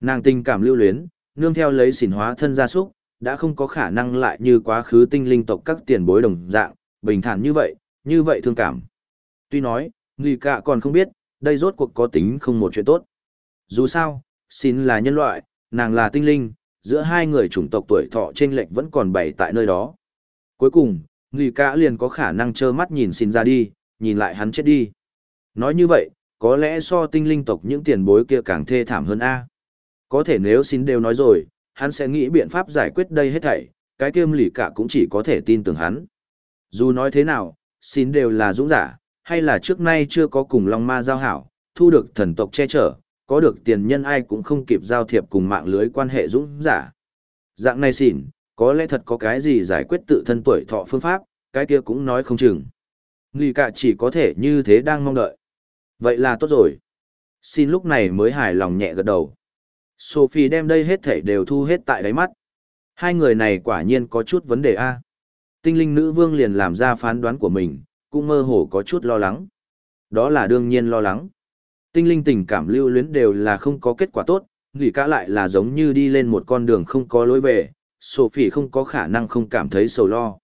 Nàng tình cảm lưu luyến, nương theo lấy xỉn hóa thân gia súc, đã không có khả năng lại như quá khứ tinh linh tộc các tiền bối đồng dạng, bình thản như vậy, như vậy thương cảm. Tuy nói, người cả còn không biết, đây rốt cuộc có tính không một chuyện tốt. Dù sao, xin là nhân loại, nàng là tinh linh, giữa hai người chủng tộc tuổi thọ trên lệch vẫn còn bày tại nơi đó. Cuối cùng, người cả liền có khả năng trơ mắt nhìn xin ra đi, nhìn lại hắn chết đi. Nói như vậy, có lẽ so tinh linh tộc những tiền bối kia càng thê thảm hơn A. Có thể nếu xin đều nói rồi, hắn sẽ nghĩ biện pháp giải quyết đây hết thảy, cái kiêm lì cả cũng chỉ có thể tin tưởng hắn. Dù nói thế nào, xin đều là dũng giả, hay là trước nay chưa có cùng Long Ma giao hảo, thu được thần tộc che chở, có được tiền nhân ai cũng không kịp giao thiệp cùng mạng lưới quan hệ dũng giả. Dạng này xỉn, có lẽ thật có cái gì giải quyết tự thân tuổi thọ phương pháp, cái kia cũng nói không chừng. Lì cả chỉ có thể như thế đang mong đợi. Vậy là tốt rồi. Xin lúc này mới hài lòng nhẹ gật đầu. Sophie đem đây hết thảy đều thu hết tại đáy mắt. Hai người này quả nhiên có chút vấn đề a. Tinh linh nữ vương liền làm ra phán đoán của mình, cũng mơ hồ có chút lo lắng. Đó là đương nhiên lo lắng. Tinh linh tình cảm lưu luyến đều là không có kết quả tốt, nghỉ cả lại là giống như đi lên một con đường không có lối về, Sophie không có khả năng không cảm thấy sầu lo.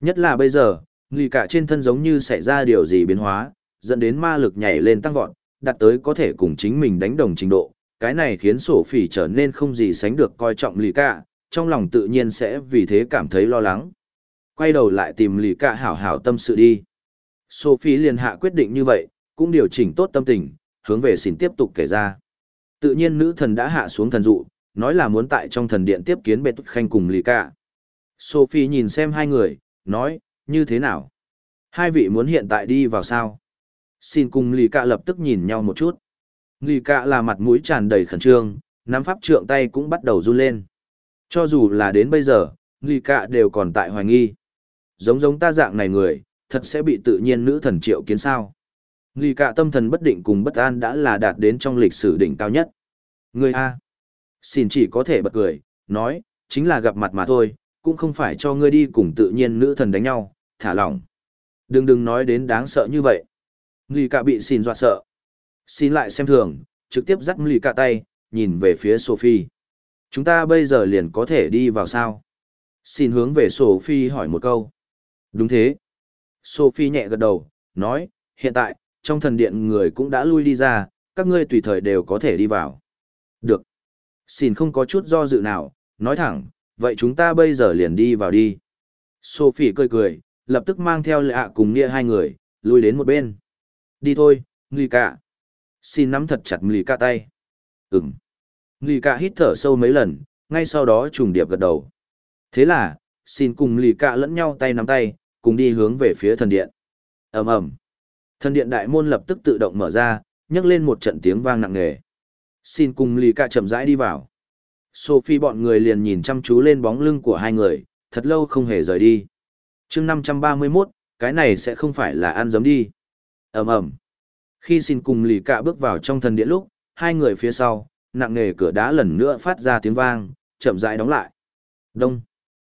Nhất là bây giờ, nghỉ cả trên thân giống như xảy ra điều gì biến hóa, dẫn đến ma lực nhảy lên tăng vọt, đạt tới có thể cùng chính mình đánh đồng trình độ. Cái này khiến sổ phỉ trở nên không gì sánh được coi trọng lì cả, trong lòng tự nhiên sẽ vì thế cảm thấy lo lắng. Quay đầu lại tìm lì cả hảo hảo tâm sự đi. Sophie liền hạ quyết định như vậy, cũng điều chỉnh tốt tâm tình, hướng về xin tiếp tục kể ra. Tự nhiên nữ thần đã hạ xuống thần dụ, nói là muốn tại trong thần điện tiếp kiến bệ khanh cùng lì cả. Sophie nhìn xem hai người, nói, như thế nào? Hai vị muốn hiện tại đi vào sao? Xin cùng lì cả lập tức nhìn nhau một chút. Nghi cả là mặt mũi tràn đầy khẩn trương, nắm pháp trượng tay cũng bắt đầu run lên. Cho dù là đến bây giờ, nghi cả đều còn tại hoài nghi. Giống giống ta dạng này người, thật sẽ bị tự nhiên nữ thần triệu kiến sao. Nghi cả tâm thần bất định cùng bất an đã là đạt đến trong lịch sử đỉnh cao nhất. Người A. Xin chỉ có thể bật cười, nói, chính là gặp mặt mà thôi, cũng không phải cho ngươi đi cùng tự nhiên nữ thần đánh nhau, thả lỏng. Đừng đừng nói đến đáng sợ như vậy. Nghi cả bị xin dọa sợ. Xin lại xem thường, trực tiếp dắt lì cả tay, nhìn về phía Sophie. Chúng ta bây giờ liền có thể đi vào sao? Xin hướng về Sophie hỏi một câu. Đúng thế. Sophie nhẹ gật đầu, nói, hiện tại, trong thần điện người cũng đã lui đi ra, các ngươi tùy thời đều có thể đi vào. Được. Xin không có chút do dự nào, nói thẳng, vậy chúng ta bây giờ liền đi vào đi. Sophie cười cười, lập tức mang theo lạ cùng nghĩa hai người, lui đến một bên. Đi thôi, Nghi Cả. Xin nắm thật chặt Mì Cả tay. Ừm. Mì Cả hít thở sâu mấy lần, ngay sau đó trùng điệp gật đầu. Thế là, xin cùng Mì Cả lẫn nhau tay nắm tay, cùng đi hướng về phía thần điện. ầm ầm Thần điện đại môn lập tức tự động mở ra, nhấc lên một trận tiếng vang nặng nề. Xin cùng Lì Cả chậm rãi đi vào. Sophie bọn người liền nhìn chăm chú lên bóng lưng của hai người, thật lâu không hề rời đi. chương 531, cái này sẽ không phải là ăn giấm đi ầm ầm khi xin cùng lì cạ bước vào trong thần điện lúc, hai người phía sau, nặng nề cửa đá lần nữa phát ra tiếng vang, chậm rãi đóng lại. Đông.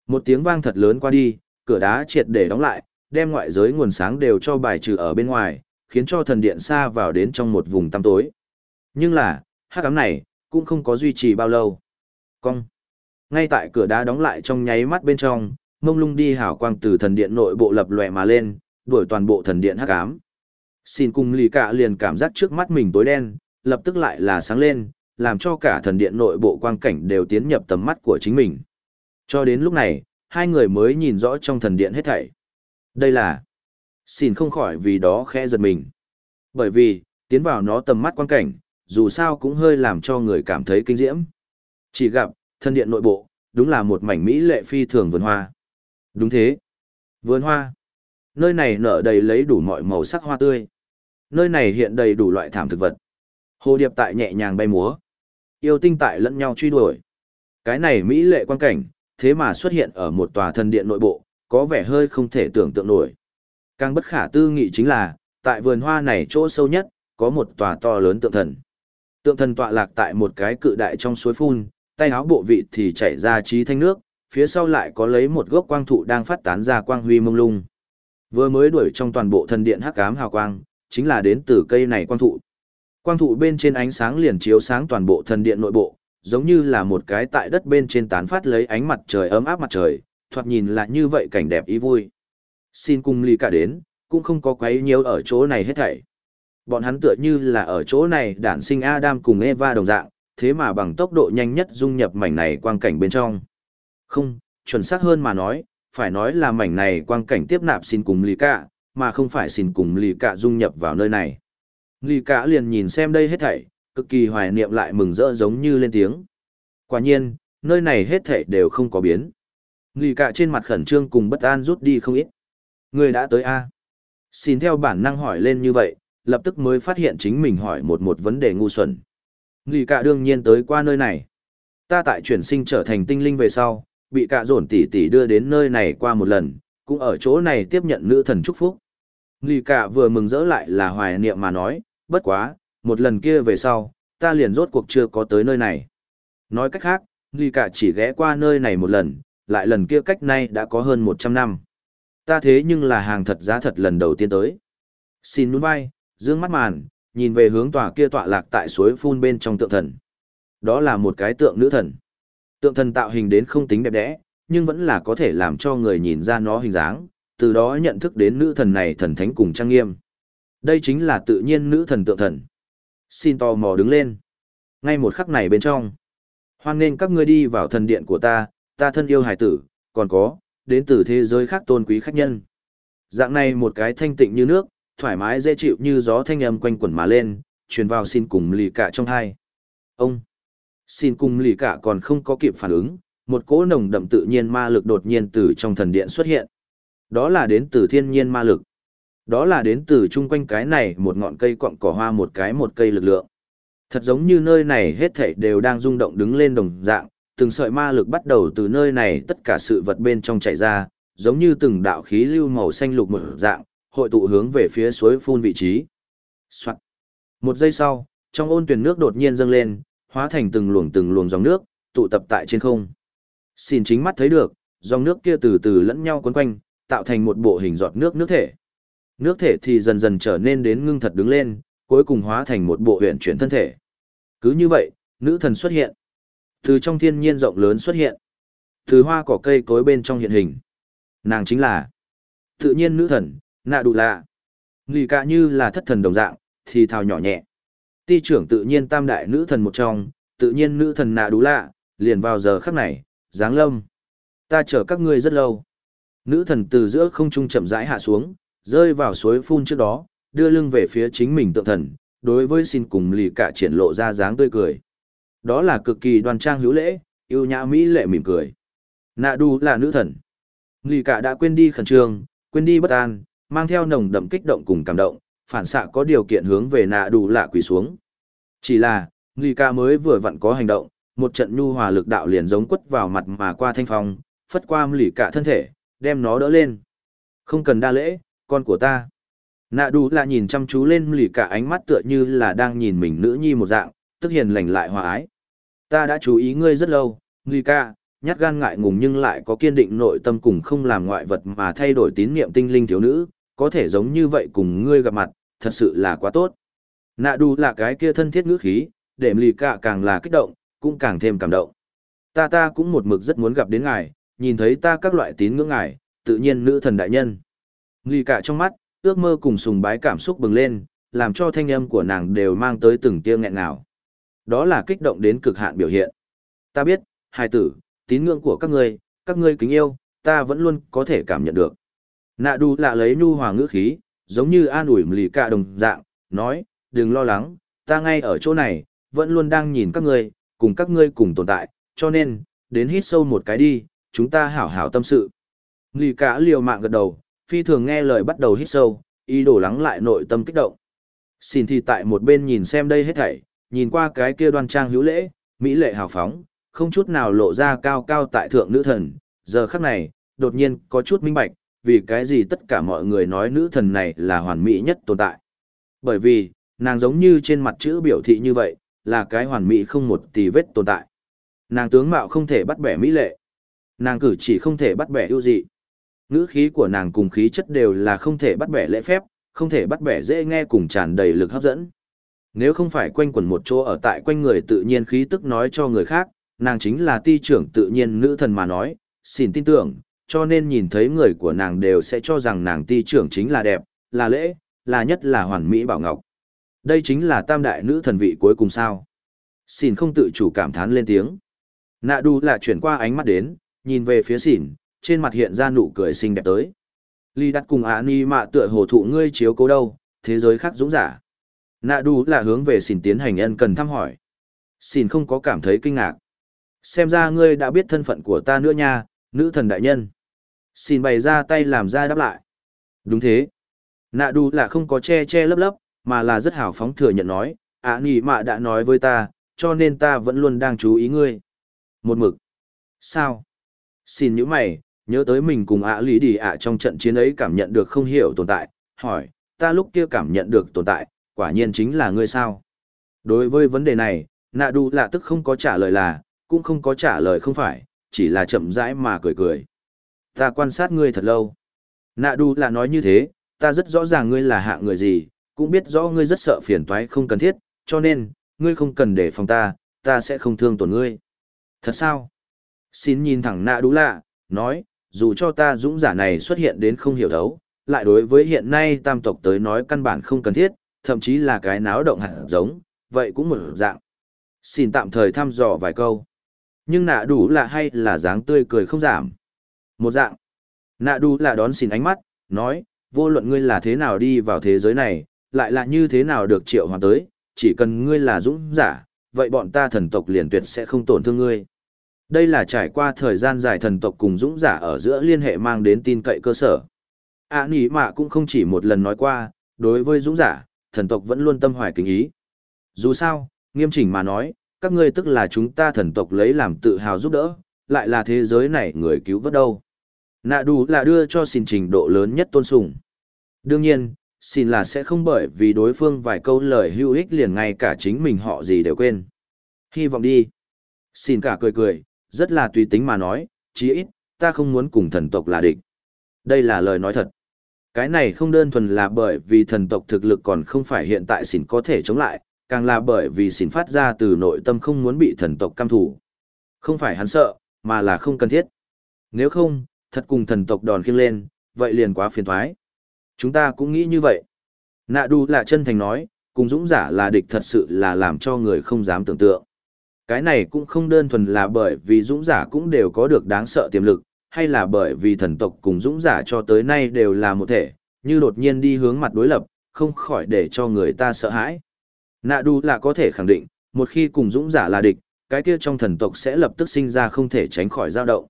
Một tiếng vang thật lớn qua đi, cửa đá triệt để đóng lại, đem ngoại giới nguồn sáng đều cho bài trừ ở bên ngoài, khiến cho thần điện xa vào đến trong một vùng tăm tối. Nhưng là hát cám này, cũng không có duy trì bao lâu. Cong. Ngay tại cửa đá đóng lại trong nháy mắt bên trong, mông lung đi hào quang từ thần điện nội bộ lập lòe mà lên, đuổi toàn bộ thần điện hắc ám xin cùng lì cả liền cảm giác trước mắt mình tối đen, lập tức lại là sáng lên, làm cho cả thần điện nội bộ quang cảnh đều tiến nhập tầm mắt của chính mình. Cho đến lúc này, hai người mới nhìn rõ trong thần điện hết thảy. Đây là... Xin không khỏi vì đó khẽ giật mình. Bởi vì, tiến vào nó tầm mắt quang cảnh, dù sao cũng hơi làm cho người cảm thấy kinh diễm. Chỉ gặp, thần điện nội bộ, đúng là một mảnh mỹ lệ phi thường vườn hoa. Đúng thế. Vườn hoa. Nơi này nở đầy lấy đủ mọi màu sắc hoa tươi. Nơi này hiện đầy đủ loại thảm thực vật. Hồ điệp tại nhẹ nhàng bay múa. Yêu tinh tại lẫn nhau truy đuổi. Cái này mỹ lệ quan cảnh, thế mà xuất hiện ở một tòa thần điện nội bộ, có vẻ hơi không thể tưởng tượng nổi. Càng bất khả tư nghị chính là, tại vườn hoa này chỗ sâu nhất, có một tòa to lớn tượng thần. Tượng thần tọa lạc tại một cái cự đại trong suối phun, tay áo bộ vị thì chảy ra trí thanh nước, phía sau lại có lấy một gốc quang thụ đang phát tán ra quang huy mông lung. Vừa mới đuổi trong toàn bộ thần điện hắc ám hào quang, chính là đến từ cây này quang thụ. Quang thụ bên trên ánh sáng liền chiếu sáng toàn bộ thần điện nội bộ, giống như là một cái tại đất bên trên tán phát lấy ánh mặt trời ấm áp mặt trời, thoạt nhìn là như vậy cảnh đẹp ý vui. Xin cùng ly cả đến, cũng không có quấy nhiều ở chỗ này hết thảy. Bọn hắn tựa như là ở chỗ này đản sinh Adam cùng Eva đồng dạng, thế mà bằng tốc độ nhanh nhất dung nhập mảnh này quang cảnh bên trong. Không, chuẩn xác hơn mà nói, phải nói là mảnh này quang cảnh tiếp nạp xin cùng ly cả, mà không phải xin cùng lì cạ dung nhập vào nơi này. Lì cạ liền nhìn xem đây hết thảy, cực kỳ hoài niệm lại mừng rỡ giống như lên tiếng. Quả nhiên, nơi này hết thảy đều không có biến. Lì cạ trên mặt khẩn trương cùng bất an rút đi không ít. Người đã tới A. Xin theo bản năng hỏi lên như vậy, lập tức mới phát hiện chính mình hỏi một một vấn đề ngu xuẩn. Lì cạ đương nhiên tới qua nơi này. Ta tại chuyển sinh trở thành tinh linh về sau, bị cạ dồn tỉ tỉ đưa đến nơi này qua một lần, cũng ở chỗ này tiếp nhận nữ thần chúc phúc. Lì cả vừa mừng rỡ lại là hoài niệm mà nói, bất quá, một lần kia về sau, ta liền rốt cuộc chưa có tới nơi này. Nói cách khác, Lì cả chỉ ghé qua nơi này một lần, lại lần kia cách nay đã có hơn 100 năm. Ta thế nhưng là hàng thật giá thật lần đầu tiên tới. Xin nhún vai, dương mắt màn, nhìn về hướng tòa kia tọa lạc tại suối phun bên trong tượng thần. Đó là một cái tượng nữ thần. Tượng thần tạo hình đến không tính đẹp đẽ, nhưng vẫn là có thể làm cho người nhìn ra nó hình dáng, từ đó nhận thức đến nữ thần này thần thánh cùng trang nghiêm. Đây chính là tự nhiên nữ thần tượng thần. Xin tò mò đứng lên. Ngay một khắc này bên trong. Hoan nên các ngươi đi vào thần điện của ta, ta thân yêu hải tử, còn có, đến từ thế giới khác tôn quý khách nhân. Dạng này một cái thanh tịnh như nước, thoải mái dễ chịu như gió thanh âm quanh quẩn mà lên, truyền vào xin cùng lì cả trong hai. Ông, xin cùng lì cả còn không có kịp phản ứng, một cỗ nồng đậm tự nhiên ma lực đột nhiên từ trong thần điện xuất hiện. Đó là đến từ thiên nhiên ma lực. Đó là đến từ chung quanh cái này một ngọn cây cọng cỏ hoa một cái một cây lực lượng. Thật giống như nơi này hết thảy đều đang rung động đứng lên đồng dạng, từng sợi ma lực bắt đầu từ nơi này tất cả sự vật bên trong chảy ra, giống như từng đạo khí lưu màu xanh lục mở dạng, hội tụ hướng về phía suối phun vị trí. Soạn. Một giây sau, trong ôn tuyển nước đột nhiên dâng lên, hóa thành từng luồng từng luồng dòng nước, tụ tập tại trên không. Xin chính mắt thấy được, dòng nước kia từ từ lẫn nhau quấn quanh, tạo thành một bộ hình giọt nước nước thể. Nước thể thì dần dần trở nên đến ngưng thật đứng lên, cuối cùng hóa thành một bộ huyện chuyển thân thể. Cứ như vậy, nữ thần xuất hiện. Từ trong thiên nhiên rộng lớn xuất hiện. Từ hoa cỏ cây cối bên trong hiện hình. Nàng chính là tự nhiên nữ thần, nạ đủ lạ. Nghỉ cả như là thất thần đồng dạng, thì thào nhỏ nhẹ. Ti trưởng tự nhiên tam đại nữ thần một trong, tự nhiên nữ thần nạ đủ lạ, liền vào giờ khắc này, dáng lâm. Ta chờ các ngươi rất lâu. Nữ thần từ giữa không trung chậm rãi hạ xuống, rơi vào suối phun trước đó, đưa lưng về phía chính mình tượng thần, đối với xin cùng lì cả triển lộ ra dáng tươi cười. Đó là cực kỳ đoan trang hữu lễ, yêu nhã mỹ lệ mỉm cười. Nạ đu là nữ thần. Lì cả đã quên đi khẩn trương, quên đi bất an, mang theo nồng đậm kích động cùng cảm động, phản xạ có điều kiện hướng về nạ đủ lạ quỳ xuống. Chỉ là, Nghi ca mới vừa vặn có hành động, một trận nhu hòa lực đạo liền giống quất vào mặt mà qua thanh phong, phất qua lì cả thân thể, đem nó đỡ lên. Không cần đa lễ, con của ta. Nạ đủ là nhìn chăm chú lên lì cả ánh mắt tựa như là đang nhìn mình nữ nhi một dạng, tức hiền lành lại hòa ái. Ta đã chú ý ngươi rất lâu, lì Cả, nhát gan ngại ngùng nhưng lại có kiên định nội tâm cùng không làm ngoại vật mà thay đổi tín niệm tinh linh thiếu nữ, có thể giống như vậy cùng ngươi gặp mặt, thật sự là quá tốt. Nạ đủ là cái kia thân thiết ngữ khí, để lì cả càng là kích động, cũng càng thêm cảm động. Ta ta cũng một mực rất muốn gặp đến ngài, nhìn thấy ta các loại tín ngưỡng ngài, tự nhiên nữ thần đại nhân. Lì cả trong mắt, ước mơ cùng sùng bái cảm xúc bừng lên, làm cho thanh âm của nàng đều mang tới từng tia nghẹn nào. Đó là kích động đến cực hạn biểu hiện. Ta biết, hài tử, tín ngưỡng của các ngươi, các ngươi kính yêu, ta vẫn luôn có thể cảm nhận được. Nạ đu lạ lấy nhu hòa ngữ khí, giống như an ủi lì cả đồng dạng, nói, đừng lo lắng, ta ngay ở chỗ này, vẫn luôn đang nhìn các ngươi, cùng các ngươi cùng tồn tại, cho nên, đến hít sâu một cái đi, chúng ta hảo hảo tâm sự. Lì cả liều mạng gật đầu, phi thường nghe lời bắt đầu hít sâu, ý đồ lắng lại nội tâm kích động. Xin thì tại một bên nhìn xem đây hết thảy, nhìn qua cái kia đoan trang hữu lễ, mỹ lệ hào phóng, không chút nào lộ ra cao cao tại thượng nữ thần, giờ khắc này, đột nhiên có chút minh bạch, vì cái gì tất cả mọi người nói nữ thần này là hoàn mỹ nhất tồn tại. Bởi vì, nàng giống như trên mặt chữ biểu thị như vậy, là cái hoàn mỹ không một tì vết tồn tại. Nàng tướng mạo không thể bắt bẻ mỹ lệ. Nàng cử chỉ không thể bắt bẻ ưu dị. Ngữ khí của nàng cùng khí chất đều là không thể bắt bẻ lễ phép, không thể bắt bẻ dễ nghe cùng tràn đầy lực hấp dẫn. Nếu không phải quanh quẩn một chỗ ở tại quanh người tự nhiên khí tức nói cho người khác, nàng chính là ti trưởng tự nhiên nữ thần mà nói, xin tin tưởng, cho nên nhìn thấy người của nàng đều sẽ cho rằng nàng ti trưởng chính là đẹp, là lễ, là nhất là hoàn mỹ bảo ngọc. Đây chính là tam đại nữ thần vị cuối cùng sao. Xin không tự chủ cảm thán lên tiếng. Nạ đu là chuyển qua ánh mắt đến, nhìn về phía xỉn, trên mặt hiện ra nụ cười xinh đẹp tới. Ly đặt cùng á ni mạ tựa hồ thụ ngươi chiếu cố đâu, thế giới khác dũng giả. Nạ đu là hướng về xỉn tiến hành ân cần thăm hỏi. Xỉn không có cảm thấy kinh ngạc. Xem ra ngươi đã biết thân phận của ta nữa nha, nữ thần đại nhân. Xỉn bày ra tay làm ra đáp lại. Đúng thế. Nạ đu là không có che che lấp lấp, mà là rất hào phóng thừa nhận nói, á ni mạ đã nói với ta, cho nên ta vẫn luôn đang chú ý ngươi. Một mực. Sao? Xin những mày, nhớ tới mình cùng ạ lý đi ạ trong trận chiến ấy cảm nhận được không hiểu tồn tại, hỏi, ta lúc kia cảm nhận được tồn tại, quả nhiên chính là ngươi sao? Đối với vấn đề này, nạ đu lạ tức không có trả lời là, cũng không có trả lời không phải, chỉ là chậm rãi mà cười cười. Ta quan sát ngươi thật lâu. Nạ đu là nói như thế, ta rất rõ ràng ngươi là hạng người gì, cũng biết rõ ngươi rất sợ phiền toái không cần thiết, cho nên, ngươi không cần để phòng ta, ta sẽ không thương tổn ngươi. Thật sao? Xin nhìn thẳng nạ đú lạ, nói, dù cho ta dũng giả này xuất hiện đến không hiểu thấu, lại đối với hiện nay tam tộc tới nói căn bản không cần thiết, thậm chí là cái náo động hẳn giống, vậy cũng một dạng. Xin tạm thời thăm dò vài câu. Nhưng nạ đủ lạ hay là dáng tươi cười không giảm. Một dạng. Nạ đủ lạ đón xin ánh mắt, nói, vô luận ngươi là thế nào đi vào thế giới này, lại là như thế nào được triệu hoàn tới, chỉ cần ngươi là dũng giả, vậy bọn ta thần tộc liền tuyệt sẽ không tổn thương ngươi. Đây là trải qua thời gian dài thần tộc cùng dũng giả ở giữa liên hệ mang đến tin cậy cơ sở. À nỉ mạ cũng không chỉ một lần nói qua, đối với dũng giả, thần tộc vẫn luôn tâm hoài kính ý. Dù sao, nghiêm chỉnh mà nói, các ngươi tức là chúng ta thần tộc lấy làm tự hào giúp đỡ, lại là thế giới này người cứu vớt đâu. Nạ đủ là đưa cho xin trình độ lớn nhất tôn sùng. Đương nhiên, xin là sẽ không bởi vì đối phương vài câu lời hữu ích liền ngay cả chính mình họ gì đều quên. Hy vọng đi. Xin cả cười cười, rất là tùy tính mà nói, chí ít, ta không muốn cùng thần tộc là địch. Đây là lời nói thật. Cái này không đơn thuần là bởi vì thần tộc thực lực còn không phải hiện tại xỉn có thể chống lại, càng là bởi vì xỉn phát ra từ nội tâm không muốn bị thần tộc cam thủ. Không phải hắn sợ, mà là không cần thiết. Nếu không, thật cùng thần tộc đòn khiêng lên, vậy liền quá phiền thoái. Chúng ta cũng nghĩ như vậy. Nạ đu là chân thành nói, cùng dũng giả là địch thật sự là làm cho người không dám tưởng tượng. Cái này cũng không đơn thuần là bởi vì dũng giả cũng đều có được đáng sợ tiềm lực, hay là bởi vì thần tộc cùng dũng giả cho tới nay đều là một thể, như đột nhiên đi hướng mặt đối lập, không khỏi để cho người ta sợ hãi. Nạ đu là có thể khẳng định, một khi cùng dũng giả là địch, cái kia trong thần tộc sẽ lập tức sinh ra không thể tránh khỏi dao động.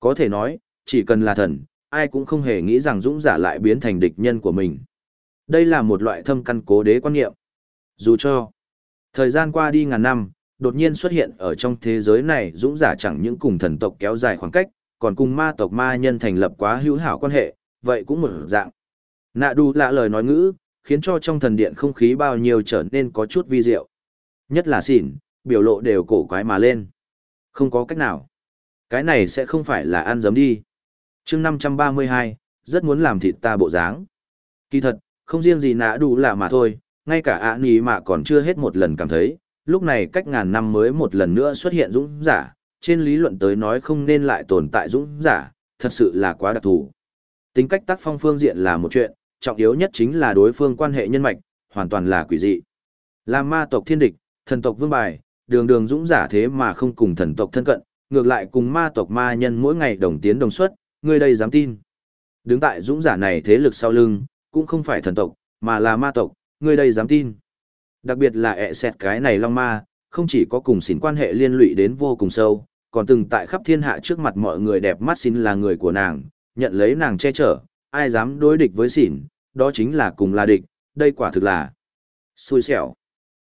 Có thể nói, chỉ cần là thần, ai cũng không hề nghĩ rằng dũng giả lại biến thành địch nhân của mình. Đây là một loại thâm căn cố đế quan niệm. Dù cho thời gian qua đi ngàn năm, đột nhiên xuất hiện ở trong thế giới này dũng giả chẳng những cùng thần tộc kéo dài khoảng cách, còn cùng ma tộc ma nhân thành lập quá hữu hảo quan hệ, vậy cũng một dạng. Nạ đu lạ lời nói ngữ, khiến cho trong thần điện không khí bao nhiêu trở nên có chút vi diệu. Nhất là xỉn, biểu lộ đều cổ quái mà lên. Không có cách nào. Cái này sẽ không phải là ăn giấm đi chương năm trăm ba mươi hai rất muốn làm thịt ta bộ dáng kỳ thật không riêng gì Nạ đủ lạ mà thôi ngay cả ạ nỉ mạ còn chưa hết một lần cảm thấy lúc này cách ngàn năm mới một lần nữa xuất hiện dũng giả trên lý luận tới nói không nên lại tồn tại dũng giả thật sự là quá đặc thù tính cách tác phong phương diện là một chuyện trọng yếu nhất chính là đối phương quan hệ nhân mạch hoàn toàn là quỷ dị làm ma tộc thiên địch thần tộc vương bài đường đường dũng giả thế mà không cùng thần tộc thân cận ngược lại cùng ma tộc ma nhân mỗi ngày đồng tiến đồng xuất người đây dám tin. Đứng tại dũng giả này thế lực sau lưng, cũng không phải thần tộc, mà là ma tộc, người đây dám tin. Đặc biệt là ẹ xẹt cái này long ma, không chỉ có cùng xỉn quan hệ liên lụy đến vô cùng sâu, còn từng tại khắp thiên hạ trước mặt mọi người đẹp mắt xỉn là người của nàng, nhận lấy nàng che chở, ai dám đối địch với xỉn, đó chính là cùng là địch, đây quả thực là xui xẻo.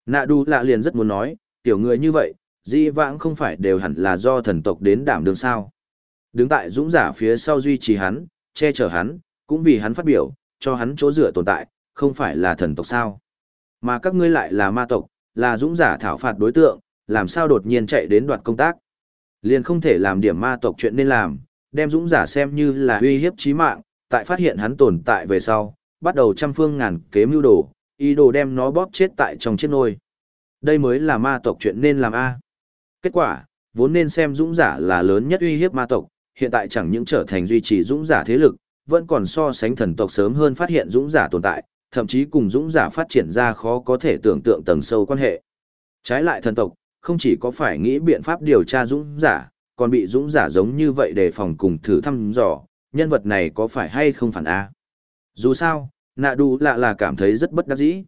Nạ đu lạ liền rất muốn nói, tiểu người như vậy, di vãng không phải đều hẳn là do thần tộc đến đảm đường sao. Đứng tại dũng giả phía sau duy trì hắn, che chở hắn, cũng vì hắn phát biểu, cho hắn chỗ dựa tồn tại, không phải là thần tộc sao. Mà các ngươi lại là ma tộc, là dũng giả thảo phạt đối tượng, làm sao đột nhiên chạy đến đoạt công tác. Liền không thể làm điểm ma tộc chuyện nên làm, đem dũng giả xem như là uy hiếp chí mạng, tại phát hiện hắn tồn tại về sau, bắt đầu trăm phương ngàn kế mưu đồ, ý đồ đem nó bóp chết tại trong chiếc nôi. Đây mới là ma tộc chuyện nên làm A. Kết quả, vốn nên xem dũng giả là lớn nhất uy hiếp ma tộc, hiện tại chẳng những trở thành duy trì dũng giả thế lực, vẫn còn so sánh thần tộc sớm hơn phát hiện dũng giả tồn tại, thậm chí cùng dũng giả phát triển ra khó có thể tưởng tượng tầng sâu quan hệ. Trái lại thần tộc, không chỉ có phải nghĩ biện pháp điều tra dũng giả, còn bị dũng giả giống như vậy để phòng cùng thử thăm dò, nhân vật này có phải hay không phản A. Dù sao, nạ đủ lạ là cảm thấy rất bất đắc dĩ.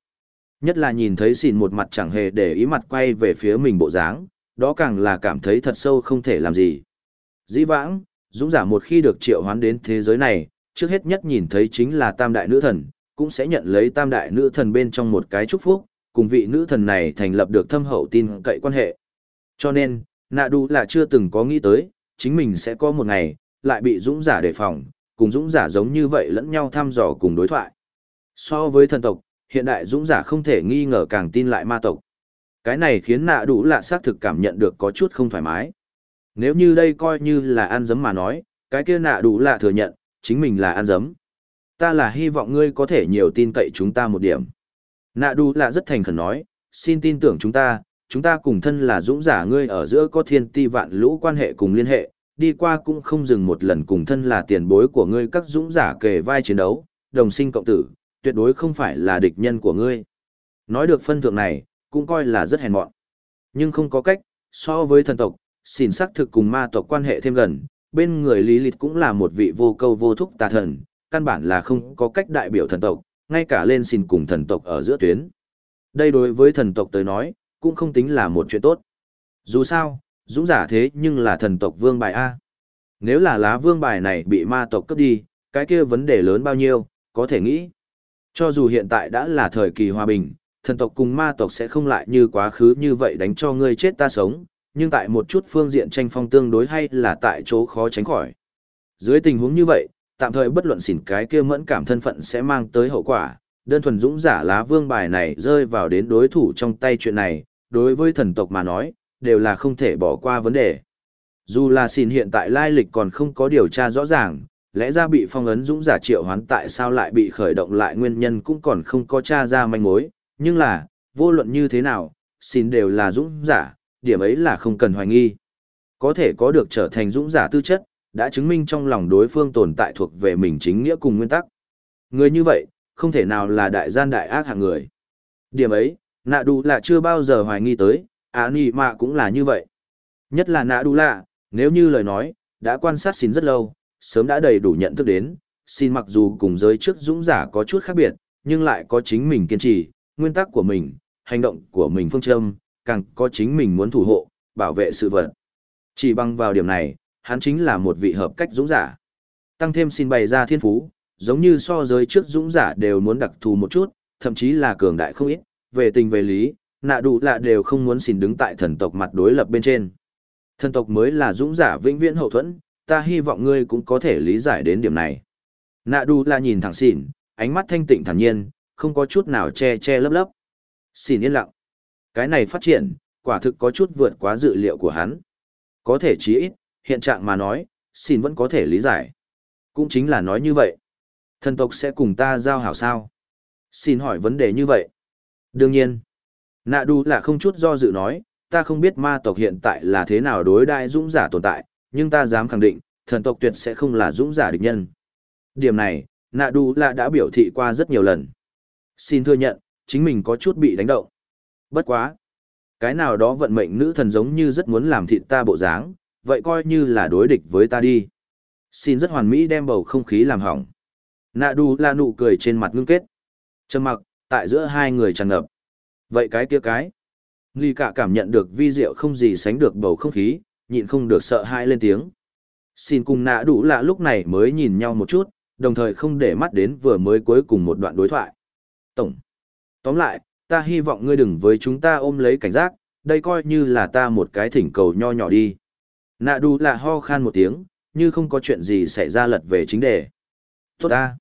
Nhất là nhìn thấy xìn một mặt chẳng hề để ý mặt quay về phía mình bộ dáng, đó càng là cảm thấy thật sâu không thể làm gì. Dĩ vãng, dũng giả một khi được triệu hoán đến thế giới này, trước hết nhất nhìn thấy chính là tam đại nữ thần, cũng sẽ nhận lấy tam đại nữ thần bên trong một cái chúc phúc, cùng vị nữ thần này thành lập được thâm hậu tin cậy quan hệ. Cho nên, nạ đủ là chưa từng có nghĩ tới, chính mình sẽ có một ngày, lại bị dũng giả đề phòng, cùng dũng giả giống như vậy lẫn nhau thăm dò cùng đối thoại. So với thần tộc, hiện đại dũng giả không thể nghi ngờ càng tin lại ma tộc. Cái này khiến nạ đủ lạ xác thực cảm nhận được có chút không thoải mái. Nếu như đây coi như là ăn dấm mà nói, cái kia nạ đủ lạ thừa nhận, chính mình là ăn dấm. Ta là hy vọng ngươi có thể nhiều tin cậy chúng ta một điểm. Nạ Đu là rất thành khẩn nói, xin tin tưởng chúng ta, chúng ta cùng thân là dũng giả ngươi ở giữa có thiên ti vạn lũ quan hệ cùng liên hệ, đi qua cũng không dừng một lần cùng thân là tiền bối của ngươi các dũng giả kề vai chiến đấu, đồng sinh cộng tử, tuyệt đối không phải là địch nhân của ngươi. Nói được phân thượng này, cũng coi là rất hèn mọn. Nhưng không có cách, so với thần tộc, xỉn sắc thực cùng ma tộc quan hệ thêm gần, bên người Lý Lịch cũng là một vị vô câu vô thúc tà thần, căn bản là không có cách đại biểu thần tộc, ngay cả lên xin cùng thần tộc ở giữa tuyến. Đây đối với thần tộc tới nói, cũng không tính là một chuyện tốt. Dù sao, dũng giả thế nhưng là thần tộc vương bài A. Nếu là lá vương bài này bị ma tộc cướp đi, cái kia vấn đề lớn bao nhiêu, có thể nghĩ. Cho dù hiện tại đã là thời kỳ hòa bình, thần tộc cùng ma tộc sẽ không lại như quá khứ như vậy đánh cho ngươi chết ta sống, nhưng tại một chút phương diện tranh phong tương đối hay là tại chỗ khó tránh khỏi. Dưới tình huống như vậy, tạm thời bất luận xỉn cái kia mẫn cảm thân phận sẽ mang tới hậu quả, đơn thuần dũng giả lá vương bài này rơi vào đến đối thủ trong tay chuyện này, đối với thần tộc mà nói, đều là không thể bỏ qua vấn đề. Dù là xỉn hiện tại lai lịch còn không có điều tra rõ ràng, lẽ ra bị phong ấn dũng giả triệu hoán tại sao lại bị khởi động lại nguyên nhân cũng còn không có tra ra manh mối, nhưng là, vô luận như thế nào, xỉn đều là dũng giả, điểm ấy là không cần hoài nghi. Có thể có được trở thành dũng giả tư chất, đã chứng minh trong lòng đối phương tồn tại thuộc về mình chính nghĩa cùng nguyên tắc. Người như vậy, không thể nào là đại gian đại ác hạng người. Điểm ấy, nạ đủ là chưa bao giờ hoài nghi tới, á nì mạ cũng là như vậy. Nhất là nạ đủ lạ, nếu như lời nói, đã quan sát xin rất lâu, sớm đã đầy đủ nhận thức đến, xin mặc dù cùng giới trước dũng giả có chút khác biệt, nhưng lại có chính mình kiên trì, nguyên tắc của mình, hành động của mình phương châm, càng có chính mình muốn thủ hộ, bảo vệ sự vật. Chỉ bằng vào điểm này, hắn chính là một vị hợp cách dũng giả. Tăng thêm xin bày ra thiên phú, giống như so giới trước dũng giả đều muốn đặc thù một chút, thậm chí là cường đại không ít, về tình về lý, nạ đủ lạ đều không muốn xin đứng tại thần tộc mặt đối lập bên trên. Thần tộc mới là dũng giả vĩnh viễn hậu thuẫn, ta hy vọng ngươi cũng có thể lý giải đến điểm này. Nạ đủ lạ nhìn thẳng xỉn, ánh mắt thanh tịnh thản nhiên, không có chút nào che che lấp lấp. Xin yên lặng. Cái này phát triển, quả thực có chút vượt quá dự liệu của hắn. Có thể chí ít, hiện trạng mà nói, xin vẫn có thể lý giải. Cũng chính là nói như vậy. Thần tộc sẽ cùng ta giao hảo sao? Xin hỏi vấn đề như vậy. Đương nhiên. Nạ đu là không chút do dự nói, ta không biết ma tộc hiện tại là thế nào đối đại dũng giả tồn tại, nhưng ta dám khẳng định, thần tộc tuyệt sẽ không là dũng giả địch nhân. Điểm này, nạ đu là đã biểu thị qua rất nhiều lần. Xin thừa nhận, chính mình có chút bị đánh động. Bất quá. Cái nào đó vận mệnh nữ thần giống như rất muốn làm thịt ta bộ dáng, vậy coi như là đối địch với ta đi. Xin rất hoàn mỹ đem bầu không khí làm hỏng. Nạ đu là nụ cười trên mặt ngưng kết. Trầm mặc, tại giữa hai người tràn ngập. Vậy cái kia cái. Ly cả cảm nhận được vi diệu không gì sánh được bầu không khí, nhịn không được sợ hãi lên tiếng. Xin cùng nạ đủ lạ lúc này mới nhìn nhau một chút, đồng thời không để mắt đến vừa mới cuối cùng một đoạn đối thoại. Tổng. Tóm lại, ta hy vọng ngươi đừng với chúng ta ôm lấy cảnh giác, đây coi như là ta một cái thỉnh cầu nho nhỏ đi. Nạ Đu là ho khan một tiếng, như không có chuyện gì xảy ra lật về chính đề. Tốt ta.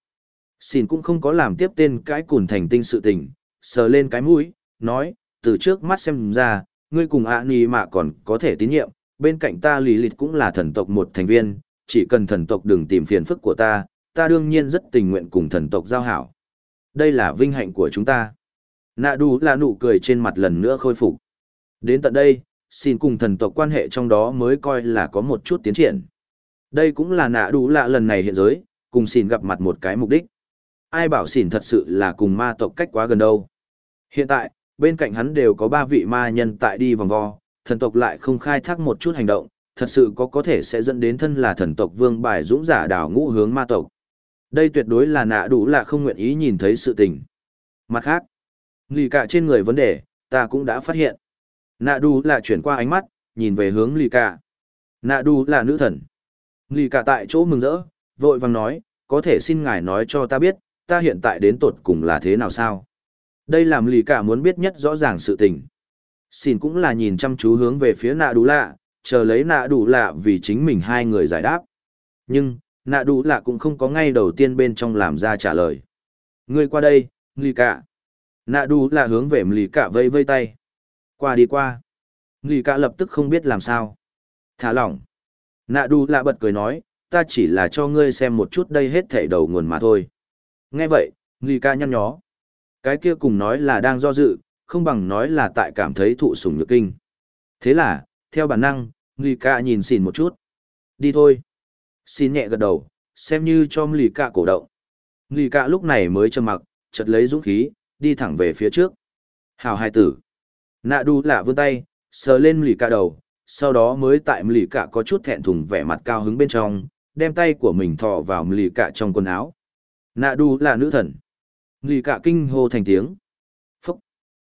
Xin cũng không có làm tiếp tên cái cùn thành tinh sự tình, sờ lên cái mũi, nói, từ trước mắt xem ra, ngươi cùng ạ nì mà còn có thể tín nhiệm, bên cạnh ta lì lịt cũng là thần tộc một thành viên, chỉ cần thần tộc đừng tìm phiền phức của ta, ta đương nhiên rất tình nguyện cùng thần tộc giao hảo. Đây là vinh hạnh của chúng ta. Nạ Đu là nụ cười trên mặt lần nữa khôi phục. Đến tận đây, xin cùng thần tộc quan hệ trong đó mới coi là có một chút tiến triển. Đây cũng là nạ đủ lạ lần này hiện giới, cùng xin gặp mặt một cái mục đích. Ai bảo xin thật sự là cùng ma tộc cách quá gần đâu. Hiện tại, bên cạnh hắn đều có ba vị ma nhân tại đi vòng vo, thần tộc lại không khai thác một chút hành động, thật sự có có thể sẽ dẫn đến thân là thần tộc vương bài dũng giả đảo ngũ hướng ma tộc. Đây tuyệt đối là nạ đủ là không nguyện ý nhìn thấy sự tình. Mặt khác, lì cả trên người vấn đề, ta cũng đã phát hiện. Nạ Đu là chuyển qua ánh mắt, nhìn về hướng lì cả. Nạ Đu là nữ thần. Lì cả tại chỗ mừng rỡ, vội vàng nói, có thể xin ngài nói cho ta biết, ta hiện tại đến tột cùng là thế nào sao? Đây làm lì cả muốn biết nhất rõ ràng sự tình. Xin cũng là nhìn chăm chú hướng về phía nạ đủ lạ, chờ lấy nạ đủ lạ vì chính mình hai người giải đáp. Nhưng, nạ đủ lạ cũng không có ngay đầu tiên bên trong làm ra trả lời. Ngươi qua đây, lì cả. Nạ đủ lạ hướng về lì cả vây vây tay. Qua đi qua. Lì cả lập tức không biết làm sao. Thả lỏng. Nạ đu lạ bật cười nói, ta chỉ là cho ngươi xem một chút đây hết thảy đầu nguồn mà thôi. Nghe vậy, lì cả nhăn nhó. Cái kia cùng nói là đang do dự, không bằng nói là tại cảm thấy thụ sủng nhược kinh. Thế là, theo bản năng, Nghi Ca nhìn xỉn một chút. Đi thôi. Xin nhẹ gật đầu, xem như cho Nghi Ca cổ động. Nghi Ca lúc này mới trầm mặc, chợt lấy dũng khí, đi thẳng về phía trước. Hào hai tử. Nạ đu lạ vươn tay, sờ lên lì cả đầu, sau đó mới tại lì cả có chút thẹn thùng vẻ mặt cao hứng bên trong, đem tay của mình thò vào lì cả trong quần áo. Nạ đu là nữ thần. Lì cả kinh hô thành tiếng. Phúc.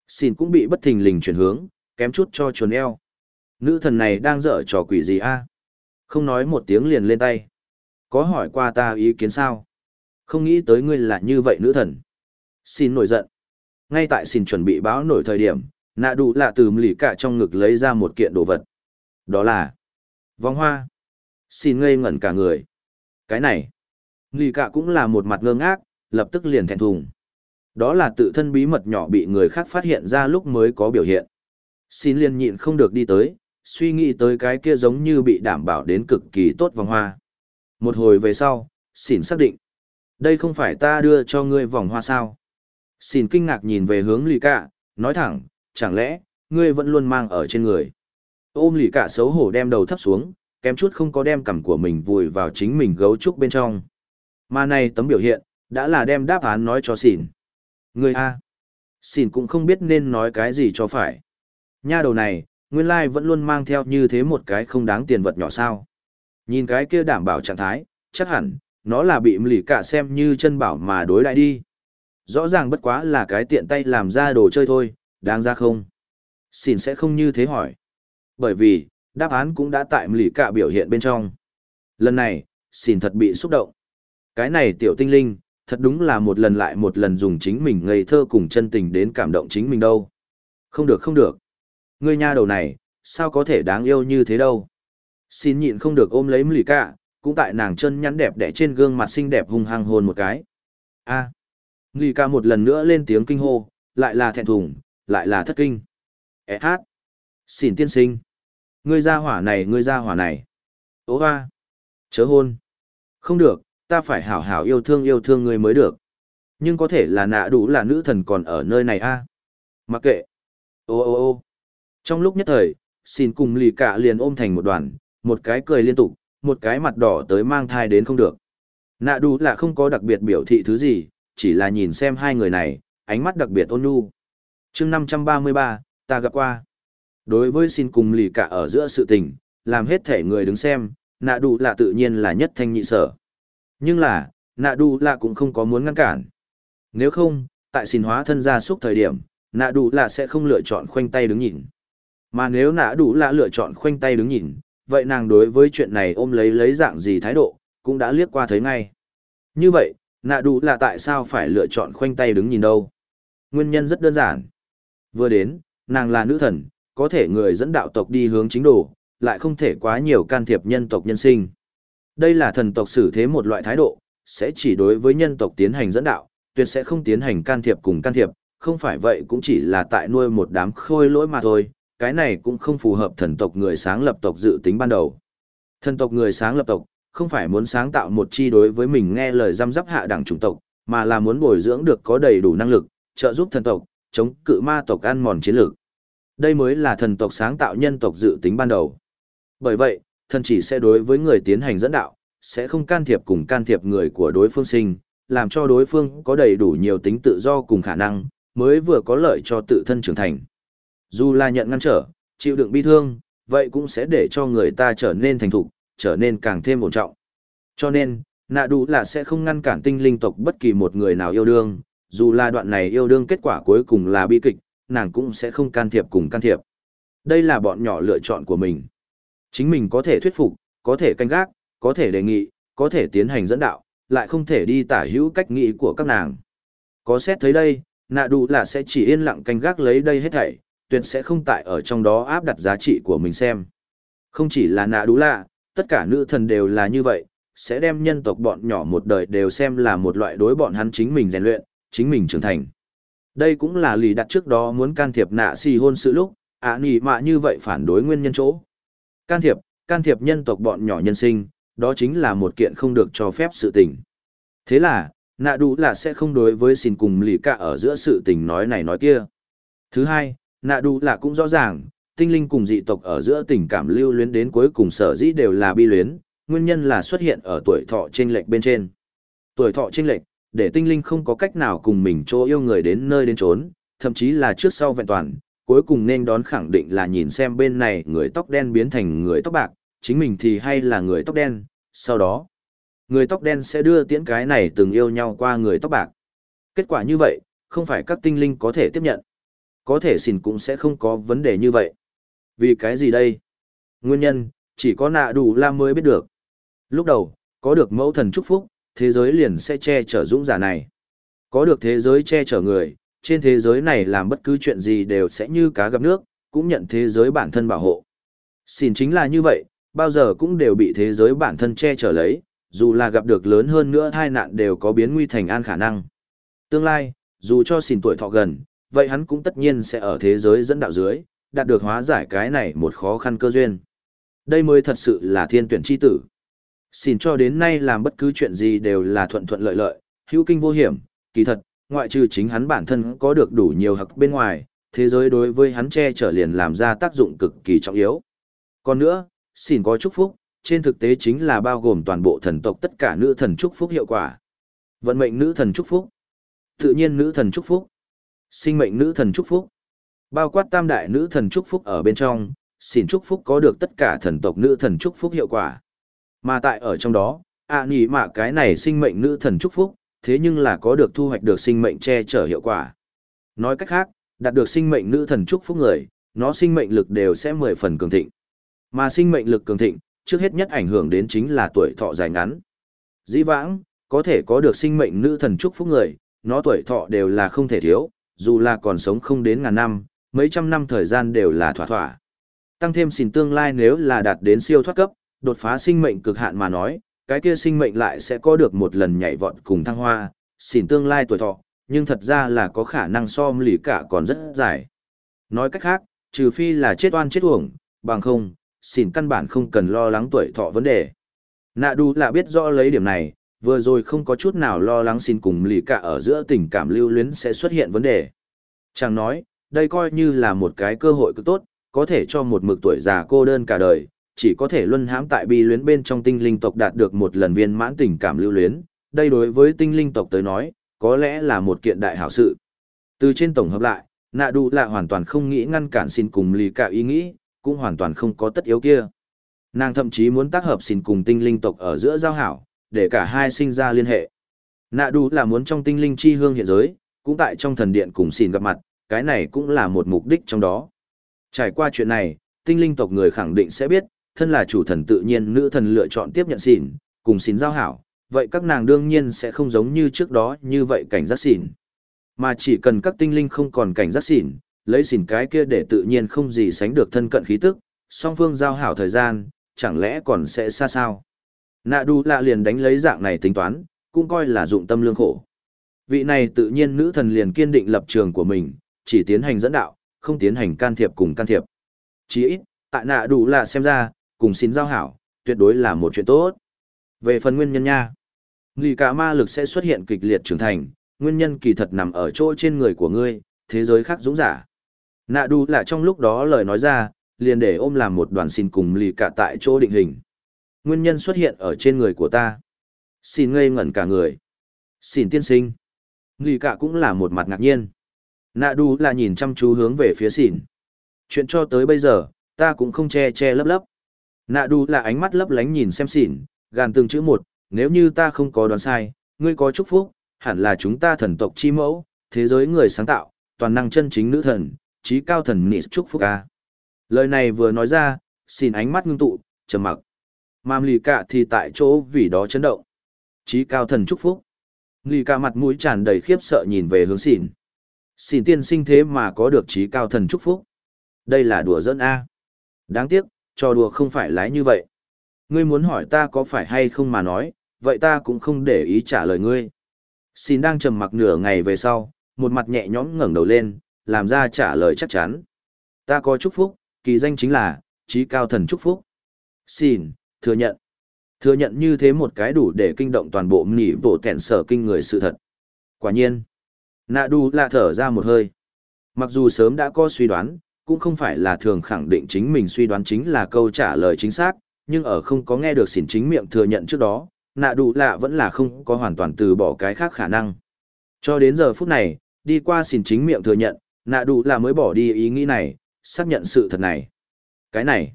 Xin cũng bị bất thình lình chuyển hướng, kém chút cho chuồn eo. Nữ thần này đang dở trò quỷ gì a? Không nói một tiếng liền lên tay. Có hỏi qua ta ý kiến sao? Không nghĩ tới ngươi là như vậy nữ thần. Xin nổi giận. Ngay tại xin chuẩn bị báo nổi thời điểm, nạ đủ lạ từ lì cả trong ngực lấy ra một kiện đồ vật. Đó là vòng hoa. Xin ngây ngẩn cả người. Cái này. Lì cả cũng là một mặt ngơ ngác, lập tức liền thẹn thùng. Đó là tự thân bí mật nhỏ bị người khác phát hiện ra lúc mới có biểu hiện. Xin liền nhịn không được đi tới, suy nghĩ tới cái kia giống như bị đảm bảo đến cực kỳ tốt vòng hoa. Một hồi về sau, xin xác định. Đây không phải ta đưa cho ngươi vòng hoa sao. Xin kinh ngạc nhìn về hướng lì cả, nói thẳng, chẳng lẽ, ngươi vẫn luôn mang ở trên người. Ôm lì cả xấu hổ đem đầu thấp xuống, kém chút không có đem cằm của mình vùi vào chính mình gấu trúc bên trong. Mà này tấm biểu hiện, đã là đem đáp án nói cho xỉn. Ngươi A. Xỉn cũng không biết nên nói cái gì cho phải. Nha đầu này, nguyên lai vẫn luôn mang theo như thế một cái không đáng tiền vật nhỏ sao. Nhìn cái kia đảm bảo trạng thái, chắc hẳn, nó là bị lì cả xem như chân bảo mà đối lại đi. Rõ ràng bất quá là cái tiện tay làm ra đồ chơi thôi, đáng ra không? Xin sẽ không như thế hỏi. Bởi vì, đáp án cũng đã tại lì cả biểu hiện bên trong. Lần này, xin thật bị xúc động. Cái này tiểu tinh linh, thật đúng là một lần lại một lần dùng chính mình ngây thơ cùng chân tình đến cảm động chính mình đâu. Không được không được ngươi nha đầu này, sao có thể đáng yêu như thế đâu. Xin nhịn không được ôm lấy lì Cả, cũng tại nàng chân nhắn đẹp đẽ trên gương mặt xinh đẹp hung hăng hôn một cái. A. À. Mlì Cả một lần nữa lên tiếng kinh hô, lại là thẹn thùng, lại là thất kinh. Ế hát. Xin tiên sinh. Ngươi ra hỏa này, ngươi ra hỏa này. Ô hoa. Chớ hôn. Không được, ta phải hảo hảo yêu thương yêu thương ngươi mới được. Nhưng có thể là nạ đủ là nữ thần còn ở nơi này a. Mặc kệ. Ô ô ô. Trong lúc nhất thời, xin cùng lì cả liền ôm thành một đoàn, một cái cười liên tục, một cái mặt đỏ tới mang thai đến không được. Nạ đủ là không có đặc biệt biểu thị thứ gì, chỉ là nhìn xem hai người này, ánh mắt đặc biệt ôn nhu chương 533, ta gặp qua. Đối với xin cùng lì cả ở giữa sự tình, làm hết thể người đứng xem, nạ đủ là tự nhiên là nhất thanh nhị sở. Nhưng là, nạ đủ là cũng không có muốn ngăn cản. Nếu không, tại xin hóa thân ra xúc thời điểm, nạ đủ là sẽ không lựa chọn khoanh tay đứng nhìn. Mà nếu Nạ đủ là lựa chọn khoanh tay đứng nhìn, vậy nàng đối với chuyện này ôm lấy lấy dạng gì thái độ, cũng đã liếc qua thấy ngay. Như vậy, nạ đủ là tại sao phải lựa chọn khoanh tay đứng nhìn đâu? Nguyên nhân rất đơn giản. Vừa đến, nàng là nữ thần, có thể người dẫn đạo tộc đi hướng chính đồ, lại không thể quá nhiều can thiệp nhân tộc nhân sinh. Đây là thần tộc xử thế một loại thái độ, sẽ chỉ đối với nhân tộc tiến hành dẫn đạo, tuyệt sẽ không tiến hành can thiệp cùng can thiệp, không phải vậy cũng chỉ là tại nuôi một đám khôi lỗi mà thôi, cái này cũng không phù hợp thần tộc người sáng lập tộc dự tính ban đầu. Thần tộc người sáng lập tộc, không phải muốn sáng tạo một chi đối với mình nghe lời giam giáp hạ đẳng chủng tộc, mà là muốn bồi dưỡng được có đầy đủ năng lực, trợ giúp thần tộc, chống cự ma tộc ăn mòn chiến lược. Đây mới là thần tộc sáng tạo nhân tộc dự tính ban đầu. Bởi vậy, thần chỉ sẽ đối với người tiến hành dẫn đạo, sẽ không can thiệp cùng can thiệp người của đối phương sinh, làm cho đối phương có đầy đủ nhiều tính tự do cùng khả năng, mới vừa có lợi cho tự thân trưởng thành. Dù là nhận ngăn trở, chịu đựng bi thương, vậy cũng sẽ để cho người ta trở nên thành thục, trở nên càng thêm ổn trọng. Cho nên, nạ đủ là sẽ không ngăn cản tinh linh tộc bất kỳ một người nào yêu đương, dù là đoạn này yêu đương kết quả cuối cùng là bi kịch, nàng cũng sẽ không can thiệp cùng can thiệp. Đây là bọn nhỏ lựa chọn của mình. Chính mình có thể thuyết phục, có thể canh gác, có thể đề nghị, có thể tiến hành dẫn đạo, lại không thể đi tả hữu cách nghĩ của các nàng. Có xét thấy đây, nạ đủ là sẽ chỉ yên lặng canh gác lấy đây hết thảy, tuyệt sẽ không tại ở trong đó áp đặt giá trị của mình xem. Không chỉ là nạ đủ lạ, tất cả nữ thần đều là như vậy, sẽ đem nhân tộc bọn nhỏ một đời đều xem là một loại đối bọn hắn chính mình rèn luyện, chính mình trưởng thành. Đây cũng là lì đặt trước đó muốn can thiệp nạ si hôn sự lúc, ạ à, nỉ mạ như vậy phản đối nguyên nhân chỗ. Can thiệp, can thiệp nhân tộc bọn nhỏ nhân sinh, đó chính là một kiện không được cho phép sự tình. Thế là, nạ đủ là sẽ không đối với xin cùng lì cả ở giữa sự tình nói này nói kia. Thứ hai, nạ đủ là cũng rõ ràng, tinh linh cùng dị tộc ở giữa tình cảm lưu luyến đến cuối cùng sở dĩ đều là bi luyến, nguyên nhân là xuất hiện ở tuổi thọ chênh lệch bên trên. Tuổi thọ chênh lệch, để tinh linh không có cách nào cùng mình chỗ yêu người đến nơi đến trốn, thậm chí là trước sau vẹn toàn, cuối cùng nên đón khẳng định là nhìn xem bên này người tóc đen biến thành người tóc bạc, chính mình thì hay là người tóc đen, sau đó, người tóc đen sẽ đưa tiễn cái này từng yêu nhau qua người tóc bạc. Kết quả như vậy, không phải các tinh linh có thể tiếp nhận. Có thể xỉn cũng sẽ không có vấn đề như vậy. Vì cái gì đây? Nguyên nhân, chỉ có nạ đủ la mới biết được. Lúc đầu, có được mẫu thần chúc phúc, thế giới liền sẽ che chở dũng giả này. Có được thế giới che chở người, trên thế giới này làm bất cứ chuyện gì đều sẽ như cá gặp nước, cũng nhận thế giới bản thân bảo hộ. Xin chính là như vậy, bao giờ cũng đều bị thế giới bản thân che chở lấy, dù là gặp được lớn hơn nữa hai nạn đều có biến nguy thành an khả năng. Tương lai, dù cho xin tuổi thọ gần, vậy hắn cũng tất nhiên sẽ ở thế giới dẫn đạo dưới, đạt được hóa giải cái này một khó khăn cơ duyên. Đây mới thật sự là thiên tuyển chi tử. Xin cho đến nay làm bất cứ chuyện gì đều là thuận thuận lợi lợi, hữu kinh vô hiểm, kỳ thật, ngoại trừ chính hắn bản thân có được đủ nhiều hậc bên ngoài, thế giới đối với hắn che chở liền làm ra tác dụng cực kỳ trọng yếu. Còn nữa, xin có chúc phúc, trên thực tế chính là bao gồm toàn bộ thần tộc tất cả nữ thần chúc phúc hiệu quả. Vận mệnh nữ thần chúc phúc, tự nhiên nữ thần chúc phúc, sinh mệnh nữ thần chúc phúc, bao quát tam đại nữ thần chúc phúc ở bên trong, xin chúc phúc có được tất cả thần tộc nữ thần chúc phúc hiệu quả. Mà tại ở trong đó, ạ à, nhỉ mạ cái này sinh mệnh nữ thần chúc phúc, thế nhưng là có được thu hoạch được sinh mệnh che chở hiệu quả. Nói cách khác, đạt được sinh mệnh nữ thần chúc phúc người, nó sinh mệnh lực đều sẽ mười phần cường thịnh. Mà sinh mệnh lực cường thịnh, trước hết nhất ảnh hưởng đến chính là tuổi thọ dài ngắn. Dĩ vãng, có thể có được sinh mệnh nữ thần chúc phúc người, nó tuổi thọ đều là không thể thiếu, dù là còn sống không đến ngàn năm, mấy trăm năm thời gian đều là thỏa thỏa. Tăng thêm xin tương lai nếu là đạt đến siêu thoát cấp, đột phá sinh mệnh cực hạn mà nói, cái kia sinh mệnh lại sẽ có được một lần nhảy vọt cùng thăng hoa, xỉn tương lai tuổi thọ, nhưng thật ra là có khả năng so lì cả còn rất dài. Nói cách khác, trừ phi là chết oan chết uổng, bằng không, xỉn căn bản không cần lo lắng tuổi thọ vấn đề. Nạ đu là biết rõ lấy điểm này, vừa rồi không có chút nào lo lắng xin cùng lì cả ở giữa tình cảm lưu luyến sẽ xuất hiện vấn đề. Chàng nói, đây coi như là một cái cơ hội cực tốt, có thể cho một mực tuổi già cô đơn cả đời, chỉ có thể luân hãm tại bi luyến bên trong tinh linh tộc đạt được một lần viên mãn tình cảm lưu luyến. Đây đối với tinh linh tộc tới nói, có lẽ là một kiện đại hảo sự. Từ trên tổng hợp lại, nạ đủ là hoàn toàn không nghĩ ngăn cản xin cùng lì cả ý nghĩ, cũng hoàn toàn không có tất yếu kia. Nàng thậm chí muốn tác hợp xin cùng tinh linh tộc ở giữa giao hảo, để cả hai sinh ra liên hệ. Nạ đủ là muốn trong tinh linh chi hương hiện giới, cũng tại trong thần điện cùng xin gặp mặt, cái này cũng là một mục đích trong đó. Trải qua chuyện này, tinh linh tộc người khẳng định sẽ biết, thân là chủ thần tự nhiên nữ thần lựa chọn tiếp nhận xỉn, cùng xỉn giao hảo, vậy các nàng đương nhiên sẽ không giống như trước đó như vậy cảnh giác xỉn. Mà chỉ cần các tinh linh không còn cảnh giác xỉn, lấy xỉn cái kia để tự nhiên không gì sánh được thân cận khí tức, song phương giao hảo thời gian, chẳng lẽ còn sẽ xa sao. Nạ đu lạ liền đánh lấy dạng này tính toán, cũng coi là dụng tâm lương khổ. Vị này tự nhiên nữ thần liền kiên định lập trường của mình, chỉ tiến hành dẫn đạo, không tiến hành can thiệp cùng can thiệp. Chỉ ít, tại nạ đủ là xem ra, cùng xin giao hảo, tuyệt đối là một chuyện tốt. Về phần nguyên nhân nha, nghỉ cả ma lực sẽ xuất hiện kịch liệt trưởng thành, nguyên nhân kỳ thật nằm ở chỗ trên người của ngươi, thế giới khác dũng giả. Nạ đu là trong lúc đó lời nói ra, liền để ôm làm một đoàn xin cùng lì cả tại chỗ định hình. Nguyên nhân xuất hiện ở trên người của ta. Xin ngây ngẩn cả người. Xin tiên sinh. Lì cả cũng là một mặt ngạc nhiên. Nạ đu là nhìn chăm chú hướng về phía xỉn. Chuyện cho tới bây giờ, ta cũng không che che lấp lấp. Nạ đu là ánh mắt lấp lánh nhìn xem xỉn, gàn từng chữ một, nếu như ta không có đoán sai, ngươi có chúc phúc, hẳn là chúng ta thần tộc chi mẫu, thế giới người sáng tạo, toàn năng chân chính nữ thần, trí cao thần nị chúc phúc a? Lời này vừa nói ra, xỉn ánh mắt ngưng tụ, trầm mặc. Mam lì cả thì tại chỗ vì đó chấn động. Trí cao thần chúc phúc. Lì cả mặt mũi tràn đầy khiếp sợ nhìn về hướng xỉn. Xỉn tiên sinh thế mà có được trí cao thần chúc phúc. Đây là đùa dẫn A. Đáng tiếc, trò đùa không phải lái như vậy. Ngươi muốn hỏi ta có phải hay không mà nói, vậy ta cũng không để ý trả lời ngươi. Xin đang trầm mặc nửa ngày về sau, một mặt nhẹ nhõm ngẩng đầu lên, làm ra trả lời chắc chắn. Ta có chúc phúc, kỳ danh chính là, trí cao thần chúc phúc. Xin, thừa nhận. Thừa nhận như thế một cái đủ để kinh động toàn bộ mỉ bộ kẹn sở kinh người sự thật. Quả nhiên. Nạ đu lạ thở ra một hơi. Mặc dù sớm đã có suy đoán, cũng không phải là thường khẳng định chính mình suy đoán chính là câu trả lời chính xác, nhưng ở không có nghe được xỉn chính miệng thừa nhận trước đó, nạ đủ lạ vẫn là không có hoàn toàn từ bỏ cái khác khả năng. Cho đến giờ phút này, đi qua xỉn chính miệng thừa nhận, nạ đủ lạ mới bỏ đi ý nghĩ này, xác nhận sự thật này. Cái này,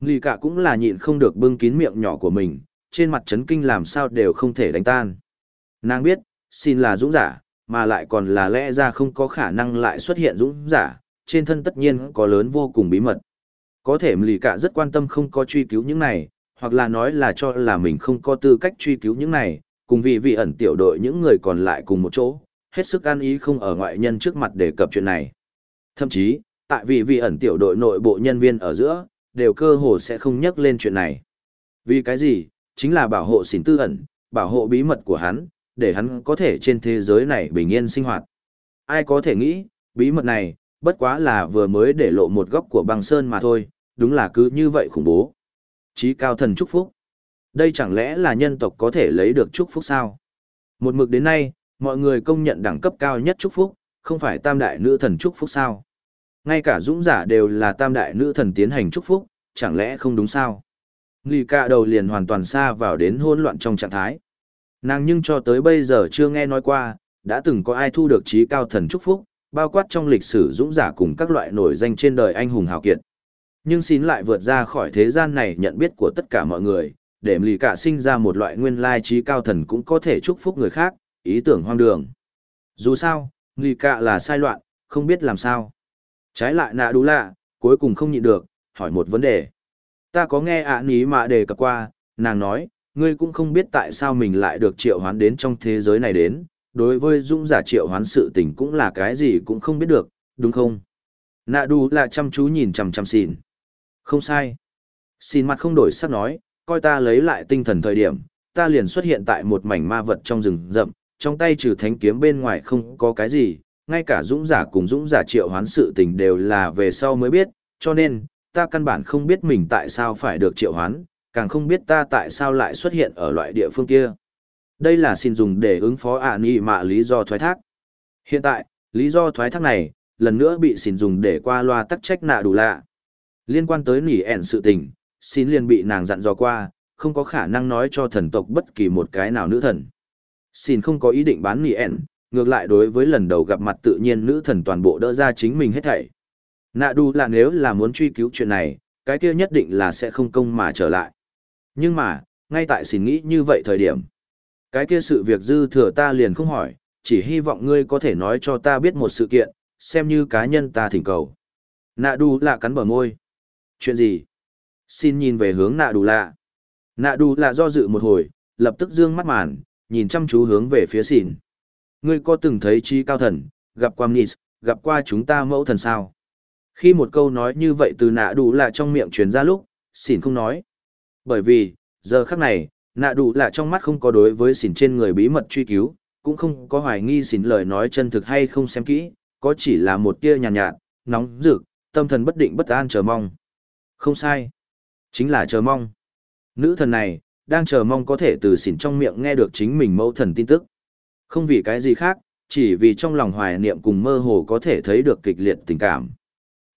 Lì cả cũng là nhịn không được bưng kín miệng nhỏ của mình, trên mặt chấn kinh làm sao đều không thể đánh tan. Nàng biết, xin là dũng giả, mà lại còn là lẽ ra không có khả năng lại xuất hiện dũng giả, trên thân tất nhiên có lớn vô cùng bí mật. Có thể lì cả rất quan tâm không có truy cứu những này, hoặc là nói là cho là mình không có tư cách truy cứu những này, cùng vì vị ẩn tiểu đội những người còn lại cùng một chỗ, hết sức an ý không ở ngoại nhân trước mặt để cập chuyện này. Thậm chí, tại vì vị ẩn tiểu đội nội bộ nhân viên ở giữa, đều cơ hồ sẽ không nhắc lên chuyện này. Vì cái gì? Chính là bảo hộ xỉn tư ẩn, bảo hộ bí mật của hắn, để hắn có thể trên thế giới này bình yên sinh hoạt. Ai có thể nghĩ, bí mật này, bất quá là vừa mới để lộ một góc của băng sơn mà thôi, đúng là cứ như vậy khủng bố. Chí cao thần chúc phúc. Đây chẳng lẽ là nhân tộc có thể lấy được chúc phúc sao? Một mực đến nay, mọi người công nhận đẳng cấp cao nhất chúc phúc, không phải tam đại nữ thần chúc phúc sao? Ngay cả dũng giả đều là tam đại nữ thần tiến hành chúc phúc, chẳng lẽ không đúng sao? Nghi cả đầu liền hoàn toàn xa vào đến hỗn loạn trong trạng thái. Nàng nhưng cho tới bây giờ chưa nghe nói qua, đã từng có ai thu được trí cao thần chúc phúc, bao quát trong lịch sử dũng giả cùng các loại nổi danh trên đời anh hùng hào kiệt. Nhưng xin lại vượt ra khỏi thế gian này nhận biết của tất cả mọi người, để lì cả sinh ra một loại nguyên lai trí cao thần cũng có thể chúc phúc người khác, ý tưởng hoang đường. Dù sao, lì cả là sai loạn, không biết làm sao. Trái lại nạ đủ lạ, cuối cùng không nhịn được, hỏi một vấn đề. Ta có nghe ạ à ní mà đề cập qua, nàng nói, ngươi cũng không biết tại sao mình lại được triệu hoán đến trong thế giới này đến, đối với dũng giả triệu hoán sự tình cũng là cái gì cũng không biết được, đúng không? Nạ đủ là chăm chú nhìn chằm chằm xìn. Không sai. Xin mặt không đổi sắc nói, coi ta lấy lại tinh thần thời điểm, ta liền xuất hiện tại một mảnh ma vật trong rừng rậm, trong tay trừ thánh kiếm bên ngoài không có cái gì, ngay cả dũng giả cùng dũng giả triệu hoán sự tình đều là về sau mới biết, cho nên, ta căn bản không biết mình tại sao phải được triệu hoán, càng không biết ta tại sao lại xuất hiện ở loại địa phương kia. Đây là xin dùng để ứng phó ả nghị mạ lý do thoái thác. Hiện tại, lý do thoái thác này, lần nữa bị xin dùng để qua loa tắc trách nạ đủ lạ. Liên quan tới nỉ ẻn sự tình, xin liền bị nàng dặn dò qua, không có khả năng nói cho thần tộc bất kỳ một cái nào nữ thần. Xin không có ý định bán nỉ ẻn, ngược lại đối với lần đầu gặp mặt tự nhiên nữ thần toàn bộ đỡ ra chính mình hết thảy. Nạ đu lạ nếu là muốn truy cứu chuyện này, cái kia nhất định là sẽ không công mà trở lại. Nhưng mà, ngay tại xin nghĩ như vậy thời điểm, cái kia sự việc dư thừa ta liền không hỏi, chỉ hy vọng ngươi có thể nói cho ta biết một sự kiện, xem như cá nhân ta thỉnh cầu. Nạ đu lạ cắn bờ môi. Chuyện gì? Xin nhìn về hướng nạ đù lạ. Nạ đù lạ do dự một hồi, lập tức dương mắt màn, nhìn chăm chú hướng về phía xỉn. Ngươi có từng thấy chi cao thần, gặp qua Mnis, gặp qua chúng ta mẫu thần sao? Khi một câu nói như vậy từ nạ đủ lạ trong miệng truyền ra lúc, xỉn không nói. Bởi vì, giờ khắc này, nạ đủ lạ trong mắt không có đối với xỉn trên người bí mật truy cứu, cũng không có hoài nghi xỉn lời nói chân thực hay không xem kỹ, có chỉ là một tia nhàn nhạt, nhạt, nóng rực, tâm thần bất định bất an chờ mong. Không sai. Chính là chờ mong. Nữ thần này, đang chờ mong có thể từ xỉn trong miệng nghe được chính mình mẫu thần tin tức. Không vì cái gì khác, chỉ vì trong lòng hoài niệm cùng mơ hồ có thể thấy được kịch liệt tình cảm.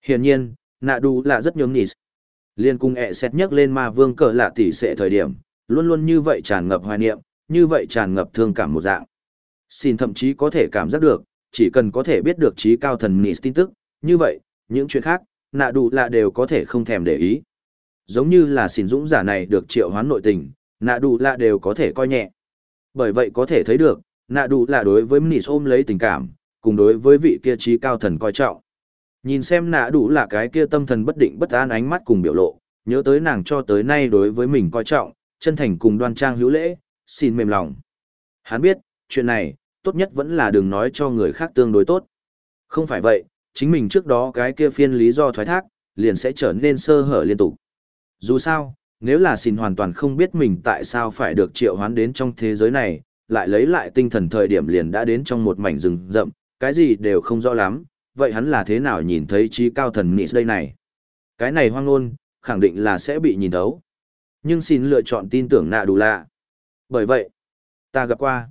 Hiển nhiên, nạ đủ là rất nhớ Nis. Liên cung ẹ xét nhắc lên ma vương cờ lạ tỷ sệ thời điểm, luôn luôn như vậy tràn ngập hoài niệm, như vậy tràn ngập thương cảm một dạng. Xin thậm chí có thể cảm giác được, chỉ cần có thể biết được trí cao thần nị tin tức, như vậy, những chuyện khác, nạ đủ là đều có thể không thèm để ý. Giống như là xin dũng giả này được triệu hoán nội tình, nạ đủ là đều có thể coi nhẹ. Bởi vậy có thể thấy được, nạ đủ là đối với nị ôm lấy tình cảm, cùng đối với vị kia trí cao thần coi trọng. Nhìn xem nạ đủ là cái kia tâm thần bất định bất an ánh mắt cùng biểu lộ, nhớ tới nàng cho tới nay đối với mình coi trọng, chân thành cùng đoan trang hữu lễ, xin mềm lòng. Hắn biết, chuyện này, tốt nhất vẫn là đừng nói cho người khác tương đối tốt. Không phải vậy, chính mình trước đó cái kia phiên lý do thoái thác, liền sẽ trở nên sơ hở liên tục. Dù sao, nếu là xin hoàn toàn không biết mình tại sao phải được triệu hoán đến trong thế giới này, lại lấy lại tinh thần thời điểm liền đã đến trong một mảnh rừng rậm, cái gì đều không rõ lắm, vậy hắn là thế nào nhìn thấy trí cao thần Nis đây này? Cái này hoang ngôn, khẳng định là sẽ bị nhìn thấu. Nhưng xin lựa chọn tin tưởng nạ đủ lạ. Bởi vậy, ta gặp qua.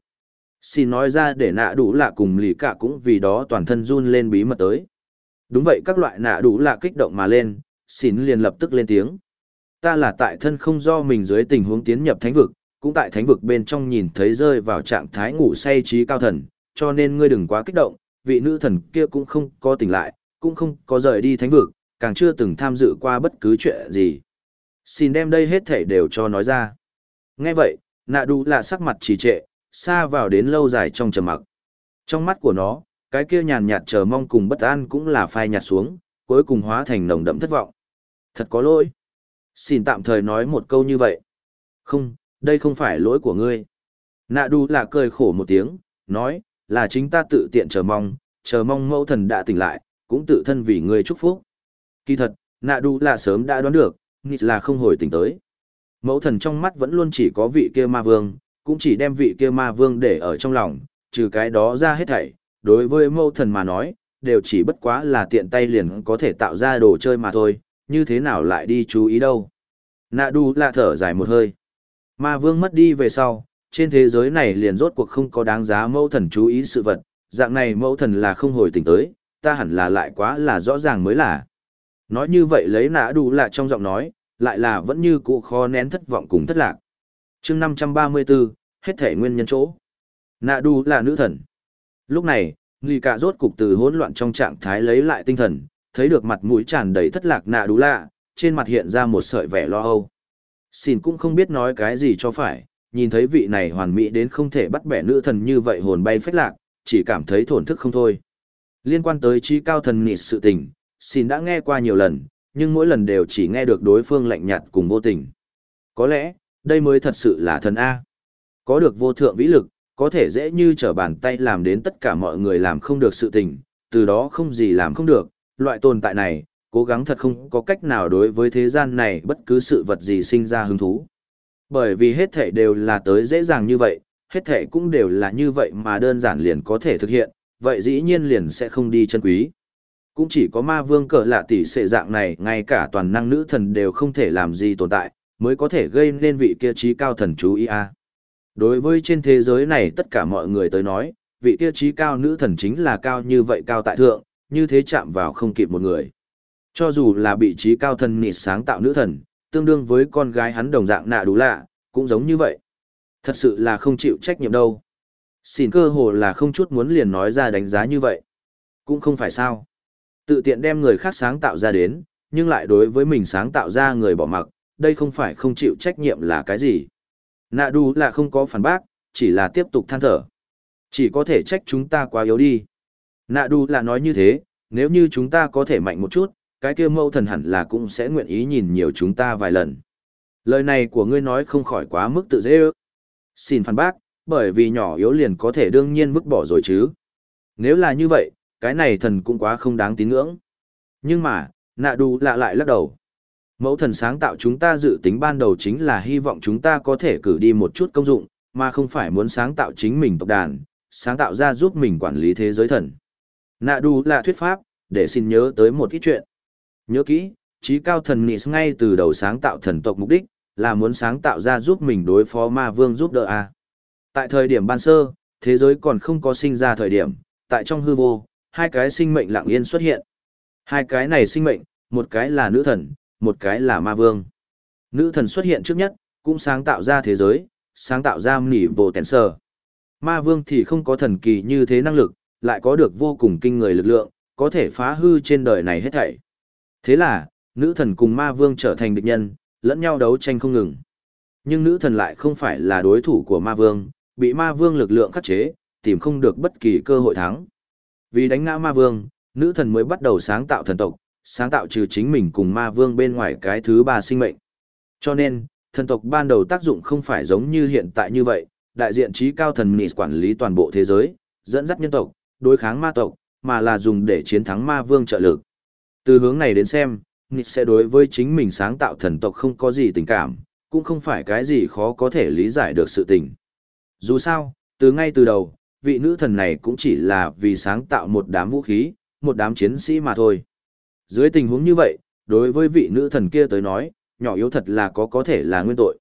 Xin nói ra để nạ đủ lạ cùng lì cả cũng vì đó toàn thân run lên bí mật tới. Đúng vậy các loại nạ đủ lạ kích động mà lên, xin liền lập tức lên tiếng. Ta là tại thân không do mình dưới tình huống tiến nhập thánh vực, cũng tại thánh vực bên trong nhìn thấy rơi vào trạng thái ngủ say trí cao thần, cho nên ngươi đừng quá kích động, vị nữ thần kia cũng không có tỉnh lại, cũng không có rời đi thánh vực, càng chưa từng tham dự qua bất cứ chuyện gì. Xin đem đây hết thể đều cho nói ra. Nghe vậy, nạ đủ là sắc mặt trì trệ, xa vào đến lâu dài trong trầm mặc. Trong mắt của nó, cái kia nhàn nhạt chờ mong cùng bất an cũng là phai nhạt xuống, cuối cùng hóa thành nồng đậm thất vọng. Thật có lỗi. Xin tạm thời nói một câu như vậy. Không, đây không phải lỗi của ngươi. Nạ đu là cười khổ một tiếng, nói, là chính ta tự tiện chờ mong, chờ mong mẫu thần đã tỉnh lại, cũng tự thân vì ngươi chúc phúc. Kỳ thật, nạ đu là sớm đã đoán được, nghĩ là không hồi tỉnh tới. Mẫu thần trong mắt vẫn luôn chỉ có vị kia ma vương, cũng chỉ đem vị kia ma vương để ở trong lòng, trừ cái đó ra hết thảy, đối với mẫu thần mà nói, đều chỉ bất quá là tiện tay liền có thể tạo ra đồ chơi mà thôi, như thế nào lại đi chú ý đâu. Nạ đu là thở dài một hơi. Ma vương mất đi về sau, trên thế giới này liền rốt cuộc không có đáng giá mẫu thần chú ý sự vật, dạng này mẫu thần là không hồi tỉnh tới, ta hẳn là lại quá là rõ ràng mới là. Nói như vậy lấy nã đủ là trong giọng nói, lại là vẫn như cụ khó nén thất vọng cùng thất lạc. chương 534, hết thể nguyên nhân chỗ. Nạ đu là nữ thần. Lúc này, Nghi cả rốt cục từ hỗn loạn trong trạng thái lấy lại tinh thần, thấy được mặt mũi tràn đầy thất lạc nạ đu lạ, trên mặt hiện ra một sợi vẻ lo âu. Xin cũng không biết nói cái gì cho phải, nhìn thấy vị này hoàn mỹ đến không thể bắt bẻ nữ thần như vậy hồn bay phách lạc, chỉ cảm thấy thổn thức không thôi. Liên quan tới trí cao thần nịt sự tình, xin đã nghe qua nhiều lần, nhưng mỗi lần đều chỉ nghe được đối phương lạnh nhạt cùng vô tình. Có lẽ, đây mới thật sự là thần A. Có được vô thượng vĩ lực, có thể dễ như trở bàn tay làm đến tất cả mọi người làm không được sự tình, từ đó không gì làm không được, loại tồn tại này, cố gắng thật không có cách nào đối với thế gian này bất cứ sự vật gì sinh ra hứng thú. Bởi vì hết thể đều là tới dễ dàng như vậy, hết thể cũng đều là như vậy mà đơn giản liền có thể thực hiện, vậy dĩ nhiên liền sẽ không đi chân quý. Cũng chỉ có ma vương cỡ lạ tỷ sệ dạng này, ngay cả toàn năng nữ thần đều không thể làm gì tồn tại, mới có thể gây nên vị kia trí cao thần chú ý a. Đối với trên thế giới này tất cả mọi người tới nói, vị kia trí cao nữ thần chính là cao như vậy cao tại thượng, như thế chạm vào không kịp một người. Cho dù là bị trí cao thần nịt sáng tạo nữ thần, tương đương với con gái hắn đồng dạng nạ đủ lạ, cũng giống như vậy. Thật sự là không chịu trách nhiệm đâu. Xin cơ hồ là không chút muốn liền nói ra đánh giá như vậy. Cũng không phải sao. Tự tiện đem người khác sáng tạo ra đến, nhưng lại đối với mình sáng tạo ra người bỏ mặc, đây không phải không chịu trách nhiệm là cái gì. Nạ Đu là không có phản bác, chỉ là tiếp tục than thở. Chỉ có thể trách chúng ta quá yếu đi. Nạ Đu là nói như thế, nếu như chúng ta có thể mạnh một chút, cái kia mâu thần hẳn là cũng sẽ nguyện ý nhìn nhiều chúng ta vài lần. Lời này của ngươi nói không khỏi quá mức tự dễ ước. Xin phản bác, bởi vì nhỏ yếu liền có thể đương nhiên vứt bỏ rồi chứ. Nếu là như vậy, cái này thần cũng quá không đáng tín ngưỡng. Nhưng mà, nạ đù lạ lại lắc đầu. Mẫu thần sáng tạo chúng ta dự tính ban đầu chính là hy vọng chúng ta có thể cử đi một chút công dụng, mà không phải muốn sáng tạo chính mình tộc đàn, sáng tạo ra giúp mình quản lý thế giới thần. Nạ đù là thuyết pháp, để xin nhớ tới một ít chuyện. Nhớ kỹ, trí cao thần Nis ngay từ đầu sáng tạo thần tộc mục đích, là muốn sáng tạo ra giúp mình đối phó ma vương giúp đỡ a. Tại thời điểm ban sơ, thế giới còn không có sinh ra thời điểm, tại trong hư vô, hai cái sinh mệnh lặng yên xuất hiện. Hai cái này sinh mệnh, một cái là nữ thần, một cái là ma vương. Nữ thần xuất hiện trước nhất, cũng sáng tạo ra thế giới, sáng tạo ra mỉ bộ tèn sơ. Ma vương thì không có thần kỳ như thế năng lực, lại có được vô cùng kinh người lực lượng, có thể phá hư trên đời này hết thảy. Thế là, nữ thần cùng ma vương trở thành địch nhân, lẫn nhau đấu tranh không ngừng. Nhưng nữ thần lại không phải là đối thủ của ma vương, bị ma vương lực lượng khắc chế, tìm không được bất kỳ cơ hội thắng. Vì đánh ngã ma vương, nữ thần mới bắt đầu sáng tạo thần tộc, sáng tạo trừ chính mình cùng ma vương bên ngoài cái thứ ba sinh mệnh. Cho nên, thần tộc ban đầu tác dụng không phải giống như hiện tại như vậy, đại diện trí cao thần nị quản lý toàn bộ thế giới, dẫn dắt nhân tộc, đối kháng ma tộc, mà là dùng để chiến thắng ma vương trợ lực. Từ hướng này đến xem, nị sẽ đối với chính mình sáng tạo thần tộc không có gì tình cảm, cũng không phải cái gì khó có thể lý giải được sự tình. Dù sao, từ ngay từ đầu, vị nữ thần này cũng chỉ là vì sáng tạo một đám vũ khí, một đám chiến sĩ mà thôi. Dưới tình huống như vậy, đối với vị nữ thần kia tới nói, nhỏ yếu thật là có có thể là nguyên tội.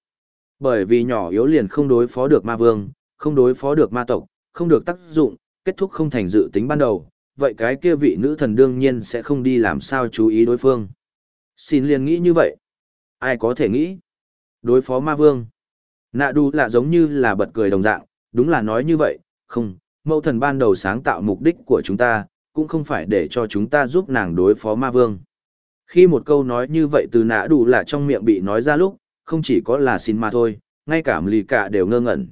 Bởi vì nhỏ yếu liền không đối phó được ma vương, không đối phó được ma tộc, không được tác dụng, kết thúc không thành dự tính ban đầu, vậy cái kia vị nữ thần đương nhiên sẽ không đi làm sao chú ý đối phương. Xin liền nghĩ như vậy. Ai có thể nghĩ? Đối phó ma vương. Nạ đu là giống như là bật cười đồng dạng, đúng là nói như vậy, không, mẫu thần ban đầu sáng tạo mục đích của chúng ta, cũng không phải để cho chúng ta giúp nàng đối phó ma vương. Khi một câu nói như vậy từ nã đủ là trong miệng bị nói ra lúc, không chỉ có là xin mà thôi, ngay cả lì cả đều ngơ ngẩn.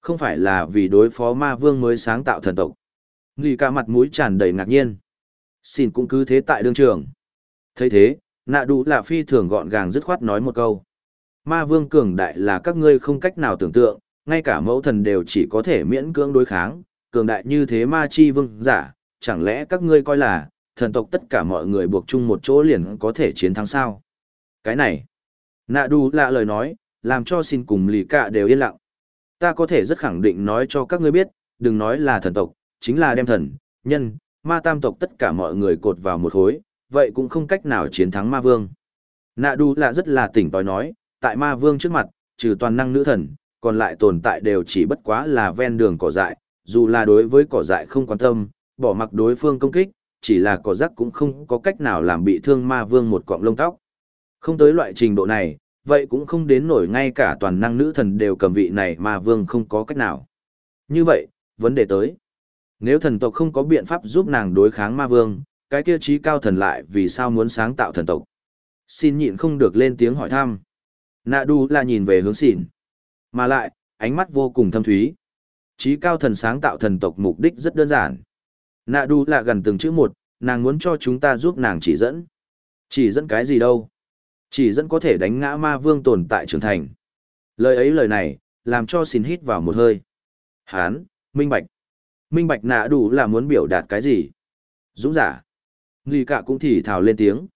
Không phải là vì đối phó ma vương mới sáng tạo thần tộc. Lì cả mặt mũi tràn đầy ngạc nhiên. Xin cũng cứ thế tại đương trường. thấy thế, nạ đủ là phi thường gọn gàng dứt khoát nói một câu. Ma vương cường đại là các ngươi không cách nào tưởng tượng, ngay cả mẫu thần đều chỉ có thể miễn cưỡng đối kháng, cường đại như thế ma chi vương giả, chẳng lẽ các ngươi coi là, thần tộc tất cả mọi người buộc chung một chỗ liền có thể chiến thắng sao? Cái này, nạ đu lạ lời nói, làm cho xin cùng lì cả đều yên lặng. Ta có thể rất khẳng định nói cho các ngươi biết, đừng nói là thần tộc, chính là đem thần, nhân, ma tam tộc tất cả mọi người cột vào một khối, vậy cũng không cách nào chiến thắng ma vương. Nạ đu lạ rất là tỉnh tòi nói, tại ma vương trước mặt, trừ toàn năng nữ thần, còn lại tồn tại đều chỉ bất quá là ven đường cỏ dại, dù là đối với cỏ dại không quan tâm, bỏ mặc đối phương công kích, chỉ là cỏ rác cũng không có cách nào làm bị thương ma vương một cọng lông tóc. Không tới loại trình độ này, vậy cũng không đến nổi ngay cả toàn năng nữ thần đều cầm vị này ma vương không có cách nào. Như vậy, vấn đề tới. Nếu thần tộc không có biện pháp giúp nàng đối kháng ma vương, cái kia trí cao thần lại vì sao muốn sáng tạo thần tộc? Xin nhịn không được lên tiếng hỏi thăm. Nạ đu là nhìn về hướng xỉn. Mà lại, ánh mắt vô cùng thâm thúy. Trí cao thần sáng tạo thần tộc mục đích rất đơn giản. Nạ đu là gần từng chữ một, nàng muốn cho chúng ta giúp nàng chỉ dẫn. Chỉ dẫn cái gì đâu? Chỉ dẫn có thể đánh ngã ma vương tồn tại trưởng thành. Lời ấy lời này, làm cho xin hít vào một hơi. Hán, minh bạch. Minh bạch nạ đủ là muốn biểu đạt cái gì? Dũng giả. Nghi cả cũng thì thào lên tiếng.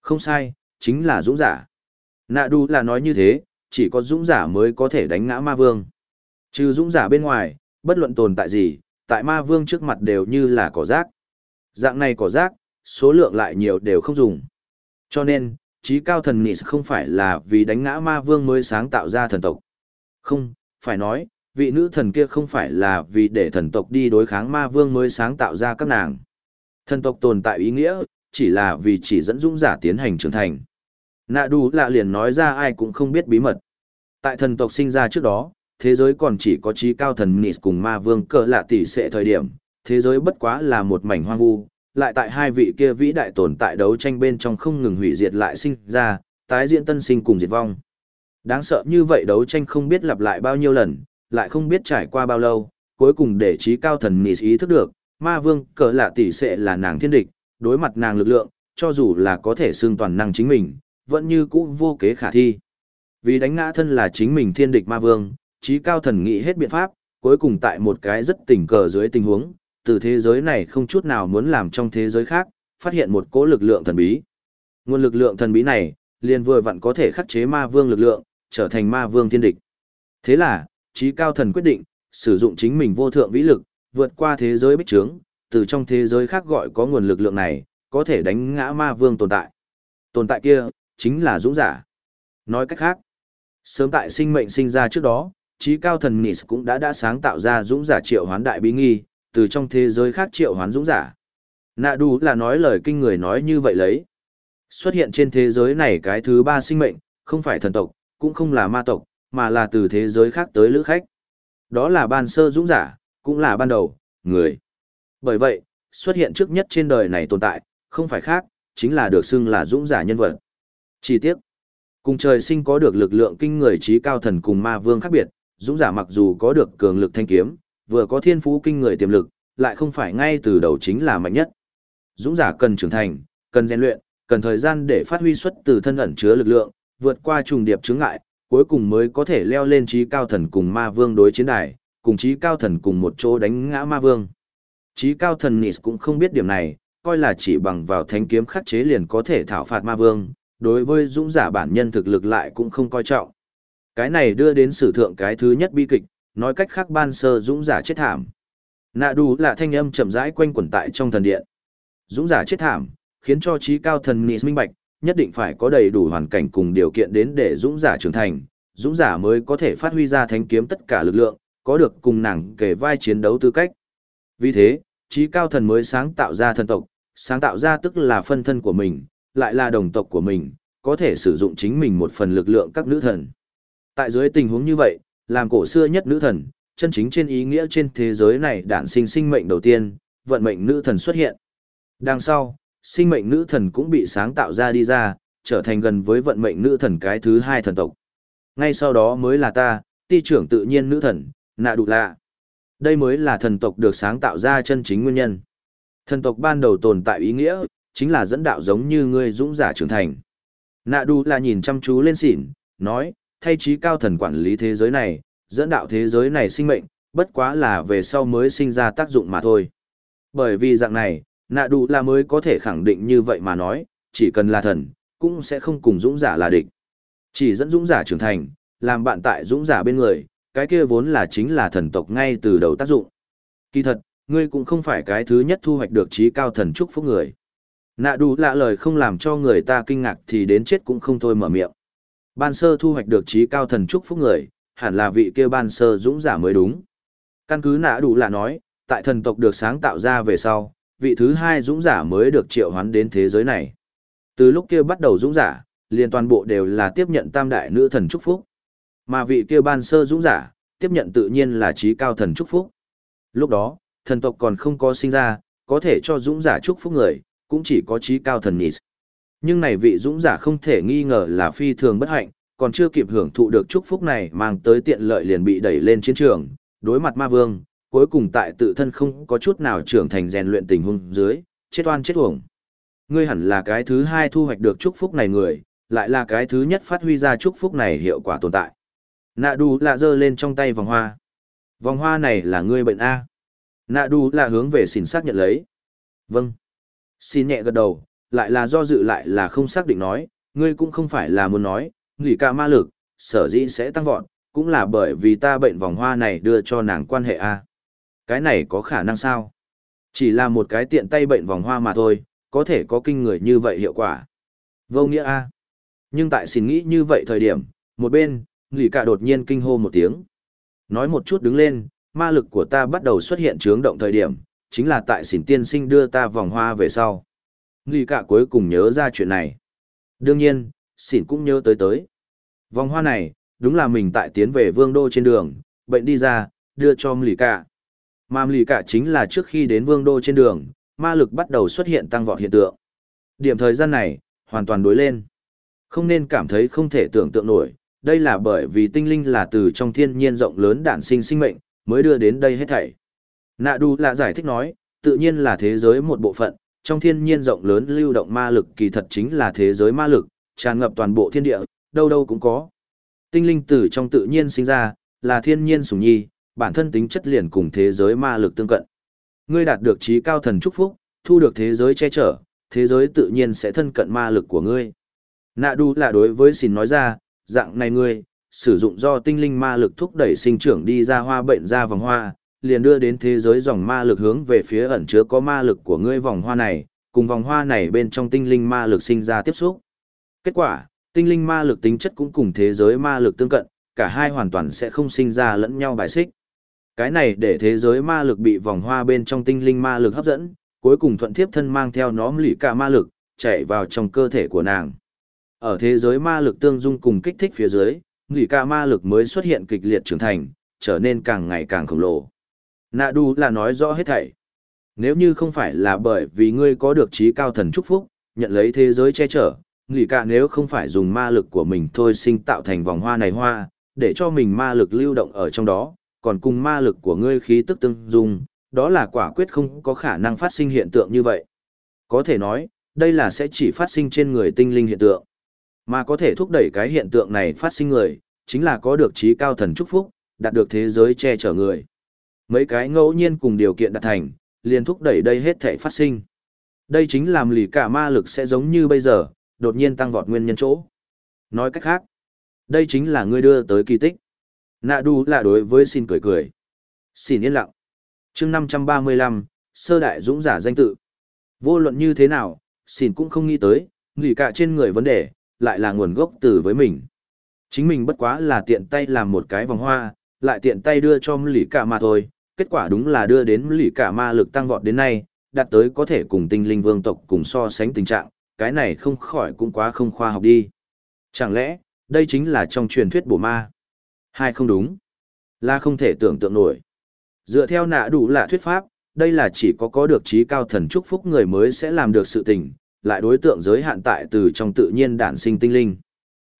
Không sai, chính là dũng giả. Nạ đủ là nói như thế, chỉ có dũng giả mới có thể đánh ngã ma vương. Trừ dũng giả bên ngoài, bất luận tồn tại gì, tại ma vương trước mặt đều như là cỏ rác. Dạng này cỏ rác, số lượng lại nhiều đều không dùng. Cho nên, trí cao thần nị không phải là vì đánh ngã ma vương mới sáng tạo ra thần tộc. Không, phải nói, vị nữ thần kia không phải là vì để thần tộc đi đối kháng ma vương mới sáng tạo ra các nàng. Thần tộc tồn tại ý nghĩa, chỉ là vì chỉ dẫn dũng giả tiến hành trưởng thành. Nạ đủ lạ liền nói ra ai cũng không biết bí mật. Tại thần tộc sinh ra trước đó, thế giới còn chỉ có trí cao thần Nis cùng ma vương cỡ lạ tỷ sệ thời điểm, thế giới bất quá là một mảnh hoang vu, lại tại hai vị kia vĩ đại tồn tại đấu tranh bên trong không ngừng hủy diệt lại sinh ra, tái diễn tân sinh cùng diệt vong. Đáng sợ như vậy đấu tranh không biết lặp lại bao nhiêu lần, lại không biết trải qua bao lâu, cuối cùng để trí cao thần Nis ý thức được, ma vương cỡ lạ tỷ sệ là nàng thiên địch, đối mặt nàng lực lượng, cho dù là có thể xương toàn năng chính mình, vẫn như cũ vô kế khả thi. Vì đánh ngã thân là chính mình thiên địch ma vương, trí cao thần nghĩ hết biện pháp, cuối cùng tại một cái rất tình cờ dưới tình huống, từ thế giới này không chút nào muốn làm trong thế giới khác, phát hiện một cỗ lực lượng thần bí. Nguồn lực lượng thần bí này, liền vừa vặn có thể khắc chế ma vương lực lượng, trở thành ma vương thiên địch. Thế là, trí cao thần quyết định, sử dụng chính mình vô thượng vĩ lực, vượt qua thế giới bích trướng, từ trong thế giới khác gọi có nguồn lực lượng này, có thể đánh ngã ma vương tồn tại. Tồn tại kia, chính là dũng giả. Nói cách khác, sớm tại sinh mệnh sinh ra trước đó, trí cao thần Nis cũng đã đã sáng tạo ra dũng giả triệu hoán đại bí nghi, từ trong thế giới khác triệu hoán dũng giả. Nạ đủ là nói lời kinh người nói như vậy lấy. Xuất hiện trên thế giới này cái thứ ba sinh mệnh, không phải thần tộc, cũng không là ma tộc, mà là từ thế giới khác tới lữ khách. Đó là ban sơ dũng giả, cũng là ban đầu, người. Bởi vậy, xuất hiện trước nhất trên đời này tồn tại, không phải khác, chính là được xưng là dũng giả nhân vật. Chi tiết, cùng trời sinh có được lực lượng kinh người trí cao thần cùng ma vương khác biệt, dũng giả mặc dù có được cường lực thanh kiếm, vừa có thiên phú kinh người tiềm lực, lại không phải ngay từ đầu chính là mạnh nhất. Dũng giả cần trưởng thành, cần rèn luyện, cần thời gian để phát huy xuất từ thân ẩn chứa lực lượng, vượt qua trùng điệp chướng ngại, cuối cùng mới có thể leo lên trí cao thần cùng ma vương đối chiến đài, cùng trí cao thần cùng một chỗ đánh ngã ma vương. Trí cao thần Nis cũng không biết điểm này, coi là chỉ bằng vào thánh kiếm khắc chế liền có thể thảo phạt ma vương, đối với dũng giả bản nhân thực lực lại cũng không coi trọng. Cái này đưa đến sử thượng cái thứ nhất bi kịch, nói cách khác ban sơ dũng giả chết thảm. Nạ đủ là thanh âm chậm rãi quanh quẩn tại trong thần điện. Dũng giả chết thảm, khiến cho trí cao thần nị minh bạch, nhất định phải có đầy đủ hoàn cảnh cùng điều kiện đến để dũng giả trưởng thành, dũng giả mới có thể phát huy ra thánh kiếm tất cả lực lượng, có được cùng nàng kể vai chiến đấu tư cách. Vì thế, trí cao thần mới sáng tạo ra thần tộc, sáng tạo ra tức là phân thân của mình, lại là đồng tộc của mình, có thể sử dụng chính mình một phần lực lượng các nữ thần. Tại dưới tình huống như vậy, làm cổ xưa nhất nữ thần, chân chính trên ý nghĩa trên thế giới này đản sinh sinh mệnh đầu tiên, vận mệnh nữ thần xuất hiện. Đằng sau, sinh mệnh nữ thần cũng bị sáng tạo ra đi ra, trở thành gần với vận mệnh nữ thần cái thứ hai thần tộc. Ngay sau đó mới là ta, ti trưởng tự nhiên nữ thần, nạ đủ lạ. Đây mới là thần tộc được sáng tạo ra chân chính nguyên nhân. Thần tộc ban đầu tồn tại ý nghĩa, chính là dẫn đạo giống như ngươi dũng giả trưởng thành. Nạ Đu là nhìn chăm chú lên xỉn, nói, thay trí cao thần quản lý thế giới này, dẫn đạo thế giới này sinh mệnh, bất quá là về sau mới sinh ra tác dụng mà thôi. Bởi vì dạng này, nạ Đu là mới có thể khẳng định như vậy mà nói, chỉ cần là thần, cũng sẽ không cùng dũng giả là địch. Chỉ dẫn dũng giả trưởng thành, làm bạn tại dũng giả bên người, cái kia vốn là chính là thần tộc ngay từ đầu tác dụng. Kỳ thật, ngươi cũng không phải cái thứ nhất thu hoạch được trí cao thần chúc phúc người. Nạ đủ lạ lời không làm cho người ta kinh ngạc thì đến chết cũng không thôi mở miệng. Ban sơ thu hoạch được trí cao thần chúc phúc người, hẳn là vị kia ban sơ dũng giả mới đúng. Căn cứ nạ đủ lạ nói, tại thần tộc được sáng tạo ra về sau, vị thứ hai dũng giả mới được triệu hoán đến thế giới này. Từ lúc kia bắt đầu dũng giả, liền toàn bộ đều là tiếp nhận tam đại nữ thần chúc phúc. Mà vị kia ban sơ dũng giả, tiếp nhận tự nhiên là trí cao thần chúc phúc. Lúc đó, thần tộc còn không có sinh ra, có thể cho dũng giả chúc phúc người, cũng chỉ có trí cao thần Nis. Nhưng này vị dũng giả không thể nghi ngờ là phi thường bất hạnh, còn chưa kịp hưởng thụ được chúc phúc này mang tới tiện lợi liền bị đẩy lên chiến trường, đối mặt ma vương, cuối cùng tại tự thân không có chút nào trưởng thành rèn luyện tình huống dưới, chết oan chết uổng. Ngươi hẳn là cái thứ hai thu hoạch được chúc phúc này người, lại là cái thứ nhất phát huy ra chúc phúc này hiệu quả tồn tại. Nạ đù lạ giơ lên trong tay vòng hoa. Vòng hoa này là ngươi bệnh A. Nạ đù là hướng về xin xác nhận lấy. Vâng. Xin nhẹ gật đầu, lại là do dự lại là không xác định nói, ngươi cũng không phải là muốn nói, nghỉ ca ma lực, sở dĩ sẽ tăng vọt, cũng là bởi vì ta bệnh vòng hoa này đưa cho nàng quan hệ A. Cái này có khả năng sao? Chỉ là một cái tiện tay bệnh vòng hoa mà thôi, có thể có kinh người như vậy hiệu quả. Vô nghĩa A. Nhưng tại xin nghĩ như vậy thời điểm, một bên, nghỉ cả đột nhiên kinh hô một tiếng. Nói một chút đứng lên, ma lực của ta bắt đầu xuất hiện trướng động thời điểm, chính là tại xỉn tiên sinh đưa ta vòng hoa về sau. Nghi cả cuối cùng nhớ ra chuyện này. Đương nhiên, xỉn cũng nhớ tới tới. Vòng hoa này, đúng là mình tại tiến về vương đô trên đường, bệnh đi ra, đưa cho Mlì cả. Mà Mlì cả chính là trước khi đến vương đô trên đường, ma lực bắt đầu xuất hiện tăng vọt hiện tượng. Điểm thời gian này, hoàn toàn đối lên. Không nên cảm thấy không thể tưởng tượng nổi, đây là bởi vì tinh linh là từ trong thiên nhiên rộng lớn đản sinh sinh mệnh, mới đưa đến đây hết thảy. Nạ đu là giải thích nói, tự nhiên là thế giới một bộ phận, trong thiên nhiên rộng lớn lưu động ma lực kỳ thật chính là thế giới ma lực, tràn ngập toàn bộ thiên địa, đâu đâu cũng có. Tinh linh tử trong tự nhiên sinh ra, là thiên nhiên sủng nhi, bản thân tính chất liền cùng thế giới ma lực tương cận. Ngươi đạt được trí cao thần chúc phúc, thu được thế giới che chở, thế giới tự nhiên sẽ thân cận ma lực của ngươi. Nạ đu là đối với xin nói ra, dạng này ngươi, sử dụng do tinh linh ma lực thúc đẩy sinh trưởng đi ra hoa bệnh ra vòng hoa, liền đưa đến thế giới dòng ma lực hướng về phía ẩn chứa có ma lực của ngươi vòng hoa này, cùng vòng hoa này bên trong tinh linh ma lực sinh ra tiếp xúc. Kết quả, tinh linh ma lực tính chất cũng cùng thế giới ma lực tương cận, cả hai hoàn toàn sẽ không sinh ra lẫn nhau bài xích. Cái này để thế giới ma lực bị vòng hoa bên trong tinh linh ma lực hấp dẫn, cuối cùng thuận thiếp thân mang theo nó lì cả ma lực, chạy vào trong cơ thể của nàng. Ở thế giới ma lực tương dung cùng kích thích phía dưới, lì cả ma lực mới xuất hiện kịch liệt trưởng thành, trở nên càng ngày càng khổng lồ. Nạ đu là nói rõ hết thảy. Nếu như không phải là bởi vì ngươi có được trí cao thần chúc phúc, nhận lấy thế giới che chở, nghỉ cả nếu không phải dùng ma lực của mình thôi sinh tạo thành vòng hoa này hoa, để cho mình ma lực lưu động ở trong đó, còn cùng ma lực của ngươi khí tức tương dung, đó là quả quyết không có khả năng phát sinh hiện tượng như vậy. Có thể nói, đây là sẽ chỉ phát sinh trên người tinh linh hiện tượng. Mà có thể thúc đẩy cái hiện tượng này phát sinh người, chính là có được trí cao thần chúc phúc, đạt được thế giới che chở người. Mấy cái ngẫu nhiên cùng điều kiện đạt thành, liền thúc đẩy đây hết thể phát sinh. Đây chính làm lì cả ma lực sẽ giống như bây giờ, đột nhiên tăng vọt nguyên nhân chỗ. Nói cách khác, đây chính là ngươi đưa tới kỳ tích. Nạ đu là đối với xin cười cười. Xin yên lặng. chương 535, sơ đại dũng giả danh tự. Vô luận như thế nào, xin cũng không nghĩ tới, nghỉ cả trên người vấn đề, lại là nguồn gốc từ với mình. Chính mình bất quá là tiện tay làm một cái vòng hoa, lại tiện tay đưa cho lì cả mà thôi, kết quả đúng là đưa đến lì cả ma lực tăng vọt đến nay, đạt tới có thể cùng tinh linh vương tộc cùng so sánh tình trạng, cái này không khỏi cũng quá không khoa học đi. Chẳng lẽ, đây chính là trong truyền thuyết bổ ma? Hai không đúng. Là không thể tưởng tượng nổi. Dựa theo nạ đủ là thuyết pháp, đây là chỉ có có được trí cao thần chúc phúc người mới sẽ làm được sự tình, lại đối tượng giới hạn tại từ trong tự nhiên đản sinh tinh linh.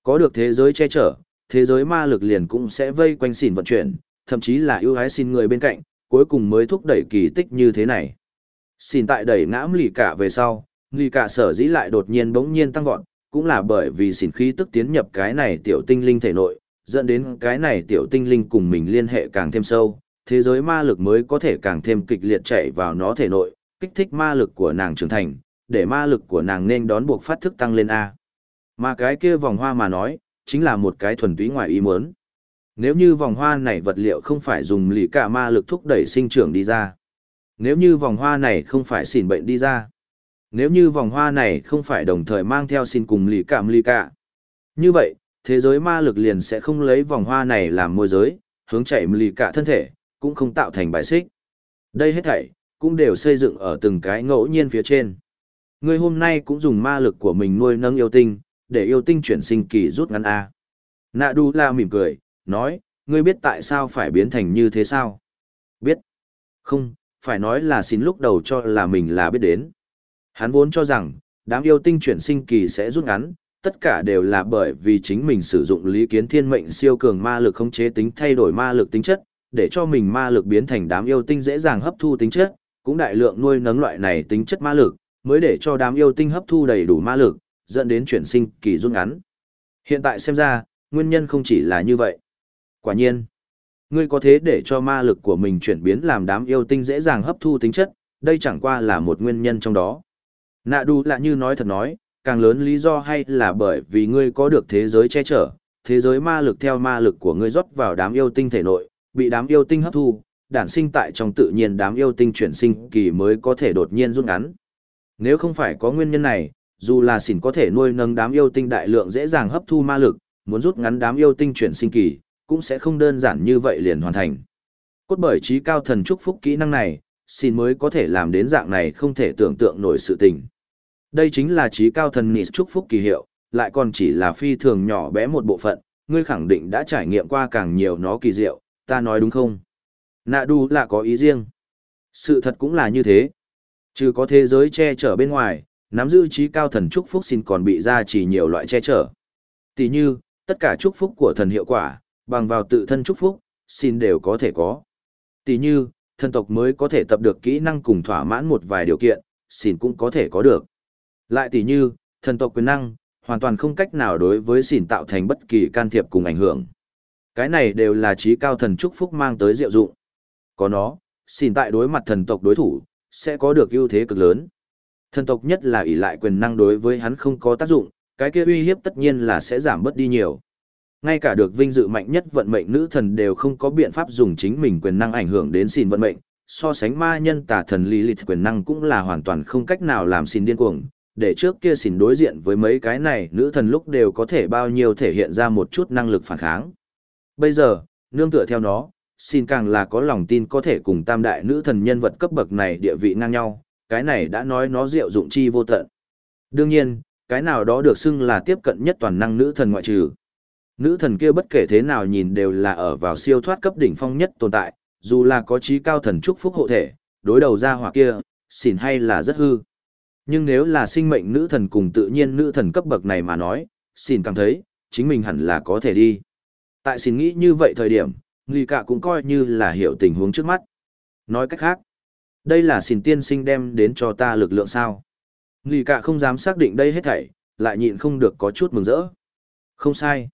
Có được thế giới che chở, thế giới ma lực liền cũng sẽ vây quanh xỉn vận chuyển, thậm chí là ưu ái xin người bên cạnh, cuối cùng mới thúc đẩy kỳ tích như thế này. Xin tại đẩy ngãm lì cả về sau, lì cả sở dĩ lại đột nhiên bỗng nhiên tăng vọt, cũng là bởi vì xin khí tức tiến nhập cái này tiểu tinh linh thể nội, dẫn đến cái này tiểu tinh linh cùng mình liên hệ càng thêm sâu, thế giới ma lực mới có thể càng thêm kịch liệt chạy vào nó thể nội, kích thích ma lực của nàng trưởng thành, để ma lực của nàng nên đón buộc phát thức tăng lên A. Mà cái kia vòng hoa mà nói, chính là một cái thuần túy ngoài ý muốn. Nếu như vòng hoa này vật liệu không phải dùng lì cả ma lực thúc đẩy sinh trưởng đi ra. Nếu như vòng hoa này không phải xỉn bệnh đi ra. Nếu như vòng hoa này không phải đồng thời mang theo xin cùng lì cảm lì cả. Như vậy, thế giới ma lực liền sẽ không lấy vòng hoa này làm môi giới, hướng chạy lì cả thân thể, cũng không tạo thành bài xích. Đây hết thảy, cũng đều xây dựng ở từng cái ngẫu nhiên phía trên. Ngươi hôm nay cũng dùng ma lực của mình nuôi nâng yêu tinh, để yêu tinh chuyển sinh kỳ rút ngắn A. Nạ đu la mỉm cười, nói, ngươi biết tại sao phải biến thành như thế sao? Biết. Không, phải nói là xin lúc đầu cho là mình là biết đến. Hắn vốn cho rằng, đám yêu tinh chuyển sinh kỳ sẽ rút ngắn, tất cả đều là bởi vì chính mình sử dụng lý kiến thiên mệnh siêu cường ma lực khống chế tính thay đổi ma lực tính chất, để cho mình ma lực biến thành đám yêu tinh dễ dàng hấp thu tính chất, cũng đại lượng nuôi nấng loại này tính chất ma lực, mới để cho đám yêu tinh hấp thu đầy đủ ma lực, dẫn đến chuyển sinh kỳ rút ngắn. Hiện tại xem ra, nguyên nhân không chỉ là như vậy. Quả nhiên, ngươi có thế để cho ma lực của mình chuyển biến làm đám yêu tinh dễ dàng hấp thu tính chất, đây chẳng qua là một nguyên nhân trong đó. Nạ đu lạ như nói thật nói, càng lớn lý do hay là bởi vì ngươi có được thế giới che chở, thế giới ma lực theo ma lực của ngươi rót vào đám yêu tinh thể nội, bị đám yêu tinh hấp thu, đản sinh tại trong tự nhiên đám yêu tinh chuyển sinh kỳ mới có thể đột nhiên rút ngắn. Nếu không phải có nguyên nhân này, dù là xỉn có thể nuôi nâng đám yêu tinh đại lượng dễ dàng hấp thu ma lực, muốn rút ngắn đám yêu tinh chuyển sinh kỳ, cũng sẽ không đơn giản như vậy liền hoàn thành. Cốt bởi trí cao thần chúc phúc kỹ năng này, xin mới có thể làm đến dạng này không thể tưởng tượng nổi sự tình. Đây chính là trí cao thần nị chúc phúc kỳ hiệu, lại còn chỉ là phi thường nhỏ bé một bộ phận, ngươi khẳng định đã trải nghiệm qua càng nhiều nó kỳ diệu, ta nói đúng không? Nạ đu là có ý riêng. Sự thật cũng là như thế. Trừ có thế giới che chở bên ngoài, nắm giữ trí cao thần chúc phúc xin còn bị ra chỉ nhiều loại che chở. Tỷ như, tất cả chúc phúc của thần hiệu quả, bằng vào tự thân chúc phúc, xin đều có thể có. Tỷ như, thần tộc mới có thể tập được kỹ năng cùng thỏa mãn một vài điều kiện, xin cũng có thể có được. Lại tỷ như, thần tộc quyền năng, hoàn toàn không cách nào đối với xỉn tạo thành bất kỳ can thiệp cùng ảnh hưởng. Cái này đều là trí cao thần chúc phúc mang tới diệu dụng. Có nó, xỉn tại đối mặt thần tộc đối thủ, sẽ có được ưu thế cực lớn. Thần tộc nhất là ỷ lại quyền năng đối với hắn không có tác dụng, cái kia uy hiếp tất nhiên là sẽ giảm bớt đi nhiều. Ngay cả được vinh dự mạnh nhất vận mệnh nữ thần đều không có biện pháp dùng chính mình quyền năng ảnh hưởng đến xin vận mệnh, so sánh ma nhân tà thần Lilith quyền năng cũng là hoàn toàn không cách nào làm xin điên cuồng, để trước kia xin đối diện với mấy cái này nữ thần lúc đều có thể bao nhiêu thể hiện ra một chút năng lực phản kháng. Bây giờ, nương tựa theo nó, xin càng là có lòng tin có thể cùng tam đại nữ thần nhân vật cấp bậc này địa vị ngang nhau, cái này đã nói nó diệu dụng chi vô tận. Đương nhiên, cái nào đó được xưng là tiếp cận nhất toàn năng nữ thần ngoại trừ. Nữ thần kia bất kể thế nào nhìn đều là ở vào siêu thoát cấp đỉnh phong nhất tồn tại, dù là có trí cao thần chúc phúc hộ thể, đối đầu ra hỏa kia, xỉn hay là rất hư. Nhưng nếu là sinh mệnh nữ thần cùng tự nhiên nữ thần cấp bậc này mà nói, xỉn cảm thấy, chính mình hẳn là có thể đi. Tại xỉn nghĩ như vậy thời điểm, người cả cũng coi như là hiểu tình huống trước mắt. Nói cách khác, đây là xỉn tiên sinh đem đến cho ta lực lượng sao. Người cả không dám xác định đây hết thảy, lại nhịn không được có chút mừng rỡ. Không sai.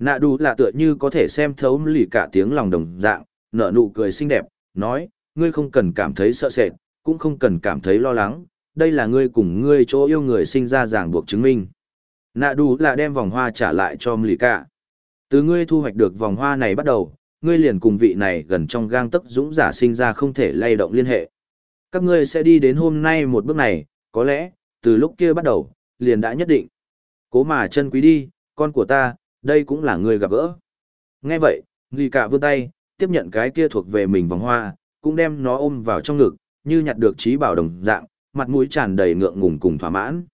Nạ đủ là tựa như có thể xem thấu lì cả tiếng lòng đồng dạng, nở nụ cười xinh đẹp, nói, ngươi không cần cảm thấy sợ sệt, cũng không cần cảm thấy lo lắng, đây là ngươi cùng ngươi chỗ yêu người sinh ra ràng buộc chứng minh. Nạ đủ là đem vòng hoa trả lại cho lì cả. Từ ngươi thu hoạch được vòng hoa này bắt đầu, ngươi liền cùng vị này gần trong gang tấc dũng giả sinh ra không thể lay động liên hệ. Các ngươi sẽ đi đến hôm nay một bước này, có lẽ, từ lúc kia bắt đầu, liền đã nhất định. Cố mà chân quý đi, con của ta, đây cũng là người gặp gỡ. Nghe vậy, Nghi cả vươn tay, tiếp nhận cái kia thuộc về mình vòng hoa, cũng đem nó ôm vào trong ngực, như nhặt được trí bảo đồng dạng, mặt mũi tràn đầy ngượng ngùng cùng thỏa mãn.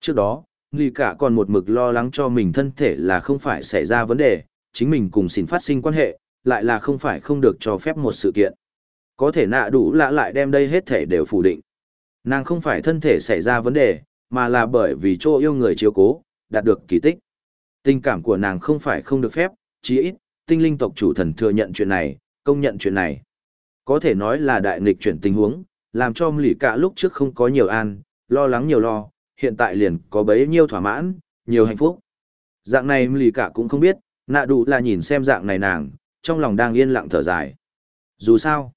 Trước đó, Nghi cả còn một mực lo lắng cho mình thân thể là không phải xảy ra vấn đề, chính mình cùng xin phát sinh quan hệ, lại là không phải không được cho phép một sự kiện. Có thể nạ đủ lạ lại đem đây hết thể đều phủ định. Nàng không phải thân thể xảy ra vấn đề, mà là bởi vì chỗ yêu người chiếu cố, đạt được kỳ tích. Tình cảm của nàng không phải không được phép, chí ít, tinh linh tộc chủ thần thừa nhận chuyện này, công nhận chuyện này. Có thể nói là đại nghịch chuyển tình huống, làm cho lì cả lúc trước không có nhiều an, lo lắng nhiều lo, hiện tại liền có bấy nhiêu thỏa mãn, nhiều hạnh phúc. Dạng này lì cả cũng không biết, nạ đủ là nhìn xem dạng này nàng, trong lòng đang yên lặng thở dài. Dù sao,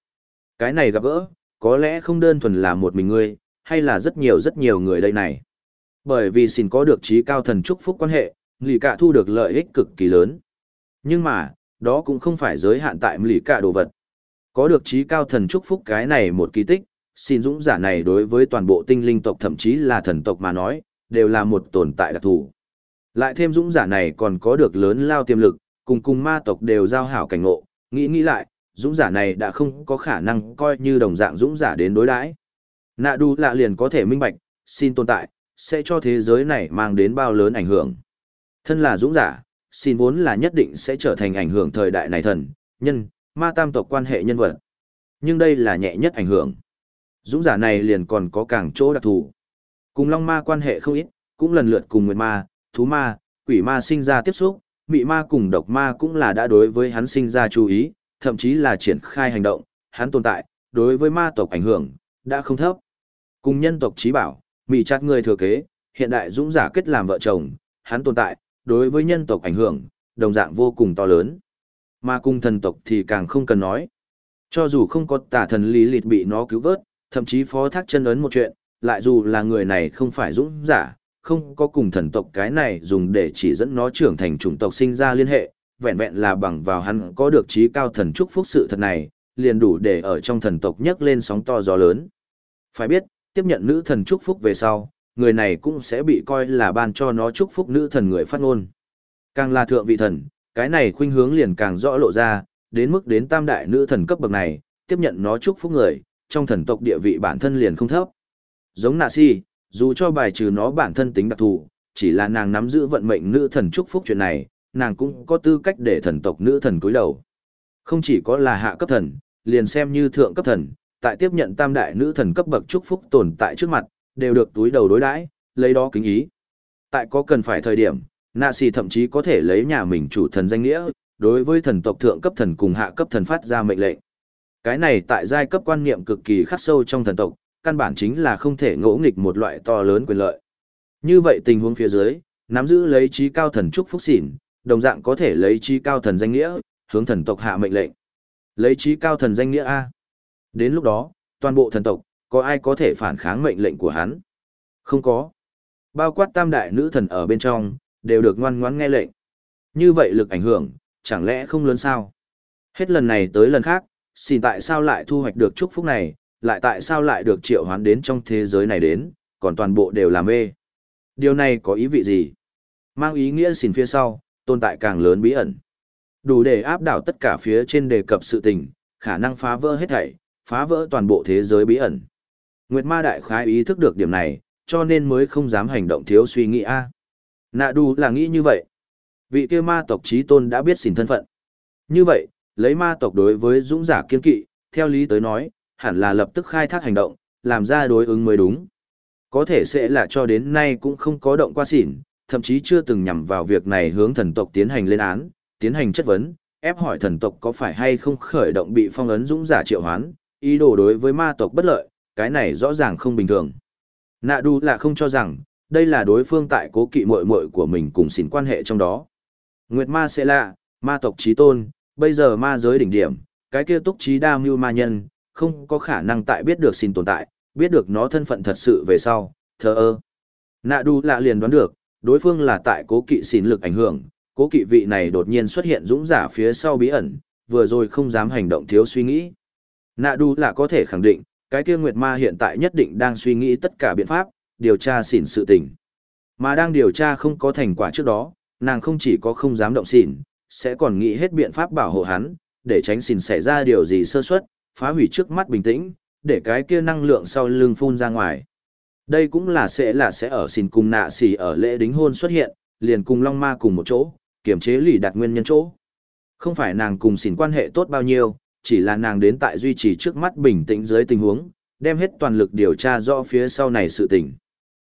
cái này gặp gỡ, có lẽ không đơn thuần là một mình ngươi, hay là rất nhiều rất nhiều người đây này. Bởi vì xin có được trí cao thần chúc phúc quan hệ, lì cả thu được lợi ích cực kỳ lớn. Nhưng mà, đó cũng không phải giới hạn tại lì cả đồ vật. Có được trí cao thần chúc phúc cái này một kỳ tích, xin dũng giả này đối với toàn bộ tinh linh tộc thậm chí là thần tộc mà nói, đều là một tồn tại đặc thù. Lại thêm dũng giả này còn có được lớn lao tiềm lực, cùng cùng ma tộc đều giao hảo cảnh ngộ, nghĩ nghĩ lại, dũng giả này đã không có khả năng coi như đồng dạng dũng giả đến đối đãi. Nạ đu lạ liền có thể minh bạch, xin tồn tại, sẽ cho thế giới này mang đến bao lớn ảnh hưởng. Thân là dũng giả, xin vốn là nhất định sẽ trở thành ảnh hưởng thời đại này thần, nhân, ma tam tộc quan hệ nhân vật. Nhưng đây là nhẹ nhất ảnh hưởng. Dũng giả này liền còn có càng chỗ đặc thù. Cùng long ma quan hệ không ít, cũng lần lượt cùng nguyệt ma, thú ma, quỷ ma sinh ra tiếp xúc, mị ma cùng độc ma cũng là đã đối với hắn sinh ra chú ý, thậm chí là triển khai hành động, hắn tồn tại, đối với ma tộc ảnh hưởng, đã không thấp. Cùng nhân tộc trí bảo, mị chặt người thừa kế, hiện đại dũng giả kết làm vợ chồng, hắn tồn tại, đối với nhân tộc ảnh hưởng, đồng dạng vô cùng to lớn. Mà cùng thần tộc thì càng không cần nói. Cho dù không có tà thần lý lịt bị nó cứu vớt, thậm chí phó thác chân ấn một chuyện, lại dù là người này không phải dũng giả, không có cùng thần tộc cái này dùng để chỉ dẫn nó trưởng thành chủng tộc sinh ra liên hệ, vẹn vẹn là bằng vào hắn có được trí cao thần chúc phúc sự thật này, liền đủ để ở trong thần tộc nhấc lên sóng to gió lớn. Phải biết, tiếp nhận nữ thần chúc phúc về sau, người này cũng sẽ bị coi là ban cho nó chúc phúc nữ thần người phát ngôn. Càng là thượng vị thần, cái này khuynh hướng liền càng rõ lộ ra, đến mức đến tam đại nữ thần cấp bậc này, tiếp nhận nó chúc phúc người, trong thần tộc địa vị bản thân liền không thấp. Giống nạ si, dù cho bài trừ nó bản thân tính đặc thù, chỉ là nàng nắm giữ vận mệnh nữ thần chúc phúc chuyện này, nàng cũng có tư cách để thần tộc nữ thần cúi đầu. Không chỉ có là hạ cấp thần, liền xem như thượng cấp thần, tại tiếp nhận tam đại nữ thần cấp bậc chúc phúc tồn tại trước mặt, đều được túi đầu đối đãi, lấy đó kính ý. Tại có cần phải thời điểm, nạ xì thậm chí có thể lấy nhà mình chủ thần danh nghĩa, đối với thần tộc thượng cấp thần cùng hạ cấp thần phát ra mệnh lệnh. Cái này tại giai cấp quan niệm cực kỳ khắc sâu trong thần tộc, căn bản chính là không thể ngỗ nghịch một loại to lớn quyền lợi. Như vậy tình huống phía dưới, nắm giữ lấy trí cao thần trúc phúc xỉn, đồng dạng có thể lấy trí cao thần danh nghĩa, hướng thần tộc hạ mệnh lệnh. Lấy trí cao thần danh nghĩa A. Đến lúc đó, toàn bộ thần tộc, có ai có thể phản kháng mệnh lệnh của hắn? Không có. Bao quát tam đại nữ thần ở bên trong, đều được ngoan ngoãn nghe lệnh. Như vậy lực ảnh hưởng, chẳng lẽ không lớn sao? Hết lần này tới lần khác, xin tại sao lại thu hoạch được chúc phúc này, lại tại sao lại được triệu hoán đến trong thế giới này đến, còn toàn bộ đều là mê. Điều này có ý vị gì? Mang ý nghĩa xin phía sau, tồn tại càng lớn bí ẩn. Đủ để áp đảo tất cả phía trên đề cập sự tình, khả năng phá vỡ hết thảy, phá vỡ toàn bộ thế giới bí ẩn. Nguyệt Ma đại khái ý thức được điểm này, cho nên mới không dám hành động thiếu suy nghĩ a. Nạ Đu là nghĩ như vậy. Vị kia ma tộc trí tôn đã biết xỉn thân phận. Như vậy, lấy ma tộc đối với dũng giả kiên kỵ, theo lý tới nói, hẳn là lập tức khai thác hành động, làm ra đối ứng mới đúng. Có thể sẽ là cho đến nay cũng không có động qua xỉn, thậm chí chưa từng nhằm vào việc này hướng thần tộc tiến hành lên án, tiến hành chất vấn, ép hỏi thần tộc có phải hay không khởi động bị phong ấn dũng giả triệu hoán, ý đồ đối với ma tộc bất lợi, cái này rõ ràng không bình thường. Nạ đu là không cho rằng, đây là đối phương tại cố kỵ muội muội của mình cùng xỉn quan hệ trong đó. Nguyệt ma sẽ lạ, ma tộc trí tôn, bây giờ ma giới đỉnh điểm, cái kia túc trí đa mưu ma nhân, không có khả năng tại biết được xin tồn tại, biết được nó thân phận thật sự về sau, thờ ơ. Nạ đu lạ liền đoán được, đối phương là tại cố kỵ xin lực ảnh hưởng, cố kỵ vị này đột nhiên xuất hiện dũng giả phía sau bí ẩn, vừa rồi không dám hành động thiếu suy nghĩ. Nạ đu lạ có thể khẳng định, cái kia Nguyệt Ma hiện tại nhất định đang suy nghĩ tất cả biện pháp, điều tra xỉn sự tình. Mà đang điều tra không có thành quả trước đó, nàng không chỉ có không dám động xỉn, sẽ còn nghĩ hết biện pháp bảo hộ hắn, để tránh xỉn xảy ra điều gì sơ suất, phá hủy trước mắt bình tĩnh, để cái kia năng lượng sau lưng phun ra ngoài. Đây cũng là sẽ là sẽ ở xỉn cùng nạ xỉ ở lễ đính hôn xuất hiện, liền cùng Long Ma cùng một chỗ, kiểm chế lì đặt nguyên nhân chỗ. Không phải nàng cùng xỉn quan hệ tốt bao nhiêu, chỉ là nàng đến tại duy trì trước mắt bình tĩnh dưới tình huống, đem hết toàn lực điều tra rõ phía sau này sự tình.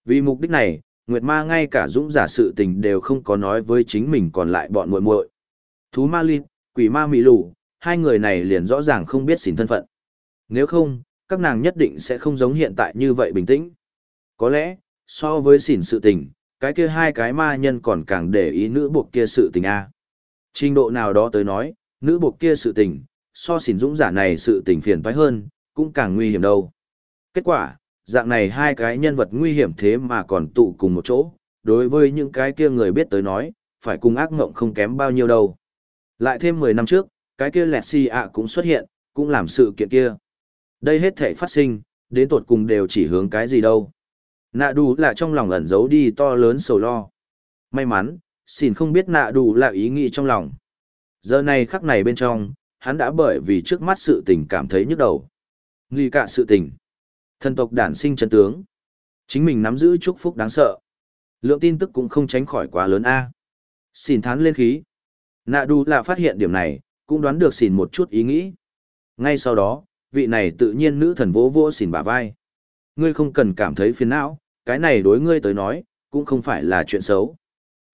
Vì mục đích này, Nguyệt Ma ngay cả dũng giả sự tình đều không có nói với chính mình còn lại bọn muội muội. Thú ma linh, quỷ ma mị Lũ, hai người này liền rõ ràng không biết xỉn thân phận. Nếu không, các nàng nhất định sẽ không giống hiện tại như vậy bình tĩnh. Có lẽ, so với xỉn sự tình, cái kia hai cái ma nhân còn càng để ý nữ buộc kia sự tình a. Trình độ nào đó tới nói, nữ buộc kia sự tình, so xỉn dũng giả này sự tình phiền toái hơn, cũng càng nguy hiểm đâu. Kết quả, dạng này hai cái nhân vật nguy hiểm thế mà còn tụ cùng một chỗ, đối với những cái kia người biết tới nói, phải cùng ác ngộng không kém bao nhiêu đâu. Lại thêm 10 năm trước, cái kia lẹt si ạ cũng xuất hiện, cũng làm sự kiện kia. Đây hết thể phát sinh, đến tột cùng đều chỉ hướng cái gì đâu. Nạ đủ là trong lòng ẩn giấu đi to lớn sầu lo. May mắn, xin không biết nạ đủ là ý nghĩ trong lòng. Giờ này khắc này bên trong, hắn đã bởi vì trước mắt sự tình cảm thấy nhức đầu. Nghi cả sự tình. Thần tộc đản sinh chân tướng. Chính mình nắm giữ chúc phúc đáng sợ. Lượng tin tức cũng không tránh khỏi quá lớn a. Xin thán lên khí. Nạ đu là phát hiện điểm này, cũng đoán được xỉn một chút ý nghĩ. Ngay sau đó, vị này tự nhiên nữ thần vỗ vỗ xỉn bả vai. Ngươi không cần cảm thấy phiền não, cái này đối ngươi tới nói, cũng không phải là chuyện xấu.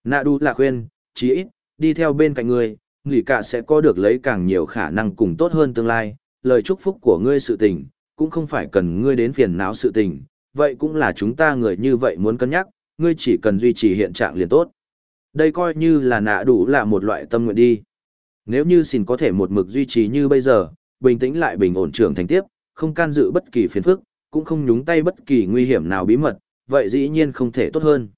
Nạ đu là khuyên, chí ít, đi theo bên cạnh ngươi, nghỉ cả sẽ có được lấy càng nhiều khả năng cùng tốt hơn tương lai, lời chúc phúc của ngươi sự tình, cũng không phải cần ngươi đến phiền não sự tình, vậy cũng là chúng ta người như vậy muốn cân nhắc, ngươi chỉ cần duy trì hiện trạng liền tốt. Đây coi như là nạ đủ là một loại tâm nguyện đi. Nếu như xin có thể một mực duy trì như bây giờ, bình tĩnh lại bình ổn trưởng thành tiếp, không can dự bất kỳ phiền phức, cũng không nhúng tay bất kỳ nguy hiểm nào bí mật, vậy dĩ nhiên không thể tốt hơn.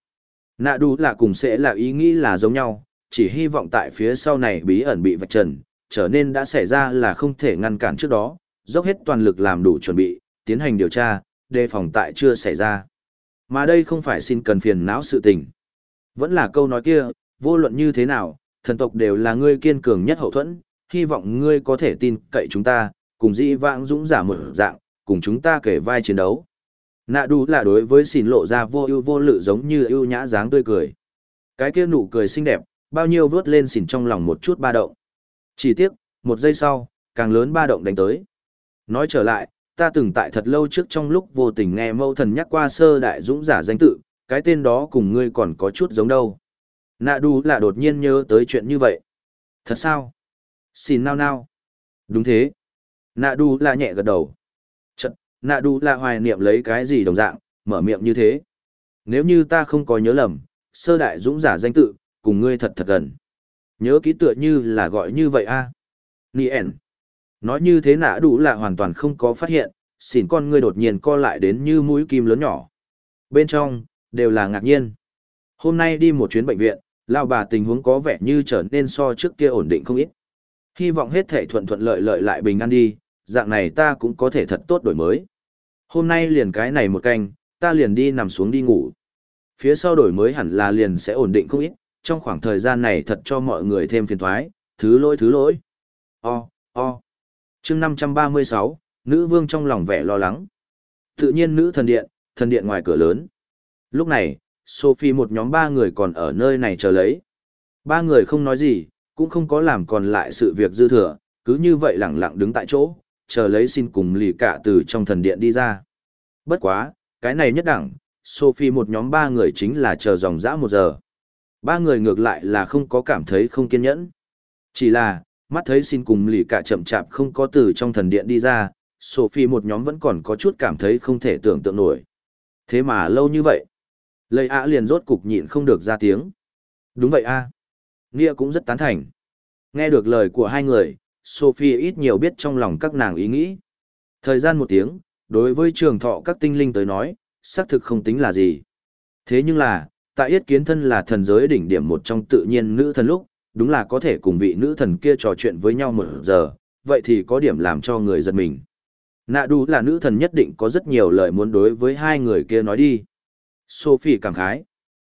Nạ đủ là cùng sẽ là ý nghĩ là giống nhau, chỉ hy vọng tại phía sau này bí ẩn bị vạch trần, trở nên đã xảy ra là không thể ngăn cản trước đó, dốc hết toàn lực làm đủ chuẩn bị, tiến hành điều tra, đề phòng tại chưa xảy ra. Mà đây không phải xin cần phiền não sự tình. Vẫn là câu nói kia, vô luận như thế nào, thần tộc đều là ngươi kiên cường nhất hậu thuẫn, hy vọng ngươi có thể tin cậy chúng ta, cùng dĩ vãng dũng giả mở dạng, cùng chúng ta kể vai chiến đấu. Nạ đủ là đối với xin lộ ra vô ưu vô lự giống như ưu nhã dáng tươi cười. Cái kia nụ cười xinh đẹp, bao nhiêu vớt lên xỉn trong lòng một chút ba động. Chỉ tiếc, một giây sau, càng lớn ba động đánh tới. Nói trở lại, ta từng tại thật lâu trước trong lúc vô tình nghe mâu thần nhắc qua sơ đại dũng giả danh tự, cái tên đó cùng ngươi còn có chút giống đâu. Nạ Đu là đột nhiên nhớ tới chuyện như vậy. Thật sao? Xin nao nao. Đúng thế. Nạ Đu là nhẹ gật đầu. Chật, nạ Đu là hoài niệm lấy cái gì đồng dạng, mở miệng như thế. Nếu như ta không có nhớ lầm, sơ đại dũng giả danh tự, cùng ngươi thật thật gần. Nhớ ký tựa như là gọi như vậy a. À? Nien. Nói như thế nạ đủ là hoàn toàn không có phát hiện, xỉn con ngươi đột nhiên co lại đến như mũi kim lớn nhỏ. Bên trong, đều là ngạc nhiên. Hôm nay đi một chuyến bệnh viện, lao bà tình huống có vẻ như trở nên so trước kia ổn định không ít. Hy vọng hết thể thuận thuận lợi lợi lại bình an đi, dạng này ta cũng có thể thật tốt đổi mới. Hôm nay liền cái này một canh, ta liền đi nằm xuống đi ngủ. Phía sau đổi mới hẳn là liền sẽ ổn định không ít, trong khoảng thời gian này thật cho mọi người thêm phiền thoái, thứ lỗi thứ lỗi. O, o. chương 536, nữ vương trong lòng vẻ lo lắng. Tự nhiên nữ thần điện, thần điện ngoài cửa lớn. Lúc này, Sophie một nhóm ba người còn ở nơi này chờ lấy. Ba người không nói gì, cũng không có làm còn lại sự việc dư thừa, cứ như vậy lẳng lặng đứng tại chỗ, chờ lấy xin cùng lì cả từ trong thần điện đi ra. Bất quá, cái này nhất đẳng, Sophie một nhóm ba người chính là chờ dòng dã một giờ. Ba người ngược lại là không có cảm thấy không kiên nhẫn. Chỉ là, mắt thấy xin cùng lì cả chậm chạp không có từ trong thần điện đi ra, Sophie một nhóm vẫn còn có chút cảm thấy không thể tưởng tượng nổi. Thế mà lâu như vậy, Lây ạ liền rốt cục nhịn không được ra tiếng. Đúng vậy a à. Nghĩa cũng rất tán thành. Nghe được lời của hai người, Sophie ít nhiều biết trong lòng các nàng ý nghĩ. Thời gian một tiếng, đối với trường thọ các tinh linh tới nói, xác thực không tính là gì. Thế nhưng là, tại yết kiến thân là thần giới đỉnh điểm một trong tự nhiên nữ thần lúc, đúng là có thể cùng vị nữ thần kia trò chuyện với nhau một giờ, vậy thì có điểm làm cho người giật mình. Nạ đủ là nữ thần nhất định có rất nhiều lời muốn đối với hai người kia nói đi. Sophie cảm khái.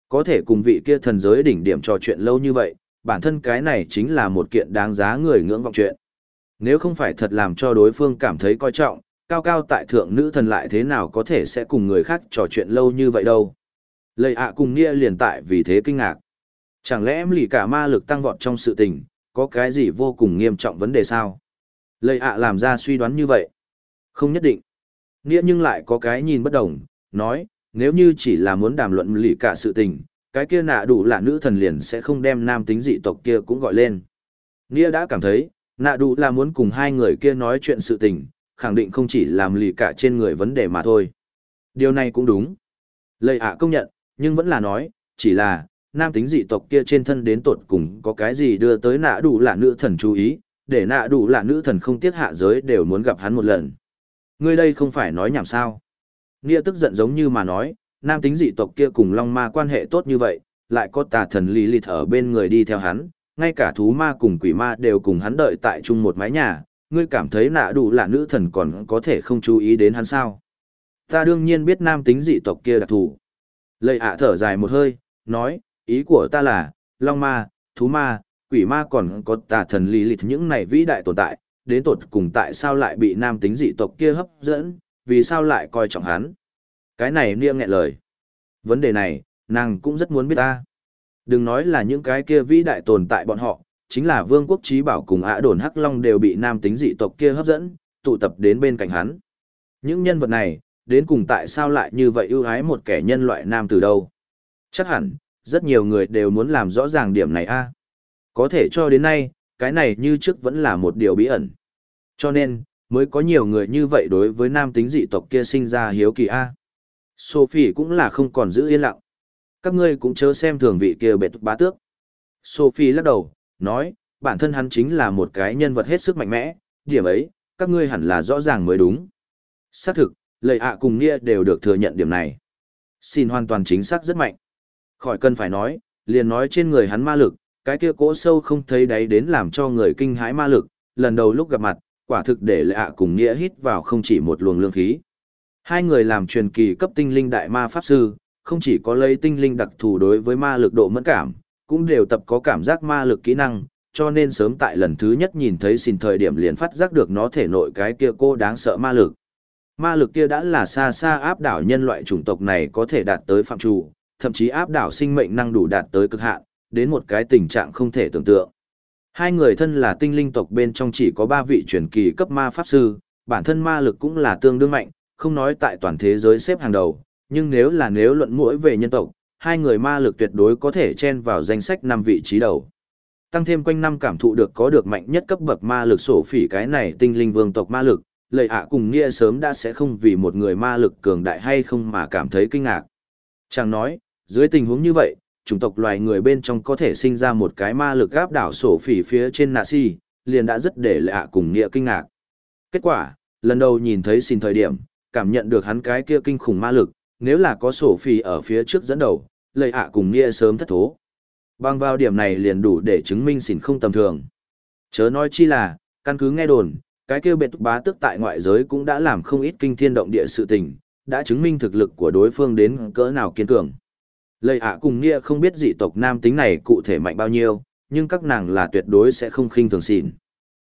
Có thể cùng vị kia thần giới đỉnh điểm trò chuyện lâu như vậy, bản thân cái này chính là một kiện đáng giá người ngưỡng vọng chuyện. Nếu không phải thật làm cho đối phương cảm thấy coi trọng, cao cao tại thượng nữ thần lại thế nào có thể sẽ cùng người khác trò chuyện lâu như vậy đâu. Lầy ạ cùng Nia liền tại vì thế kinh ngạc. Chẳng lẽ em lì cả ma lực tăng vọt trong sự tình, có cái gì vô cùng nghiêm trọng vấn đề sao? Lầy ạ làm ra suy đoán như vậy. Không nhất định. Nia nhưng lại có cái nhìn bất đồng, nói, nếu như chỉ là muốn đàm luận lì cả sự tình, cái kia nạ đủ là nữ thần liền sẽ không đem nam tính dị tộc kia cũng gọi lên. Nghĩa đã cảm thấy, nạ đủ là muốn cùng hai người kia nói chuyện sự tình, khẳng định không chỉ làm lì cả trên người vấn đề mà thôi. Điều này cũng đúng. Lầy ạ công nhận, nhưng vẫn là nói, chỉ là, nam tính dị tộc kia trên thân đến tột cùng có cái gì đưa tới nạ đủ là nữ thần chú ý, để nạ đủ là nữ thần không tiếc hạ giới đều muốn gặp hắn một lần. Ngươi đây không phải nói nhảm sao. Nghĩa tức giận giống như mà nói, nam tính dị tộc kia cùng long ma quan hệ tốt như vậy, lại có tà thần lý lịt ở bên người đi theo hắn, ngay cả thú ma cùng quỷ ma đều cùng hắn đợi tại chung một mái nhà, ngươi cảm thấy nạ đủ là nữ thần còn có thể không chú ý đến hắn sao. Ta đương nhiên biết nam tính dị tộc kia đặc thù. Lệ ạ thở dài một hơi, nói, ý của ta là, long ma, thú ma, quỷ ma còn có tà thần lý lịch những này vĩ đại tồn tại, đến tột cùng tại sao lại bị nam tính dị tộc kia hấp dẫn, vì sao lại coi trọng hắn. Cái này niệm nghẹn lời. Vấn đề này, nàng cũng rất muốn biết ta. Đừng nói là những cái kia vĩ đại tồn tại bọn họ, chính là vương quốc trí bảo cùng ạ đồn hắc long đều bị nam tính dị tộc kia hấp dẫn, tụ tập đến bên cạnh hắn. Những nhân vật này, đến cùng tại sao lại như vậy ưu ái một kẻ nhân loại nam từ đâu? Chắc hẳn, rất nhiều người đều muốn làm rõ ràng điểm này a. À? Có thể cho đến nay, cái này như trước vẫn là một điều bí ẩn. Cho nên, mới có nhiều người như vậy đối với nam tính dị tộc kia sinh ra hiếu kỳ a. À? Sophie cũng là không còn giữ yên lặng. Các ngươi cũng chớ xem thường vị kia bệ bá tước. Sophie lắc đầu, nói, bản thân hắn chính là một cái nhân vật hết sức mạnh mẽ, điểm ấy, các ngươi hẳn là rõ ràng mới đúng. Xác thực, lời ạ cùng Nia đều được thừa nhận điểm này. Xin hoàn toàn chính xác rất mạnh. Khỏi cần phải nói, liền nói trên người hắn ma lực, cái kia cỗ sâu không thấy đáy đến làm cho người kinh hãi ma lực, lần đầu lúc gặp mặt, quả thực để lệ ạ cùng nghĩa hít vào không chỉ một luồng lương khí. Hai người làm truyền kỳ cấp tinh linh đại ma pháp sư, không chỉ có lấy tinh linh đặc thù đối với ma lực độ mẫn cảm, cũng đều tập có cảm giác ma lực kỹ năng, cho nên sớm tại lần thứ nhất nhìn thấy xin thời điểm liền phát giác được nó thể nội cái kia cô đáng sợ ma lực. Ma lực kia đã là xa xa áp đảo nhân loại chủng tộc này có thể đạt tới phạm trù, thậm chí áp đảo sinh mệnh năng đủ đạt tới cực hạn, đến một cái tình trạng không thể tưởng tượng. Hai người thân là tinh linh tộc bên trong chỉ có ba vị truyền kỳ cấp ma pháp sư, bản thân ma lực cũng là tương đương mạnh, không nói tại toàn thế giới xếp hàng đầu, nhưng nếu là nếu luận mũi về nhân tộc, hai người ma lực tuyệt đối có thể chen vào danh sách năm vị trí đầu. Tăng thêm quanh năm cảm thụ được có được mạnh nhất cấp bậc ma lực sổ phỉ cái này tinh linh vương tộc ma lực, lời ạ cùng nghĩa sớm đã sẽ không vì một người ma lực cường đại hay không mà cảm thấy kinh ngạc. Chàng nói, dưới tình huống như vậy, chủng tộc loài người bên trong có thể sinh ra một cái ma lực áp đảo sổ phỉ phía trên nạ si, liền đã rất để lệ ạ cùng nghĩa kinh ngạc. Kết quả, lần đầu nhìn thấy xin thời điểm, cảm nhận được hắn cái kia kinh khủng ma lực, nếu là có sổ phỉ ở phía trước dẫn đầu, lệ ạ cùng nghĩa sớm thất thố. Bằng vào điểm này liền đủ để chứng minh xin không tầm thường. Chớ nói chi là, căn cứ nghe đồn, cái kêu biệt bá tức tại ngoại giới cũng đã làm không ít kinh thiên động địa sự tình, đã chứng minh thực lực của đối phương đến cỡ nào kiên cường. Lợi ạ cùng nghĩa không biết dị tộc nam tính này cụ thể mạnh bao nhiêu, nhưng các nàng là tuyệt đối sẽ không khinh thường xỉn.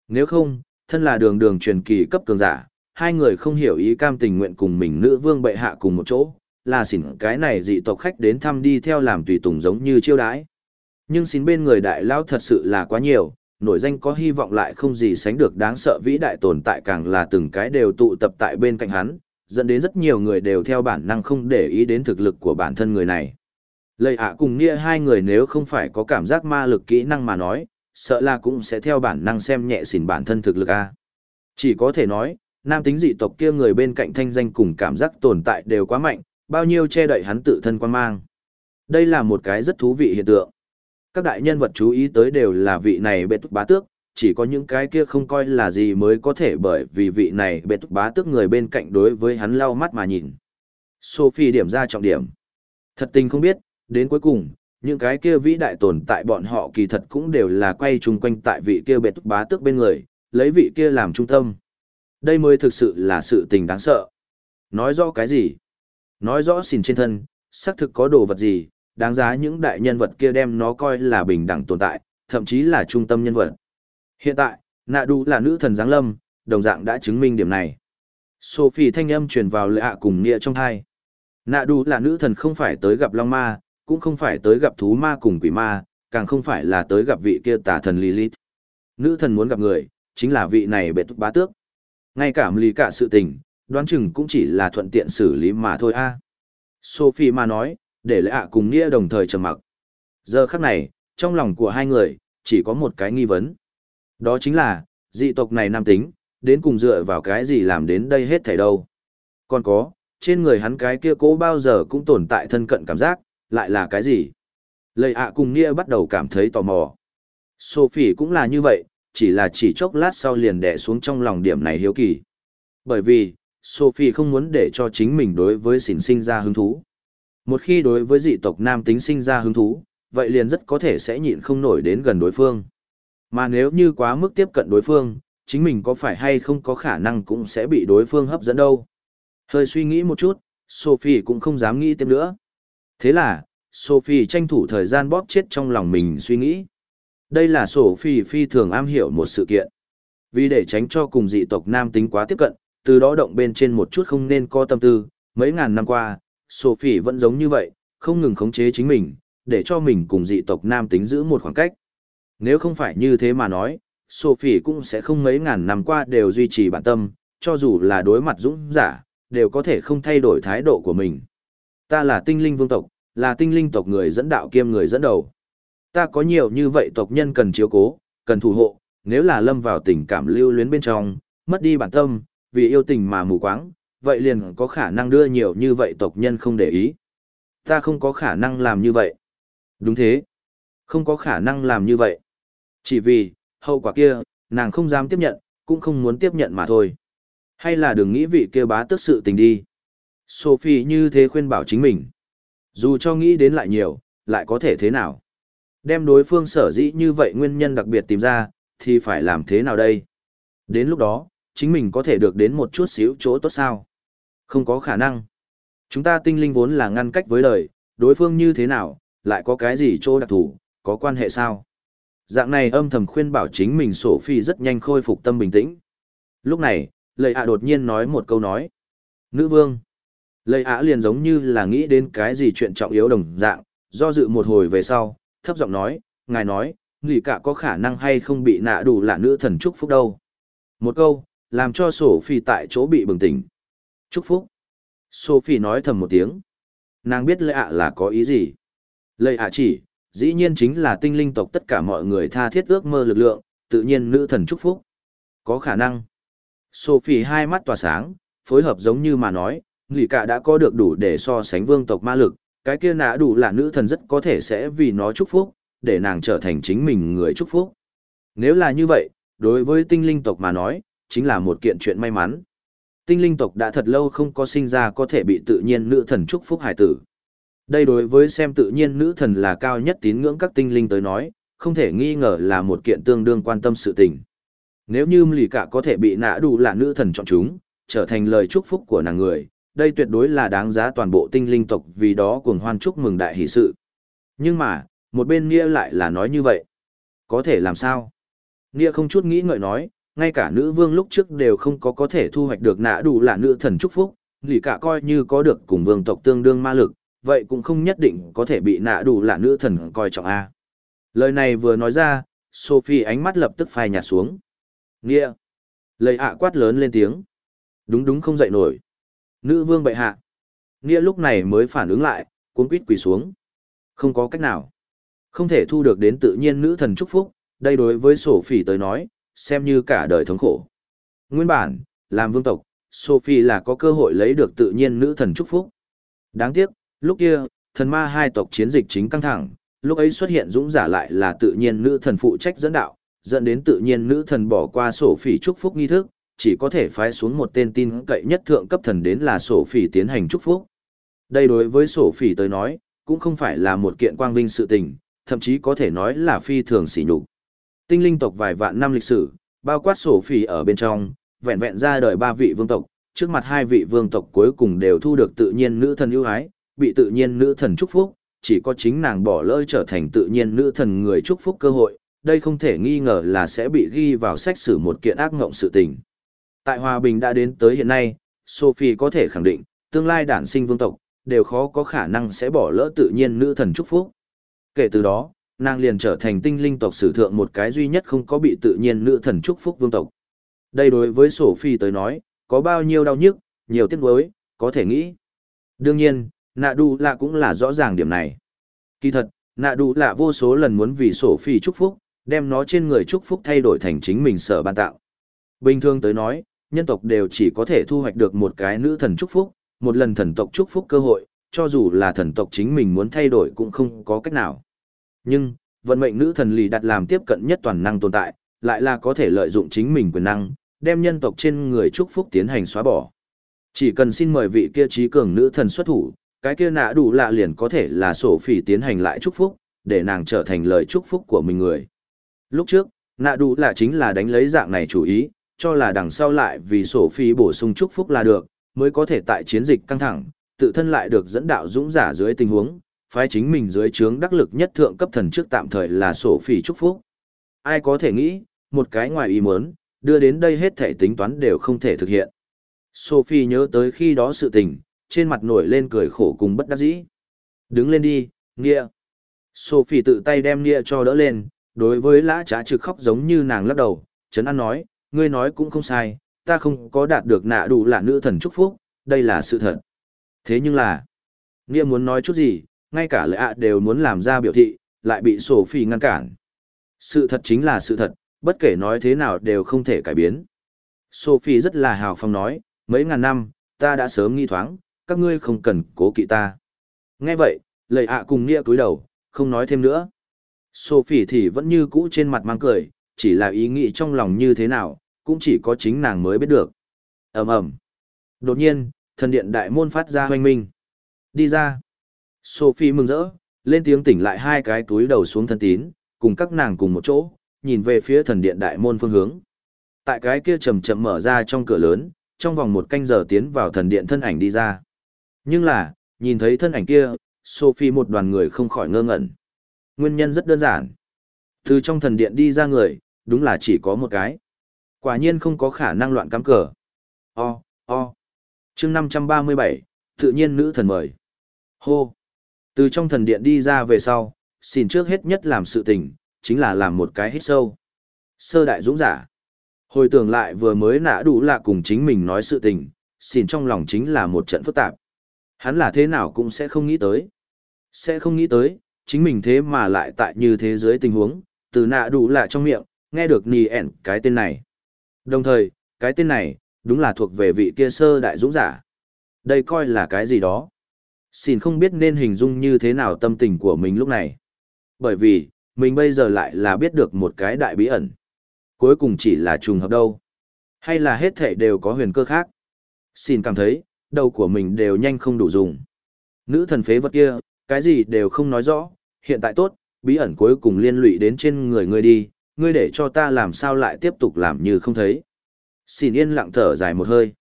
Nếu không, thân là đường đường truyền kỳ cấp cường giả, hai người không hiểu ý cam tình nguyện cùng mình nữ vương bệ hạ cùng một chỗ, là xỉn cái này dị tộc khách đến thăm đi theo làm tùy tùng giống như chiêu đãi. Nhưng xin bên người đại lao thật sự là quá nhiều, nổi danh có hy vọng lại không gì sánh được đáng sợ vĩ đại tồn tại càng là từng cái đều tụ tập tại bên cạnh hắn, dẫn đến rất nhiều người đều theo bản năng không để ý đến thực lực của bản thân người này. Lời ạ cùng nghĩa hai người nếu không phải có cảm giác ma lực kỹ năng mà nói, sợ là cũng sẽ theo bản năng xem nhẹ xỉn bản thân thực lực a. Chỉ có thể nói, nam tính dị tộc kia người bên cạnh thanh danh cùng cảm giác tồn tại đều quá mạnh, bao nhiêu che đậy hắn tự thân quan mang. Đây là một cái rất thú vị hiện tượng. Các đại nhân vật chú ý tới đều là vị này bệ túc bá tước, chỉ có những cái kia không coi là gì mới có thể bởi vì vị này bệ túc bá tước người bên cạnh đối với hắn lau mắt mà nhìn. Sophie điểm ra trọng điểm. Thật tình không biết, đến cuối cùng, những cái kia vĩ đại tồn tại bọn họ kỳ thật cũng đều là quay chung quanh tại vị kia bệ túc bá tước bên người, lấy vị kia làm trung tâm. Đây mới thực sự là sự tình đáng sợ. Nói rõ cái gì? Nói rõ xỉn trên thân, xác thực có đồ vật gì, đáng giá những đại nhân vật kia đem nó coi là bình đẳng tồn tại, thậm chí là trung tâm nhân vật. Hiện tại, nạ đủ là nữ thần giáng lâm, đồng dạng đã chứng minh điểm này. Sophie thanh âm truyền vào lệ ạ cùng nghĩa trong thai. Nạ đủ là nữ thần không phải tới gặp Long Ma, cũng không phải tới gặp thú ma cùng quỷ ma, càng không phải là tới gặp vị kia tà thần Lilith. Nữ thần muốn gặp người, chính là vị này bệ túc bá tước. Ngay cả lý cả sự tình, đoán chừng cũng chỉ là thuận tiện xử lý mà thôi a. Sophie mà nói, để lệ ạ cùng nghĩa đồng thời trầm mặc. Giờ khắc này, trong lòng của hai người, chỉ có một cái nghi vấn. Đó chính là, dị tộc này nam tính, đến cùng dựa vào cái gì làm đến đây hết thảy đâu. Còn có, trên người hắn cái kia cố bao giờ cũng tồn tại thân cận cảm giác, lại là cái gì? Lệ ạ cùng nghĩa bắt đầu cảm thấy tò mò. Sophie cũng là như vậy, chỉ là chỉ chốc lát sau liền đè xuống trong lòng điểm này hiếu kỳ. Bởi vì, Sophie không muốn để cho chính mình đối với xỉn sinh ra hứng thú. Một khi đối với dị tộc nam tính sinh ra hứng thú, vậy liền rất có thể sẽ nhịn không nổi đến gần đối phương. Mà nếu như quá mức tiếp cận đối phương, chính mình có phải hay không có khả năng cũng sẽ bị đối phương hấp dẫn đâu. Hơi suy nghĩ một chút, Sophie cũng không dám nghĩ tiếp nữa. Thế là, Sophie tranh thủ thời gian bóp chết trong lòng mình suy nghĩ. Đây là Sophie phi thường am hiểu một sự kiện. Vì để tránh cho cùng dị tộc nam tính quá tiếp cận, từ đó động bên trên một chút không nên có tâm tư, mấy ngàn năm qua, Sophie vẫn giống như vậy, không ngừng khống chế chính mình, để cho mình cùng dị tộc nam tính giữ một khoảng cách. Nếu không phải như thế mà nói, Sophie cũng sẽ không mấy ngàn năm qua đều duy trì bản tâm, cho dù là đối mặt dũng giả, đều có thể không thay đổi thái độ của mình. Ta là tinh linh vương tộc, là tinh linh tộc người dẫn đạo kiêm người dẫn đầu. Ta có nhiều như vậy tộc nhân cần chiếu cố, cần thủ hộ, nếu là lâm vào tình cảm lưu luyến bên trong, mất đi bản tâm, vì yêu tình mà mù quáng, vậy liền có khả năng đưa nhiều như vậy tộc nhân không để ý. Ta không có khả năng làm như vậy. Đúng thế. Không có khả năng làm như vậy. Chỉ vì, hậu quả kia, nàng không dám tiếp nhận, cũng không muốn tiếp nhận mà thôi. Hay là đừng nghĩ vị kia bá tức sự tình đi. Sophie như thế khuyên bảo chính mình. Dù cho nghĩ đến lại nhiều, lại có thể thế nào? Đem đối phương sở dĩ như vậy nguyên nhân đặc biệt tìm ra, thì phải làm thế nào đây? Đến lúc đó, chính mình có thể được đến một chút xíu chỗ tốt sao? Không có khả năng. Chúng ta tinh linh vốn là ngăn cách với đời, đối phương như thế nào, lại có cái gì chỗ đặc thù, có quan hệ sao? Dạng này âm thầm khuyên bảo chính mình sổ phi rất nhanh khôi phục tâm bình tĩnh. Lúc này, lời ạ đột nhiên nói một câu nói. Nữ vương. Lời ạ liền giống như là nghĩ đến cái gì chuyện trọng yếu đồng dạng, do dự một hồi về sau, thấp giọng nói, ngài nói, nghỉ cả có khả năng hay không bị nạ đủ là nữ thần chúc phúc đâu. Một câu, làm cho sổ phi tại chỗ bị bừng tỉnh. Chúc phúc. Sophie nói thầm một tiếng. Nàng biết lệ ạ là có ý gì. Lệ ạ chỉ, dĩ nhiên chính là tinh linh tộc tất cả mọi người tha thiết ước mơ lực lượng, tự nhiên nữ thần chúc phúc. Có khả năng. Sophie hai mắt tỏa sáng, phối hợp giống như mà nói, lì cả đã có được đủ để so sánh vương tộc ma lực, cái kia nã đủ là nữ thần rất có thể sẽ vì nó chúc phúc, để nàng trở thành chính mình người chúc phúc. Nếu là như vậy, đối với tinh linh tộc mà nói, chính là một kiện chuyện may mắn. Tinh linh tộc đã thật lâu không có sinh ra có thể bị tự nhiên nữ thần chúc phúc hải tử. Đây đối với xem tự nhiên nữ thần là cao nhất tín ngưỡng các tinh linh tới nói, không thể nghi ngờ là một kiện tương đương quan tâm sự tình. Nếu như lì cả có thể bị nã đủ là nữ thần chọn chúng, trở thành lời chúc phúc của nàng người, đây tuyệt đối là đáng giá toàn bộ tinh linh tộc vì đó cuồng hoan chúc mừng đại hỷ sự. Nhưng mà, một bên nghĩa lại là nói như vậy. Có thể làm sao? Nghĩa không chút nghĩ ngợi nói, ngay cả nữ vương lúc trước đều không có có thể thu hoạch được nạ đủ là nữ thần chúc phúc, lì cả coi như có được cùng vương tộc tương đương ma lực, vậy cũng không nhất định có thể bị nạ đủ là nữ thần coi trọng a. Lời này vừa nói ra, Sophie ánh mắt lập tức phai nhạt xuống. Nghĩa! Lời ạ quát lớn lên tiếng. Đúng đúng không dậy nổi. Nữ vương bệ hạ. Nghĩa lúc này mới phản ứng lại, cuốn quýt quỳ xuống. Không có cách nào. Không thể thu được đến tự nhiên nữ thần chúc phúc, đây đối với Sophie tới nói, xem như cả đời thống khổ. Nguyên bản, làm vương tộc, Sophie là có cơ hội lấy được tự nhiên nữ thần chúc phúc. Đáng tiếc, lúc kia, thần ma hai tộc chiến dịch chính căng thẳng, lúc ấy xuất hiện dũng giả lại là tự nhiên nữ thần phụ trách dẫn đạo, dẫn đến tự nhiên nữ thần bỏ qua sổ phỉ chúc phúc nghi thức, chỉ có thể phái xuống một tên tin cậy nhất thượng cấp thần đến là sổ phỉ tiến hành chúc phúc. Đây đối với sổ phỉ tới nói, cũng không phải là một kiện quang vinh sự tình, thậm chí có thể nói là phi thường sỉ nhục. Tinh linh tộc vài vạn năm lịch sử, bao quát sổ phỉ ở bên trong, vẹn vẹn ra đời ba vị vương tộc, trước mặt hai vị vương tộc cuối cùng đều thu được tự nhiên nữ thần ưu ái, bị tự nhiên nữ thần chúc phúc, chỉ có chính nàng bỏ lỡ trở thành tự nhiên nữ thần người chúc phúc cơ hội, đây không thể nghi ngờ là sẽ bị ghi vào sách sử một kiện ác ngộng sự tình. Tại Hòa Bình đã đến tới hiện nay, Sophie có thể khẳng định, tương lai đản sinh vương tộc, đều khó có khả năng sẽ bỏ lỡ tự nhiên nữ thần chúc phúc. Kể từ đó, nàng liền trở thành tinh linh tộc sử thượng một cái duy nhất không có bị tự nhiên nữ thần chúc phúc vương tộc. Đây đối với Sophie tới nói, có bao nhiêu đau nhức, nhiều tiếc nuối, có thể nghĩ. Đương nhiên, nạ đủ lạ cũng là rõ ràng điểm này. Kỳ thật, nạ đủ lạ vô số lần muốn vì Sophie chúc phúc, đem nó trên người chúc phúc thay đổi thành chính mình sở ban tạo. Bình thường tới nói, nhân tộc đều chỉ có thể thu hoạch được một cái nữ thần chúc phúc, một lần thần tộc chúc phúc cơ hội, cho dù là thần tộc chính mình muốn thay đổi cũng không có cách nào. Nhưng, vận mệnh nữ thần lì đặt làm tiếp cận nhất toàn năng tồn tại, lại là có thể lợi dụng chính mình quyền năng, đem nhân tộc trên người chúc phúc tiến hành xóa bỏ. Chỉ cần xin mời vị kia trí cường nữ thần xuất thủ, cái kia nạ đủ lạ liền có thể là sổ phỉ tiến hành lại chúc phúc, để nàng trở thành lời chúc phúc của mình người. Lúc trước, nạ đủ lạ chính là đánh lấy dạng này chủ ý, cho là đằng sau lại vì sổ phỉ bổ sung chúc phúc là được, mới có thể tại chiến dịch căng thẳng, tự thân lại được dẫn đạo dũng giả dưới tình huống, phái chính mình dưới trướng đắc lực nhất thượng cấp thần trước tạm thời là sổ phỉ chúc phúc. Ai có thể nghĩ, một cái ngoài ý muốn, đưa đến đây hết thể tính toán đều không thể thực hiện. Sophie nhớ tới khi đó sự tình, trên mặt nổi lên cười khổ cùng bất đắc dĩ. Đứng lên đi, Nghĩa. Sophie tự tay đem Nghĩa cho đỡ lên, đối với lã trá trực khóc giống như nàng lắc đầu, Trấn An nói, ngươi nói cũng không sai, ta không có đạt được nạ đủ là nữ thần chúc phúc, đây là sự thật. Thế nhưng là, Nghĩa muốn nói chút gì, ngay cả lệ ạ đều muốn làm ra biểu thị, lại bị Sophie ngăn cản. Sự thật chính là sự thật, bất kể nói thế nào đều không thể cải biến. Sophie rất là hào phong nói, mấy ngàn năm, ta đã sớm nghi thoáng, các ngươi không cần cố kỵ ta. Nghe vậy, lời ạ cùng nghĩa cúi đầu, không nói thêm nữa. Sophie thì vẫn như cũ trên mặt mang cười, chỉ là ý nghĩ trong lòng như thế nào, cũng chỉ có chính nàng mới biết được. ầm ầm Đột nhiên, thần điện đại môn phát ra hoanh minh. Đi ra. Sophie mừng rỡ, lên tiếng tỉnh lại hai cái túi đầu xuống thân tín, cùng các nàng cùng một chỗ, nhìn về phía thần điện đại môn phương hướng. Tại cái kia chậm chậm mở ra trong cửa lớn, trong vòng một canh giờ tiến vào thần điện thân ảnh đi ra. Nhưng là, nhìn thấy thân ảnh kia, Sophie một đoàn người không khỏi ngơ ngẩn. Nguyên nhân rất đơn giản. Từ trong thần điện đi ra người, đúng là chỉ có một cái. Quả nhiên không có khả năng loạn cắm cờ. O, o. chương 537, tự nhiên nữ thần mời. Hô. Từ trong thần điện đi ra về sau, xin trước hết nhất làm sự tình, chính là làm một cái hít sâu. Sơ đại dũng giả. Hồi tưởng lại vừa mới nã đủ lạ cùng chính mình nói sự tình, xin trong lòng chính là một trận phức tạp. Hắn là thế nào cũng sẽ không nghĩ tới. Sẽ không nghĩ tới, chính mình thế mà lại tại như thế giới tình huống, từ nạ đủ lạ trong miệng, nghe được nì ẻn cái tên này. Đồng thời, cái tên này, đúng là thuộc về vị kia sơ đại dũng giả. Đây coi là cái gì đó. Xin không biết nên hình dung như thế nào tâm tình của mình lúc này. Bởi vì, mình bây giờ lại là biết được một cái đại bí ẩn. Cuối cùng chỉ là trùng hợp đâu. Hay là hết thể đều có huyền cơ khác. Xin cảm thấy, đầu của mình đều nhanh không đủ dùng. Nữ thần phế vật kia, cái gì đều không nói rõ, hiện tại tốt, bí ẩn cuối cùng liên lụy đến trên người ngươi đi, ngươi để cho ta làm sao lại tiếp tục làm như không thấy. Xin yên lặng thở dài một hơi.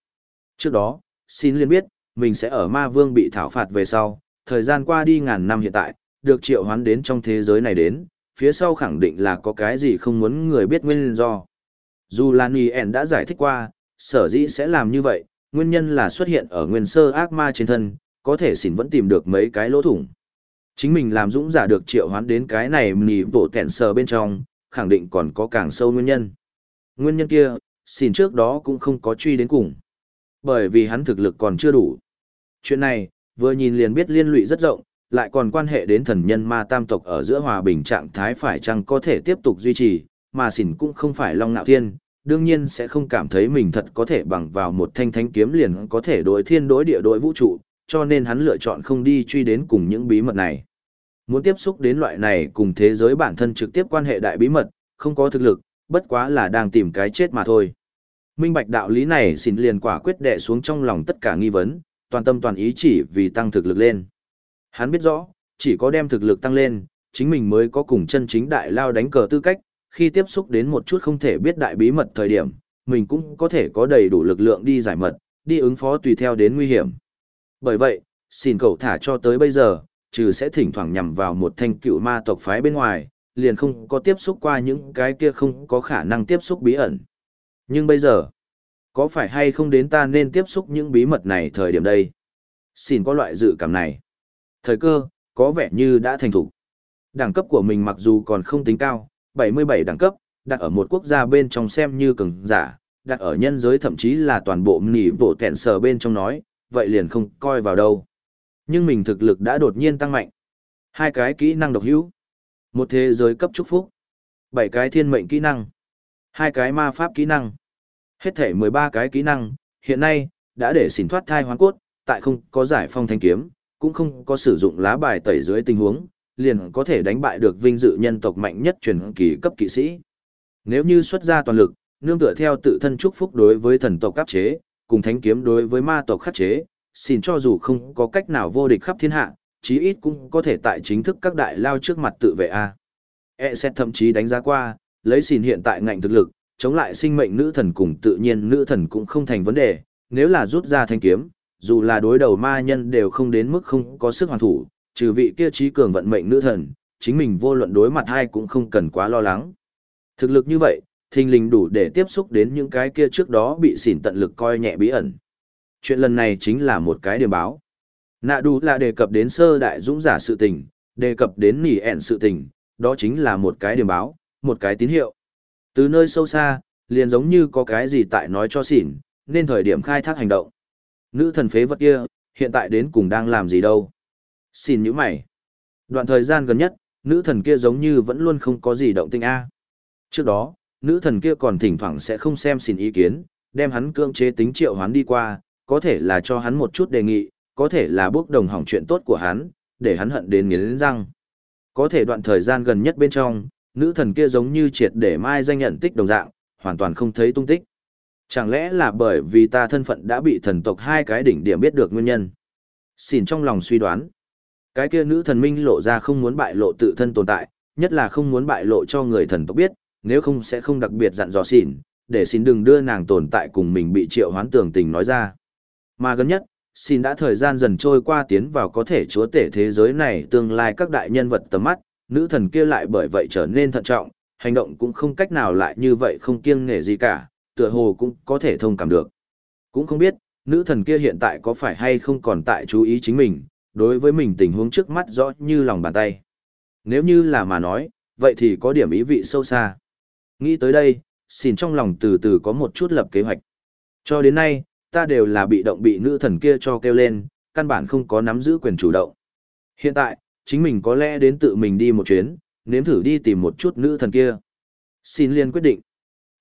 Trước đó, xin liên biết, mình sẽ ở ma vương bị thảo phạt về sau, thời gian qua đi ngàn năm hiện tại, được triệu hoán đến trong thế giới này đến, phía sau khẳng định là có cái gì không muốn người biết nguyên do. Dù là Nien đã giải thích qua, sở dĩ sẽ làm như vậy, nguyên nhân là xuất hiện ở nguyên sơ ác ma trên thân, có thể xỉn vẫn tìm được mấy cái lỗ thủng. Chính mình làm dũng giả được triệu hoán đến cái này nì bộ kẹn sờ bên trong, khẳng định còn có càng sâu nguyên nhân. Nguyên nhân kia, xỉn trước đó cũng không có truy đến cùng. Bởi vì hắn thực lực còn chưa đủ. Chuyện này, vừa nhìn liền biết liên lụy rất rộng, lại còn quan hệ đến thần nhân ma tam tộc ở giữa hòa bình trạng thái phải chăng có thể tiếp tục duy trì, mà xỉn cũng không phải long nạo thiên, đương nhiên sẽ không cảm thấy mình thật có thể bằng vào một thanh thánh kiếm liền có thể đối thiên đối địa đối vũ trụ, cho nên hắn lựa chọn không đi truy đến cùng những bí mật này. Muốn tiếp xúc đến loại này cùng thế giới bản thân trực tiếp quan hệ đại bí mật, không có thực lực, bất quá là đang tìm cái chết mà thôi. Minh bạch đạo lý này xin liền quả quyết đệ xuống trong lòng tất cả nghi vấn, toàn tâm toàn ý chỉ vì tăng thực lực lên. Hắn biết rõ, chỉ có đem thực lực tăng lên, chính mình mới có cùng chân chính đại lao đánh cờ tư cách, khi tiếp xúc đến một chút không thể biết đại bí mật thời điểm, mình cũng có thể có đầy đủ lực lượng đi giải mật, đi ứng phó tùy theo đến nguy hiểm. Bởi vậy, xin cậu thả cho tới bây giờ, trừ sẽ thỉnh thoảng nhằm vào một thanh cựu ma tộc phái bên ngoài, liền không có tiếp xúc qua những cái kia không có khả năng tiếp xúc bí ẩn. Nhưng bây giờ, có phải hay không đến ta nên tiếp xúc những bí mật này thời điểm đây? Xin có loại dự cảm này. Thời cơ, có vẻ như đã thành thủ. Đẳng cấp của mình mặc dù còn không tính cao, 77 đẳng cấp, đặt ở một quốc gia bên trong xem như cường giả, đặt ở nhân giới thậm chí là toàn bộ nỉ bộ tẹn sờ bên trong nói, vậy liền không coi vào đâu. Nhưng mình thực lực đã đột nhiên tăng mạnh. Hai cái kỹ năng độc hữu. Một thế giới cấp chúc phúc. Bảy cái thiên mệnh kỹ năng. Hai cái ma pháp kỹ năng. Hết thể 13 cái kỹ năng, hiện nay, đã để xỉn thoát thai hoán cốt, tại không có giải phong thanh kiếm, cũng không có sử dụng lá bài tẩy dưới tình huống, liền có thể đánh bại được vinh dự nhân tộc mạnh nhất truyền kỳ cấp kỵ sĩ. Nếu như xuất ra toàn lực, nương tựa theo tự thân chúc phúc đối với thần tộc áp chế, cùng thánh kiếm đối với ma tộc khắc chế, xin cho dù không có cách nào vô địch khắp thiên hạ, chí ít cũng có thể tại chính thức các đại lao trước mặt tự vệ a. E xét thậm chí đánh giá qua, lấy xin hiện tại ngạnh thực lực, chống lại sinh mệnh nữ thần cùng tự nhiên nữ thần cũng không thành vấn đề, nếu là rút ra thanh kiếm, dù là đối đầu ma nhân đều không đến mức không có sức hoàn thủ, trừ vị kia trí cường vận mệnh nữ thần, chính mình vô luận đối mặt hai cũng không cần quá lo lắng. Thực lực như vậy, thình lình đủ để tiếp xúc đến những cái kia trước đó bị xỉn tận lực coi nhẹ bí ẩn. Chuyện lần này chính là một cái điểm báo. Nạ đủ là đề cập đến sơ đại dũng giả sự tình, đề cập đến nỉ ẹn sự tình, đó chính là một cái điểm báo, một cái tín hiệu. Từ nơi sâu xa, liền giống như có cái gì tại nói cho xỉn, nên thời điểm khai thác hành động. Nữ thần phế vật kia, hiện tại đến cùng đang làm gì đâu. Xin nhũ mày. Đoạn thời gian gần nhất, nữ thần kia giống như vẫn luôn không có gì động tinh A. Trước đó, nữ thần kia còn thỉnh thoảng sẽ không xem xin ý kiến, đem hắn cưỡng chế tính triệu hoán đi qua, có thể là cho hắn một chút đề nghị, có thể là bước đồng hỏng chuyện tốt của hắn, để hắn hận đến nghiến răng. Có thể đoạn thời gian gần nhất bên trong, nữ thần kia giống như triệt để mai danh nhận tích đồng dạng, hoàn toàn không thấy tung tích. Chẳng lẽ là bởi vì ta thân phận đã bị thần tộc hai cái đỉnh điểm biết được nguyên nhân? Xin trong lòng suy đoán. Cái kia nữ thần minh lộ ra không muốn bại lộ tự thân tồn tại, nhất là không muốn bại lộ cho người thần tộc biết, nếu không sẽ không đặc biệt dặn dò xỉn, để xin đừng đưa nàng tồn tại cùng mình bị triệu hoán tường tình nói ra. Mà gần nhất, xin đã thời gian dần trôi qua tiến vào có thể chúa tể thế giới này tương lai các đại nhân vật tầm mắt, nữ thần kia lại bởi vậy trở nên thận trọng, hành động cũng không cách nào lại như vậy không kiêng nể gì cả, tựa hồ cũng có thể thông cảm được. Cũng không biết, nữ thần kia hiện tại có phải hay không còn tại chú ý chính mình, đối với mình tình huống trước mắt rõ như lòng bàn tay. Nếu như là mà nói, vậy thì có điểm ý vị sâu xa. Nghĩ tới đây, xin trong lòng từ từ có một chút lập kế hoạch. Cho đến nay, ta đều là bị động bị nữ thần kia cho kêu lên, căn bản không có nắm giữ quyền chủ động. Hiện tại, chính mình có lẽ đến tự mình đi một chuyến, nếm thử đi tìm một chút nữ thần kia. Xin liên quyết định.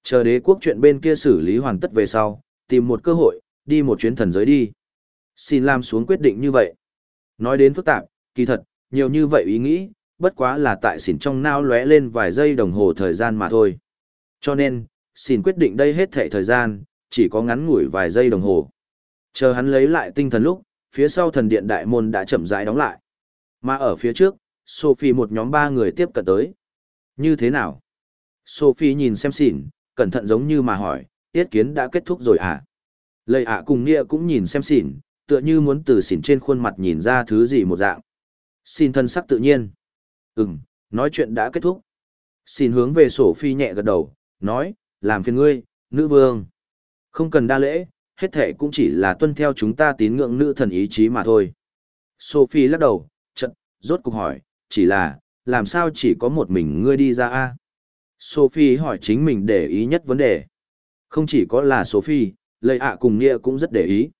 Chờ đế quốc chuyện bên kia xử lý hoàn tất về sau, tìm một cơ hội, đi một chuyến thần giới đi. Xin làm xuống quyết định như vậy. Nói đến phức tạp, kỳ thật, nhiều như vậy ý nghĩ, bất quá là tại xỉn trong nao lóe lên vài giây đồng hồ thời gian mà thôi. Cho nên, xỉn quyết định đây hết thể thời gian, chỉ có ngắn ngủi vài giây đồng hồ. Chờ hắn lấy lại tinh thần lúc, phía sau thần điện đại môn đã chậm rãi đóng lại. Mà ở phía trước, Sophie một nhóm ba người tiếp cận tới. Như thế nào? Sophie nhìn xem xỉn, cẩn thận giống như mà hỏi, tiết kiến đã kết thúc rồi à? Lây ạ cùng Nia cũng nhìn xem xỉn, tựa như muốn từ xỉn trên khuôn mặt nhìn ra thứ gì một dạng. Xin thân sắc tự nhiên. Ừm, Nói chuyện đã kết thúc. Xin hướng về Sophie nhẹ gật đầu, nói, làm phiền ngươi, nữ vương. Không cần đa lễ, hết thể cũng chỉ là tuân theo chúng ta tín ngưỡng nữ thần ý chí mà thôi. Sophie lắc đầu, rốt cục hỏi, chỉ là, làm sao chỉ có một mình ngươi đi ra a? Sophie hỏi chính mình để ý nhất vấn đề. Không chỉ có là Sophie, lời ạ cùng nghĩa cũng rất để ý.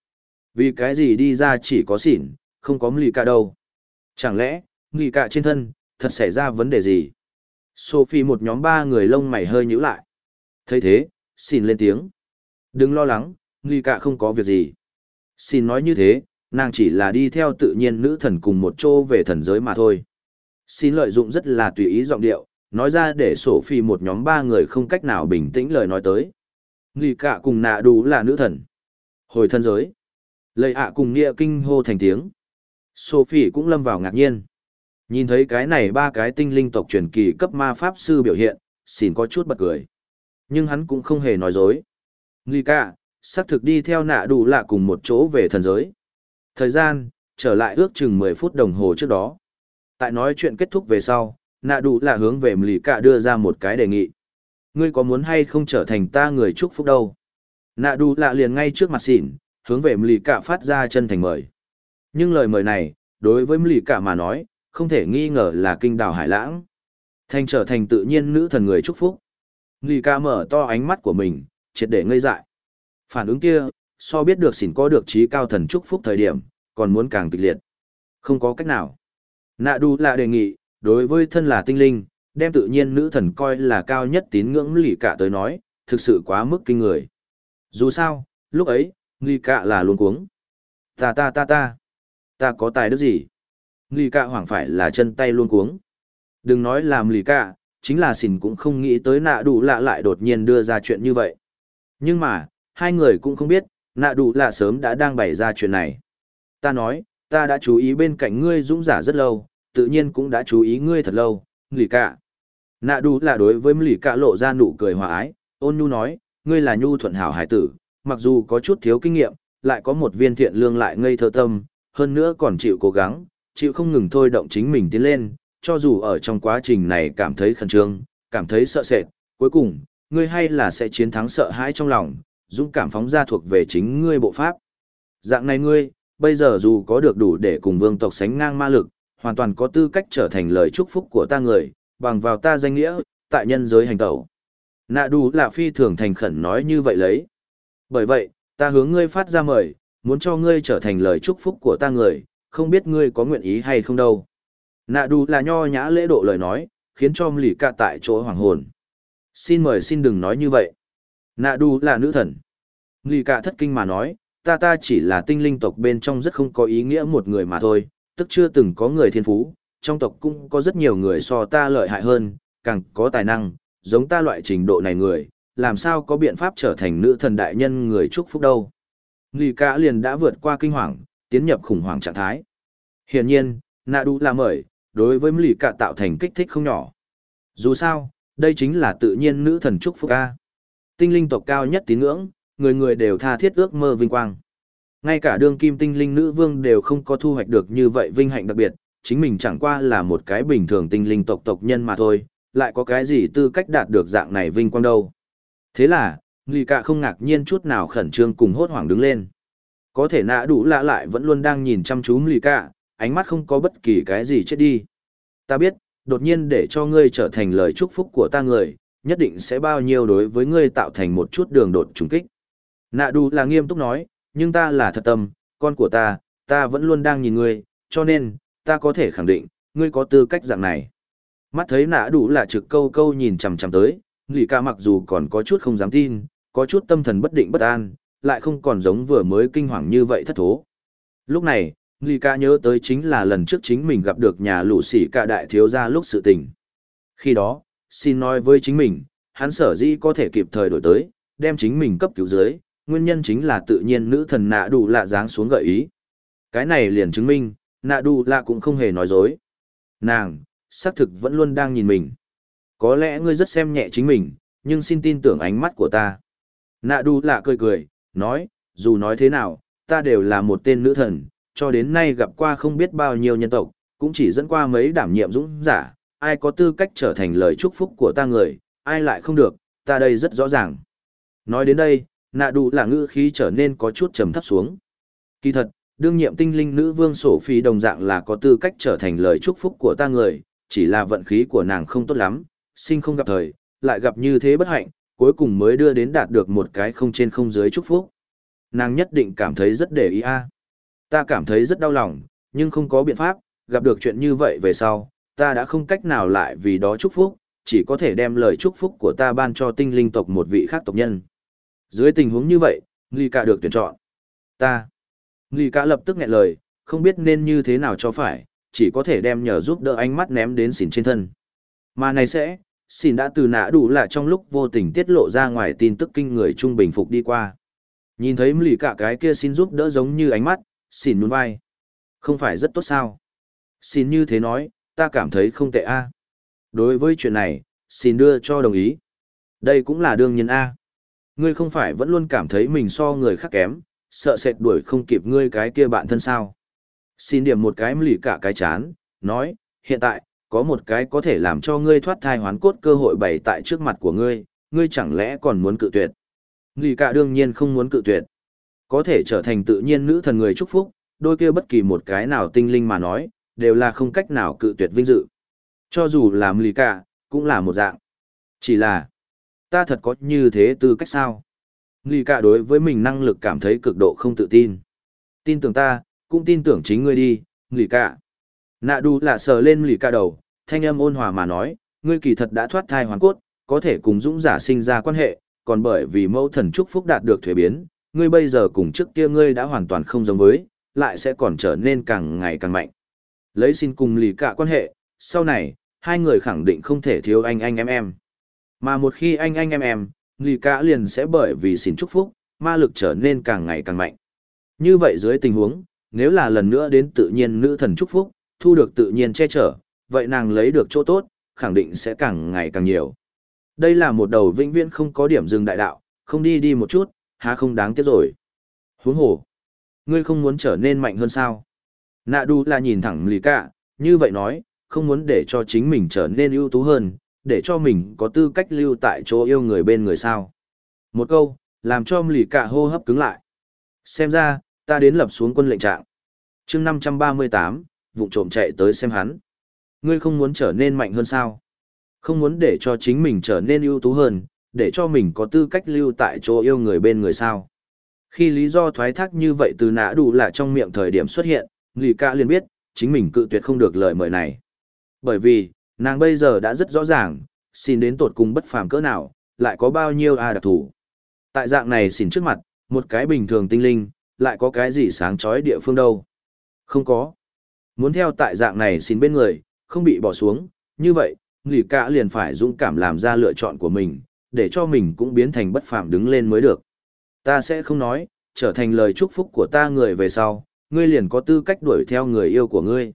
Vì cái gì đi ra chỉ có xỉn, không có lì cả đâu. Chẳng lẽ, lì cả trên thân, thật xảy ra vấn đề gì? Sophie một nhóm ba người lông mày hơi nhíu lại. thấy thế, xỉn lên tiếng. Đừng lo lắng, lì cả không có việc gì. Xin nói như thế, nàng chỉ là đi theo tự nhiên nữ thần cùng một chỗ về thần giới mà thôi. Xin lợi dụng rất là tùy ý giọng điệu, nói ra để sổ phi một nhóm ba người không cách nào bình tĩnh lời nói tới. Nghỉ cả cùng nạ đủ là nữ thần. Hồi thân giới. Lời ạ cùng nghĩa kinh hô thành tiếng. Sophie cũng lâm vào ngạc nhiên. Nhìn thấy cái này ba cái tinh linh tộc truyền kỳ cấp ma pháp sư biểu hiện, xin có chút bật cười. Nhưng hắn cũng không hề nói dối. Nghỉ cả, xác thực đi theo nạ đủ lạ cùng một chỗ về thần giới. Thời gian, trở lại ước chừng 10 phút đồng hồ trước đó. Tại nói chuyện kết thúc về sau, nạ đủ là hướng về lì cạ đưa ra một cái đề nghị. Ngươi có muốn hay không trở thành ta người chúc phúc đâu? Nạ đủ là liền ngay trước mặt xỉn, hướng về lì cạ phát ra chân thành mời. Nhưng lời mời này, đối với lì cạ mà nói, không thể nghi ngờ là kinh đào hải lãng. Thành trở thành tự nhiên nữ thần người chúc phúc. Lì cạ mở to ánh mắt của mình, triệt để ngây dại. Phản ứng kia, so biết được xỉn có được trí cao thần chúc phúc thời điểm, còn muốn càng kịch liệt. Không có cách nào. Nạ đu là đề nghị, đối với thân là tinh linh, đem tự nhiên nữ thần coi là cao nhất tín ngưỡng lì cả tới nói, thực sự quá mức kinh người. Dù sao, lúc ấy, lì cả là luôn cuống. Ta ta ta ta, ta có tài đức gì? Lì cả hoảng phải là chân tay luôn cuống. Đừng nói làm lì cả, chính là xỉn cũng không nghĩ tới nạ đủ lạ lại đột nhiên đưa ra chuyện như vậy. Nhưng mà, hai người cũng không biết, nạ đủ là sớm đã đang bày ra chuyện này. Ta nói, ta đã chú ý bên cạnh ngươi dũng giả rất lâu, tự nhiên cũng đã chú ý ngươi thật lâu, lì cả. Nạ đủ là đối với lì cả lộ ra nụ cười hòa ái, ôn nhu nói, ngươi là nhu thuận hảo hải tử, mặc dù có chút thiếu kinh nghiệm, lại có một viên thiện lương lại ngây thơ tâm, hơn nữa còn chịu cố gắng, chịu không ngừng thôi động chính mình tiến lên, cho dù ở trong quá trình này cảm thấy khẩn trương, cảm thấy sợ sệt, cuối cùng, ngươi hay là sẽ chiến thắng sợ hãi trong lòng, dũng cảm phóng ra thuộc về chính ngươi bộ pháp. Dạng này ngươi, bây giờ dù có được đủ để cùng vương tộc sánh ngang ma lực, hoàn toàn có tư cách trở thành lời chúc phúc của ta người, bằng vào ta danh nghĩa, tại nhân giới hành tẩu. Nạ đủ là phi thường thành khẩn nói như vậy lấy. Bởi vậy, ta hướng ngươi phát ra mời, muốn cho ngươi trở thành lời chúc phúc của ta người, không biết ngươi có nguyện ý hay không đâu. Nạ đủ là nho nhã lễ độ lời nói, khiến cho lì cả tại chỗ hoàng hồn. Xin mời xin đừng nói như vậy. Nạ đủ là nữ thần. Nghi cả thất kinh mà nói, ta ta chỉ là tinh linh tộc bên trong rất không có ý nghĩa một người mà thôi, tức chưa từng có người thiên phú, trong tộc cũng có rất nhiều người so ta lợi hại hơn, càng có tài năng, giống ta loại trình độ này người, làm sao có biện pháp trở thành nữ thần đại nhân người chúc phúc đâu. Nghi cả liền đã vượt qua kinh hoàng, tiến nhập khủng hoảng trạng thái. Hiển nhiên, nạ đủ là mời, đối với Mlý cả tạo thành kích thích không nhỏ. Dù sao, đây chính là tự nhiên nữ thần chúc phúc a, Tinh linh tộc cao nhất tín ngưỡng, người người đều tha thiết ước mơ vinh quang. Ngay cả đương kim tinh linh nữ vương đều không có thu hoạch được như vậy vinh hạnh đặc biệt, chính mình chẳng qua là một cái bình thường tinh linh tộc tộc nhân mà thôi, lại có cái gì tư cách đạt được dạng này vinh quang đâu. Thế là, Lì Cạ không ngạc nhiên chút nào khẩn trương cùng hốt hoảng đứng lên. Có thể nã đủ lạ lại vẫn luôn đang nhìn chăm chú Lì Cạ, ánh mắt không có bất kỳ cái gì chết đi. Ta biết, đột nhiên để cho ngươi trở thành lời chúc phúc của ta người, nhất định sẽ bao nhiêu đối với ngươi tạo thành một chút đường đột trùng kích. Nạ đủ là nghiêm túc nói, nhưng ta là thật tâm, con của ta, ta vẫn luôn đang nhìn ngươi, cho nên, ta có thể khẳng định, ngươi có tư cách dạng này. Mắt thấy Nạ đủ là trực câu câu nhìn chằm chằm tới, lì ca mặc dù còn có chút không dám tin, có chút tâm thần bất định bất an, lại không còn giống vừa mới kinh hoàng như vậy thất thố. Lúc này, lì ca nhớ tới chính là lần trước chính mình gặp được nhà lũ sỉ cả đại thiếu gia lúc sự tình. Khi đó, xin nói với chính mình, hắn sở dĩ có thể kịp thời đổi tới, đem chính mình cấp cứu dưới, nguyên nhân chính là tự nhiên nữ thần nạ đủ lạ dáng xuống gợi ý. Cái này liền chứng minh, nạ đủ lạ cũng không hề nói dối. Nàng, xác thực vẫn luôn đang nhìn mình. Có lẽ ngươi rất xem nhẹ chính mình, nhưng xin tin tưởng ánh mắt của ta. Nạ đủ lạ cười cười, nói, dù nói thế nào, ta đều là một tên nữ thần, cho đến nay gặp qua không biết bao nhiêu nhân tộc, cũng chỉ dẫn qua mấy đảm nhiệm dũng giả, ai có tư cách trở thành lời chúc phúc của ta người, ai lại không được, ta đây rất rõ ràng. Nói đến đây, nạ đủ là ngữ khí trở nên có chút trầm thấp xuống. Kỳ thật, đương nhiệm tinh linh nữ vương sổ phi đồng dạng là có tư cách trở thành lời chúc phúc của ta người, chỉ là vận khí của nàng không tốt lắm, sinh không gặp thời, lại gặp như thế bất hạnh, cuối cùng mới đưa đến đạt được một cái không trên không dưới chúc phúc. Nàng nhất định cảm thấy rất để ý a. À. Ta cảm thấy rất đau lòng, nhưng không có biện pháp, gặp được chuyện như vậy về sau, ta đã không cách nào lại vì đó chúc phúc, chỉ có thể đem lời chúc phúc của ta ban cho tinh linh tộc một vị khác tộc nhân. Dưới tình huống như vậy, Nghi Cả được tuyển chọn. Ta. Nghi Cả lập tức nghẹn lời, không biết nên như thế nào cho phải, chỉ có thể đem nhờ giúp đỡ ánh mắt ném đến xỉn trên thân. Mà này sẽ, xỉn đã từ nã đủ là trong lúc vô tình tiết lộ ra ngoài tin tức kinh người trung bình phục đi qua. Nhìn thấy Nghi Cả cái kia xin giúp đỡ giống như ánh mắt, xỉn nhún vai. Không phải rất tốt sao? Xin như thế nói, ta cảm thấy không tệ a. Đối với chuyện này, xin đưa cho đồng ý. Đây cũng là đương nhiên a. Ngươi không phải vẫn luôn cảm thấy mình so người khác kém, sợ sệt đuổi không kịp ngươi cái kia bạn thân sao. Xin điểm một cái lì cả cái chán, nói, hiện tại, có một cái có thể làm cho ngươi thoát thai hoán cốt cơ hội bày tại trước mặt của ngươi, ngươi chẳng lẽ còn muốn cự tuyệt. Lì cả đương nhiên không muốn cự tuyệt. Có thể trở thành tự nhiên nữ thần người chúc phúc, đôi kia bất kỳ một cái nào tinh linh mà nói, đều là không cách nào cự tuyệt vinh dự. Cho dù làm lì cả, cũng là một dạng. Chỉ là, ta thật có như thế tư cách sao? Lì cả đối với mình năng lực cảm thấy cực độ không tự tin. Tin tưởng ta, cũng tin tưởng chính ngươi đi, lì cả. Nạ đu là sờ lên lì cả đầu, thanh âm ôn hòa mà nói, ngươi kỳ thật đã thoát thai hoàn cốt, có thể cùng dũng giả sinh ra quan hệ, còn bởi vì mẫu thần chúc phúc đạt được thuế biến, ngươi bây giờ cùng trước kia ngươi đã hoàn toàn không giống với, lại sẽ còn trở nên càng ngày càng mạnh. Lấy xin cùng lì cả quan hệ, sau này, hai người khẳng định không thể thiếu anh anh em em. Mà một khi anh anh em em, lì cả liền sẽ bởi vì xin chúc phúc, ma lực trở nên càng ngày càng mạnh. Như vậy dưới tình huống, nếu là lần nữa đến tự nhiên nữ thần chúc phúc, thu được tự nhiên che chở, vậy nàng lấy được chỗ tốt, khẳng định sẽ càng ngày càng nhiều. Đây là một đầu vĩnh viễn không có điểm dừng đại đạo, không đi đi một chút, há không đáng tiếc rồi. Huống hồ, ngươi không muốn trở nên mạnh hơn sao? Nạ đu là nhìn thẳng lì cả, như vậy nói, không muốn để cho chính mình trở nên ưu tú hơn, để cho mình có tư cách lưu tại chỗ yêu người bên người sao. Một câu, làm cho lì cả hô hấp cứng lại. Xem ra, ta đến lập xuống quân lệnh trạng. chương 538, vụ trộm chạy tới xem hắn. Ngươi không muốn trở nên mạnh hơn sao? Không muốn để cho chính mình trở nên ưu tú hơn, để cho mình có tư cách lưu tại chỗ yêu người bên người sao? Khi lý do thoái thác như vậy từ nã đủ là trong miệng thời điểm xuất hiện, Lì Cả liền biết, chính mình cự tuyệt không được lời mời này. Bởi vì, nàng bây giờ đã rất rõ ràng, xin đến tột cùng bất phàm cỡ nào, lại có bao nhiêu a đặc thủ. Tại dạng này xin trước mặt, một cái bình thường tinh linh, lại có cái gì sáng chói địa phương đâu. Không có. Muốn theo tại dạng này xin bên người, không bị bỏ xuống, như vậy, Lì Cả liền phải dũng cảm làm ra lựa chọn của mình, để cho mình cũng biến thành bất phàm đứng lên mới được. Ta sẽ không nói, trở thành lời chúc phúc của ta người về sau, ngươi liền có tư cách đuổi theo người yêu của ngươi.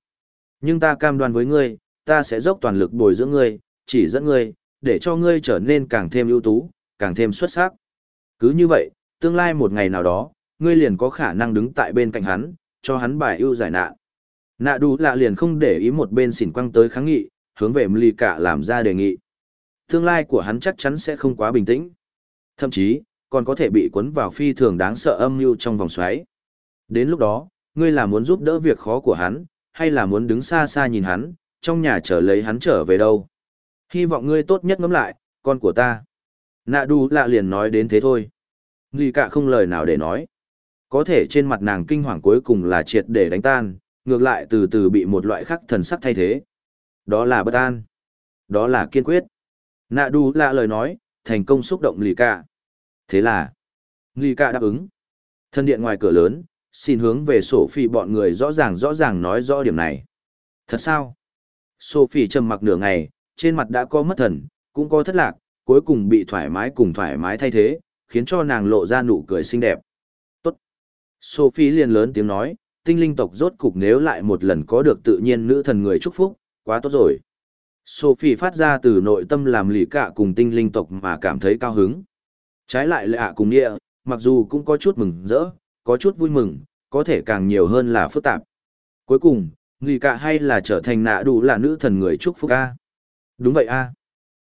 Nhưng ta cam đoan với ngươi, ta sẽ dốc toàn lực bồi dưỡng ngươi, chỉ dẫn ngươi, để cho ngươi trở nên càng thêm ưu tú, càng thêm xuất sắc. Cứ như vậy, tương lai một ngày nào đó, ngươi liền có khả năng đứng tại bên cạnh hắn, cho hắn bài ưu giải nạn. Nạ đủ lạ liền không để ý một bên xỉn quăng tới kháng nghị, hướng về Mli cả làm ra đề nghị. Tương lai của hắn chắc chắn sẽ không quá bình tĩnh. Thậm chí, còn có thể bị cuốn vào phi thường đáng sợ âm mưu trong vòng xoáy. Đến lúc đó, ngươi là muốn giúp đỡ việc khó của hắn, hay là muốn đứng xa xa nhìn hắn, trong nhà chờ lấy hắn trở về đâu. Hy vọng ngươi tốt nhất ngẫm lại, con của ta. Nạ đu lạ liền nói đến thế thôi. Nghi cả không lời nào để nói. Có thể trên mặt nàng kinh hoàng cuối cùng là triệt để đánh tan, ngược lại từ từ bị một loại khắc thần sắc thay thế. Đó là bất an. Đó là kiên quyết. Nạ đu lạ lời nói, thành công xúc động lì cả. Thế là, lì cả đáp ứng. Thân điện ngoài cửa lớn, xin hướng về sổ phi bọn người rõ ràng rõ ràng nói rõ điểm này. Thật sao? Sophie trầm mặc nửa ngày, trên mặt đã có mất thần, cũng có thất lạc, cuối cùng bị thoải mái cùng thoải mái thay thế, khiến cho nàng lộ ra nụ cười xinh đẹp. Tốt. Sophie liền lớn tiếng nói, tinh linh tộc rốt cục nếu lại một lần có được tự nhiên nữ thần người chúc phúc, quá tốt rồi. Sophie phát ra từ nội tâm làm lì cả cùng tinh linh tộc mà cảm thấy cao hứng. Trái lại lạ cùng địa, mặc dù cũng có chút mừng rỡ, có chút vui mừng, có thể càng nhiều hơn là phức tạp. Cuối cùng, nghỉ cả hay là trở thành nạ đủ là nữ thần người chúc phúc a Đúng vậy a.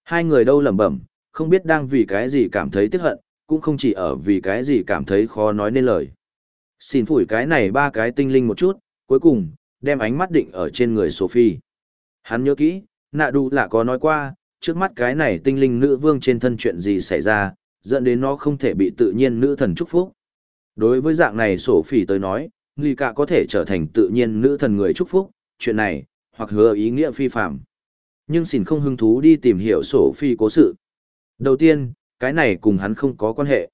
Hai người đâu lẩm bẩm, không biết đang vì cái gì cảm thấy tiếc hận, cũng không chỉ ở vì cái gì cảm thấy khó nói nên lời. Xin phủi cái này ba cái tinh linh một chút, cuối cùng, đem ánh mắt định ở trên người Sophie. Hắn nhớ kỹ, nạ đủ là có nói qua, trước mắt cái này tinh linh nữ vương trên thân chuyện gì xảy ra, dẫn đến nó không thể bị tự nhiên nữ thần chúc phúc. Đối với dạng này sổ phỉ tới nói, Nghi cả có thể trở thành tự nhiên nữ thần người chúc phúc, chuyện này, hoặc hứa ý nghĩa phi phạm. Nhưng xin không hứng thú đi tìm hiểu sổ phi cố sự. Đầu tiên, cái này cùng hắn không có quan hệ.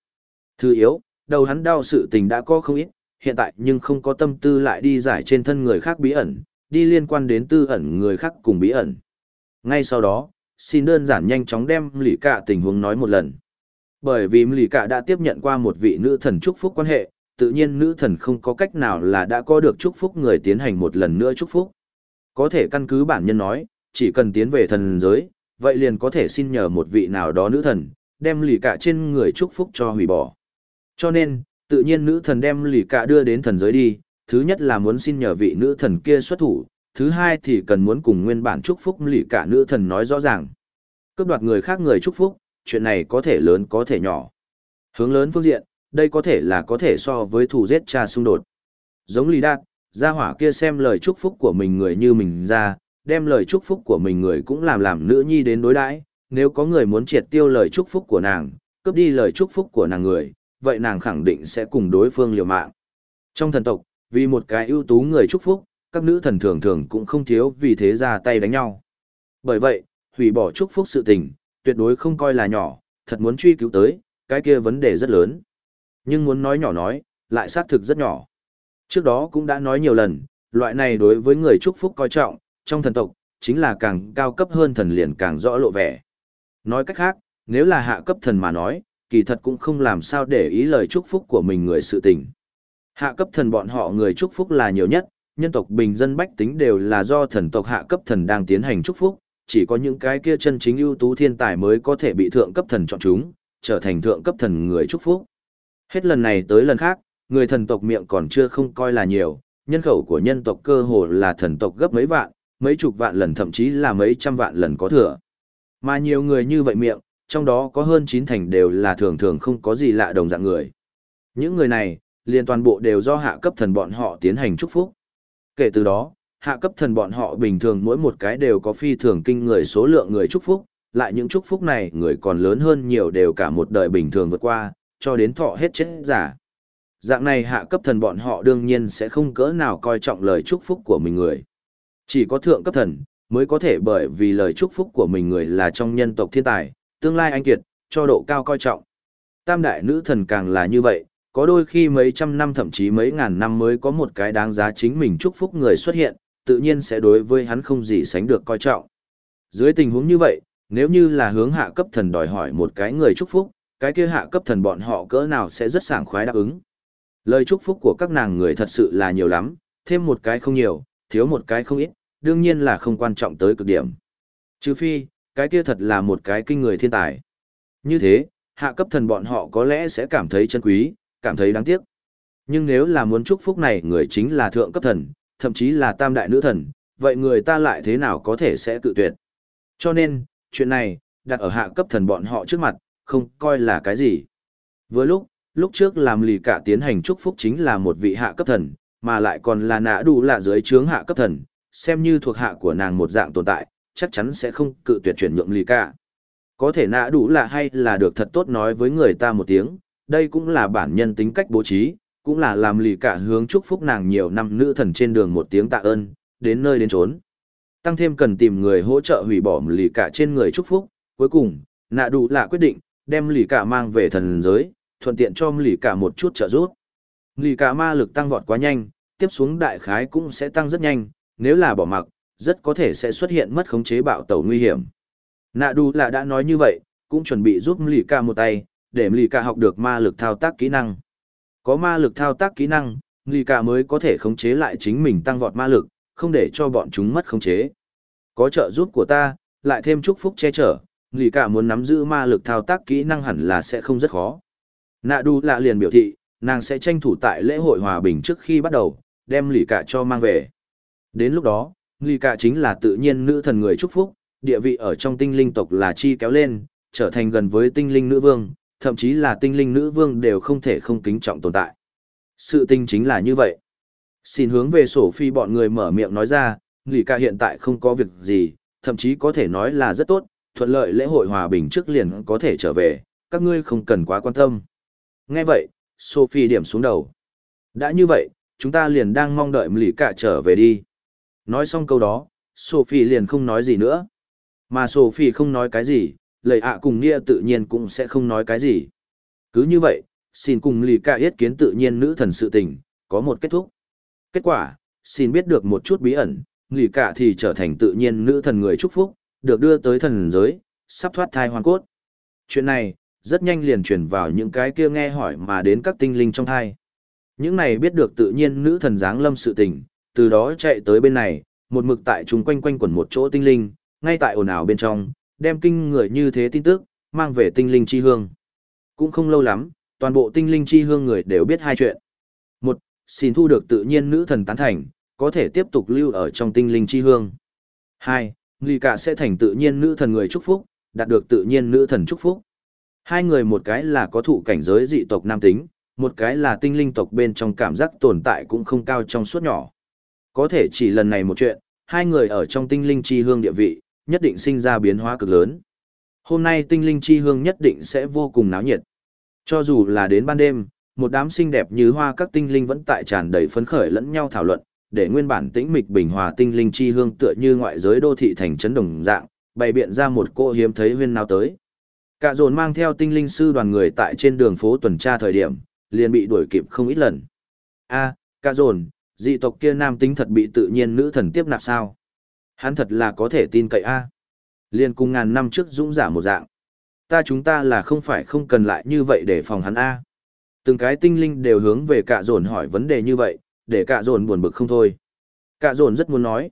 Thứ yếu, đầu hắn đau sự tình đã có không ít, hiện tại nhưng không có tâm tư lại đi giải trên thân người khác bí ẩn, đi liên quan đến tư ẩn người khác cùng bí ẩn. Ngay sau đó, xin đơn giản nhanh chóng đem lì cả tình huống nói một lần. Bởi vì lì cả đã tiếp nhận qua một vị nữ thần chúc phúc quan hệ, tự nhiên nữ thần không có cách nào là đã có được chúc phúc người tiến hành một lần nữa chúc phúc. Có thể căn cứ bản nhân nói, chỉ cần tiến về thần giới, vậy liền có thể xin nhờ một vị nào đó nữ thần, đem lì cả trên người chúc phúc cho hủy bỏ. Cho nên, tự nhiên nữ thần đem lì cả đưa đến thần giới đi, thứ nhất là muốn xin nhờ vị nữ thần kia xuất thủ, thứ hai thì cần muốn cùng nguyên bản chúc phúc lì cả nữ thần nói rõ ràng. Cướp đoạt người khác người chúc phúc, chuyện này có thể lớn có thể nhỏ. Hướng lớn phương diện, đây có thể là có thể so với thủ giết cha xung đột. Giống Lý đạt, gia hỏa kia xem lời chúc phúc của mình người như mình ra, đem lời chúc phúc của mình người cũng làm làm nữ nhi đến đối đãi nếu có người muốn triệt tiêu lời chúc phúc của nàng, cướp đi lời chúc phúc của nàng người, vậy nàng khẳng định sẽ cùng đối phương liều mạng. Trong thần tộc, vì một cái ưu tú người chúc phúc, các nữ thần thường thường cũng không thiếu vì thế ra tay đánh nhau. Bởi vậy, hủy bỏ chúc phúc sự tình, tuyệt đối không coi là nhỏ, thật muốn truy cứu tới, cái kia vấn đề rất lớn. Nhưng muốn nói nhỏ nói, lại xác thực rất nhỏ. Trước đó cũng đã nói nhiều lần, loại này đối với người chúc phúc coi trọng, trong thần tộc, chính là càng cao cấp hơn thần liền càng rõ lộ vẻ. Nói cách khác, nếu là hạ cấp thần mà nói, kỳ thật cũng không làm sao để ý lời chúc phúc của mình người sự tình. Hạ cấp thần bọn họ người chúc phúc là nhiều nhất, nhân tộc bình dân bách tính đều là do thần tộc hạ cấp thần đang tiến hành chúc phúc, chỉ có những cái kia chân chính ưu tú thiên tài mới có thể bị thượng cấp thần chọn chúng, trở thành thượng cấp thần người chúc phúc. Hết lần này tới lần khác, người thần tộc miệng còn chưa không coi là nhiều, nhân khẩu của nhân tộc cơ hồ là thần tộc gấp mấy vạn, mấy chục vạn lần thậm chí là mấy trăm vạn lần có thừa. Mà nhiều người như vậy miệng, trong đó có hơn chín thành đều là thường thường không có gì lạ đồng dạng người. Những người này, liền toàn bộ đều do hạ cấp thần bọn họ tiến hành chúc phúc. Kể từ đó, hạ cấp thần bọn họ bình thường mỗi một cái đều có phi thường kinh người số lượng người chúc phúc, lại những chúc phúc này người còn lớn hơn nhiều đều cả một đời bình thường vượt qua, cho đến thọ hết chết giả. Dạng này hạ cấp thần bọn họ đương nhiên sẽ không cỡ nào coi trọng lời chúc phúc của mình người. Chỉ có thượng cấp thần, mới có thể bởi vì lời chúc phúc của mình người là trong nhân tộc thiên tài, tương lai anh kiệt, cho độ cao coi trọng. Tam đại nữ thần càng là như vậy, có đôi khi mấy trăm năm thậm chí mấy ngàn năm mới có một cái đáng giá chính mình chúc phúc người xuất hiện, tự nhiên sẽ đối với hắn không gì sánh được coi trọng. Dưới tình huống như vậy, nếu như là hướng hạ cấp thần đòi hỏi một cái người chúc phúc, cái kia hạ cấp thần bọn họ cỡ nào sẽ rất sảng khoái đáp ứng. Lời chúc phúc của các nàng người thật sự là nhiều lắm, thêm một cái không nhiều, thiếu một cái không ít, đương nhiên là không quan trọng tới cực điểm. Trừ phi, cái kia thật là một cái kinh người thiên tài. Như thế, hạ cấp thần bọn họ có lẽ sẽ cảm thấy chân quý, cảm thấy đáng tiếc. Nhưng nếu là muốn chúc phúc này người chính là thượng cấp thần, thậm chí là tam đại nữ thần, vậy người ta lại thế nào có thể sẽ cự tuyệt. Cho nên, chuyện này, đặt ở hạ cấp thần bọn họ trước mặt, không coi là cái gì. Vừa lúc, lúc trước làm lì cả tiến hành chúc phúc chính là một vị hạ cấp thần, mà lại còn là nã đủ là dưới trướng hạ cấp thần, xem như thuộc hạ của nàng một dạng tồn tại, chắc chắn sẽ không cự tuyệt chuyển nhượng lì cả. Có thể nã đủ là hay là được thật tốt nói với người ta một tiếng, đây cũng là bản nhân tính cách bố trí, cũng là làm lì cả hướng chúc phúc nàng nhiều năm nữ thần trên đường một tiếng tạ ơn, đến nơi đến trốn. Tăng thêm cần tìm người hỗ trợ hủy bỏ lì cả trên người chúc phúc, cuối cùng, nã đủ là quyết định, đem lì cả mang về thần giới, thuận tiện cho lì cả một chút trợ giúp. Lì cả ma lực tăng vọt quá nhanh, tiếp xuống đại khái cũng sẽ tăng rất nhanh, nếu là bỏ mặc, rất có thể sẽ xuất hiện mất khống chế bạo tẩu nguy hiểm. Nạ đu là đã nói như vậy, cũng chuẩn bị giúp lì cả một tay, để lì cả học được ma lực thao tác kỹ năng. Có ma lực thao tác kỹ năng, lì cả mới có thể khống chế lại chính mình tăng vọt ma lực, không để cho bọn chúng mất khống chế. Có trợ giúp của ta, lại thêm chúc phúc che chở, nghỉ cả muốn nắm giữ ma lực thao tác kỹ năng hẳn là sẽ không rất khó. Nạ đu lạ liền biểu thị, nàng sẽ tranh thủ tại lễ hội hòa bình trước khi bắt đầu, đem lì cả cho mang về. Đến lúc đó, lì cả chính là tự nhiên nữ thần người chúc phúc, địa vị ở trong tinh linh tộc là chi kéo lên, trở thành gần với tinh linh nữ vương, thậm chí là tinh linh nữ vương đều không thể không kính trọng tồn tại. Sự tinh chính là như vậy. Xin hướng về sổ phi bọn người mở miệng nói ra, lì cả hiện tại không có việc gì, thậm chí có thể nói là rất tốt, thuận lợi lễ hội hòa bình trước liền có thể trở về, các ngươi không cần quá quan tâm. Nghe vậy, Sophie điểm xuống đầu. Đã như vậy, chúng ta liền đang mong đợi lì cả trở về đi. Nói xong câu đó, Sophie liền không nói gì nữa. Mà Sophie không nói cái gì, lời ạ cùng Nia tự nhiên cũng sẽ không nói cái gì. Cứ như vậy, xin cùng lì cả yết kiến tự nhiên nữ thần sự tình, có một kết thúc. Kết quả, xin biết được một chút bí ẩn, lì cả thì trở thành tự nhiên nữ thần người chúc phúc, được đưa tới thần giới, sắp thoát thai hoàn cốt. Chuyện này, rất nhanh liền truyền vào những cái kia nghe hỏi mà đến các tinh linh trong thai. Những này biết được tự nhiên nữ thần giáng lâm sự tình, từ đó chạy tới bên này, một mực tại chúng quanh quanh quẩn một chỗ tinh linh, ngay tại ồn ào bên trong, đem kinh người như thế tin tức, mang về tinh linh chi hương. Cũng không lâu lắm, toàn bộ tinh linh chi hương người đều biết hai chuyện. Một, xin thu được tự nhiên nữ thần tán thành, có thể tiếp tục lưu ở trong tinh linh chi hương. Hai, Nghi cả sẽ thành tự nhiên nữ thần người chúc phúc, đạt được tự nhiên nữ thần chúc phúc. Hai người một cái là có thụ cảnh giới dị tộc nam tính, một cái là tinh linh tộc bên trong cảm giác tồn tại cũng không cao trong suốt nhỏ. Có thể chỉ lần này một chuyện, hai người ở trong tinh linh chi hương địa vị, nhất định sinh ra biến hóa cực lớn. Hôm nay tinh linh chi hương nhất định sẽ vô cùng náo nhiệt. Cho dù là đến ban đêm, một đám xinh đẹp như hoa các tinh linh vẫn tại tràn đầy phấn khởi lẫn nhau thảo luận, để nguyên bản tĩnh mịch bình hòa tinh linh chi hương tựa như ngoại giới đô thị thành trấn đồng dạng, bày biện ra một cô hiếm thấy huyên nào tới. Cả dồn mang theo tinh linh sư đoàn người tại trên đường phố tuần tra thời điểm, liền bị đuổi kịp không ít lần. A, cả dồn, dị tộc kia nam tính thật bị tự nhiên nữ thần tiếp nạp sao? Hắn thật là có thể tin cậy A. Liên cùng ngàn năm trước dũng giả một dạng. Ta chúng ta là không phải không cần lại như vậy để phòng hắn A. Từng cái tinh linh đều hướng về cả dồn hỏi vấn đề như vậy, để cả dồn buồn bực không thôi. Cả dồn rất muốn nói.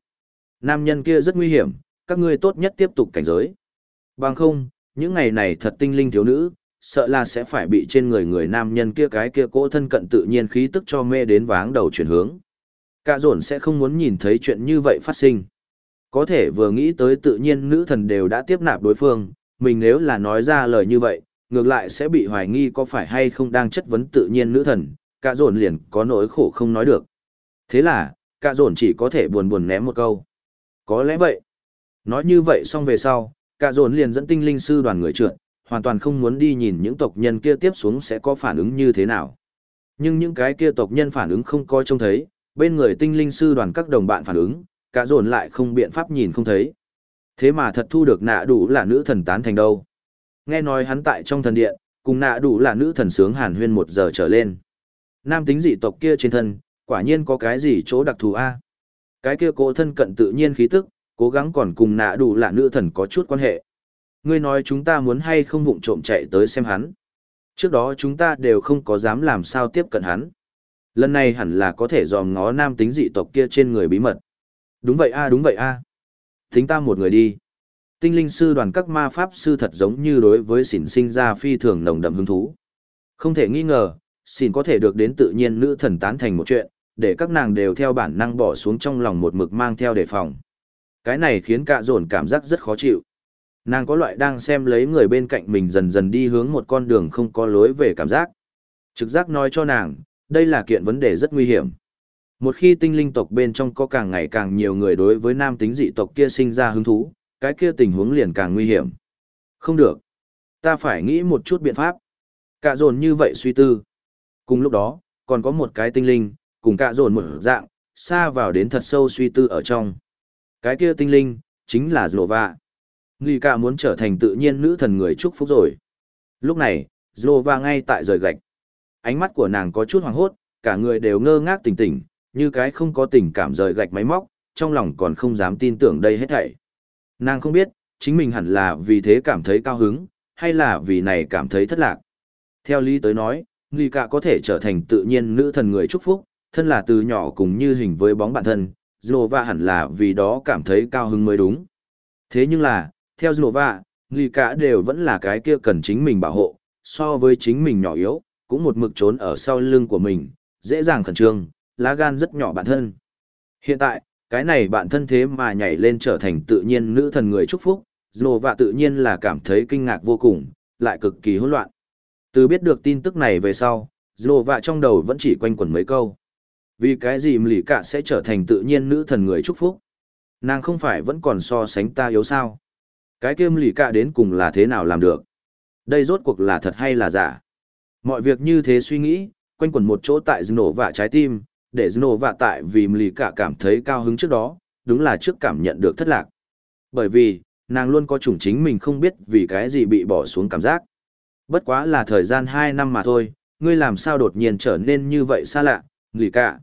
Nam nhân kia rất nguy hiểm, các ngươi tốt nhất tiếp tục cảnh giới. Bằng không, những ngày này thật tinh linh thiếu nữ, sợ là sẽ phải bị trên người người nam nhân kia cái kia cỗ thân cận tự nhiên khí tức cho mê đến váng đầu chuyển hướng. Cả dồn sẽ không muốn nhìn thấy chuyện như vậy phát sinh. Có thể vừa nghĩ tới tự nhiên nữ thần đều đã tiếp nạp đối phương, mình nếu là nói ra lời như vậy, ngược lại sẽ bị hoài nghi có phải hay không đang chất vấn tự nhiên nữ thần, cả dồn liền có nỗi khổ không nói được. Thế là, cả dồn chỉ có thể buồn buồn ném một câu. Có lẽ vậy. Nói như vậy xong về sau, cả dồn liền dẫn tinh linh sư đoàn người trượt, hoàn toàn không muốn đi nhìn những tộc nhân kia tiếp xuống sẽ có phản ứng như thế nào. Nhưng những cái kia tộc nhân phản ứng không coi trông thấy, bên người tinh linh sư đoàn các đồng bạn phản ứng, cả dồn lại không biện pháp nhìn không thấy. Thế mà thật thu được nạ đủ là nữ thần tán thành đâu. Nghe nói hắn tại trong thần điện, cùng nạ đủ là nữ thần sướng hàn huyên một giờ trở lên. Nam tính dị tộc kia trên thân, quả nhiên có cái gì chỗ đặc thù a Cái kia cố thân cận tự nhiên khí tức, cố gắng còn cùng nạ đủ là nữ thần có chút quan hệ. Ngươi nói chúng ta muốn hay không vụng trộm chạy tới xem hắn. Trước đó chúng ta đều không có dám làm sao tiếp cận hắn. Lần này hẳn là có thể dòm ngó nam tính dị tộc kia trên người bí mật. Đúng vậy a đúng vậy a. Tính ta một người đi. Tinh linh sư đoàn các ma pháp sư thật giống như đối với xỉn sinh ra phi thường nồng đậm hứng thú. Không thể nghi ngờ, Xin có thể được đến tự nhiên nữ thần tán thành một chuyện, để các nàng đều theo bản năng bỏ xuống trong lòng một mực mang theo đề phòng. Cái này khiến cả dồn cảm giác rất khó chịu. Nàng có loại đang xem lấy người bên cạnh mình dần dần đi hướng một con đường không có lối về cảm giác. Trực giác nói cho nàng, đây là kiện vấn đề rất nguy hiểm. Một khi tinh linh tộc bên trong có càng ngày càng nhiều người đối với nam tính dị tộc kia sinh ra hứng thú, cái kia tình huống liền càng nguy hiểm. Không được. Ta phải nghĩ một chút biện pháp. Cả dồn như vậy suy tư. Cùng lúc đó, còn có một cái tinh linh, cùng cả dồn một dạng, xa vào đến thật sâu suy tư ở trong. Cái kia tinh linh, chính là Zlova. Nghi cả muốn trở thành tự nhiên nữ thần người chúc phúc rồi. Lúc này, Zlova ngay tại rời gạch. Ánh mắt của nàng có chút hoàng hốt, cả người đều ngơ ngác tỉnh tỉnh, như cái không có tình cảm rời gạch máy móc, trong lòng còn không dám tin tưởng đây hết thảy. Nàng không biết, chính mình hẳn là vì thế cảm thấy cao hứng, hay là vì này cảm thấy thất lạc. Theo lý tới nói, Nghi cả có thể trở thành tự nhiên nữ thần người chúc phúc, thân là từ nhỏ cùng như hình với bóng bản thân, Zlova hẳn là vì đó cảm thấy cao hứng mới đúng. Thế nhưng là, theo Zlova, Nghi cả đều vẫn là cái kia cần chính mình bảo hộ, so với chính mình nhỏ yếu, cũng một mực trốn ở sau lưng của mình, dễ dàng khẩn trương, lá gan rất nhỏ bản thân. Hiện tại, Cái này bạn thân thế mà nhảy lên trở thành tự nhiên nữ thần người chúc phúc, Zlova tự nhiên là cảm thấy kinh ngạc vô cùng, lại cực kỳ hỗn loạn. Từ biết được tin tức này về sau, Znova trong đầu vẫn chỉ quanh quẩn mấy câu. Vì cái gì lì cả sẽ trở thành tự nhiên nữ thần người chúc phúc? Nàng không phải vẫn còn so sánh ta yếu sao? Cái kiêm lì cả đến cùng là thế nào làm được? Đây rốt cuộc là thật hay là giả? Mọi việc như thế suy nghĩ, quanh quẩn một chỗ tại dồ vạ trái tim, để dồ vạ tại vì lì cả cảm thấy cao hứng trước đó, đúng là trước cảm nhận được thất lạc. Bởi vì, nàng luôn có chủng chính mình không biết vì cái gì bị bỏ xuống cảm giác. Bất quá là thời gian hai năm mà thôi, ngươi làm sao đột nhiên trở nên như vậy xa lạ, người cả.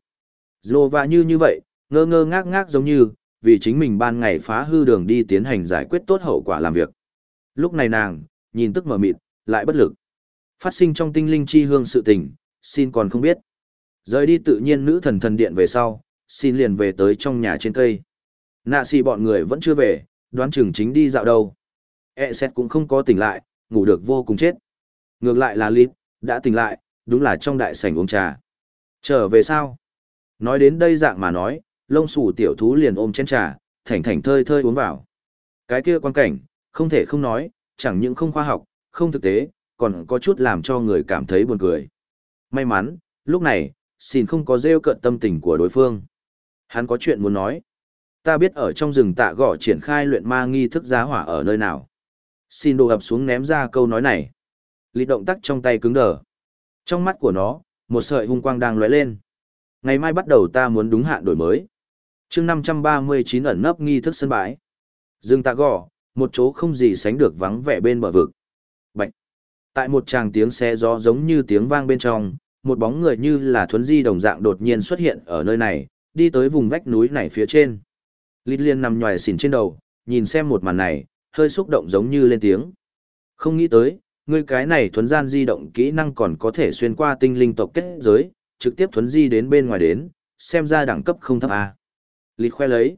Zlova như như vậy, ngơ ngơ ngác ngác giống như, vì chính mình ban ngày phá hư đường đi tiến hành giải quyết tốt hậu quả làm việc. Lúc này nàng, nhìn tức mở mịt, lại bất lực. Phát sinh trong tinh linh chi hương sự tình, xin còn không biết. Rời đi tự nhiên nữ thần thần điện về sau, xin liền về tới trong nhà trên cây. Nạ xì bọn người vẫn chưa về, đoán chừng chính đi dạo đâu. E xét cũng không có tỉnh lại, ngủ được vô cùng chết. Ngược lại là Lít, đã tỉnh lại, đúng là trong đại sảnh uống trà. Trở về sao? Nói đến đây dạng mà nói, lông xù tiểu thú liền ôm chén trà, thảnh thảnh thơi thơi uống vào. Cái kia quan cảnh, không thể không nói, chẳng những không khoa học, không thực tế, còn có chút làm cho người cảm thấy buồn cười. May mắn, lúc này, xin không có rêu cận tâm tình của đối phương. Hắn có chuyện muốn nói. Ta biết ở trong rừng tạ gõ triển khai luyện ma nghi thức giá hỏa ở nơi nào. Xin đồ ập xuống ném ra câu nói này. Lý động tác trong tay cứng đờ. Trong mắt của nó, một sợi hung quang đang lóe lên. Ngày mai bắt đầu ta muốn đúng hạn đổi mới. chương 539 ẩn nấp nghi thức sân bãi. Dương tạ gò, một chỗ không gì sánh được vắng vẻ bên bờ vực. Bạch. Tại một tràng tiếng xe gió giống như tiếng vang bên trong, một bóng người như là thuấn di đồng dạng đột nhiên xuất hiện ở nơi này, đi tới vùng vách núi này phía trên. Lít liên nằm nhòi xỉn trên đầu, nhìn xem một màn này, hơi xúc động giống như lên tiếng. Không nghĩ tới, ngươi cái này thuấn gian di động kỹ năng còn có thể xuyên qua tinh linh tộc kết giới, trực tiếp thuấn di đến bên ngoài đến, xem ra đẳng cấp không thấp à. Lịt khoe lấy.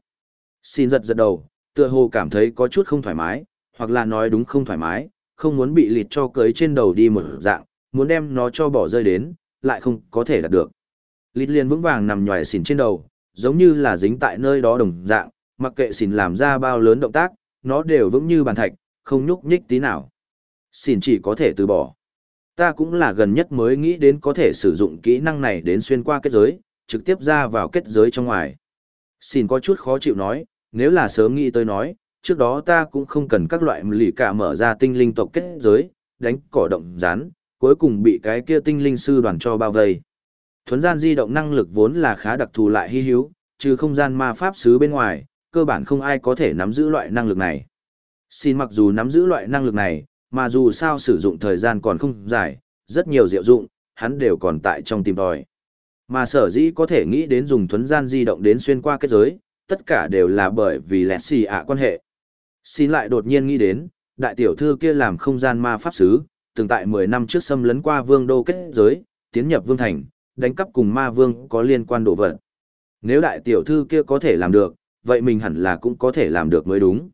Xin giật giật đầu, tựa hồ cảm thấy có chút không thoải mái, hoặc là nói đúng không thoải mái, không muốn bị lịt cho cưới trên đầu đi một dạng, muốn đem nó cho bỏ rơi đến, lại không có thể đạt được. Lịt liền vững vàng nằm nhòi xỉn trên đầu, giống như là dính tại nơi đó đồng dạng, mặc kệ xỉn làm ra bao lớn động tác, nó đều vững như bàn thạch, không nhúc nhích tí nào. Xin chỉ có thể từ bỏ. Ta cũng là gần nhất mới nghĩ đến có thể sử dụng kỹ năng này đến xuyên qua kết giới, trực tiếp ra vào kết giới trong ngoài. Xin có chút khó chịu nói, nếu là sớm nghĩ tới nói, trước đó ta cũng không cần các loại lì cả mở ra tinh linh tộc kết giới, đánh cỏ động rán, cuối cùng bị cái kia tinh linh sư đoàn cho bao vây. Thuấn gian di động năng lực vốn là khá đặc thù lại hy hữu, trừ không gian ma pháp sứ bên ngoài, cơ bản không ai có thể nắm giữ loại năng lực này. Xin mặc dù nắm giữ loại năng lực này, mà dù sao sử dụng thời gian còn không dài, rất nhiều diệu dụng, hắn đều còn tại trong tìm tòi. Mà sở dĩ có thể nghĩ đến dùng thuấn gian di động đến xuyên qua kết giới, tất cả đều là bởi vì lẹ xì ạ quan hệ. Xin lại đột nhiên nghĩ đến, đại tiểu thư kia làm không gian ma pháp sứ, từng tại 10 năm trước xâm lấn qua vương đô kết giới, tiến nhập vương thành, đánh cắp cùng ma vương có liên quan đồ vật. Nếu đại tiểu thư kia có thể làm được, vậy mình hẳn là cũng có thể làm được mới đúng.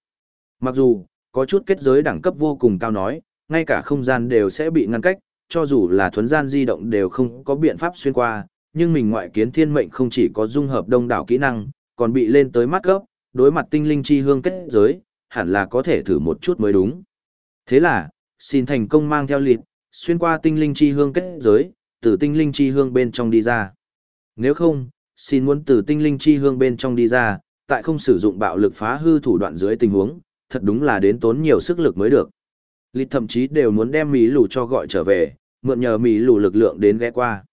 Mặc dù, có chút kết giới đẳng cấp vô cùng cao nói, ngay cả không gian đều sẽ bị ngăn cách, cho dù là thuấn gian di động đều không có biện pháp xuyên qua, nhưng mình ngoại kiến thiên mệnh không chỉ có dung hợp đông đảo kỹ năng, còn bị lên tới mắt gốc, đối mặt tinh linh chi hương kết giới, hẳn là có thể thử một chút mới đúng. Thế là, xin thành công mang theo lịt, xuyên qua tinh linh chi hương kết giới, từ tinh linh chi hương bên trong đi ra. Nếu không, xin muốn từ tinh linh chi hương bên trong đi ra, tại không sử dụng bạo lực phá hư thủ đoạn dưới tình huống, thật đúng là đến tốn nhiều sức lực mới được. Lịt thậm chí đều muốn đem Mỹ lù cho gọi trở về, mượn nhờ Mỹ lù lực lượng đến ghé qua.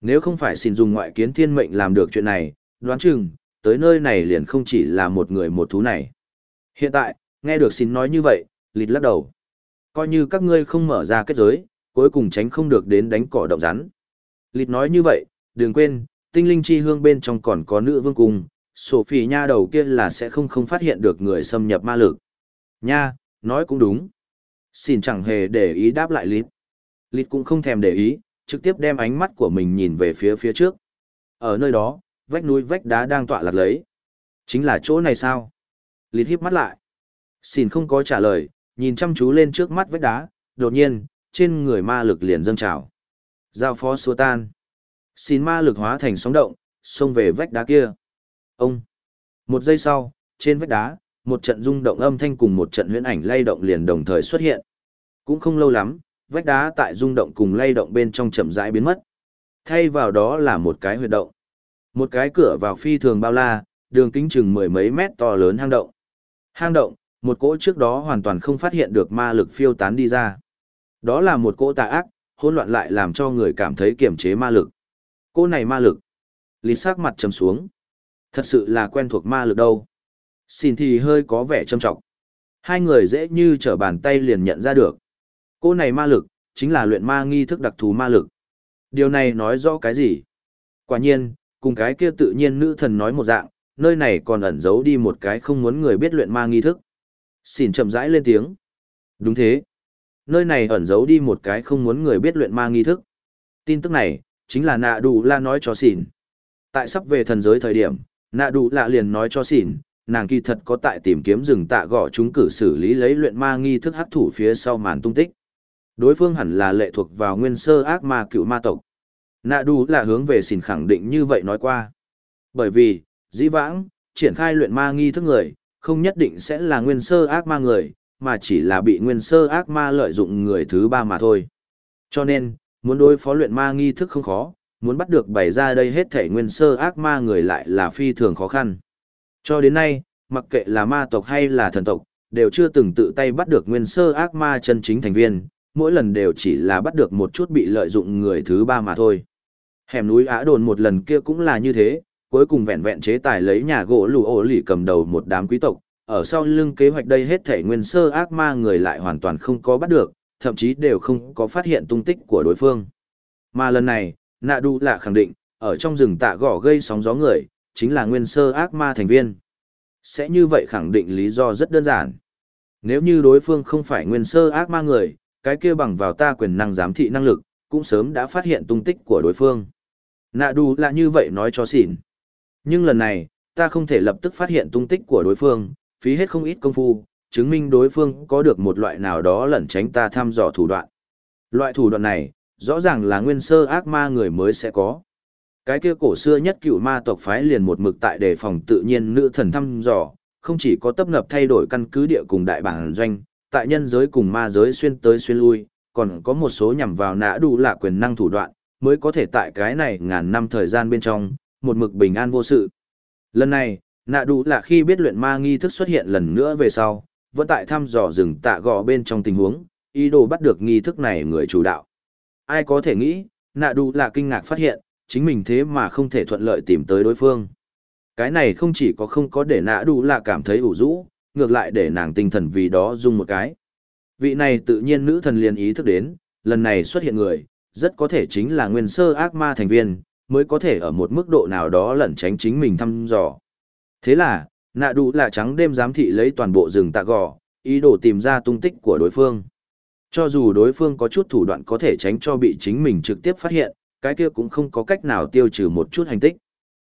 Nếu không phải xin dùng ngoại kiến thiên mệnh làm được chuyện này, đoán chừng, tới nơi này liền không chỉ là một người một thú này. Hiện tại, nghe được xin nói như vậy, lịt lắc đầu. Coi như các ngươi không mở ra kết giới, cuối cùng tránh không được đến đánh cỏ động rắn. Lịt nói như vậy, đừng quên, tinh linh chi hương bên trong còn có nữ vương cung, Sophie nha đầu kia là sẽ không không phát hiện được người xâm nhập ma lực. Nha, nói cũng đúng. Xin chẳng hề để ý đáp lại Lít. Lít cũng không thèm để ý, trực tiếp đem ánh mắt của mình nhìn về phía phía trước. Ở nơi đó, vách núi vách đá đang tọa lạc lấy. Chính là chỗ này sao? Lít híp mắt lại. Xin không có trả lời, nhìn chăm chú lên trước mắt vách đá, đột nhiên, trên người ma lực liền dâng trào. Giao phó xua tan. Xin ma lực hóa thành sóng động, xông về vách đá kia. Ông! Một giây sau, trên vách đá, một trận rung động âm thanh cùng một trận huyễn ảnh lay động liền đồng thời xuất hiện. Cũng không lâu lắm, vách đá tại rung động cùng lay động bên trong chậm rãi biến mất. Thay vào đó là một cái huyệt động. Một cái cửa vào phi thường bao la, đường kính chừng mười mấy mét to lớn hang động. Hang động, một cỗ trước đó hoàn toàn không phát hiện được ma lực phiêu tán đi ra. Đó là một cỗ tà ác, hỗn loạn lại làm cho người cảm thấy kiềm chế ma lực. Cỗ này ma lực. Lý sắc mặt trầm xuống. Thật sự là quen thuộc ma lực đâu. Xin thì hơi có vẻ trầm trọng. Hai người dễ như trở bàn tay liền nhận ra được. Cô này ma lực, chính là luyện ma nghi thức đặc thù ma lực. Điều này nói rõ cái gì? Quả nhiên, cùng cái kia tự nhiên nữ thần nói một dạng, nơi này còn ẩn giấu đi một cái không muốn người biết luyện ma nghi thức. Xin chậm rãi lên tiếng. Đúng thế. Nơi này ẩn giấu đi một cái không muốn người biết luyện ma nghi thức. Tin tức này, chính là nạ đủ la nói cho xỉn. Tại sắp về thần giới thời điểm, nạ đủ lạ liền nói cho xỉn, nàng kỳ thật có tại tìm kiếm rừng tạ gõ chúng cử xử lý lấy luyện ma nghi thức hắc thủ phía sau màn tung tích. Đối phương hẳn là lệ thuộc vào nguyên sơ ác ma cựu ma tộc. Nạ đủ là hướng về xỉn khẳng định như vậy nói qua. Bởi vì, dĩ vãng, triển khai luyện ma nghi thức người, không nhất định sẽ là nguyên sơ ác ma người, mà chỉ là bị nguyên sơ ác ma lợi dụng người thứ ba mà thôi. Cho nên, muốn đối phó luyện ma nghi thức không khó, muốn bắt được bày ra đây hết thể nguyên sơ ác ma người lại là phi thường khó khăn. Cho đến nay, mặc kệ là ma tộc hay là thần tộc, đều chưa từng tự tay bắt được nguyên sơ ác ma chân chính thành viên, mỗi lần đều chỉ là bắt được một chút bị lợi dụng người thứ ba mà thôi. Hẻm núi Á Đồn một lần kia cũng là như thế, cuối cùng vẹn vẹn chế tài lấy nhà gỗ lù ổ lì cầm đầu một đám quý tộc, ở sau lưng kế hoạch đây hết thể nguyên sơ ác ma người lại hoàn toàn không có bắt được, thậm chí đều không có phát hiện tung tích của đối phương. Mà lần này, nạ đu lạ khẳng định, ở trong rừng tạ gỏ gây sóng gió người, chính là nguyên sơ ác ma thành viên. Sẽ như vậy khẳng định lý do rất đơn giản. Nếu như đối phương không phải nguyên sơ ác ma người, cái kia bằng vào ta quyền năng giám thị năng lực, cũng sớm đã phát hiện tung tích của đối phương. Nạ đù là như vậy nói cho xỉn. Nhưng lần này, ta không thể lập tức phát hiện tung tích của đối phương, phí hết không ít công phu, chứng minh đối phương có được một loại nào đó lẩn tránh ta thăm dò thủ đoạn. Loại thủ đoạn này, rõ ràng là nguyên sơ ác ma người mới sẽ có. Cái kia cổ xưa nhất cựu ma tộc phái liền một mực tại đề phòng tự nhiên nữ thần thăm dò, không chỉ có tấp nập thay đổi căn cứ địa cùng đại bản doanh, tại nhân giới cùng ma giới xuyên tới xuyên lui, còn có một số nhằm vào nã đủ lạ quyền năng thủ đoạn, mới có thể tại cái này ngàn năm thời gian bên trong, một mực bình an vô sự. Lần này, nạ đủ là khi biết luyện ma nghi thức xuất hiện lần nữa về sau, vẫn tại thăm dò rừng tạ gò bên trong tình huống, ý đồ bắt được nghi thức này người chủ đạo. Ai có thể nghĩ, nạ đủ là kinh ngạc phát hiện, chính mình thế mà không thể thuận lợi tìm tới đối phương. Cái này không chỉ có không có để nạ đủ là cảm thấy ủ rũ, ngược lại để nàng tinh thần vì đó dung một cái. Vị này tự nhiên nữ thần liền ý thức đến, lần này xuất hiện người, rất có thể chính là nguyên sơ ác ma thành viên, mới có thể ở một mức độ nào đó lẩn tránh chính mình thăm dò. Thế là, nạ đủ là trắng đêm giám thị lấy toàn bộ rừng tạ gò, ý đồ tìm ra tung tích của đối phương. Cho dù đối phương có chút thủ đoạn có thể tránh cho bị chính mình trực tiếp phát hiện, cái kia cũng không có cách nào tiêu trừ một chút hành tích.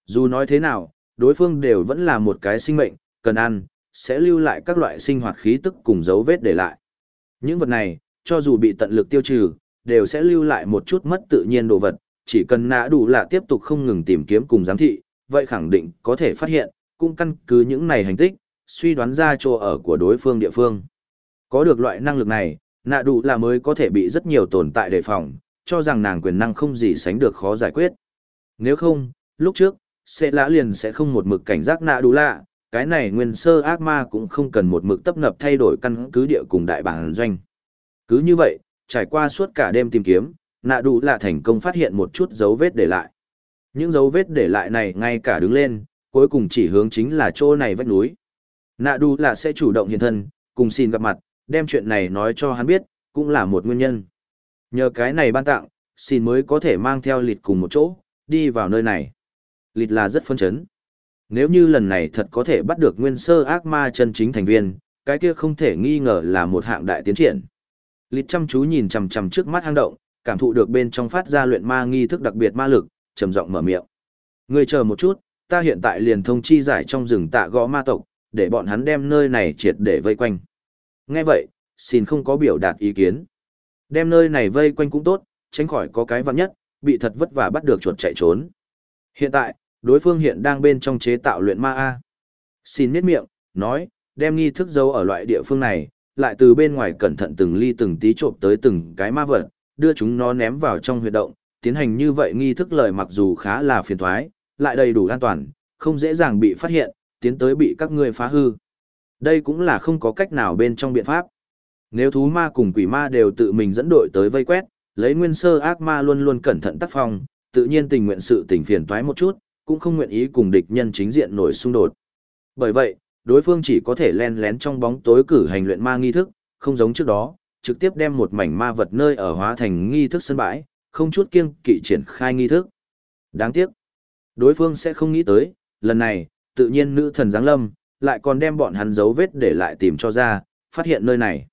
Dù nói thế nào, đối phương đều vẫn là một cái sinh mệnh, cần ăn, sẽ lưu lại các loại sinh hoạt khí tức cùng dấu vết để lại. Những vật này, cho dù bị tận lực tiêu trừ, đều sẽ lưu lại một chút mất tự nhiên đồ vật, chỉ cần nã đủ là tiếp tục không ngừng tìm kiếm cùng giám thị, vậy khẳng định có thể phát hiện, cũng căn cứ những này hành tích, suy đoán ra chỗ ở của đối phương địa phương. Có được loại năng lực này, nạ đủ là mới có thể bị rất nhiều tồn tại đề phòng, cho rằng nàng quyền năng không gì sánh được khó giải quyết. Nếu không, lúc trước, sẽ lã liền sẽ không một mực cảnh giác nạ đủ lạ, cái này nguyên sơ ác ma cũng không cần một mực tấp nập thay đổi căn cứ địa cùng đại bản doanh. Cứ như vậy, trải qua suốt cả đêm tìm kiếm, nạ đủ lạ thành công phát hiện một chút dấu vết để lại. Những dấu vết để lại này ngay cả đứng lên, cuối cùng chỉ hướng chính là chỗ này vách núi. Nạ đủ lạ sẽ chủ động hiện thân, cùng xin gặp mặt, đem chuyện này nói cho hắn biết, cũng là một nguyên nhân. Nhờ cái này ban tặng, xin mới có thể mang theo lịt cùng một chỗ, đi vào nơi này. Lịt là rất phân chấn. Nếu như lần này thật có thể bắt được nguyên sơ ác ma chân chính thành viên, cái kia không thể nghi ngờ là một hạng đại tiến triển. Lịt chăm chú nhìn chằm chằm trước mắt hang động, cảm thụ được bên trong phát ra luyện ma nghi thức đặc biệt ma lực, trầm giọng mở miệng. Ngươi chờ một chút, ta hiện tại liền thông chi giải trong rừng tạ gõ ma tộc, để bọn hắn đem nơi này triệt để vây quanh. Nghe vậy, xin không có biểu đạt ý kiến. Đem nơi này vây quanh cũng tốt, tránh khỏi có cái vặn nhất, bị thật vất vả bắt được chuột chạy trốn. Hiện tại, đối phương hiện đang bên trong chế tạo luyện ma A. Xin miết miệng, nói, đem nghi thức dấu ở loại địa phương này, lại từ bên ngoài cẩn thận từng ly từng tí trộm tới từng cái ma vật, đưa chúng nó ném vào trong huyệt động, tiến hành như vậy nghi thức lời mặc dù khá là phiền thoái, lại đầy đủ an toàn, không dễ dàng bị phát hiện, tiến tới bị các ngươi phá hư. Đây cũng là không có cách nào bên trong biện pháp. Nếu thú ma cùng quỷ ma đều tự mình dẫn đội tới vây quét, lấy nguyên sơ ác ma luôn luôn cẩn thận tác phong, tự nhiên tình nguyện sự tình phiền toái một chút, cũng không nguyện ý cùng địch nhân chính diện nổi xung đột. Bởi vậy, đối phương chỉ có thể len lén trong bóng tối cử hành luyện ma nghi thức, không giống trước đó, trực tiếp đem một mảnh ma vật nơi ở hóa thành nghi thức sân bãi, không chút kiêng kỵ triển khai nghi thức. Đáng tiếc, đối phương sẽ không nghĩ tới, lần này, tự nhiên nữ thần giáng lâm, lại còn đem bọn hắn dấu vết để lại tìm cho ra, phát hiện nơi này.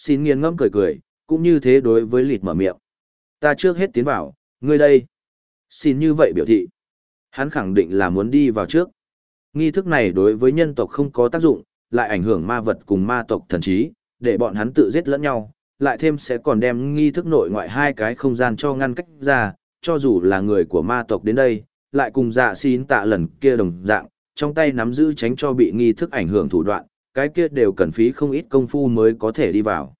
Xin nghiền ngẫm cười cười, cũng như thế đối với lịt mở miệng. Ta trước hết tiến vào, ngươi đây. Xin như vậy biểu thị. Hắn khẳng định là muốn đi vào trước. Nghi thức này đối với nhân tộc không có tác dụng, lại ảnh hưởng ma vật cùng ma tộc thần trí, để bọn hắn tự giết lẫn nhau, lại thêm sẽ còn đem nghi thức nội ngoại hai cái không gian cho ngăn cách ra, cho dù là người của ma tộc đến đây, lại cùng dạ xin tạ lần kia đồng dạng, trong tay nắm giữ tránh cho bị nghi thức ảnh hưởng thủ đoạn, cái kia đều cần phí không ít công phu mới có thể đi vào.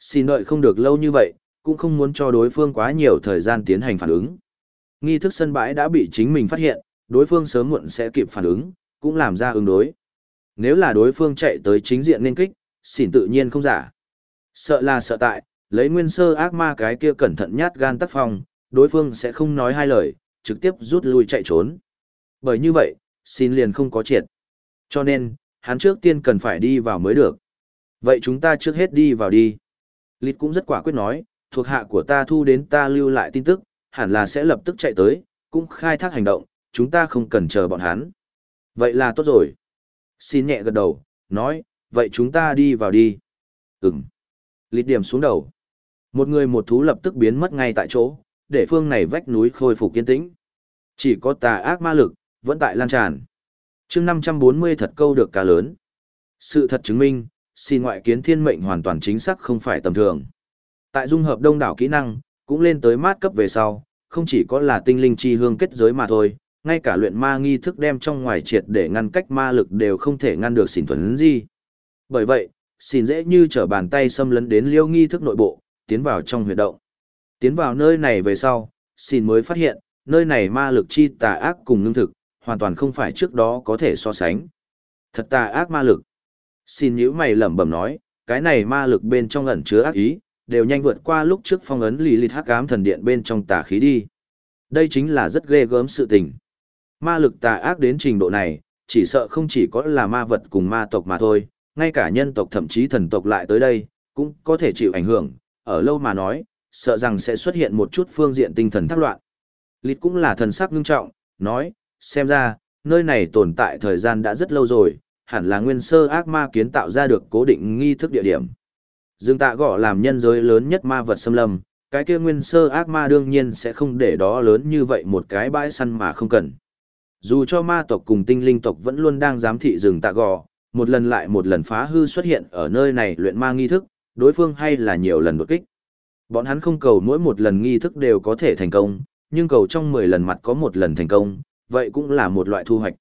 Xin đợi không được lâu như vậy, cũng không muốn cho đối phương quá nhiều thời gian tiến hành phản ứng. Nghi thức sân bãi đã bị chính mình phát hiện, đối phương sớm muộn sẽ kịp phản ứng, cũng làm ra ứng đối. Nếu là đối phương chạy tới chính diện nên kích, xỉn tự nhiên không giả. Sợ là sợ tại, lấy nguyên sơ ác ma cái kia cẩn thận nhát gan tác phong, đối phương sẽ không nói hai lời, trực tiếp rút lui chạy trốn. Bởi như vậy, xin liền không có triệt. Cho nên, hắn trước tiên cần phải đi vào mới được. Vậy chúng ta trước hết đi vào đi. Lít cũng rất quả quyết nói, thuộc hạ của ta thu đến ta lưu lại tin tức, hẳn là sẽ lập tức chạy tới, cũng khai thác hành động, chúng ta không cần chờ bọn hắn. Vậy là tốt rồi. Xin nhẹ gật đầu, nói, vậy chúng ta đi vào đi. Ừm. Lít điểm xuống đầu. Một người một thú lập tức biến mất ngay tại chỗ, để phương này vách núi khôi phục kiên tĩnh. Chỉ có tà ác ma lực, vẫn tại lan tràn chương 540 thật câu được cá lớn. Sự thật chứng minh, xin ngoại kiến thiên mệnh hoàn toàn chính xác không phải tầm thường. Tại dung hợp đông đảo kỹ năng, cũng lên tới mát cấp về sau, không chỉ có là tinh linh chi hương kết giới mà thôi, ngay cả luyện ma nghi thức đem trong ngoài triệt để ngăn cách ma lực đều không thể ngăn được xỉn thuần gì. Bởi vậy, xỉn dễ như trở bàn tay xâm lấn đến liêu nghi thức nội bộ, tiến vào trong huyệt động. Tiến vào nơi này về sau, xỉn mới phát hiện, nơi này ma lực chi tà ác cùng ngưng thực, hoàn toàn không phải trước đó có thể so sánh. Thật tà ác ma lực. Xin nhữ mày lẩm bẩm nói, cái này ma lực bên trong ẩn chứa ác ý, đều nhanh vượt qua lúc trước phong ấn lì lịt hắc ám thần điện bên trong tà khí đi. Đây chính là rất ghê gớm sự tình. Ma lực tà ác đến trình độ này, chỉ sợ không chỉ có là ma vật cùng ma tộc mà thôi, ngay cả nhân tộc thậm chí thần tộc lại tới đây, cũng có thể chịu ảnh hưởng, ở lâu mà nói, sợ rằng sẽ xuất hiện một chút phương diện tinh thần thác loạn. Lịt cũng là thần sắc ngưng trọng, nói, xem ra, nơi này tồn tại thời gian đã rất lâu rồi, hẳn là nguyên sơ ác ma kiến tạo ra được cố định nghi thức địa điểm. Dương tạ gõ làm nhân giới lớn nhất ma vật xâm lâm, cái kia nguyên sơ ác ma đương nhiên sẽ không để đó lớn như vậy một cái bãi săn mà không cần. Dù cho ma tộc cùng tinh linh tộc vẫn luôn đang giám thị rừng tạ gò, một lần lại một lần phá hư xuất hiện ở nơi này luyện ma nghi thức, đối phương hay là nhiều lần đột kích. Bọn hắn không cầu mỗi một lần nghi thức đều có thể thành công, nhưng cầu trong 10 lần mặt có một lần thành công, vậy cũng là một loại thu hoạch.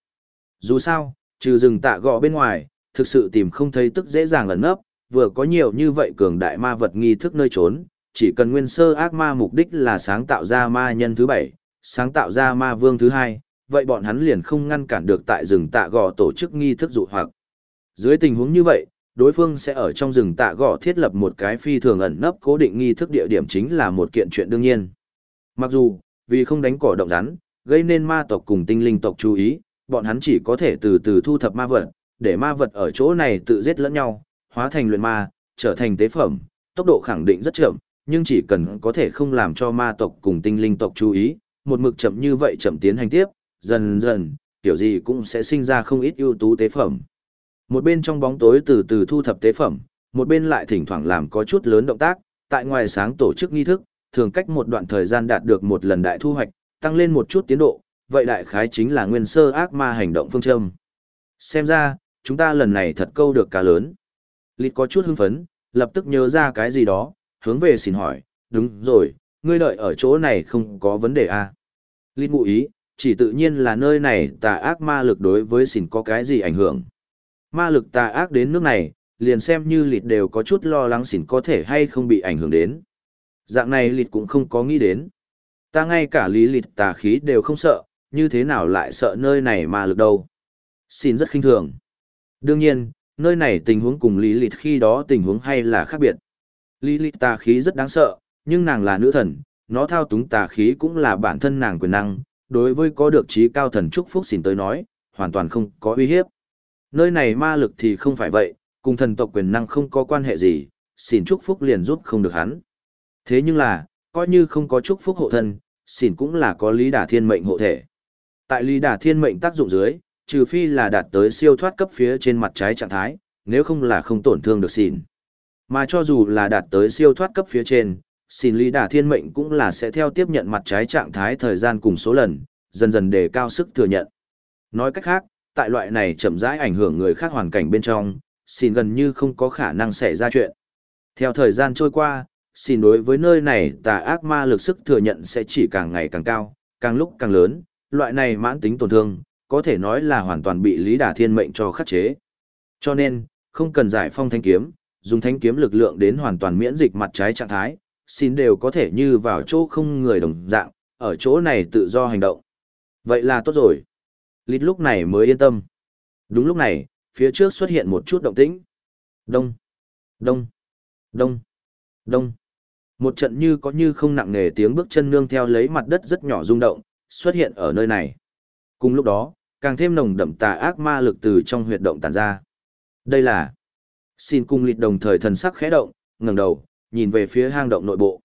Dù sao, trừ rừng tạ gọ bên ngoài, thực sự tìm không thấy tức dễ dàng ẩn nấp, vừa có nhiều như vậy cường đại ma vật nghi thức nơi trốn, chỉ cần nguyên sơ ác ma mục đích là sáng tạo ra ma nhân thứ bảy, sáng tạo ra ma vương thứ hai, vậy bọn hắn liền không ngăn cản được tại rừng tạ gò tổ chức nghi thức dụ hoặc. Dưới tình huống như vậy, đối phương sẽ ở trong rừng tạ gò thiết lập một cái phi thường ẩn nấp cố định nghi thức địa điểm chính là một kiện chuyện đương nhiên. Mặc dù, vì không đánh cỏ động rắn, gây nên ma tộc cùng tinh linh tộc chú ý, bọn hắn chỉ có thể từ từ thu thập ma vật, để ma vật ở chỗ này tự giết lẫn nhau, hóa thành luyện ma, trở thành tế phẩm, tốc độ khẳng định rất chậm, nhưng chỉ cần có thể không làm cho ma tộc cùng tinh linh tộc chú ý, một mực chậm như vậy chậm tiến hành tiếp, dần dần, kiểu gì cũng sẽ sinh ra không ít ưu tú tế phẩm. Một bên trong bóng tối từ từ thu thập tế phẩm, một bên lại thỉnh thoảng làm có chút lớn động tác, tại ngoài sáng tổ chức nghi thức, thường cách một đoạn thời gian đạt được một lần đại thu hoạch, tăng lên một chút tiến độ, vậy đại khái chính là nguyên sơ ác ma hành động phương châm. Xem ra, chúng ta lần này thật câu được cá lớn. lịt có chút hưng phấn, lập tức nhớ ra cái gì đó, hướng về xin hỏi, đúng rồi, ngươi đợi ở chỗ này không có vấn đề à? lịt ngụ ý, chỉ tự nhiên là nơi này tà ác ma lực đối với xỉn có cái gì ảnh hưởng. Ma lực tà ác đến nước này, liền xem như lịt đều có chút lo lắng xỉn có thể hay không bị ảnh hưởng đến. Dạng này lịt cũng không có nghĩ đến. Ta ngay cả lý lịt tà khí đều không sợ, như thế nào lại sợ nơi này mà lực đâu. Xin rất khinh thường. Đương nhiên, nơi này tình huống cùng lý lịt khi đó tình huống hay là khác biệt. Lý lịt tà khí rất đáng sợ, nhưng nàng là nữ thần, nó thao túng tà khí cũng là bản thân nàng quyền năng, đối với có được trí cao thần chúc phúc xin tới nói, hoàn toàn không có uy hiếp. Nơi này ma lực thì không phải vậy, cùng thần tộc quyền năng không có quan hệ gì, Xin chúc phúc liền giúp không được hắn. Thế nhưng là, coi như không có chúc phúc hộ thân, xỉn cũng là có lý đả thiên mệnh hộ thể. Tại lý đả thiên mệnh tác dụng dưới, trừ phi là đạt tới siêu thoát cấp phía trên mặt trái trạng thái, nếu không là không tổn thương được xỉn. Mà cho dù là đạt tới siêu thoát cấp phía trên, xỉn lý đả thiên mệnh cũng là sẽ theo tiếp nhận mặt trái trạng thái thời gian cùng số lần, dần dần đề cao sức thừa nhận. Nói cách khác, tại loại này chậm rãi ảnh hưởng người khác hoàn cảnh bên trong, xỉn gần như không có khả năng xảy ra chuyện. Theo thời gian trôi qua, xin đối với nơi này tà ác ma lực sức thừa nhận sẽ chỉ càng ngày càng cao, càng lúc càng lớn, loại này mãn tính tổn thương, có thể nói là hoàn toàn bị Lý Đả Thiên mệnh cho khắc chế. Cho nên, không cần giải phong thanh kiếm, dùng thanh kiếm lực lượng đến hoàn toàn miễn dịch mặt trái trạng thái, xin đều có thể như vào chỗ không người đồng dạng, ở chỗ này tự do hành động. Vậy là tốt rồi. Lít lúc này mới yên tâm. Đúng lúc này, phía trước xuất hiện một chút động tĩnh. Đông, đông, đông, đông. Một trận như có như không nặng nề tiếng bước chân nương theo lấy mặt đất rất nhỏ rung động, xuất hiện ở nơi này. Cùng lúc đó, càng thêm nồng đậm tà ác ma lực từ trong huyệt động tàn ra. Đây là Xin cung lịt đồng thời thần sắc khẽ động, ngẩng đầu, nhìn về phía hang động nội bộ.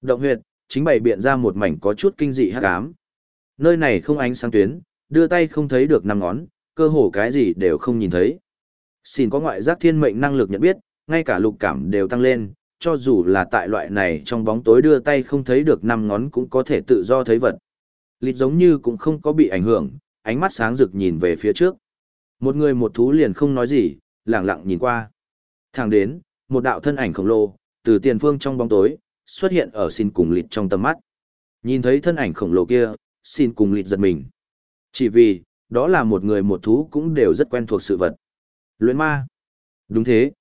Động huyệt, chính bày biện ra một mảnh có chút kinh dị hắc ám. Nơi này không ánh sáng tuyến, đưa tay không thấy được năm ngón, cơ hồ cái gì đều không nhìn thấy. Xin có ngoại giác thiên mệnh năng lực nhận biết, ngay cả lục cảm đều tăng lên, cho dù là tại loại này trong bóng tối đưa tay không thấy được năm ngón cũng có thể tự do thấy vật. Lịt giống như cũng không có bị ảnh hưởng, ánh mắt sáng rực nhìn về phía trước. Một người một thú liền không nói gì, lặng lặng nhìn qua. Thẳng đến, một đạo thân ảnh khổng lồ, từ tiền phương trong bóng tối, xuất hiện ở xin cùng lịt trong tầm mắt. Nhìn thấy thân ảnh khổng lồ kia, xin cùng lịt giật mình. Chỉ vì, đó là một người một thú cũng đều rất quen thuộc sự vật. Luyện ma. Đúng thế.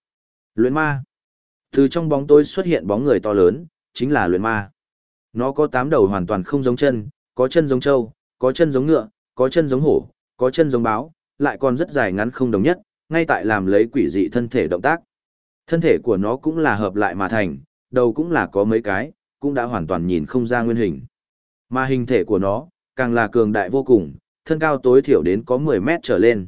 Luyện ma. Từ trong bóng tối xuất hiện bóng người to lớn, chính là luyện ma. Nó có tám đầu hoàn toàn không giống chân, có chân giống trâu, có chân giống ngựa, có chân giống hổ, có chân giống báo, lại còn rất dài ngắn không đồng nhất, ngay tại làm lấy quỷ dị thân thể động tác. Thân thể của nó cũng là hợp lại mà thành, đầu cũng là có mấy cái, cũng đã hoàn toàn nhìn không ra nguyên hình. Mà hình thể của nó, càng là cường đại vô cùng, thân cao tối thiểu đến có 10 mét trở lên.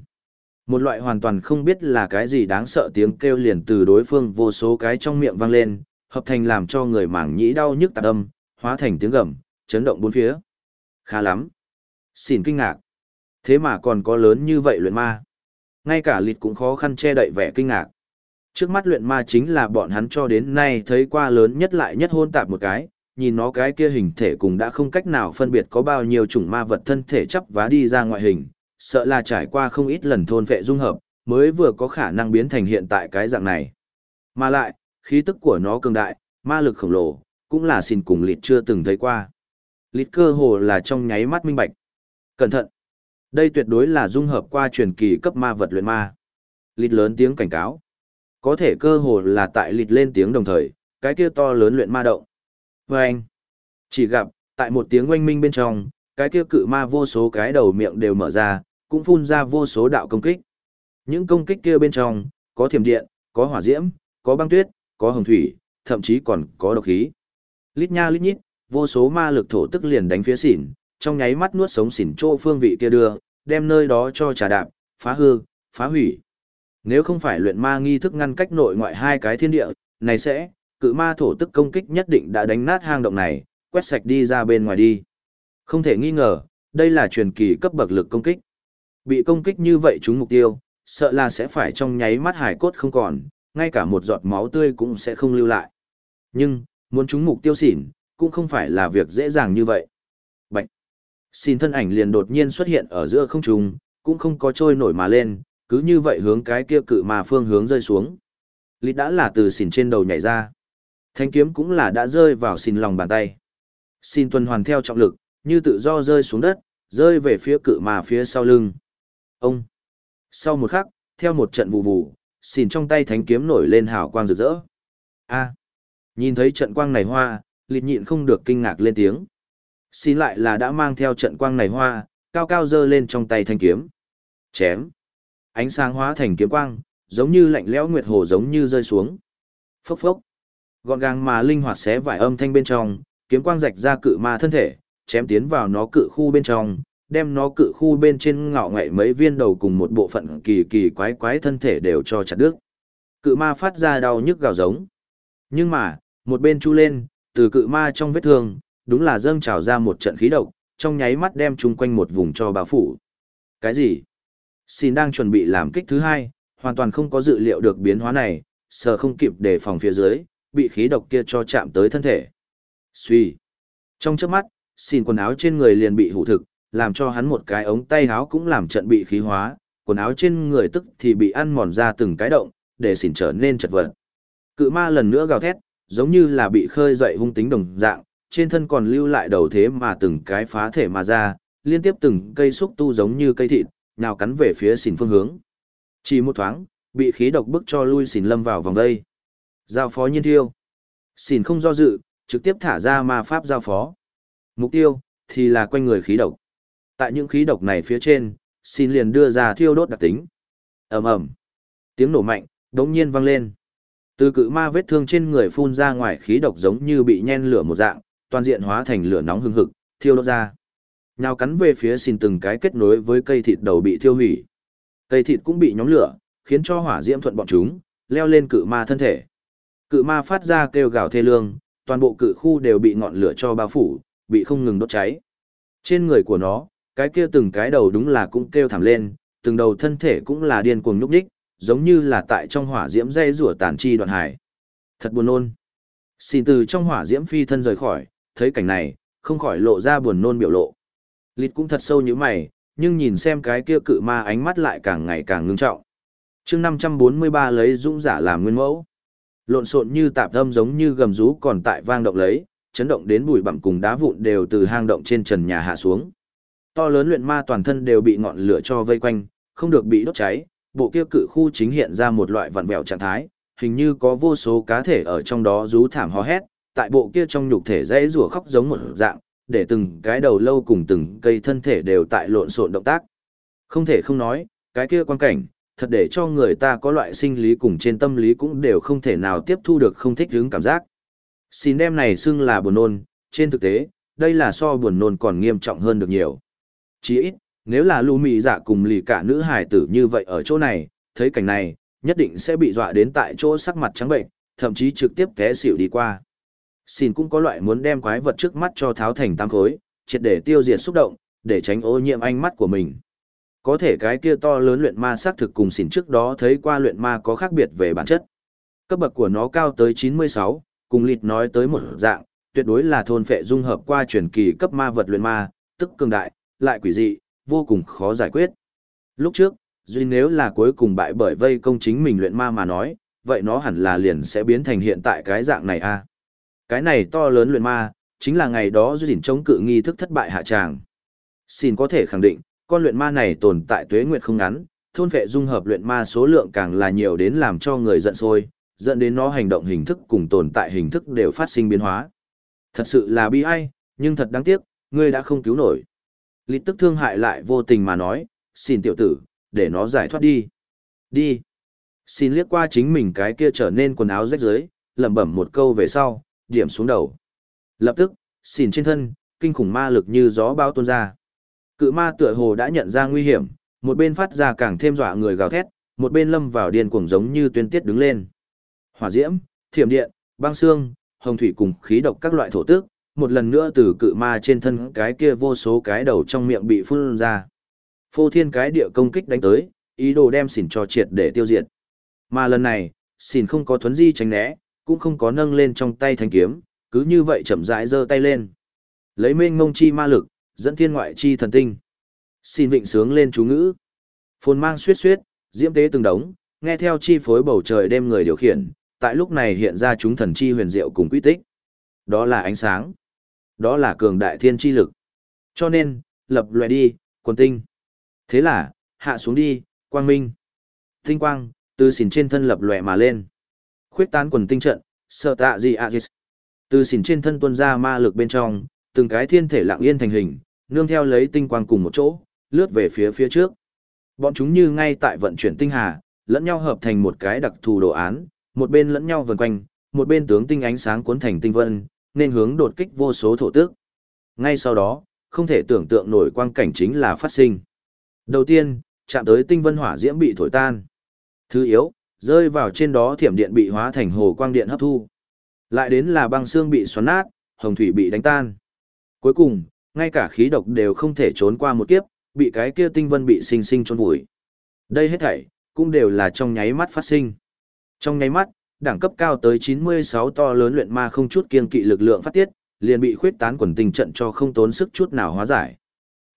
Một loại hoàn toàn không biết là cái gì đáng sợ tiếng kêu liền từ đối phương vô số cái trong miệng vang lên, hợp thành làm cho người mảng nhĩ đau nhức tạc âm, hóa thành tiếng gầm, chấn động bốn phía. Khá lắm. Xin kinh ngạc. Thế mà còn có lớn như vậy luyện ma. Ngay cả lịt cũng khó khăn che đậy vẻ kinh ngạc. Trước mắt luyện ma chính là bọn hắn cho đến nay thấy qua lớn nhất lại nhất hôn tạp một cái, nhìn nó cái kia hình thể cùng đã không cách nào phân biệt có bao nhiêu chủng ma vật thân thể chắp vá đi ra ngoại hình, sợ là trải qua không ít lần thôn vệ dung hợp, mới vừa có khả năng biến thành hiện tại cái dạng này. Mà lại, khí tức của nó cường đại, ma lực khổng lồ, cũng là xin cùng lịt chưa từng thấy qua. Lịt cơ hồ là trong nháy mắt minh bạch. Cẩn thận! Đây tuyệt đối là dung hợp qua truyền kỳ cấp ma vật luyện ma. Lịt lớn tiếng cảnh cáo. Có thể cơ hồ là tại lịt lên tiếng đồng thời, cái kia to lớn luyện ma động. Vâng! anh, chỉ gặp, tại một tiếng oanh minh bên trong, cái kia cự ma vô số cái đầu miệng đều mở ra, cũng phun ra vô số đạo công kích. Những công kích kia bên trong, có thiểm điện, có hỏa diễm, có băng tuyết, có hồng thủy, thậm chí còn có độc khí. Lít nha lít nhít, vô số ma lực thổ tức liền đánh phía xỉn, trong nháy mắt nuốt sống xỉn chỗ phương vị kia đưa, đem nơi đó cho trà đạp, phá hư, phá hủy. Nếu không phải luyện ma nghi thức ngăn cách nội ngoại hai cái thiên địa, này sẽ, cự ma thổ tức công kích nhất định đã đánh nát hang động này, quét sạch đi ra bên ngoài đi. Không thể nghi ngờ, đây là truyền kỳ cấp bậc lực công kích. Bị công kích như vậy chúng mục tiêu, sợ là sẽ phải trong nháy mắt hải cốt không còn, ngay cả một giọt máu tươi cũng sẽ không lưu lại. Nhưng, muốn chúng mục tiêu xỉn, cũng không phải là việc dễ dàng như vậy. Bạch! Xin thân ảnh liền đột nhiên xuất hiện ở giữa không trung, cũng không có trôi nổi mà lên, cứ như vậy hướng cái kia cự mà phương hướng rơi xuống. Lít đã là từ xỉn trên đầu nhảy ra. Thanh kiếm cũng là đã rơi vào xỉn lòng bàn tay. Xin tuần hoàn theo trọng lực, như tự do rơi xuống đất, rơi về phía cự mà phía sau lưng. Ông! Sau một khắc, theo một trận vụ vụ, xìn trong tay thánh kiếm nổi lên hào quang rực rỡ. A! Nhìn thấy trận quang này hoa, lịt nhịn không được kinh ngạc lên tiếng. Xin lại là đã mang theo trận quang này hoa, cao cao dơ lên trong tay thanh kiếm. Chém! Ánh sáng hóa thành kiếm quang, giống như lạnh lẽo nguyệt hồ giống như rơi xuống. Phốc phốc! Gọn gàng mà linh hoạt xé vải âm thanh bên trong, kiếm quang rạch ra cự ma thân thể, chém tiến vào nó cự khu bên trong, đem nó cự khu bên trên ngạo ngậy mấy viên đầu cùng một bộ phận kỳ kỳ quái quái thân thể đều cho chặt đứt. Cự ma phát ra đau nhức gào giống. Nhưng mà, một bên chu lên, từ cự ma trong vết thương, đúng là dâng trào ra một trận khí độc, trong nháy mắt đem chung quanh một vùng cho bao phủ. Cái gì? Xin đang chuẩn bị làm kích thứ hai, hoàn toàn không có dự liệu được biến hóa này, sờ không kịp để phòng phía dưới, bị khí độc kia cho chạm tới thân thể. Suy. Trong chớp mắt, xin quần áo trên người liền bị hủ thực, làm cho hắn một cái ống tay áo cũng làm trận bị khí hóa, quần áo trên người tức thì bị ăn mòn ra từng cái động, để xỉn trở nên chật vật. Cự ma lần nữa gào thét, giống như là bị khơi dậy hung tính đồng dạng, trên thân còn lưu lại đầu thế mà từng cái phá thể mà ra, liên tiếp từng cây xúc tu giống như cây thịt, nào cắn về phía xỉn phương hướng. Chỉ một thoáng, bị khí độc bức cho lui xỉn lâm vào vòng đây. Giao phó nhiên thiêu. Xỉn không do dự, trực tiếp thả ra ma pháp giao phó. Mục tiêu, thì là quanh người khí độc. Tại những khí độc này phía trên, xin liền đưa ra thiêu đốt đặc tính. ầm ầm Tiếng nổ mạnh, đống nhiên vang lên. Từ cự ma vết thương trên người phun ra ngoài khí độc giống như bị nhen lửa một dạng, toàn diện hóa thành lửa nóng hừng hực, thiêu đốt ra. Nhào cắn về phía xin từng cái kết nối với cây thịt đầu bị thiêu hủy. Cây thịt cũng bị nhóm lửa, khiến cho hỏa diễm thuận bọn chúng, leo lên cự ma thân thể. Cự ma phát ra kêu gào thê lương, toàn bộ cự khu đều bị ngọn lửa cho bao phủ, bị không ngừng đốt cháy. Trên người của nó, cái kia từng cái đầu đúng là cũng kêu thảm lên, từng đầu thân thể cũng là điên cuồng nhúc nhích, giống như là tại trong hỏa diễm dây rủa tàn chi đoạn hải. Thật buồn nôn. Xin từ trong hỏa diễm phi thân rời khỏi, thấy cảnh này, không khỏi lộ ra buồn nôn biểu lộ. Lịt cũng thật sâu như mày, nhưng nhìn xem cái kia cự ma ánh mắt lại càng ngày càng ngưng trọng. chương 543 lấy dũng giả làm nguyên mẫu. Lộn xộn như tạp âm giống như gầm rú còn tại vang động lấy, chấn động đến bụi bặm cùng đá vụn đều từ hang động trên trần nhà hạ xuống. To lớn luyện ma toàn thân đều bị ngọn lửa cho vây quanh, không được bị đốt cháy, bộ kia cự khu chính hiện ra một loại vặn vẹo trạng thái, hình như có vô số cá thể ở trong đó rú thảm hò hét, tại bộ kia trong nhục thể dãy rủa khóc giống một dạng, để từng cái đầu lâu cùng từng cây thân thể đều tại lộn xộn động tác. Không thể không nói, cái kia quan cảnh, thật để cho người ta có loại sinh lý cùng trên tâm lý cũng đều không thể nào tiếp thu được không thích hứng cảm giác. Xin đem này xưng là buồn nôn, trên thực tế, đây là so buồn nôn còn nghiêm trọng hơn được nhiều. Chỉ ít, nếu là lù mị dạ cùng lì cả nữ hải tử như vậy ở chỗ này, thấy cảnh này, nhất định sẽ bị dọa đến tại chỗ sắc mặt trắng bệnh, thậm chí trực tiếp té xỉu đi qua. Xin cũng có loại muốn đem quái vật trước mắt cho tháo thành tam khối, triệt để tiêu diệt xúc động, để tránh ô nhiễm ánh mắt của mình. Có thể cái kia to lớn luyện ma xác thực cùng xỉn trước đó thấy qua luyện ma có khác biệt về bản chất. Cấp bậc của nó cao tới 96, cùng lịt nói tới một dạng, tuyệt đối là thôn phệ dung hợp qua truyền kỳ cấp ma vật luyện ma, tức cường đại, lại quỷ dị, vô cùng khó giải quyết. Lúc trước, duy nếu là cuối cùng bại bởi vây công chính mình luyện ma mà nói, vậy nó hẳn là liền sẽ biến thành hiện tại cái dạng này a. Cái này to lớn luyện ma, chính là ngày đó duy dỉn chống cự nghi thức thất bại hạ tràng. Xin có thể khẳng định, con luyện ma này tồn tại tuế nguyệt không ngắn, thôn vệ dung hợp luyện ma số lượng càng là nhiều đến làm cho người giận sôi, dẫn đến nó hành động hình thức cùng tồn tại hình thức đều phát sinh biến hóa. Thật sự là bi ai, nhưng thật đáng tiếc, ngươi đã không cứu nổi. Lý tức thương hại lại vô tình mà nói, xin tiểu tử, để nó giải thoát đi. Đi. Xin liếc qua chính mình cái kia trở nên quần áo rách rưới, lẩm bẩm một câu về sau, điểm xuống đầu. Lập tức, xin trên thân, kinh khủng ma lực như gió bao tuôn ra. Cự ma tựa hồ đã nhận ra nguy hiểm, một bên phát ra càng thêm dọa người gào thét, một bên lâm vào điên cuồng giống như tuyên tiết đứng lên. Hỏa diễm, thiểm điện, băng xương, hồng thủy cùng khí độc các loại thổ tức, một lần nữa từ cự ma trên thân cái kia vô số cái đầu trong miệng bị phun ra. Phô thiên cái địa công kích đánh tới, ý đồ đem xỉn cho triệt để tiêu diệt. Mà lần này, xỉn không có thuấn di tránh né, cũng không có nâng lên trong tay thanh kiếm, cứ như vậy chậm rãi giơ tay lên. Lấy mênh ngông chi ma lực, dẫn thiên ngoại chi thần tinh. Xin vịnh sướng lên chú ngữ. Phồn mang suyết suyết, diễm tế từng đống, nghe theo chi phối bầu trời đêm người điều khiển, tại lúc này hiện ra chúng thần chi huyền diệu cùng quy tích. Đó là ánh sáng. Đó là cường đại thiên chi lực. Cho nên, lập lòe đi, quần tinh. Thế là, hạ xuống đi, quang minh. Tinh quang, từ xỉn trên thân lập lòe mà lên. Khuyết tán quần tinh trận, sợ tạ gì ạ Từ xỉn trên thân tuôn ra ma lực bên trong, từng cái thiên thể lặng yên thành hình, nương theo lấy tinh quang cùng một chỗ, lướt về phía phía trước. Bọn chúng như ngay tại vận chuyển tinh hà, lẫn nhau hợp thành một cái đặc thù đồ án, một bên lẫn nhau vần quanh, một bên tướng tinh ánh sáng cuốn thành tinh vân, nên hướng đột kích vô số thổ tước. Ngay sau đó, không thể tưởng tượng nổi quang cảnh chính là phát sinh. Đầu tiên, chạm tới tinh vân hỏa diễm bị thổi tan. Thứ yếu, rơi vào trên đó thiểm điện bị hóa thành hồ quang điện hấp thu. Lại đến là băng xương bị xoắn nát, hồng thủy bị đánh tan. Cuối cùng, ngay cả khí độc đều không thể trốn qua một kiếp, bị cái kia tinh vân bị sinh sinh trôn vùi. Đây hết thảy, cũng đều là trong nháy mắt phát sinh. Trong nháy mắt, đẳng cấp cao tới 96 to lớn luyện ma không chút kiên kỵ lực lượng phát tiết, liền bị khuyết tán quần tình trận cho không tốn sức chút nào hóa giải.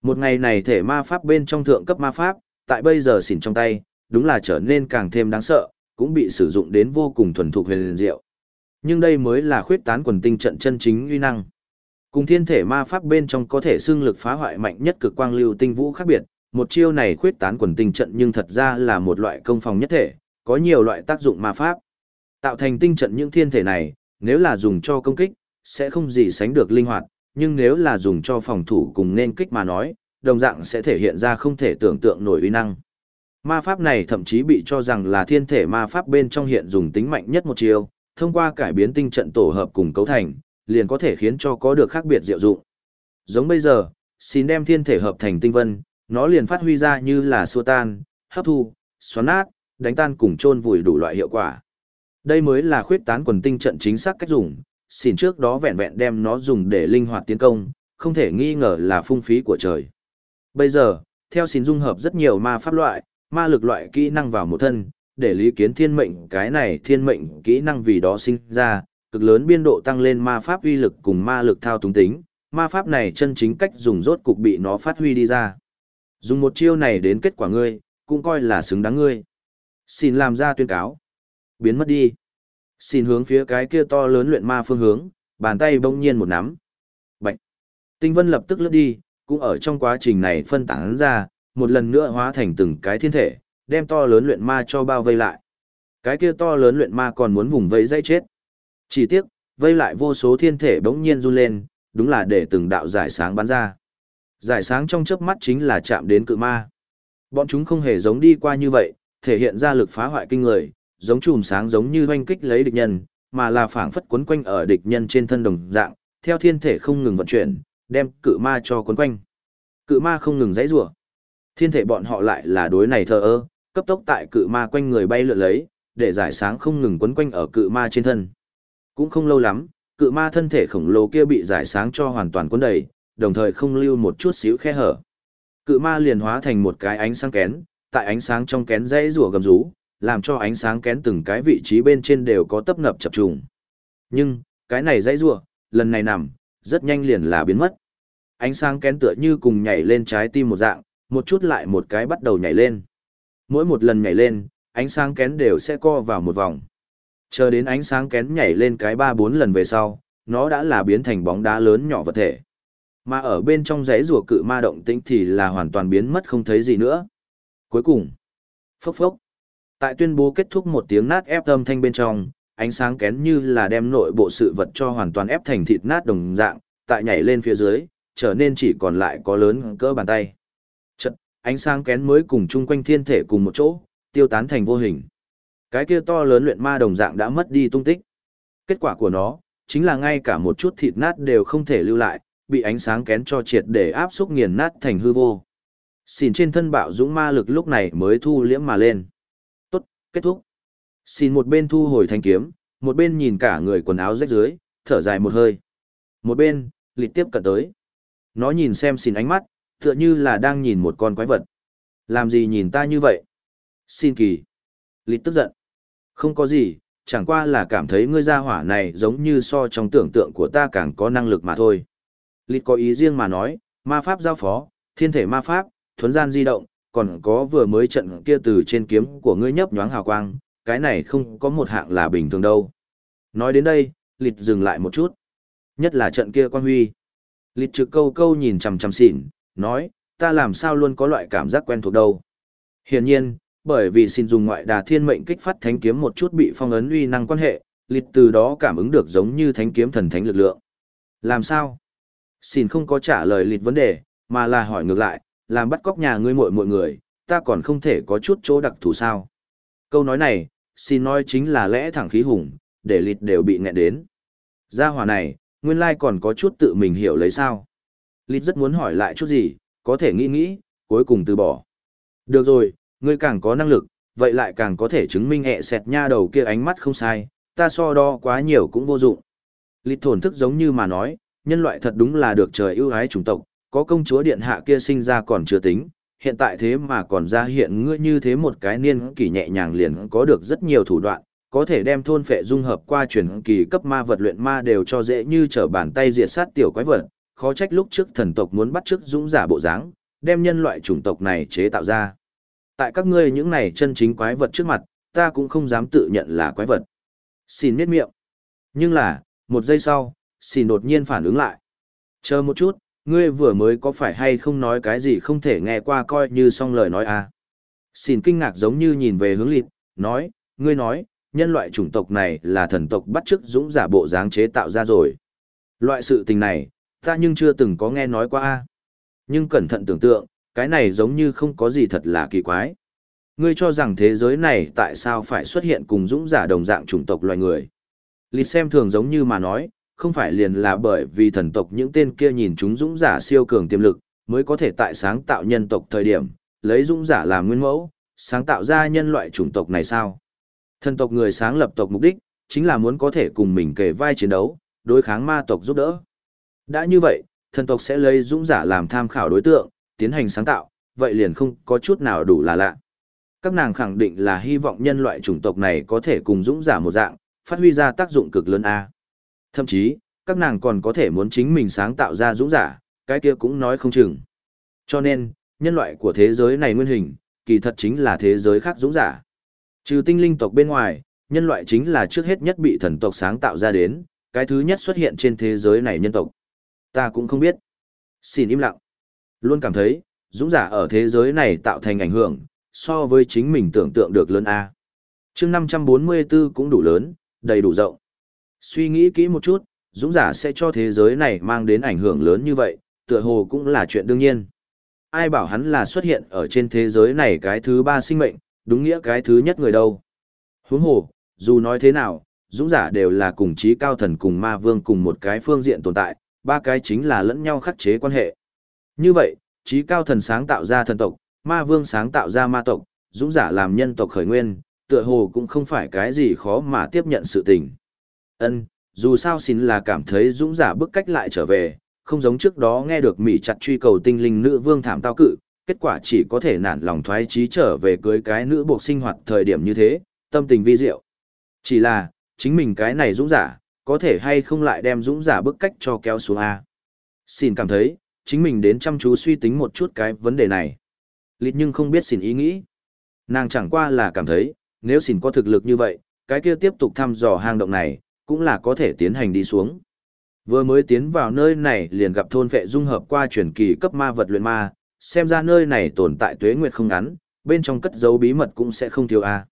Một ngày này thể ma pháp bên trong thượng cấp ma pháp, tại bây giờ xỉn trong tay, đúng là trở nên càng thêm đáng sợ, cũng bị sử dụng đến vô cùng thuần thục huyền diệu. Nhưng đây mới là khuyết tán quần tinh trận chân chính uy năng. Cùng thiên thể ma pháp bên trong có thể xưng lực phá hoại mạnh nhất cực quang lưu tinh vũ khác biệt, một chiêu này khuyết tán quần tinh trận nhưng thật ra là một loại công phòng nhất thể, có nhiều loại tác dụng ma pháp. Tạo thành tinh trận những thiên thể này, nếu là dùng cho công kích, sẽ không gì sánh được linh hoạt, nhưng nếu là dùng cho phòng thủ cùng nên kích mà nói, đồng dạng sẽ thể hiện ra không thể tưởng tượng nổi uy năng. Ma pháp này thậm chí bị cho rằng là thiên thể ma pháp bên trong hiện dùng tính mạnh nhất một chiều. thông qua cải biến tinh trận tổ hợp cùng cấu thành, liền có thể khiến cho có được khác biệt diệu dụng. Giống bây giờ, xin đem thiên thể hợp thành tinh vân, nó liền phát huy ra như là xua tan, hấp thu, xoắn nát, đánh tan cùng chôn vùi đủ loại hiệu quả. Đây mới là khuyết tán quần tinh trận chính xác cách dùng, xỉn trước đó vẹn vẹn đem nó dùng để linh hoạt tiến công, không thể nghi ngờ là phung phí của trời. Bây giờ, theo xỉn dung hợp rất nhiều ma pháp loại, ma lực loại kỹ năng vào một thân, để lý kiến thiên mệnh cái này thiên mệnh kỹ năng vì đó sinh ra, cực lớn biên độ tăng lên ma pháp uy lực cùng ma lực thao túng tính, ma pháp này chân chính cách dùng rốt cục bị nó phát huy đi ra. Dùng một chiêu này đến kết quả ngươi, cũng coi là xứng đáng ngươi. Xin làm ra tuyên cáo. Biến mất đi. Xin hướng phía cái kia to lớn luyện ma phương hướng, bàn tay bỗng nhiên một nắm. Bạch. Tinh vân lập tức lướt đi, cũng ở trong quá trình này phân tán ra, một lần nữa hóa thành từng cái thiên thể, đem to lớn luyện ma cho bao vây lại. Cái kia to lớn luyện ma còn muốn vùng vây dây chết. Chỉ tiếc, vây lại vô số thiên thể bỗng nhiên run lên, đúng là để từng đạo giải sáng bắn ra. Giải sáng trong chớp mắt chính là chạm đến cự ma. Bọn chúng không hề giống đi qua như vậy, thể hiện ra lực phá hoại kinh người, giống chùm sáng giống như hoanh kích lấy địch nhân, mà là phảng phất quấn quanh ở địch nhân trên thân đồng dạng, theo thiên thể không ngừng vận chuyển, đem cự ma cho quấn quanh. Cự ma không ngừng dãy rủa. Thiên thể bọn họ lại là đối này thờ ơ, cấp tốc tại cự ma quanh người bay lượn lấy, để giải sáng không ngừng quấn quanh ở cự ma trên thân. Cũng không lâu lắm, cự ma thân thể khổng lồ kia bị giải sáng cho hoàn toàn cuốn đầy, đồng thời không lưu một chút xíu khe hở. Cự ma liền hóa thành một cái ánh sáng kén, tại ánh sáng trong kén dãy rủa gầm rú, làm cho ánh sáng kén từng cái vị trí bên trên đều có tấp nập chập trùng. Nhưng, cái này dãy rủa, lần này nằm, rất nhanh liền là biến mất. Ánh sáng kén tựa như cùng nhảy lên trái tim một dạng, một chút lại một cái bắt đầu nhảy lên. Mỗi một lần nhảy lên, ánh sáng kén đều sẽ co vào một vòng. Chờ đến ánh sáng kén nhảy lên cái ba bốn lần về sau, nó đã là biến thành bóng đá lớn nhỏ vật thể. Mà ở bên trong giấy rùa cự ma động tĩnh thì là hoàn toàn biến mất không thấy gì nữa. Cuối cùng, phốc phốc. Tại tuyên bố kết thúc một tiếng nát ép âm thanh bên trong, ánh sáng kén như là đem nội bộ sự vật cho hoàn toàn ép thành thịt nát đồng dạng, tại nhảy lên phía dưới, trở nên chỉ còn lại có lớn cỡ bàn tay. Chật, ánh sáng kén mới cùng chung quanh thiên thể cùng một chỗ, tiêu tán thành vô hình. Cái kia to lớn luyện ma đồng dạng đã mất đi tung tích. Kết quả của nó, chính là ngay cả một chút thịt nát đều không thể lưu lại, bị ánh sáng kén cho triệt để áp xúc nghiền nát thành hư vô. Xìn trên thân bạo dũng ma lực lúc này mới thu liễm mà lên. Kết thúc. Xin một bên thu hồi thanh kiếm, một bên nhìn cả người quần áo rách dưới, thở dài một hơi. Một bên, lịt tiếp cận tới. Nó nhìn xem xin ánh mắt, tựa như là đang nhìn một con quái vật. Làm gì nhìn ta như vậy? Xin kỳ. lịt tức giận. Không có gì, chẳng qua là cảm thấy ngươi gia hỏa này giống như so trong tưởng tượng của ta càng có năng lực mà thôi. Lịt có ý riêng mà nói, ma pháp giao phó, thiên thể ma pháp, thuấn gian di động, còn có vừa mới trận kia từ trên kiếm của ngươi nhấp nhoáng hào quang, cái này không có một hạng là bình thường đâu. Nói đến đây, lịch dừng lại một chút. Nhất là trận kia quan huy. Lịch trực câu câu nhìn chằm chằm xỉn, nói, ta làm sao luôn có loại cảm giác quen thuộc đâu. Hiển nhiên, bởi vì xin dùng ngoại đà thiên mệnh kích phát thánh kiếm một chút bị phong ấn uy năng quan hệ, lịch từ đó cảm ứng được giống như thánh kiếm thần thánh lực lượng. Làm sao? Xin không có trả lời lịch vấn đề, mà là hỏi ngược lại, làm bắt cóc nhà ngươi muội mọi người, ta còn không thể có chút chỗ đặc thù sao? Câu nói này, xin nói chính là lẽ thẳng khí hùng, để lịt đều bị nghẹn đến. Gia hỏa này, nguyên lai còn có chút tự mình hiểu lấy sao. Lịt rất muốn hỏi lại chút gì, có thể nghĩ nghĩ, cuối cùng từ bỏ. Được rồi, ngươi càng có năng lực, vậy lại càng có thể chứng minh ẹ xẹt nha đầu kia ánh mắt không sai, ta so đo quá nhiều cũng vô dụng. Lịt thổn thức giống như mà nói, nhân loại thật đúng là được trời ưu ái chủng tộc, có công chúa điện hạ kia sinh ra còn chưa tính, hiện tại thế mà còn ra hiện ngươi như thế một cái niên kỳ nhẹ nhàng liền có được rất nhiều thủ đoạn, có thể đem thôn phệ dung hợp qua truyền kỳ cấp ma vật luyện ma đều cho dễ như trở bàn tay diệt sát tiểu quái vật, khó trách lúc trước thần tộc muốn bắt chước dũng giả bộ dáng, đem nhân loại chủng tộc này chế tạo ra. Tại các ngươi những này chân chính quái vật trước mặt, ta cũng không dám tự nhận là quái vật. Xin miết miệng. Nhưng là, một giây sau, xin đột nhiên phản ứng lại. Chờ một chút, ngươi vừa mới có phải hay không nói cái gì không thể nghe qua coi như xong lời nói à. Xin kinh ngạc giống như nhìn về hướng lịt, nói, ngươi nói, nhân loại chủng tộc này là thần tộc bắt chước dũng giả bộ dáng chế tạo ra rồi. Loại sự tình này, ta nhưng chưa từng có nghe nói qua a. Nhưng cẩn thận tưởng tượng, cái này giống như không có gì thật là kỳ quái. Ngươi cho rằng thế giới này tại sao phải xuất hiện cùng dũng giả đồng dạng chủng tộc loài người? Lịt xem thường giống như mà nói, không phải liền là bởi vì thần tộc những tên kia nhìn chúng dũng giả siêu cường tiềm lực, mới có thể tại sáng tạo nhân tộc thời điểm, lấy dũng giả làm nguyên mẫu, sáng tạo ra nhân loại chủng tộc này sao? Thần tộc người sáng lập tộc mục đích, chính là muốn có thể cùng mình kề vai chiến đấu, đối kháng ma tộc giúp đỡ. Đã như vậy, thần tộc sẽ lấy dũng giả làm tham khảo đối tượng, tiến hành sáng tạo, vậy liền không có chút nào đủ là lạ. Các nàng khẳng định là hy vọng nhân loại chủng tộc này có thể cùng dũng giả một dạng, phát huy ra tác dụng cực lớn A. Thậm chí, các nàng còn có thể muốn chính mình sáng tạo ra dũng giả, cái kia cũng nói không chừng. Cho nên, nhân loại của thế giới này nguyên hình, kỳ thật chính là thế giới khác dũng giả. Trừ tinh linh tộc bên ngoài, nhân loại chính là trước hết nhất bị thần tộc sáng tạo ra đến, cái thứ nhất xuất hiện trên thế giới này nhân tộc. Ta cũng không biết. Xin im lặng. Luôn cảm thấy, dũng giả ở thế giới này tạo thành ảnh hưởng, so với chính mình tưởng tượng được lớn A. chương 544 cũng đủ lớn, đầy đủ rộng. Suy nghĩ kỹ một chút, dũng giả sẽ cho thế giới này mang đến ảnh hưởng lớn như vậy, tựa hồ cũng là chuyện đương nhiên. Ai bảo hắn là xuất hiện ở trên thế giới này cái thứ ba sinh mệnh, đúng nghĩa cái thứ nhất người đâu. Huống hồ, dù nói thế nào, dũng giả đều là cùng chí cao thần cùng ma vương cùng một cái phương diện tồn tại, ba cái chính là lẫn nhau khắc chế quan hệ. Như vậy, chí cao thần sáng tạo ra thần tộc, ma vương sáng tạo ra ma tộc, dũng giả làm nhân tộc khởi nguyên, tựa hồ cũng không phải cái gì khó mà tiếp nhận sự tình. Ân, dù sao xin là cảm thấy dũng giả bức cách lại trở về, không giống trước đó nghe được mỹ chặt truy cầu tinh linh nữ vương thảm tao cự, kết quả chỉ có thể nản lòng thoái trí trở về cưới cái nữ buộc sinh hoạt thời điểm như thế, tâm tình vi diệu. Chỉ là, chính mình cái này dũng giả, có thể hay không lại đem dũng giả bức cách cho kéo xuống A. Xin cảm thấy, chính mình đến chăm chú suy tính một chút cái vấn đề này. Lít nhưng không biết xin ý nghĩ. Nàng chẳng qua là cảm thấy, nếu xin có thực lực như vậy, cái kia tiếp tục thăm dò hang động này, cũng là có thể tiến hành đi xuống. Vừa mới tiến vào nơi này liền gặp thôn vệ dung hợp qua truyền kỳ cấp ma vật luyện ma, xem ra nơi này tồn tại tuế nguyệt không ngắn, bên trong cất dấu bí mật cũng sẽ không thiếu a. À.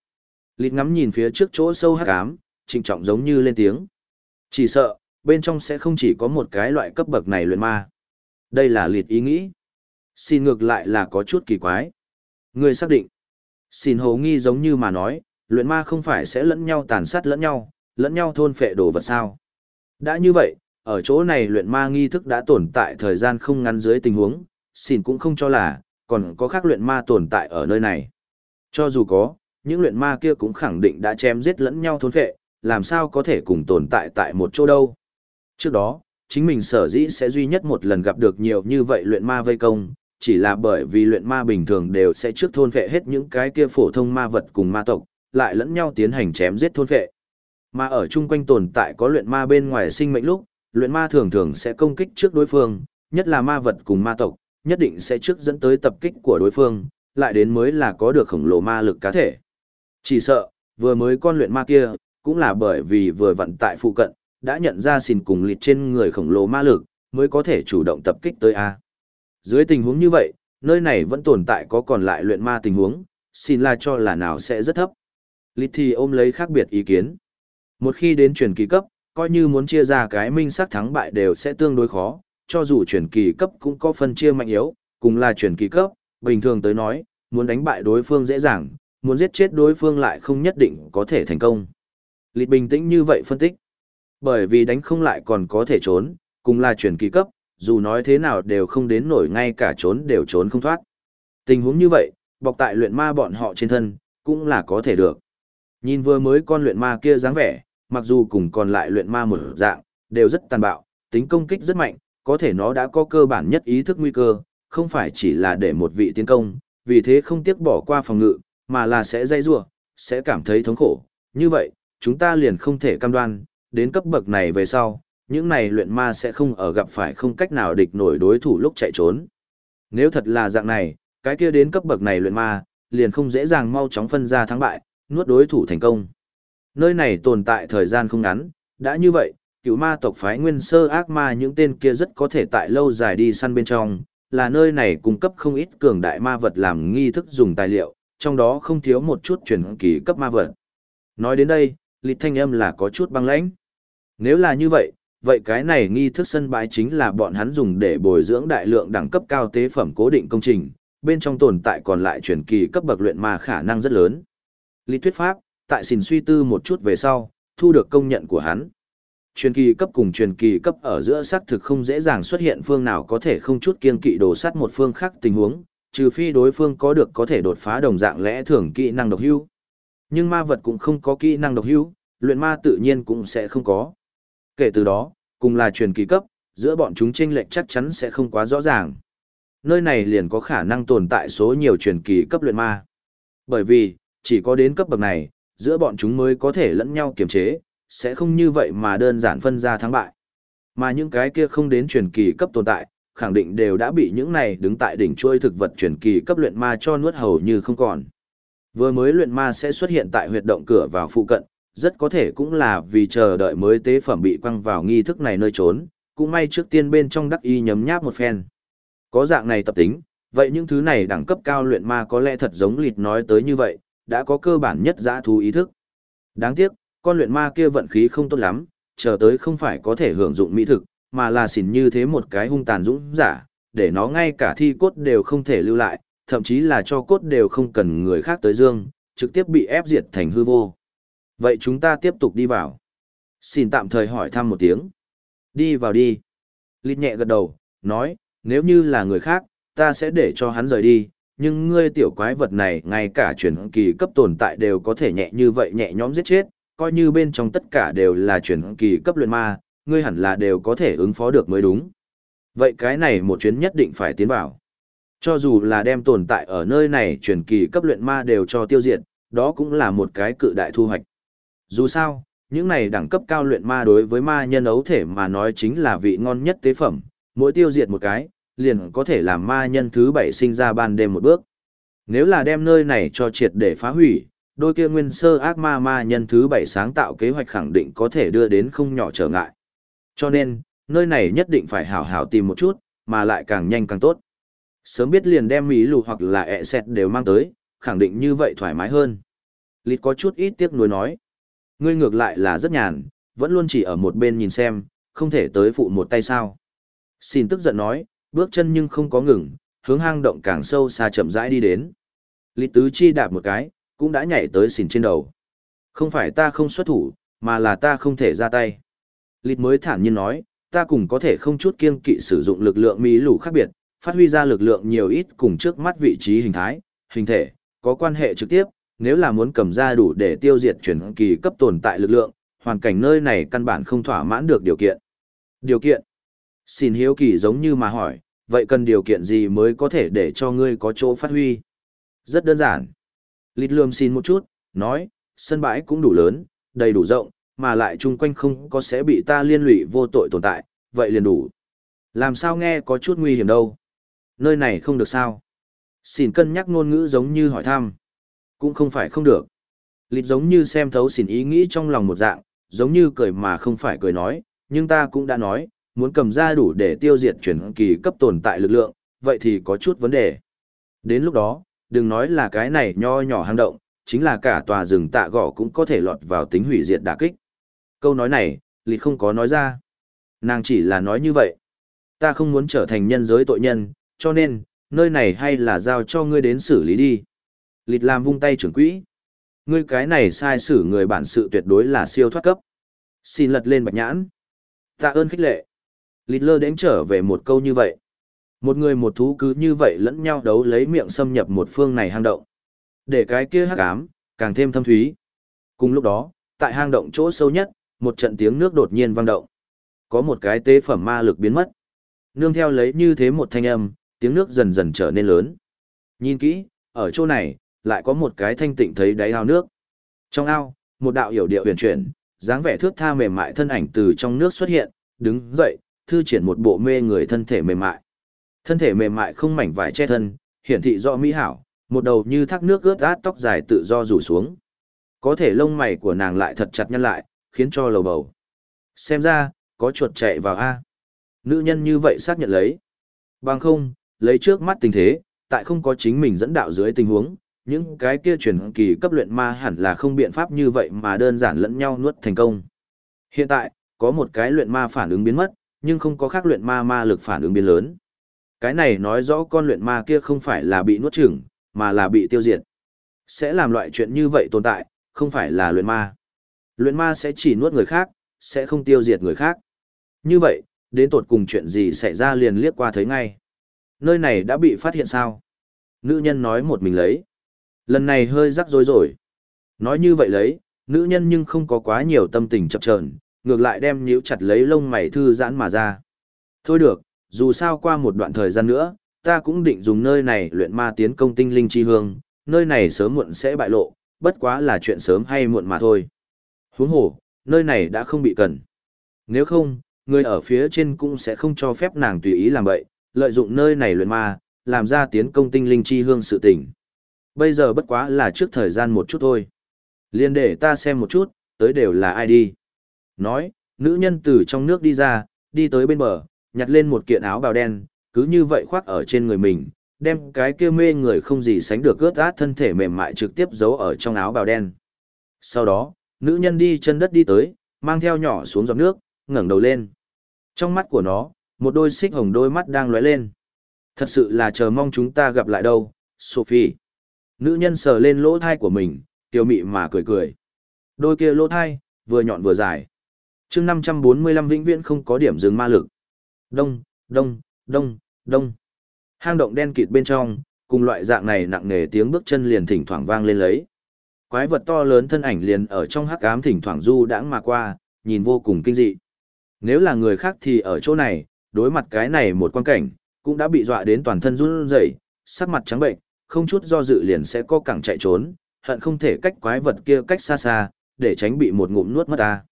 Lịt ngắm nhìn phía trước chỗ sâu hắc ám, trịnh trọng giống như lên tiếng. Chỉ sợ, bên trong sẽ không chỉ có một cái loại cấp bậc này luyện ma. Đây là liệt ý nghĩ. Xin ngược lại là có chút kỳ quái. Người xác định. Xin hầu nghi giống như mà nói, luyện ma không phải sẽ lẫn nhau tàn sát lẫn nhau, lẫn nhau thôn phệ đồ vật sao. Đã như vậy, ở chỗ này luyện ma nghi thức đã tồn tại thời gian không ngắn dưới tình huống, xin cũng không cho là, còn có khác luyện ma tồn tại ở nơi này. Cho dù có, những luyện ma kia cũng khẳng định đã chém giết lẫn nhau thôn phệ, làm sao có thể cùng tồn tại tại một chỗ đâu. Trước đó, chính mình sở dĩ sẽ duy nhất một lần gặp được nhiều như vậy luyện ma vây công, chỉ là bởi vì luyện ma bình thường đều sẽ trước thôn phệ hết những cái kia phổ thông ma vật cùng ma tộc, lại lẫn nhau tiến hành chém giết thôn phệ. Mà ở chung quanh tồn tại có luyện ma bên ngoài sinh mệnh lúc, luyện ma thường thường sẽ công kích trước đối phương, nhất là ma vật cùng ma tộc, nhất định sẽ trước dẫn tới tập kích của đối phương, lại đến mới là có được khổng lồ ma lực cá thể. Chỉ sợ, vừa mới con luyện ma kia, cũng là bởi vì vừa vận tại phụ cận, đã nhận ra xin cùng lịt trên người khổng lồ ma lực, mới có thể chủ động tập kích tới A. Dưới tình huống như vậy, nơi này vẫn tồn tại có còn lại luyện ma tình huống, xin là cho là nào sẽ rất thấp. lịt thì ôm lấy khác biệt ý kiến. Một khi đến truyền kỳ cấp, coi như muốn chia ra cái minh sắc thắng bại đều sẽ tương đối khó, cho dù truyền kỳ cấp cũng có phân chia mạnh yếu, cùng là truyền kỳ cấp, bình thường tới nói, muốn đánh bại đối phương dễ dàng, muốn giết chết đối phương lại không nhất định có thể thành công. Lịt bình tĩnh như vậy phân tích. Bởi vì đánh không lại còn có thể trốn, cùng là truyền kỳ cấp, dù nói thế nào đều không đến nổi ngay cả trốn đều trốn không thoát. Tình huống như vậy, bọc tại luyện ma bọn họ trên thân, cũng là có thể được. Nhìn vừa mới con luyện ma kia dáng vẻ, mặc dù cùng còn lại luyện ma một dạng, đều rất tàn bạo, tính công kích rất mạnh, có thể nó đã có cơ bản nhất ý thức nguy cơ, không phải chỉ là để một vị tiến công, vì thế không tiếc bỏ qua phòng ngự, mà là sẽ dây rua, sẽ cảm thấy thống khổ. Như vậy, chúng ta liền không thể cam đoan, đến cấp bậc này về sau, những này luyện ma sẽ không ở gặp phải không cách nào địch nổi đối thủ lúc chạy trốn. Nếu thật là dạng này, cái kia đến cấp bậc này luyện ma, liền không dễ dàng mau chóng phân ra thắng bại, nuốt đối thủ thành công. Nơi này tồn tại thời gian không ngắn, đã như vậy, cựu ma tộc phái nguyên sơ ác ma những tên kia rất có thể tại lâu dài đi săn bên trong, là nơi này cung cấp không ít cường đại ma vật làm nghi thức dùng tài liệu, trong đó không thiếu một chút truyền kỳ cấp ma vật. Nói đến đây, lịch thanh âm là có chút băng lãnh. Nếu là như vậy, vậy cái này nghi thức sân bãi chính là bọn hắn dùng để bồi dưỡng đại lượng đẳng cấp cao tế phẩm cố định công trình, bên trong tồn tại còn lại truyền kỳ cấp bậc luyện ma khả năng rất lớn. Lý thuyết pháp, tại xin suy tư một chút về sau, thu được công nhận của hắn. Truyền kỳ cấp cùng truyền kỳ cấp ở giữa xác thực không dễ dàng xuất hiện phương nào có thể không chút kiên kỵ đổ sát một phương khác tình huống, trừ phi đối phương có được có thể đột phá đồng dạng lẽ thường kỹ năng độc hưu Nhưng ma vật cũng không có kỹ năng độc hưu luyện ma tự nhiên cũng sẽ không có. Kể từ đó, cùng là truyền kỳ cấp, giữa bọn chúng chênh lệch chắc chắn sẽ không quá rõ ràng. Nơi này liền có khả năng tồn tại số nhiều truyền kỳ cấp luyện ma. Bởi vì, chỉ có đến cấp bậc này, giữa bọn chúng mới có thể lẫn nhau kiềm chế, sẽ không như vậy mà đơn giản phân ra thắng bại. Mà những cái kia không đến truyền kỳ cấp tồn tại, khẳng định đều đã bị những này đứng tại đỉnh chuôi thực vật truyền kỳ cấp luyện ma cho nuốt hầu như không còn. Vừa mới luyện ma sẽ xuất hiện tại huyệt động cửa vào phụ cận, rất có thể cũng là vì chờ đợi mới tế phẩm bị quăng vào nghi thức này nơi trốn, cũng may trước tiên bên trong đắc y nhấm nháp một phen. Có dạng này tập tính, vậy những thứ này đẳng cấp cao luyện ma có lẽ thật giống lịt nói tới như vậy, đã có cơ bản nhất giã thú ý thức. Đáng tiếc, con luyện ma kia vận khí không tốt lắm, chờ tới không phải có thể hưởng dụng mỹ thực, mà là xỉn như thế một cái hung tàn dũng giả, để nó ngay cả thi cốt đều không thể lưu lại, thậm chí là cho cốt đều không cần người khác tới dương, trực tiếp bị ép diệt thành hư vô. Vậy chúng ta tiếp tục đi vào. Xin tạm thời hỏi thăm một tiếng. Đi vào đi. Lít nhẹ gật đầu, nói, nếu như là người khác, ta sẽ để cho hắn rời đi, nhưng ngươi tiểu quái vật này ngay cả chuyển kỳ cấp tồn tại đều có thể nhẹ như vậy nhẹ nhõm giết chết, coi như bên trong tất cả đều là chuyển kỳ cấp luyện ma, ngươi hẳn là đều có thể ứng phó được mới đúng. Vậy cái này một chuyến nhất định phải tiến vào. Cho dù là đem tồn tại ở nơi này chuyển kỳ cấp luyện ma đều cho tiêu diệt, đó cũng là một cái cự đại thu hoạch. Dù sao, những này đẳng cấp cao luyện ma đối với ma nhân ấu thể mà nói chính là vị ngon nhất tế phẩm, mỗi tiêu diệt một cái, liền có thể làm ma nhân thứ bảy sinh ra ban đêm một bước. Nếu là đem nơi này cho triệt để phá hủy, đôi kia nguyên sơ ác ma ma nhân thứ bảy sáng tạo kế hoạch khẳng định có thể đưa đến không nhỏ trở ngại. Cho nên, nơi này nhất định phải hảo hảo tìm một chút, mà lại càng nhanh càng tốt. Sớm biết liền đem mỹ lù hoặc là ẹ xẹt đều mang tới, khẳng định như vậy thoải mái hơn. Lịt có chút ít tiếc nuối nói. Ngươi ngược lại là rất nhàn, vẫn luôn chỉ ở một bên nhìn xem, không thể tới phụ một tay sao. Xin tức giận nói, bước chân nhưng không có ngừng, hướng hang động càng sâu xa chậm rãi đi đến. Lý Tứ Chi đạp một cái, cũng đã nhảy tới xỉn trên đầu. Không phải ta không xuất thủ, mà là ta không thể ra tay. Lý mới thản nhiên nói, ta cùng có thể không chút kiêng kỵ sử dụng lực lượng mỹ lù khác biệt, phát huy ra lực lượng nhiều ít cùng trước mắt vị trí hình thái, hình thể, có quan hệ trực tiếp, nếu là muốn cầm ra đủ để tiêu diệt chuyển kỳ cấp tồn tại lực lượng, hoàn cảnh nơi này căn bản không thỏa mãn được điều kiện. Điều kiện? Xin hiếu kỳ giống như mà hỏi, vậy cần điều kiện gì mới có thể để cho ngươi có chỗ phát huy? Rất đơn giản. Lít lườm xin một chút, nói, sân bãi cũng đủ lớn, đầy đủ rộng, mà lại chung quanh không có sẽ bị ta liên lụy vô tội tồn tại, vậy liền đủ. Làm sao nghe có chút nguy hiểm đâu. Nơi này không được sao. Xin cân nhắc ngôn ngữ giống như hỏi thăm. Cũng không phải không được. Lịt giống như xem thấu xin ý nghĩ trong lòng một dạng, giống như cười mà không phải cười nói, nhưng ta cũng đã nói, muốn cầm ra đủ để tiêu diệt chuyển kỳ cấp tồn tại lực lượng, vậy thì có chút vấn đề. Đến lúc đó, đừng nói là cái này nho nhỏ hang động, chính là cả tòa rừng tạ gỏ cũng có thể lọt vào tính hủy diệt đả kích. Câu nói này, Lý không có nói ra. Nàng chỉ là nói như vậy. Ta không muốn trở thành nhân giới tội nhân, cho nên, nơi này hay là giao cho ngươi đến xử lý đi. Lịt làm vung tay trưởng quỹ. Ngươi cái này sai xử người bản sự tuyệt đối là siêu thoát cấp. Xin lật lên bạch nhãn. Tạ ơn khích lệ. Littler đến trở về một câu như vậy. Một người một thú cứ như vậy lẫn nhau đấu lấy miệng xâm nhập một phương này hang động. Để cái kia hắc ám, càng thêm thâm thúy. Cùng lúc đó, tại hang động chỗ sâu nhất, một trận tiếng nước đột nhiên vang động. Có một cái tế phẩm ma lực biến mất. Nương theo lấy như thế một thanh âm, tiếng nước dần dần trở nên lớn. Nhìn kỹ, ở chỗ này, lại có một cái thanh tịnh thấy đáy ao nước. Trong ao, một đạo hiểu điệu huyền chuyển, dáng vẻ thước tha mềm mại thân ảnh từ trong nước xuất hiện, đứng dậy, thư triển một bộ mê người thân thể mềm mại. Thân thể mềm mại không mảnh vải che thân, hiển thị rõ mỹ hảo, một đầu như thác nước ướt át tóc dài tự do rủ xuống. Có thể lông mày của nàng lại thật chặt nhăn lại, khiến cho lầu bầu. Xem ra, có chuột chạy vào A. Nữ nhân như vậy xác nhận lấy. Bằng không, lấy trước mắt tình thế, tại không có chính mình dẫn đạo dưới tình huống, những cái kia truyền kỳ cấp luyện ma hẳn là không biện pháp như vậy mà đơn giản lẫn nhau nuốt thành công. Hiện tại, có một cái luyện ma phản ứng biến mất, nhưng không có khác luyện ma ma lực phản ứng biến lớn. Cái này nói rõ con luyện ma kia không phải là bị nuốt chửng, mà là bị tiêu diệt. Sẽ làm loại chuyện như vậy tồn tại, không phải là luyện ma. Luyện ma sẽ chỉ nuốt người khác, sẽ không tiêu diệt người khác. Như vậy, đến tột cùng chuyện gì xảy ra liền liếc qua thấy ngay. Nơi này đã bị phát hiện sao? Nữ nhân nói một mình lấy. Lần này hơi rắc rối rồi. Nói như vậy lấy, nữ nhân nhưng không có quá nhiều tâm tình chập chờn, ngược lại đem nhíu chặt lấy lông mày thư giãn mà ra. Thôi được, dù sao qua một đoạn thời gian nữa, ta cũng định dùng nơi này luyện ma tiến công tinh linh chi hương, nơi này sớm muộn sẽ bại lộ, bất quá là chuyện sớm hay muộn mà thôi. Huống hồ, nơi này đã không bị cần. Nếu không, người ở phía trên cũng sẽ không cho phép nàng tùy ý làm vậy, lợi dụng nơi này luyện ma, làm ra tiến công tinh linh chi hương sự tình. Bây giờ bất quá là trước thời gian một chút thôi. Liên để ta xem một chút, tới đều là ai đi. Nói, nữ nhân từ trong nước đi ra, đi tới bên bờ, nhặt lên một kiện áo bào đen, cứ như vậy khoác ở trên người mình, đem cái kia mê người không gì sánh được ướt át thân thể mềm mại trực tiếp giấu ở trong áo bào đen. Sau đó, nữ nhân đi chân đất đi tới, mang theo nhỏ xuống giọt nước, ngẩng đầu lên. Trong mắt của nó, một đôi xích hồng đôi mắt đang lóe lên. Thật sự là chờ mong chúng ta gặp lại đâu, Sophie. Nữ nhân sờ lên lỗ thai của mình, tiêu mị mà cười cười. Đôi kia lỗ thai, vừa nhọn vừa dài chương 545 vĩnh viễn không có điểm dừng ma lực. Đông, đông, đông, đông. Hang động đen kịt bên trong, cùng loại dạng này nặng nề tiếng bước chân liền thỉnh thoảng vang lên lấy. Quái vật to lớn thân ảnh liền ở trong hắc ám thỉnh thoảng du đãng mà qua, nhìn vô cùng kinh dị. Nếu là người khác thì ở chỗ này, đối mặt cái này một quan cảnh, cũng đã bị dọa đến toàn thân run rẩy, sắc mặt trắng bệnh, không chút do dự liền sẽ co cẳng chạy trốn, hận không thể cách quái vật kia cách xa xa, để tránh bị một ngụm nuốt mất ta.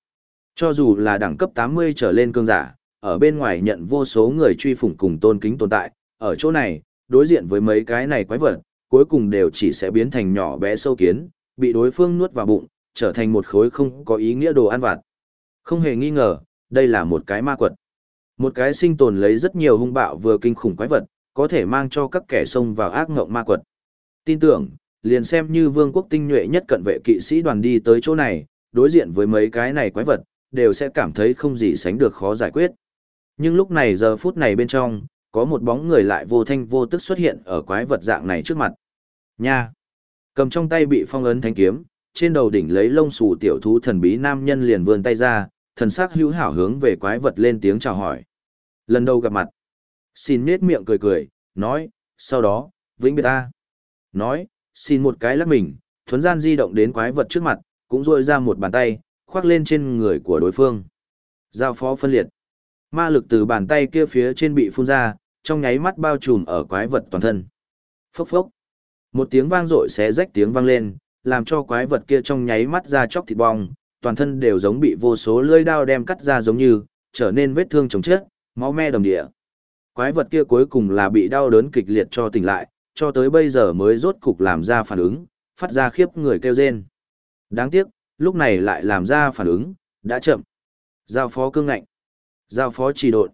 Cho dù là đẳng cấp 80 trở lên cương giả, ở bên ngoài nhận vô số người truy phủng cùng tôn kính tồn tại, ở chỗ này, đối diện với mấy cái này quái vật, cuối cùng đều chỉ sẽ biến thành nhỏ bé sâu kiến, bị đối phương nuốt vào bụng, trở thành một khối không có ý nghĩa đồ ăn vặt. Không hề nghi ngờ, đây là một cái ma quật. Một cái sinh tồn lấy rất nhiều hung bạo vừa kinh khủng quái vật, có thể mang cho các kẻ xông vào ác ngộng ma quật. Tin tưởng, liền xem như vương quốc tinh nhuệ nhất cận vệ kỵ sĩ đoàn đi tới chỗ này, đối diện với mấy cái này quái vật, đều sẽ cảm thấy không gì sánh được khó giải quyết. Nhưng lúc này giờ phút này bên trong, có một bóng người lại vô thanh vô tức xuất hiện ở quái vật dạng này trước mặt. Nha! Cầm trong tay bị phong ấn thanh kiếm, trên đầu đỉnh lấy lông xù tiểu thú thần bí nam nhân liền vươn tay ra, thần sắc hữu hảo hướng về quái vật lên tiếng chào hỏi. Lần đầu gặp mặt, xin nết miệng cười cười, nói, sau đó, vĩnh biệt ta. Nói, xin một cái lắc mình, thuấn gian di động đến quái vật trước mặt, cũng rôi ra một bàn tay, khoác lên trên người của đối phương. Giao phó phân liệt. Ma lực từ bàn tay kia phía trên bị phun ra, trong nháy mắt bao trùm ở quái vật toàn thân. Phốc phốc. Một tiếng vang rội xé rách tiếng vang lên, làm cho quái vật kia trong nháy mắt ra chóc thịt bong, toàn thân đều giống bị vô số lưỡi đao đem cắt ra giống như, trở nên vết thương chồng chết, máu me đồng địa. Quái vật kia cuối cùng là bị đau đớn kịch liệt cho tỉnh lại, cho tới bây giờ mới rốt cục làm ra phản ứng, phát ra khiếp người kêu rên. Đáng tiếc, lúc này lại làm ra phản ứng, đã chậm. Giao phó cương ngạnh, giao phó trì độn,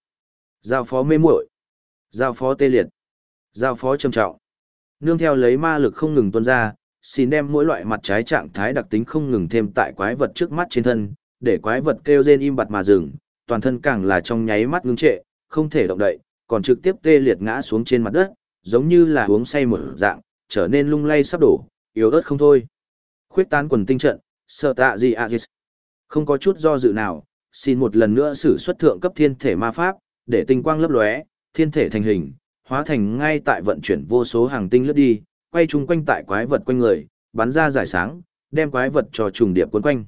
giao phó mê muội, giao phó tê liệt. Giao phó trầm trọng. Nương theo lấy ma lực không ngừng tuôn ra, xin đem mỗi loại mặt trái trạng thái đặc tính không ngừng thêm tại quái vật trước mắt trên thân, để quái vật kêu rên im bặt mà dừng, toàn thân càng là trong nháy mắt ngưng trệ, không thể động đậy, còn trực tiếp tê liệt ngã xuống trên mặt đất, giống như là uống say một dạng, trở nên lung lay sắp đổ, yếu ớt không thôi. Khuyết tán quần tinh trận, sợ tạ gì à Không có chút do dự nào, xin một lần nữa sử xuất thượng cấp thiên thể ma pháp, để tinh quang lấp lóe, thiên thể thành hình, hóa thành ngay tại vận chuyển vô số hàng tinh lướt đi, quay chung quanh tại quái vật quanh người, bắn ra giải sáng, đem quái vật cho trùng điệp quấn quanh.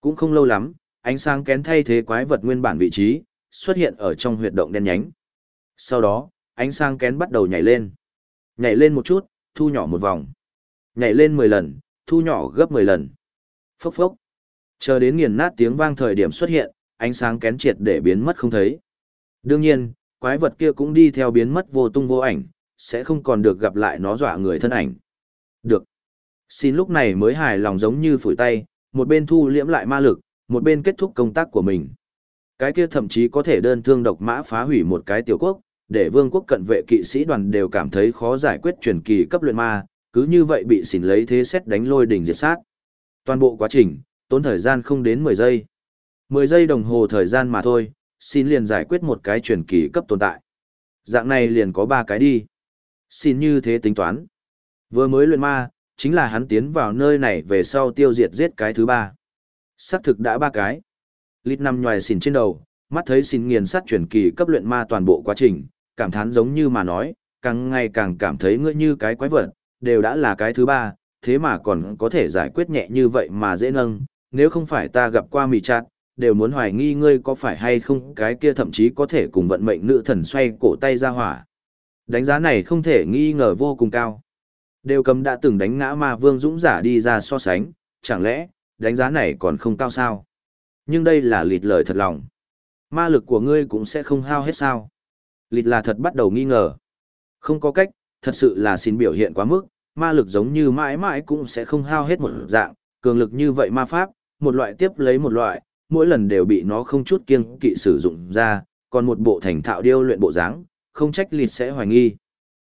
Cũng không lâu lắm, ánh sáng kén thay thế quái vật nguyên bản vị trí, xuất hiện ở trong huyệt động đen nhánh. Sau đó, ánh sáng kén bắt đầu nhảy lên. Nhảy lên một chút, thu nhỏ một vòng. Nhảy lên 10 lần, thu nhỏ gấp 10 lần. Phốc phốc. Chờ đến nghiền nát tiếng vang thời điểm xuất hiện, ánh sáng kén triệt để biến mất không thấy. Đương nhiên, quái vật kia cũng đi theo biến mất vô tung vô ảnh, sẽ không còn được gặp lại nó dọa người thân ảnh. Được. Xin lúc này mới hài lòng giống như phủi tay, một bên thu liễm lại ma lực, một bên kết thúc công tác của mình. Cái kia thậm chí có thể đơn thương độc mã phá hủy một cái tiểu quốc, để vương quốc cận vệ kỵ sĩ đoàn đều cảm thấy khó giải quyết truyền kỳ cấp luyện ma, cứ như vậy bị xỉn lấy thế xét đánh lôi đỉnh diệt sát. Toàn bộ quá trình, tốn thời gian không đến 10 giây. 10 giây đồng hồ thời gian mà thôi, xin liền giải quyết một cái truyền kỳ cấp tồn tại. Dạng này liền có 3 cái đi. Xin như thế tính toán. Vừa mới luyện ma, chính là hắn tiến vào nơi này về sau tiêu diệt giết cái thứ ba. Xác thực đã ba cái. Lít nằm nhòi xin trên đầu, mắt thấy xin nghiền sát truyền kỳ cấp luyện ma toàn bộ quá trình, cảm thán giống như mà nói, càng ngày càng cảm thấy ngươi như cái quái vật, đều đã là cái thứ ba, thế mà còn có thể giải quyết nhẹ như vậy mà dễ nâng, nếu không phải ta gặp qua mì chặt, đều muốn hoài nghi ngươi có phải hay không cái kia thậm chí có thể cùng vận mệnh nữ thần xoay cổ tay ra hỏa. Đánh giá này không thể nghi ngờ vô cùng cao. Đều cầm đã từng đánh ngã ma vương dũng giả đi ra so sánh, chẳng lẽ, đánh giá này còn không cao sao? Nhưng đây là lịt lời thật lòng. Ma lực của ngươi cũng sẽ không hao hết sao? Lịt là thật bắt đầu nghi ngờ. Không có cách, thật sự là xin biểu hiện quá mức, ma lực giống như mãi mãi cũng sẽ không hao hết một dạng, cường lực như vậy ma pháp, một loại tiếp lấy một loại, mỗi lần đều bị nó không chút kiêng kỵ sử dụng ra, còn một bộ thành thạo điêu luyện bộ dáng, không trách lịt sẽ hoài nghi.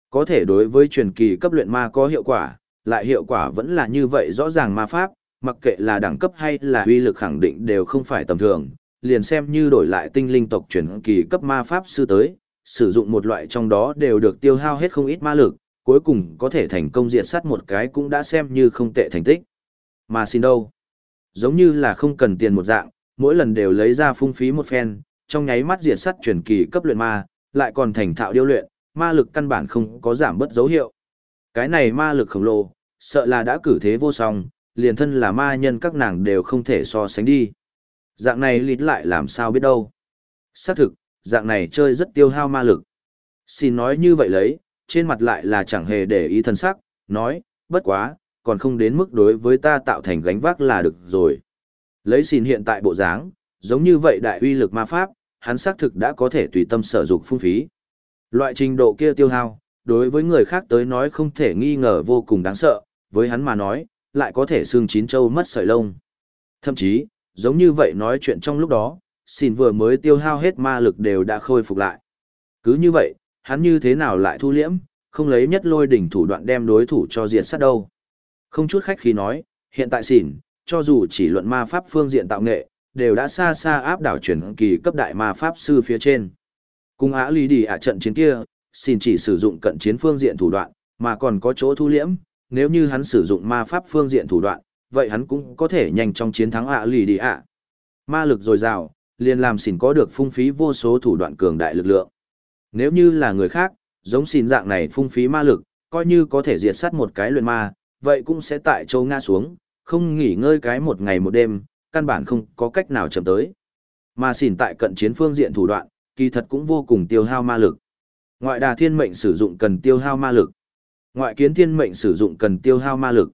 Có thể đối với truyền kỳ cấp luyện ma có hiệu quả, lại hiệu quả vẫn là như vậy rõ ràng ma pháp, mặc kệ là đẳng cấp hay là uy lực khẳng định đều không phải tầm thường, liền xem như đổi lại tinh linh tộc truyền kỳ cấp ma pháp sư tới, sử dụng một loại trong đó đều được tiêu hao hết không ít ma lực, cuối cùng có thể thành công diệt sát một cái cũng đã xem như không tệ thành tích. Mà xin đâu? Giống như là không cần tiền một dạng, mỗi lần đều lấy ra phung phí một phen, trong nháy mắt diệt sát truyền kỳ cấp luyện ma, lại còn thành thạo điêu luyện, ma lực căn bản không có giảm bất dấu hiệu. Cái này ma lực khổng lồ, sợ là đã cử thế vô song, liền thân là ma nhân các nàng đều không thể so sánh đi. Dạng này lít lại làm sao biết đâu. Xác thực, dạng này chơi rất tiêu hao ma lực. Xin nói như vậy lấy, trên mặt lại là chẳng hề để ý thân sắc, nói, bất quá, còn không đến mức đối với ta tạo thành gánh vác là được rồi. Lấy xin hiện tại bộ dáng, giống như vậy đại uy lực ma pháp, hắn xác thực đã có thể tùy tâm sở dụng phung phí. Loại trình độ kia tiêu hao, đối với người khác tới nói không thể nghi ngờ vô cùng đáng sợ, với hắn mà nói, lại có thể xương chín châu mất sợi lông. Thậm chí, giống như vậy nói chuyện trong lúc đó, xin vừa mới tiêu hao hết ma lực đều đã khôi phục lại. Cứ như vậy, hắn như thế nào lại thu liễm, không lấy nhất lôi đỉnh thủ đoạn đem đối thủ cho diệt sát đâu. Không chút khách khí nói, hiện tại xỉn, cho dù chỉ luận ma pháp phương diện tạo nghệ, đều đã xa xa áp đảo chuyển kỳ cấp đại ma pháp sư phía trên. Cùng á lý đi ạ trận chiến kia, xin chỉ sử dụng cận chiến phương diện thủ đoạn, mà còn có chỗ thu liễm, nếu như hắn sử dụng ma pháp phương diện thủ đoạn, vậy hắn cũng có thể nhanh trong chiến thắng ạ lì đi ạ. Ma lực dồi dào, liền làm xỉn có được phung phí vô số thủ đoạn cường đại lực lượng. Nếu như là người khác, giống xỉn dạng này phung phí ma lực, coi như có thể diệt sát một cái luyện ma, vậy cũng sẽ tại châu nga xuống, không nghỉ ngơi cái một ngày một đêm, căn bản không có cách nào chậm tới. Mà xỉn tại cận chiến phương diện thủ đoạn, kỳ thật cũng vô cùng tiêu hao ma lực. Ngoại đà thiên mệnh sử dụng cần tiêu hao ma lực. Ngoại kiến thiên mệnh sử dụng cần tiêu hao ma lực.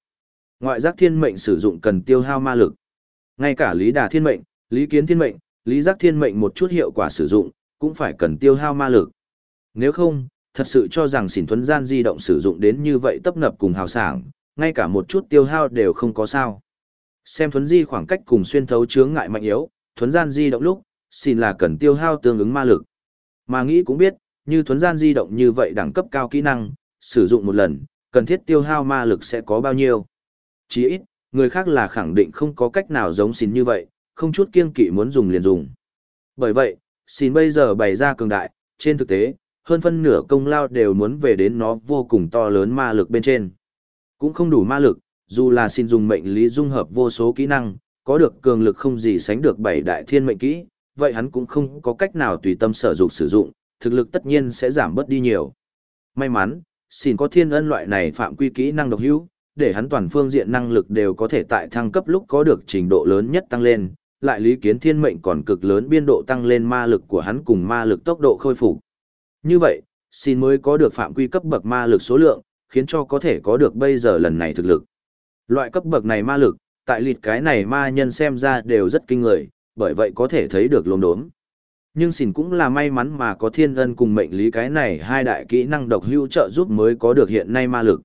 Ngoại giác thiên mệnh sử dụng cần tiêu hao ma lực. Ngay cả lý đà thiên mệnh, lý kiến thiên mệnh, lý giác thiên mệnh một chút hiệu quả sử dụng, cũng phải cần tiêu hao ma lực. Nếu không, thật sự cho rằng xỉn thuấn gian di động sử dụng đến như vậy tấp nập cùng hào sảng, ngay cả một chút tiêu hao đều không có sao. Xem thuấn di khoảng cách cùng xuyên thấu chướng ngại mạnh yếu, thuấn gian di động lúc, xin là cần tiêu hao tương ứng ma lực. Mà nghĩ cũng biết, như thuấn gian di động như vậy đẳng cấp cao kỹ năng, sử dụng một lần, cần thiết tiêu hao ma lực sẽ có bao nhiêu. Chỉ ít, người khác là khẳng định không có cách nào giống xin như vậy, không chút kiêng kỵ muốn dùng liền dùng. Bởi vậy, xin bây giờ bày ra cường đại, trên thực tế, hơn phân nửa công lao đều muốn về đến nó vô cùng to lớn ma lực bên trên. Cũng không đủ ma lực, dù là xin dùng mệnh lý dung hợp vô số kỹ năng, có được cường lực không gì sánh được bảy đại thiên mệnh kỹ, vậy hắn cũng không có cách nào tùy tâm sở dụng sử dụng, thực lực tất nhiên sẽ giảm bớt đi nhiều. May mắn, xin có thiên ân loại này phạm quy kỹ năng độc hữu, để hắn toàn phương diện năng lực đều có thể tại thăng cấp lúc có được trình độ lớn nhất tăng lên, lại lý kiến thiên mệnh còn cực lớn biên độ tăng lên ma lực của hắn cùng ma lực tốc độ khôi phục. Như vậy, xin mới có được phạm quy cấp bậc ma lực số lượng, khiến cho có thể có được bây giờ lần này thực lực. Loại cấp bậc này ma lực, tại lịt cái này ma nhân xem ra đều rất kinh người, bởi vậy có thể thấy được lồn đốm. Nhưng xỉn cũng là may mắn mà có thiên ân cùng mệnh lý cái này hai đại kỹ năng độc hữu trợ giúp mới có được hiện nay ma lực.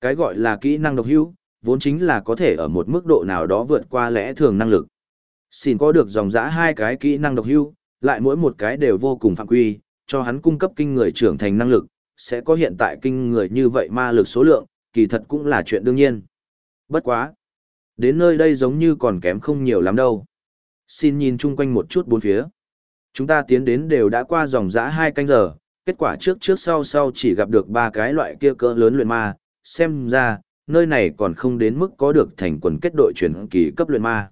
Cái gọi là kỹ năng độc hữu, vốn chính là có thể ở một mức độ nào đó vượt qua lẽ thường năng lực. Xỉn có được dòng dã hai cái kỹ năng độc hữu, lại mỗi một cái đều vô cùng phạm quy, cho hắn cung cấp kinh người trưởng thành năng lực, sẽ có hiện tại kinh người như vậy ma lực số lượng, kỳ thật cũng là chuyện đương nhiên. Bất quá. Đến nơi đây giống như còn kém không nhiều lắm đâu. Xin nhìn chung quanh một chút bốn phía. Chúng ta tiến đến đều đã qua dòng dã hai canh giờ, kết quả trước trước sau sau chỉ gặp được ba cái loại kia cỡ lớn luyện ma, xem ra, nơi này còn không đến mức có được thành quần kết đội chuyển kỳ cấp luyện ma.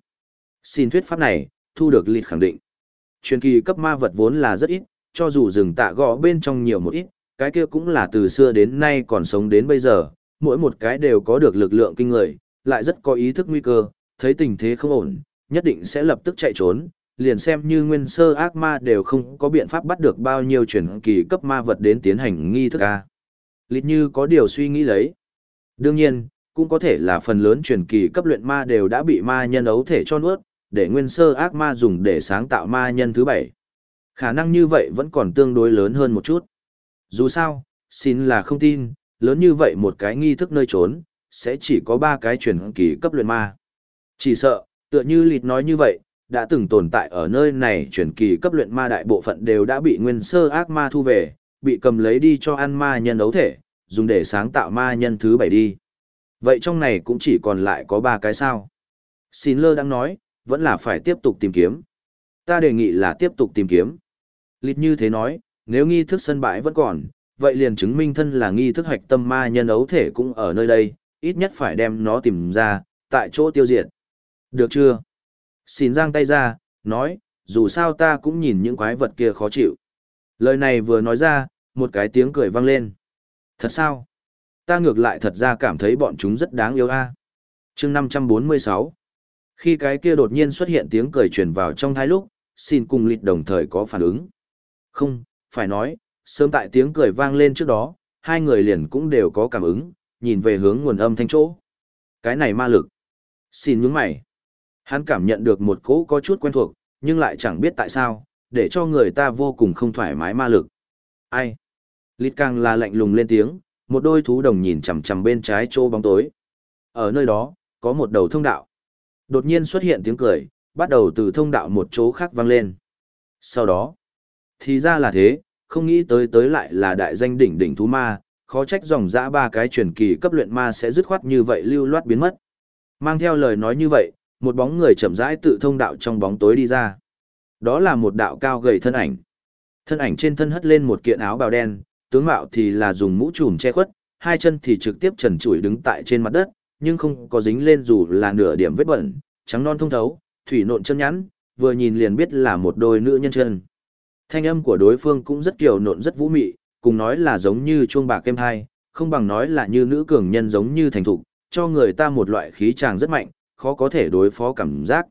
Xin thuyết pháp này, thu được lịt khẳng định. Truyền kỳ cấp ma vật vốn là rất ít, cho dù rừng tạ gõ bên trong nhiều một ít, cái kia cũng là từ xưa đến nay còn sống đến bây giờ, mỗi một cái đều có được lực lượng kinh người, lại rất có ý thức nguy cơ, thấy tình thế không ổn, nhất định sẽ lập tức chạy trốn, liền xem như nguyên sơ ác ma đều không có biện pháp bắt được bao nhiêu truyền kỳ cấp ma vật đến tiến hành nghi thức a. Lít như có điều suy nghĩ lấy. Đương nhiên, cũng có thể là phần lớn truyền kỳ cấp luyện ma đều đã bị ma nhân ấu thể cho nuốt, để nguyên sơ ác ma dùng để sáng tạo ma nhân thứ bảy. Khả năng như vậy vẫn còn tương đối lớn hơn một chút. Dù sao, xin là không tin, lớn như vậy một cái nghi thức nơi trốn, sẽ chỉ có ba cái truyền kỳ cấp luyện ma. Chỉ sợ, tựa như lịt nói như vậy, đã từng tồn tại ở nơi này truyền kỳ cấp luyện ma đại bộ phận đều đã bị nguyên sơ ác ma thu về, bị cầm lấy đi cho ăn ma nhân ấu thể, dùng để sáng tạo ma nhân thứ bảy đi. Vậy trong này cũng chỉ còn lại có ba cái sao. Xin lơ đang nói, vẫn là phải tiếp tục tìm kiếm. Ta đề nghị là tiếp tục tìm kiếm. Lịch như thế nói, nếu nghi thức sân bãi vẫn còn, vậy liền chứng minh thân là nghi thức hoạch tâm ma nhân ấu thể cũng ở nơi đây, ít nhất phải đem nó tìm ra, tại chỗ tiêu diệt. Được chưa? Xin giang tay ra, nói, dù sao ta cũng nhìn những quái vật kia khó chịu. Lời này vừa nói ra, một cái tiếng cười vang lên. Thật sao? Ta ngược lại thật ra cảm thấy bọn chúng rất đáng yêu a. À? Chương 546. Khi cái kia đột nhiên xuất hiện tiếng cười truyền vào trong thái lúc, xin cùng Lịch đồng thời có phản ứng. Không, phải nói, sớm tại tiếng cười vang lên trước đó, hai người liền cũng đều có cảm ứng, nhìn về hướng nguồn âm thanh chỗ. Cái này ma lực. Xin nhướng mày. Hắn cảm nhận được một cỗ có chút quen thuộc, nhưng lại chẳng biết tại sao, để cho người ta vô cùng không thoải mái ma lực. Ai? Lít càng là lạnh lùng lên tiếng, một đôi thú đồng nhìn chằm chằm bên trái chỗ bóng tối. Ở nơi đó, có một đầu thông đạo. Đột nhiên xuất hiện tiếng cười, bắt đầu từ thông đạo một chỗ khác vang lên. Sau đó, thì ra là thế, không nghĩ tới tới lại là đại danh đỉnh đỉnh thú ma, khó trách dòng dã ba cái truyền kỳ cấp luyện ma sẽ dứt khoát như vậy lưu loát biến mất. Mang theo lời nói như vậy, một bóng người chậm rãi tự thông đạo trong bóng tối đi ra. Đó là một đạo cao gầy thân ảnh. Thân ảnh trên thân hất lên một kiện áo bào đen, tướng mạo thì là dùng mũ trùm che khuất, hai chân thì trực tiếp trần trụi đứng tại trên mặt đất, nhưng không có dính lên dù là nửa điểm vết bẩn, trắng non thông thấu, thủy nộn chân nhắn, vừa nhìn liền biết là một đôi nữ nhân chân. Thanh âm của đối phương cũng rất kiều nộn rất vũ mị, cùng nói là giống như chuông bạc kem thai, không bằng nói là như nữ cường nhân giống như thành thục, cho người ta một loại khí tràng rất mạnh, khó có thể đối phó cảm giác.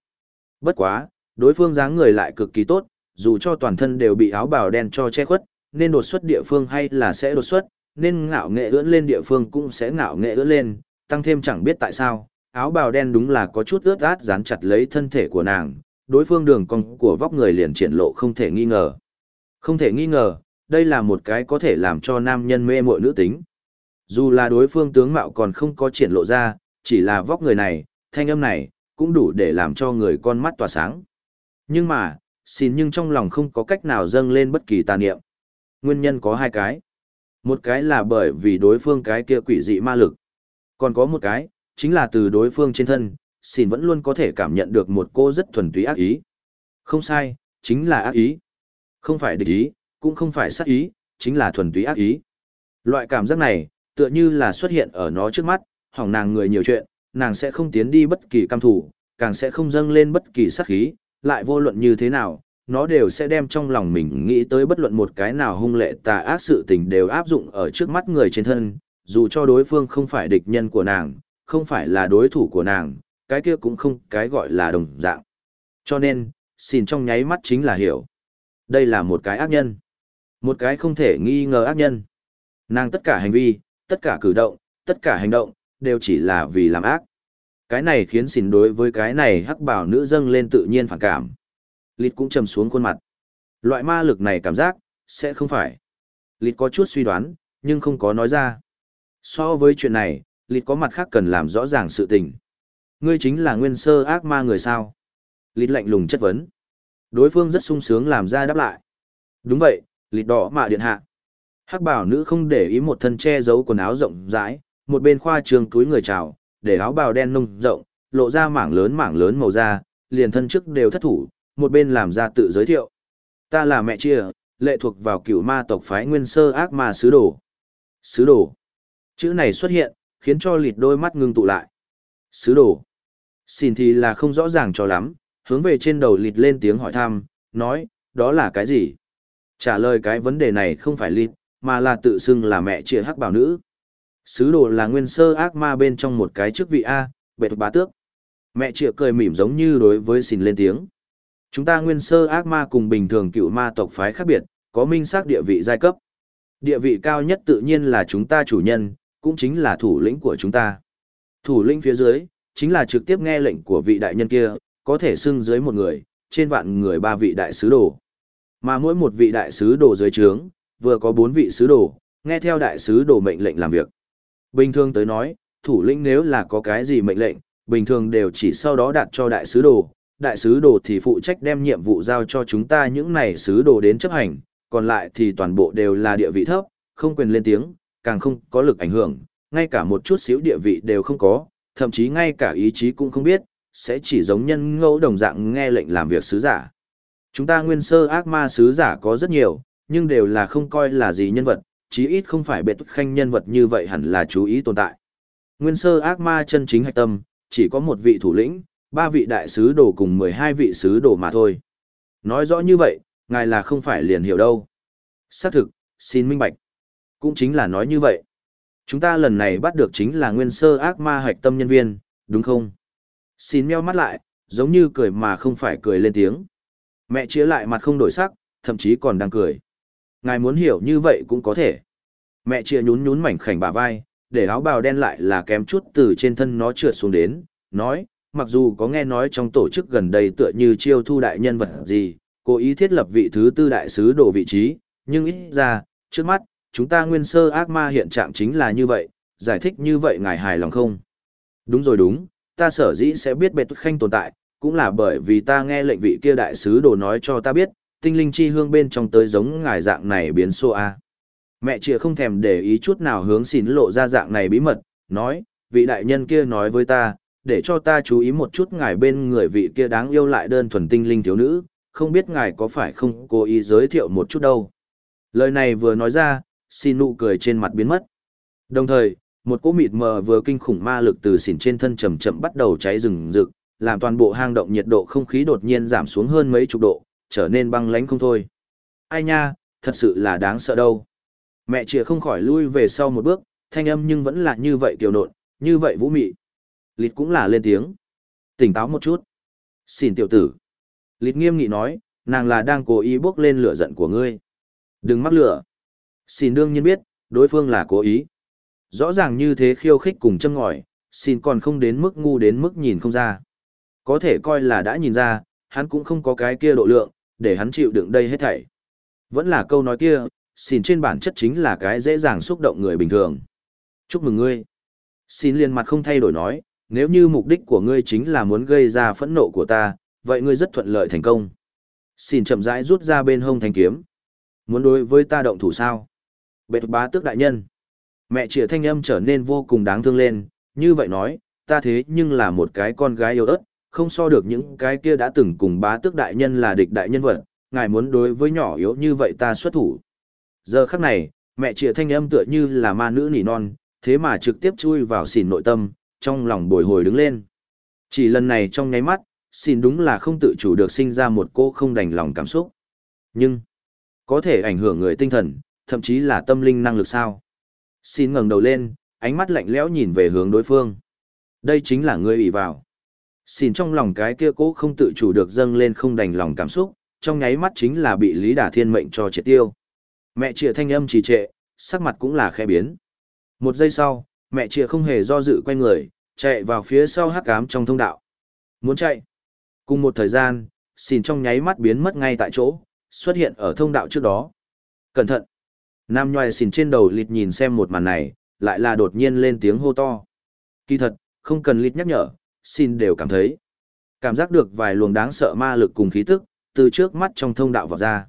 Bất quá, đối phương dáng người lại cực kỳ tốt, dù cho toàn thân đều bị áo bào đen cho che khuất, nên đột xuất địa phương hay là sẽ đột xuất, nên ngạo nghệ ưỡn lên địa phương cũng sẽ ngạo nghệ ưỡn lên, tăng thêm chẳng biết tại sao, áo bào đen đúng là có chút ướt át dán chặt lấy thân thể của nàng, đối phương đường cong của vóc người liền triển lộ không thể nghi ngờ. Không thể nghi ngờ, đây là một cái có thể làm cho nam nhân mê mội nữ tính. Dù là đối phương tướng mạo còn không có triển lộ ra, chỉ là vóc người này, thanh âm này, cũng đủ để làm cho người con mắt tỏa sáng. Nhưng mà, xin nhưng trong lòng không có cách nào dâng lên bất kỳ tà niệm. Nguyên nhân có hai cái. Một cái là bởi vì đối phương cái kia quỷ dị ma lực. Còn có một cái, chính là từ đối phương trên thân, xin vẫn luôn có thể cảm nhận được một cô rất thuần túy ác ý. Không sai, chính là ác ý. Không phải địch ý, cũng không phải sát ý, chính là thuần túy ác ý. Loại cảm giác này, tựa như là xuất hiện ở nó trước mắt, hỏng nàng người nhiều chuyện, nàng sẽ không tiến đi bất kỳ cam thủ, càng sẽ không dâng lên bất kỳ sát khí, lại vô luận như thế nào, nó đều sẽ đem trong lòng mình nghĩ tới bất luận một cái nào hung lệ tà ác sự tình đều áp dụng ở trước mắt người trên thân, dù cho đối phương không phải địch nhân của nàng, không phải là đối thủ của nàng, cái kia cũng không cái gọi là đồng dạng. Cho nên, xin trong nháy mắt chính là hiểu. Đây là một cái ác nhân. Một cái không thể nghi ngờ ác nhân. Nàng tất cả hành vi, tất cả cử động, tất cả hành động, đều chỉ là vì làm ác. Cái này khiến xỉn đối với cái này hắc bảo nữ dâng lên tự nhiên phản cảm. Lít cũng trầm xuống khuôn mặt. Loại ma lực này cảm giác, sẽ không phải. Lít có chút suy đoán, nhưng không có nói ra. So với chuyện này, Lít có mặt khác cần làm rõ ràng sự tình. Ngươi chính là nguyên sơ ác ma người sao? Lít lạnh lùng chất vấn. Đối phương rất sung sướng làm ra đáp lại. Đúng vậy, lịt đỏ mạ điện hạ. Hắc bảo nữ không để ý một thân che giấu quần áo rộng rãi, một bên khoa trường túi người trào, để áo bào đen nông rộng, lộ ra mảng lớn mảng lớn màu da, liền thân trước đều thất thủ, một bên làm ra tự giới thiệu. Ta là mẹ chia, lệ thuộc vào cựu ma tộc phái nguyên sơ ác ma sứ đồ. Sứ đồ. Chữ này xuất hiện, khiến cho lịt đôi mắt ngưng tụ lại. Sứ đồ. Xin thì là không rõ ràng cho lắm, hướng về trên đầu lịt lên tiếng hỏi thăm, nói, đó là cái gì? Trả lời cái vấn đề này không phải lịt, mà là tự xưng là mẹ chia hắc bảo nữ. Sứ đồ là nguyên sơ ác ma bên trong một cái chức vị A, bệ bá tước. Mẹ chia cười mỉm giống như đối với xin lên tiếng. Chúng ta nguyên sơ ác ma cùng bình thường cựu ma tộc phái khác biệt, có minh xác địa vị giai cấp. Địa vị cao nhất tự nhiên là chúng ta chủ nhân, cũng chính là thủ lĩnh của chúng ta. Thủ lĩnh phía dưới, chính là trực tiếp nghe lệnh của vị đại nhân kia, có thể xưng dưới một người, trên vạn người ba vị đại sứ đồ. Mà mỗi một vị đại sứ đồ dưới trướng, vừa có bốn vị sứ đồ, nghe theo đại sứ đồ mệnh lệnh làm việc. Bình thường tới nói, thủ lĩnh nếu là có cái gì mệnh lệnh, bình thường đều chỉ sau đó đặt cho đại sứ đồ, đại sứ đồ thì phụ trách đem nhiệm vụ giao cho chúng ta những này sứ đồ đến chấp hành, còn lại thì toàn bộ đều là địa vị thấp, không quyền lên tiếng, càng không có lực ảnh hưởng, ngay cả một chút xíu địa vị đều không có, thậm chí ngay cả ý chí cũng không biết, sẽ chỉ giống nhân ngẫu đồng dạng nghe lệnh làm việc sứ giả. Chúng ta nguyên sơ ác ma sứ giả có rất nhiều, nhưng đều là không coi là gì nhân vật, chí ít không phải bệ khanh nhân vật như vậy hẳn là chú ý tồn tại. Nguyên sơ ác ma chân chính hạch tâm, chỉ có một vị thủ lĩnh, ba vị đại sứ đồ cùng mười hai vị sứ đồ mà thôi. Nói rõ như vậy, ngài là không phải liền hiểu đâu. Xác thực, xin minh bạch. Cũng chính là nói như vậy. Chúng ta lần này bắt được chính là nguyên sơ ác ma hạch tâm nhân viên, đúng không? Xin meo mắt lại, giống như cười mà không phải cười lên tiếng. Mẹ chia lại mặt không đổi sắc, thậm chí còn đang cười. Ngài muốn hiểu như vậy cũng có thể. Mẹ chia nhún nhún mảnh khảnh bả vai, để áo bào đen lại là kém chút từ trên thân nó trượt xuống đến, nói, mặc dù có nghe nói trong tổ chức gần đây tựa như chiêu thu đại nhân vật gì, cố ý thiết lập vị thứ tư đại sứ đồ vị trí, nhưng ít ra, trước mắt, chúng ta nguyên sơ ác ma hiện trạng chính là như vậy, giải thích như vậy ngài hài lòng không? Đúng rồi đúng, ta sở dĩ sẽ biết bệ khanh tồn tại, cũng là bởi vì ta nghe lệnh vị kia đại sứ đồ nói cho ta biết, tinh linh chi hương bên trong tới giống ngài dạng này biến xô A. Mẹ chìa không thèm để ý chút nào hướng xin lộ ra dạng này bí mật, nói, vị đại nhân kia nói với ta, để cho ta chú ý một chút ngài bên người vị kia đáng yêu lại đơn thuần tinh linh thiếu nữ, không biết ngài có phải không cố ý giới thiệu một chút đâu. Lời này vừa nói ra, xin nụ cười trên mặt biến mất. Đồng thời, một cỗ mịt mờ vừa kinh khủng ma lực từ xỉn trên thân chậm chậm bắt đầu cháy rừng rực, làm toàn bộ hang động nhiệt độ không khí đột nhiên giảm xuống hơn mấy chục độ, trở nên băng lãnh không thôi. Ai nha, thật sự là đáng sợ đâu. Mẹ chìa không khỏi lui về sau một bước, thanh âm nhưng vẫn là như vậy kiều nộn, như vậy vũ mị. Lịt cũng là lên tiếng. Tỉnh táo một chút. Xin tiểu tử. Lịt nghiêm nghị nói, nàng là đang cố ý bước lên lửa giận của ngươi. Đừng mắc lửa. Xin đương nhiên biết, đối phương là cố ý. Rõ ràng như thế khiêu khích cùng châm ngòi, xin còn không đến mức ngu đến mức nhìn không ra. Có thể coi là đã nhìn ra, hắn cũng không có cái kia độ lượng, để hắn chịu đựng đây hết thảy. Vẫn là câu nói kia, xin trên bản chất chính là cái dễ dàng xúc động người bình thường. Chúc mừng ngươi. Xin liền mặt không thay đổi nói, nếu như mục đích của ngươi chính là muốn gây ra phẫn nộ của ta, vậy ngươi rất thuận lợi thành công. Xin chậm rãi rút ra bên hông thanh kiếm. Muốn đối với ta động thủ sao? Bệ bá tước đại nhân. Mẹ trịa thanh âm trở nên vô cùng đáng thương lên, như vậy nói, ta thế nhưng là một cái con gái yêu ớt, không so được những cái kia đã từng cùng bá tước đại nhân là địch đại nhân vật, ngài muốn đối với nhỏ yếu như vậy ta xuất thủ. Giờ khắc này, mẹ trịa thanh âm tựa như là ma nữ nỉ non, thế mà trực tiếp chui vào xỉn nội tâm, trong lòng bồi hồi đứng lên. Chỉ lần này trong nháy mắt, xin đúng là không tự chủ được sinh ra một cô không đành lòng cảm xúc. Nhưng, có thể ảnh hưởng người tinh thần, thậm chí là tâm linh năng lực sao. Xin ngẩng đầu lên, ánh mắt lạnh lẽo nhìn về hướng đối phương. Đây chính là ngươi ủy vào. Xin trong lòng cái kia cố không tự chủ được dâng lên không đành lòng cảm xúc, trong nháy mắt chính là bị Lý Đả Thiên mệnh cho triệt tiêu. Mẹ trịa thanh âm trì trệ, sắc mặt cũng là khẽ biến. Một giây sau, mẹ trịa không hề do dự quay người, chạy vào phía sau hắc ám trong thông đạo. Muốn chạy. Cùng một thời gian, xin trong nháy mắt biến mất ngay tại chỗ, xuất hiện ở thông đạo trước đó. Cẩn thận. Nam nhoài xìn trên đầu lịt nhìn xem một màn này, lại là đột nhiên lên tiếng hô to. Kỳ thật, không cần lịt nhắc nhở, xin đều cảm thấy. Cảm giác được vài luồng đáng sợ ma lực cùng khí tức, từ trước mắt trong thông đạo vào ra.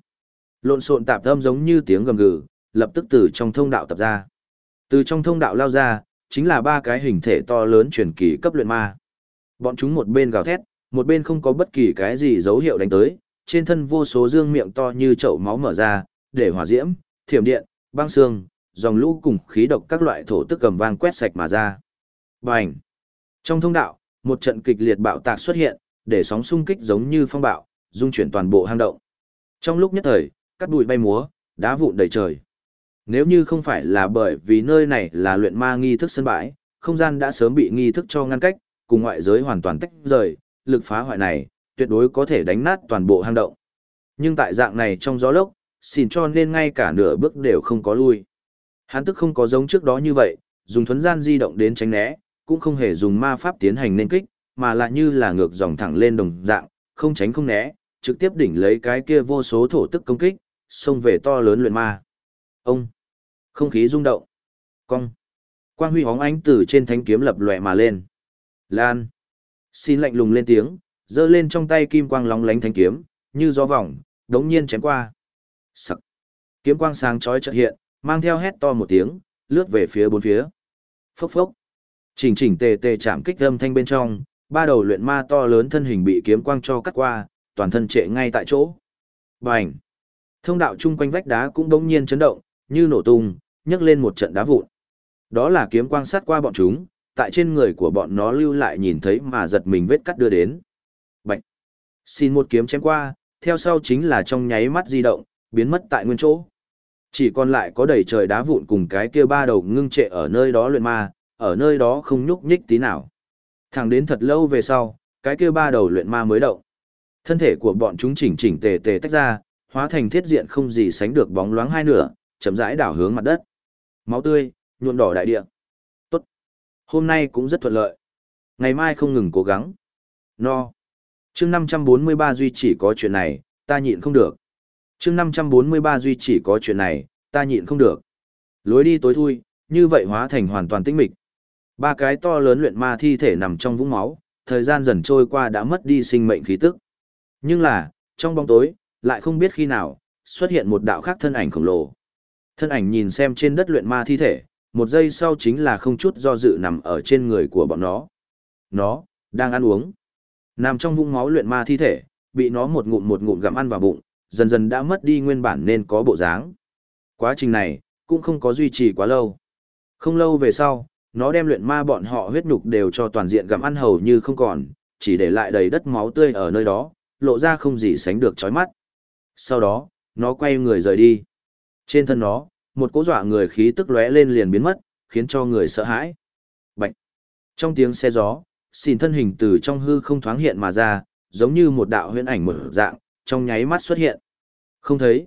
Lộn xộn tạp âm giống như tiếng gầm gừ, lập tức từ trong thông đạo tập ra. Từ trong thông đạo lao ra, chính là ba cái hình thể to lớn truyền kỳ cấp luyện ma. Bọn chúng một bên gào thét, một bên không có bất kỳ cái gì dấu hiệu đánh tới, trên thân vô số dương miệng to như chậu máu mở ra, để hỏa diễm, thiểm điện, băng xương, dòng lũ cùng khí độc các loại thổ tức cầm vang quét sạch mà ra. Bành! Trong thông đạo, một trận kịch liệt bạo tạc xuất hiện, để sóng xung kích giống như phong bạo, dung chuyển toàn bộ hang động. Trong lúc nhất thời, cắt bụi bay múa, đá vụn đầy trời. Nếu như không phải là bởi vì nơi này là luyện ma nghi thức sân bãi, không gian đã sớm bị nghi thức cho ngăn cách, cùng ngoại giới hoàn toàn tách rời, lực phá hoại này, tuyệt đối có thể đánh nát toàn bộ hang động. Nhưng tại dạng này trong gió lốc, xin cho nên ngay cả nửa bước đều không có lui. Hắn tức không có giống trước đó như vậy, dùng thuấn gian di động đến tránh né, cũng không hề dùng ma pháp tiến hành nên kích, mà lại như là ngược dòng thẳng lên đồng dạng, không tránh không né, trực tiếp đỉnh lấy cái kia vô số thổ tức công kích, xông về to lớn luyện ma. Ông! Không khí rung động. Cong! Quang huy hóng ánh từ trên thánh kiếm lập lòe mà lên. Lan! Xin lạnh lùng lên tiếng, giơ lên trong tay kim quang lóng lánh thánh kiếm, như gió vòng, đống nhiên chém qua. Sặc! Kiếm quang sáng chói chợt hiện, mang theo hét to một tiếng, lướt về phía bốn phía. Phốc phốc! Chỉnh chỉnh tề tề chạm kích âm thanh bên trong, ba đầu luyện ma to lớn thân hình bị kiếm quang cho cắt qua, toàn thân trệ ngay tại chỗ. Bành! Thông đạo chung quanh vách đá cũng đống nhiên chấn động, như nổ tung, nhấc lên một trận đá vụn. Đó là kiếm quang sát qua bọn chúng, tại trên người của bọn nó lưu lại nhìn thấy mà giật mình vết cắt đưa đến. Bạch! Xin một kiếm chém qua, theo sau chính là trong nháy mắt di động, biến mất tại nguyên chỗ. Chỉ còn lại có đầy trời đá vụn cùng cái kia ba đầu ngưng trệ ở nơi đó luyện ma, ở nơi đó không nhúc nhích tí nào. Thẳng đến thật lâu về sau, cái kia ba đầu luyện ma mới động. Thân thể của bọn chúng chỉnh chỉnh tề tề tách ra, hóa thành thiết diện không gì sánh được bóng loáng hai nửa, chậm rãi đảo hướng mặt đất. Máu tươi, nhuộm đỏ đại địa. Tốt. Hôm nay cũng rất thuận lợi. Ngày mai không ngừng cố gắng. No. chương 543 duy chỉ có chuyện này, ta nhịn không được chương 543 duy chỉ có chuyện này, ta nhịn không được. Lối đi tối thui, như vậy hóa thành hoàn toàn tĩnh mịch. Ba cái to lớn luyện ma thi thể nằm trong vũng máu, thời gian dần trôi qua đã mất đi sinh mệnh khí tức. Nhưng là, trong bóng tối, lại không biết khi nào, xuất hiện một đạo khác thân ảnh khổng lồ. Thân ảnh nhìn xem trên đất luyện ma thi thể, một giây sau chính là không chút do dự nằm ở trên người của bọn nó. Nó, đang ăn uống. Nằm trong vũng máu luyện ma thi thể, bị nó một ngụm một ngụm gặm ăn vào bụng, dần dần đã mất đi nguyên bản nên có bộ dáng. Quá trình này, cũng không có duy trì quá lâu. Không lâu về sau, nó đem luyện ma bọn họ huyết nhục đều cho toàn diện gặm ăn hầu như không còn, chỉ để lại đầy đất máu tươi ở nơi đó, lộ ra không gì sánh được chói mắt. Sau đó, nó quay người rời đi. Trên thân nó, một cỗ dọa người khí tức lóe lên liền biến mất, khiến cho người sợ hãi. Bạch. Trong tiếng xe gió, xìn thân hình từ trong hư không thoáng hiện mà ra, giống như một đạo huyễn ảnh mở dạng, trong nháy mắt xuất hiện. Không thấy.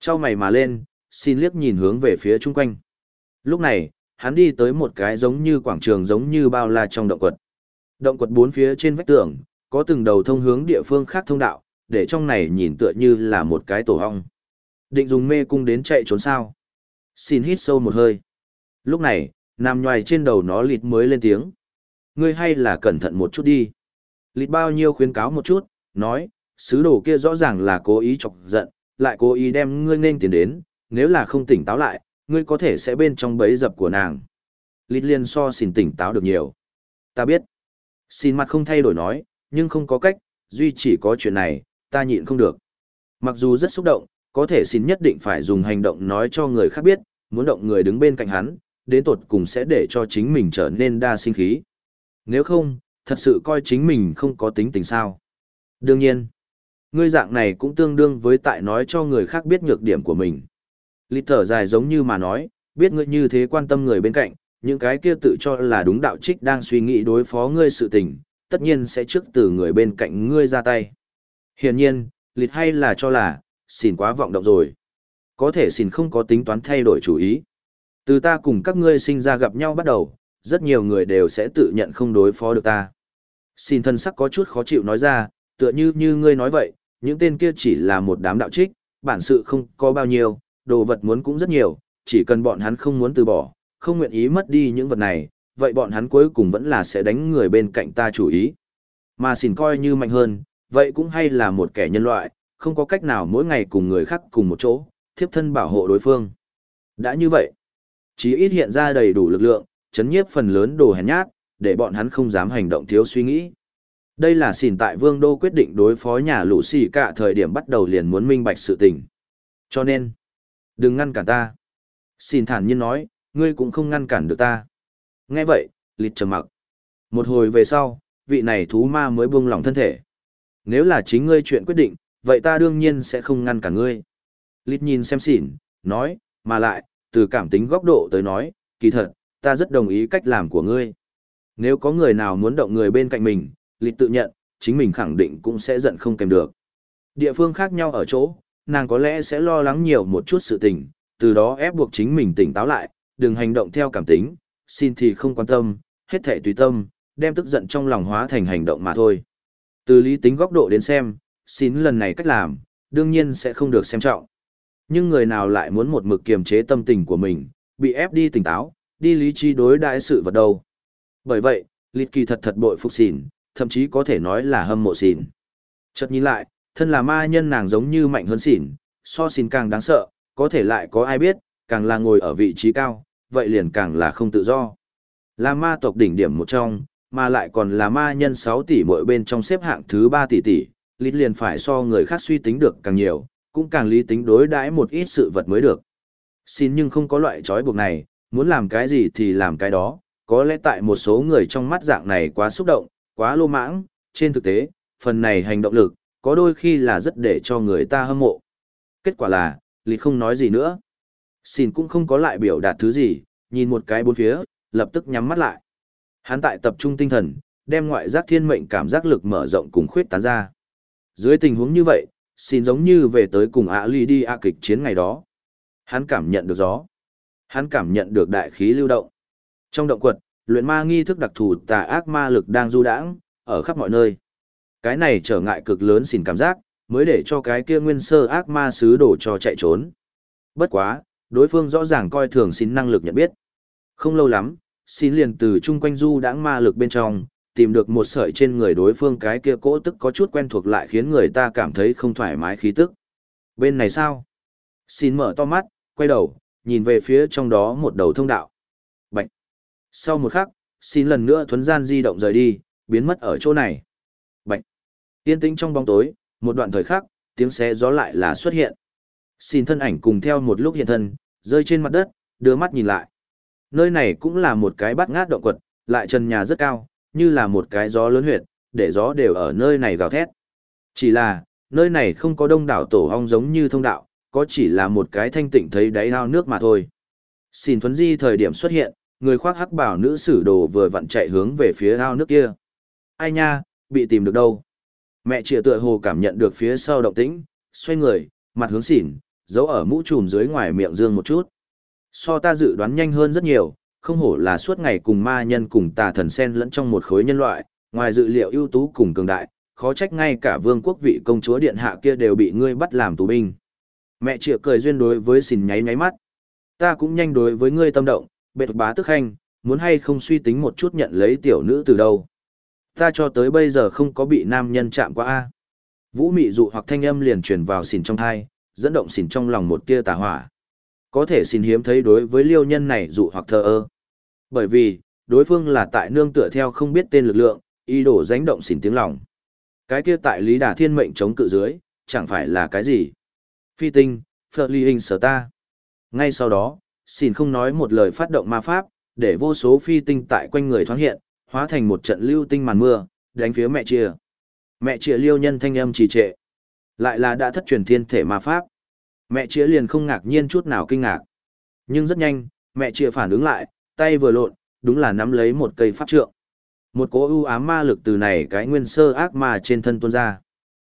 Trao mày mà lên, xin liếc nhìn hướng về phía chung quanh. Lúc này, hắn đi tới một cái giống như quảng trường giống như bao la trong động quật. Động quật bốn phía trên vách tường, có từng đầu thông hướng địa phương khác thông đạo, để trong này nhìn tựa như là một cái tổ hong. Định dùng mê cung đến chạy trốn sao. Xin hít sâu một hơi. Lúc này, nằm nhoài trên đầu nó lịt mới lên tiếng. Ngươi hay là cẩn thận một chút đi. Lịt bao nhiêu khuyến cáo một chút, nói, sứ đồ kia rõ ràng là cố ý chọc giận, lại cố ý đem ngươi nên tiền đến, nếu là không tỉnh táo lại, ngươi có thể sẽ bên trong bẫy dập của nàng. Lít liên so xin tỉnh táo được nhiều. Ta biết. Xin mặt không thay đổi nói, nhưng không có cách, duy chỉ có chuyện này, ta nhịn không được. Mặc dù rất xúc động, có thể xin nhất định phải dùng hành động nói cho người khác biết, muốn động người đứng bên cạnh hắn, đến tột cùng sẽ để cho chính mình trở nên đa sinh khí. Nếu không, thật sự coi chính mình không có tính tình sao. Đương nhiên, ngươi dạng này cũng tương đương với tại nói cho người khác biết nhược điểm của mình. Lít thở dài giống như mà nói, biết ngươi như thế quan tâm người bên cạnh, những cái kia tự cho là đúng đạo trích đang suy nghĩ đối phó ngươi sự tình, tất nhiên sẽ trước từ người bên cạnh ngươi ra tay. Hiển nhiên, lịt hay là cho là, xỉn quá vọng động rồi. Có thể xỉn không có tính toán thay đổi chủ ý. Từ ta cùng các ngươi sinh ra gặp nhau bắt đầu, rất nhiều người đều sẽ tự nhận không đối phó được ta. Xin thân sắc có chút khó chịu nói ra, tựa như như ngươi nói vậy, những tên kia chỉ là một đám đạo trích, bản sự không có bao nhiêu, đồ vật muốn cũng rất nhiều, chỉ cần bọn hắn không muốn từ bỏ, không nguyện ý mất đi những vật này, vậy bọn hắn cuối cùng vẫn là sẽ đánh người bên cạnh ta chủ ý. Mà xin coi như mạnh hơn, vậy cũng hay là một kẻ nhân loại, không có cách nào mỗi ngày cùng người khác cùng một chỗ, thiếp thân bảo hộ đối phương. Đã như vậy, chí ít hiện ra đầy đủ lực lượng, chấn nhiếp phần lớn đồ hèn nhát, để bọn hắn không dám hành động thiếu suy nghĩ. Đây là xỉn tại vương đô quyết định đối phó nhà lũ xì cả thời điểm bắt đầu liền muốn minh bạch sự tình. Cho nên, đừng ngăn cản ta. Xin thản nhiên nói, ngươi cũng không ngăn cản được ta. Nghe vậy, lịt trầm mặc. Một hồi về sau, vị này thú ma mới buông lỏng thân thể. Nếu là chính ngươi chuyện quyết định, vậy ta đương nhiên sẽ không ngăn cản ngươi. Lịt nhìn xem xỉn, nói, mà lại, từ cảm tính góc độ tới nói, kỳ thật, ta rất đồng ý cách làm của ngươi. Nếu có người nào muốn động người bên cạnh mình, lịch tự nhận, chính mình khẳng định cũng sẽ giận không kèm được. Địa phương khác nhau ở chỗ, nàng có lẽ sẽ lo lắng nhiều một chút sự tình, từ đó ép buộc chính mình tỉnh táo lại, đừng hành động theo cảm tính, xin thì không quan tâm, hết thể tùy tâm, đem tức giận trong lòng hóa thành hành động mà thôi. Từ lý tính góc độ đến xem, xin lần này cách làm, đương nhiên sẽ không được xem trọng. Nhưng người nào lại muốn một mực kiềm chế tâm tình của mình, bị ép đi tỉnh táo, đi lý trí đối đại sự vật đâu. Bởi vậy, Lịt kỳ thật thật bội phục xỉn, thậm chí có thể nói là hâm mộ xỉn. Chợt nhìn lại, thân là ma nhân nàng giống như mạnh hơn xỉn, so xỉn càng đáng sợ, có thể lại có ai biết, càng là ngồi ở vị trí cao, vậy liền càng là không tự do. Là ma tộc đỉnh điểm một trong, mà lại còn là ma nhân 6 tỷ mỗi bên trong xếp hạng thứ 3 tỷ tỷ, lít liền phải so người khác suy tính được càng nhiều, cũng càng lý tính đối đãi một ít sự vật mới được. Xin nhưng không có loại trói buộc này, muốn làm cái gì thì làm cái đó, có lẽ tại một số người trong mắt dạng này quá xúc động, quá lô mãng, trên thực tế, phần này hành động lực, có đôi khi là rất để cho người ta hâm mộ. Kết quả là, Lý không nói gì nữa. Xin cũng không có lại biểu đạt thứ gì, nhìn một cái bốn phía, lập tức nhắm mắt lại. Hắn tại tập trung tinh thần, đem ngoại giác thiên mệnh cảm giác lực mở rộng cùng khuyết tán ra. Dưới tình huống như vậy, xin giống như về tới cùng ạ ly đi ạ kịch chiến ngày đó. Hắn cảm nhận được gió. Hắn cảm nhận được đại khí lưu động. Trong động quật, luyện ma nghi thức đặc thù tà ác ma lực đang du đãng ở khắp mọi nơi. Cái này trở ngại cực lớn xin cảm giác, mới để cho cái kia nguyên sơ ác ma sứ đổ cho chạy trốn. Bất quá, đối phương rõ ràng coi thường xin năng lực nhận biết. Không lâu lắm, xin liền từ chung quanh du đãng ma lực bên trong, tìm được một sợi trên người đối phương cái kia cỗ tức có chút quen thuộc lại khiến người ta cảm thấy không thoải mái khí tức. Bên này sao? Xin mở to mắt, quay đầu, nhìn về phía trong đó một đầu thông đạo. Sau một khắc, xin lần nữa thuấn gian di động rời đi, biến mất ở chỗ này. Bạch! Yên tĩnh trong bóng tối, một đoạn thời khắc, tiếng xé gió lại là xuất hiện. Xin thân ảnh cùng theo một lúc hiện thân, rơi trên mặt đất, đưa mắt nhìn lại. Nơi này cũng là một cái bát ngát động quật, lại trần nhà rất cao, như là một cái gió lớn huyệt, để gió đều ở nơi này gào thét. Chỉ là, nơi này không có đông đảo tổ hong giống như thông đạo, có chỉ là một cái thanh tịnh thấy đáy ao nước mà thôi. Xin thuấn di thời điểm xuất hiện, người khoác hắc bảo nữ sử đồ vừa vặn chạy hướng về phía ao nước kia. Ai nha, bị tìm được đâu? Mẹ chìa tựa hồ cảm nhận được phía sau động tĩnh, xoay người, mặt hướng xỉn, giấu ở mũ trùm dưới ngoài miệng dương một chút. So ta dự đoán nhanh hơn rất nhiều, không hổ là suốt ngày cùng ma nhân cùng tà thần sen lẫn trong một khối nhân loại, ngoài dự liệu ưu tú cùng cường đại, khó trách ngay cả vương quốc vị công chúa điện hạ kia đều bị ngươi bắt làm tù binh. Mẹ chịa cười duyên đối với xỉn nháy nháy mắt. Ta cũng nhanh đối với ngươi tâm động, bệ bá tức khanh, muốn hay không suy tính một chút nhận lấy tiểu nữ từ đâu. Ta cho tới bây giờ không có bị nam nhân chạm qua a. Vũ mị dụ hoặc thanh âm liền truyền vào xỉn trong thai, dẫn động xỉn trong lòng một tia tà hỏa. Có thể xỉn hiếm thấy đối với liêu nhân này dụ hoặc thờ ơ. Bởi vì, đối phương là tại nương tựa theo không biết tên lực lượng, ý đồ dánh động xỉn tiếng lòng. Cái kia tại Lý Đà Thiên mệnh chống cự dưới, chẳng phải là cái gì. Phi tinh, Phật ly hình sở ta. Ngay sau đó, Xin không nói một lời phát động ma pháp, để vô số phi tinh tại quanh người thoáng hiện, hóa thành một trận lưu tinh màn mưa, đánh phía mẹ chia. Mẹ chia liêu nhân thanh âm trì trệ. Lại là đã thất truyền thiên thể ma pháp. Mẹ chia liền không ngạc nhiên chút nào kinh ngạc. Nhưng rất nhanh, mẹ chia phản ứng lại, tay vừa lộn, đúng là nắm lấy một cây pháp trượng. Một cỗ ưu ám ma lực từ này cái nguyên sơ ác ma trên thân tuôn ra.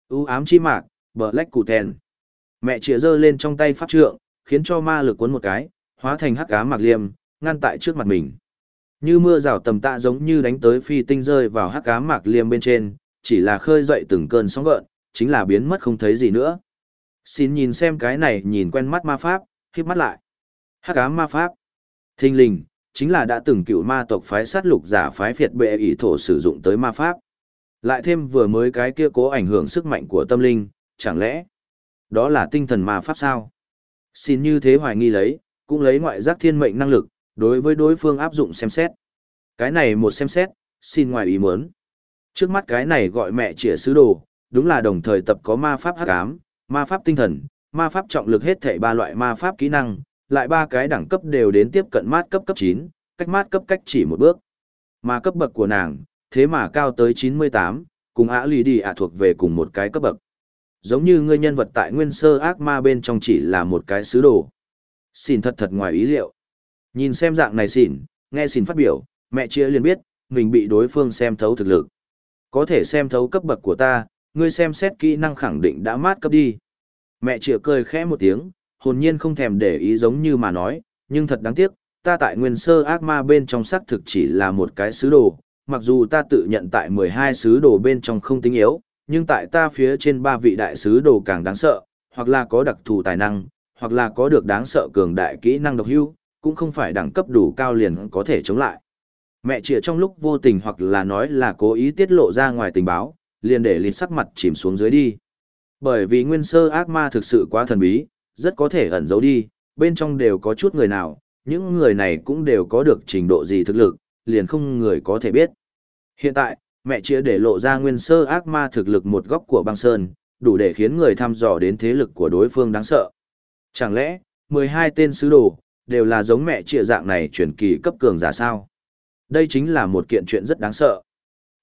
ưu ám chi mạc, bờ lách cụ thèn. Mẹ chia giơ lên trong tay pháp trượng, khiến cho ma lực cuốn một cái, hóa thành hắc ám mạc liêm, ngăn tại trước mặt mình. Như mưa rào tầm tạ giống như đánh tới phi tinh rơi vào hắc ám mạc liêm bên trên, chỉ là khơi dậy từng cơn sóng gợn, chính là biến mất không thấy gì nữa. Xin nhìn xem cái này nhìn quen mắt ma pháp, khiếp mắt lại. Hắc ám ma pháp. Thinh linh, chính là đã từng cựu ma tộc phái sát lục giả phái phiệt bệ ỷ thổ sử dụng tới ma pháp. Lại thêm vừa mới cái kia cố ảnh hưởng sức mạnh của tâm linh, chẳng lẽ đó là tinh thần ma pháp sao? Xin như thế hoài nghi lấy, cũng lấy ngoại giác thiên mệnh năng lực, đối với đối phương áp dụng xem xét. Cái này một xem xét, xin ngoài ý muốn. Trước mắt cái này gọi mẹ trịa sứ đồ, đúng là đồng thời tập có ma pháp hắc ám, ma pháp tinh thần, ma pháp trọng lực hết thảy ba loại ma pháp kỹ năng, lại ba cái đẳng cấp đều đến tiếp cận mát cấp cấp 9, cách mát cấp cách chỉ một bước. Mà cấp bậc của nàng, thế mà cao tới 98, cùng ả lì đi ả thuộc về cùng một cái cấp bậc. Giống như ngươi nhân vật tại nguyên sơ ác ma bên trong chỉ là một cái sứ đồ. Xin thật thật ngoài ý liệu. Nhìn xem dạng này xỉn, nghe xỉn phát biểu, mẹ chia liền biết, mình bị đối phương xem thấu thực lực. Có thể xem thấu cấp bậc của ta, ngươi xem xét kỹ năng khẳng định đã mát cấp đi. Mẹ chịa cười khẽ một tiếng, hồn nhiên không thèm để ý giống như mà nói, nhưng thật đáng tiếc, ta tại nguyên sơ ác ma bên trong xác thực chỉ là một cái sứ đồ, mặc dù ta tự nhận tại 12 sứ đồ bên trong không tính yếu, nhưng tại ta phía trên ba vị đại sứ đồ càng đáng sợ, hoặc là có đặc thù tài năng, hoặc là có được đáng sợ cường đại kỹ năng độc hưu, cũng không phải đẳng cấp đủ cao liền có thể chống lại. Mẹ chịa trong lúc vô tình hoặc là nói là cố ý tiết lộ ra ngoài tình báo, liền để lịt sắc mặt chìm xuống dưới đi. Bởi vì nguyên sơ ác ma thực sự quá thần bí, rất có thể ẩn giấu đi, bên trong đều có chút người nào, những người này cũng đều có được trình độ gì thực lực, liền không người có thể biết. Hiện tại, mẹ chia để lộ ra nguyên sơ ác ma thực lực một góc của băng sơn, đủ để khiến người thăm dò đến thế lực của đối phương đáng sợ. Chẳng lẽ, 12 tên sứ đồ, đều là giống mẹ trịa dạng này chuyển kỳ cấp cường giả sao? Đây chính là một kiện chuyện rất đáng sợ.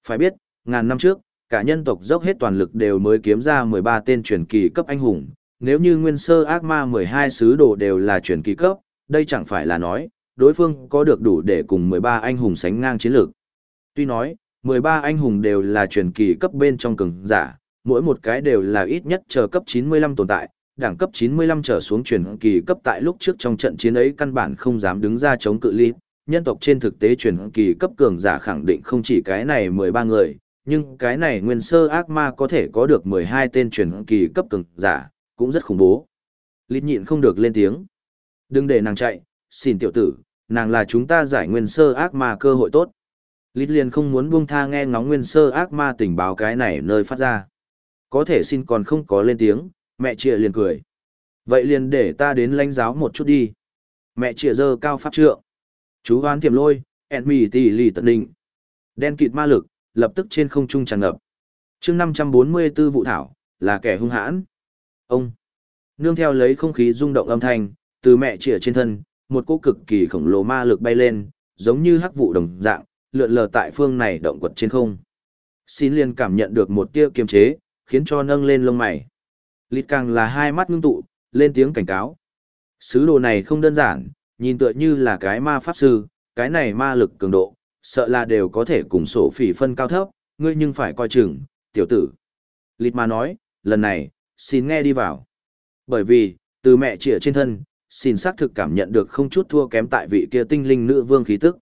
Phải biết, ngàn năm trước, cả nhân tộc dốc hết toàn lực đều mới kiếm ra 13 tên truyền kỳ cấp anh hùng, nếu như nguyên sơ ác ma 12 sứ đồ đều là truyền kỳ cấp, đây chẳng phải là nói, đối phương có được đủ để cùng 13 anh hùng sánh ngang chiến lược. Tuy nói, 13 anh hùng đều là truyền kỳ cấp bên trong cường giả, mỗi một cái đều là ít nhất chờ cấp 95 tồn tại, đẳng cấp 95 trở xuống truyền kỳ cấp tại lúc trước trong trận chiến ấy căn bản không dám đứng ra chống cự ly. Nhân tộc trên thực tế truyền kỳ cấp cường giả khẳng định không chỉ cái này 13 người, nhưng cái này nguyên sơ ác ma có thể có được 12 tên truyền kỳ cấp cường giả, cũng rất khủng bố. Lít nhịn không được lên tiếng. Đừng để nàng chạy, xin tiểu tử, nàng là chúng ta giải nguyên sơ ác ma cơ hội tốt. Lít liền không muốn buông tha nghe ngóng nguyên sơ ác ma tình báo cái này nơi phát ra. Có thể xin còn không có lên tiếng, mẹ chìa liền cười. Vậy liền để ta đến lãnh giáo một chút đi. Mẹ chìa dơ cao pháp trượng. Chú hoán thiểm lôi, ẹn mì tỷ lì tận định. Đen kịt ma lực, lập tức trên không trung tràn ngập. chương 544 vụ thảo, là kẻ hung hãn. Ông, nương theo lấy không khí rung động âm thanh, từ mẹ chìa trên thân, một cỗ cực kỳ khổng lồ ma lực bay lên, giống như hắc vụ đồng dạng, lượn lờ tại phương này động quật trên không. Xin liền cảm nhận được một tia kiềm chế, khiến cho nâng lên lông mày. Lít càng là hai mắt ngưng tụ, lên tiếng cảnh cáo. Sứ đồ này không đơn giản, nhìn tựa như là cái ma pháp sư, cái này ma lực cường độ, sợ là đều có thể cùng sổ phỉ phân cao thấp, ngươi nhưng phải coi chừng, tiểu tử. Lít mà nói, lần này, xin nghe đi vào. Bởi vì, từ mẹ trịa trên thân, xin xác thực cảm nhận được không chút thua kém tại vị kia tinh linh nữ vương khí tức.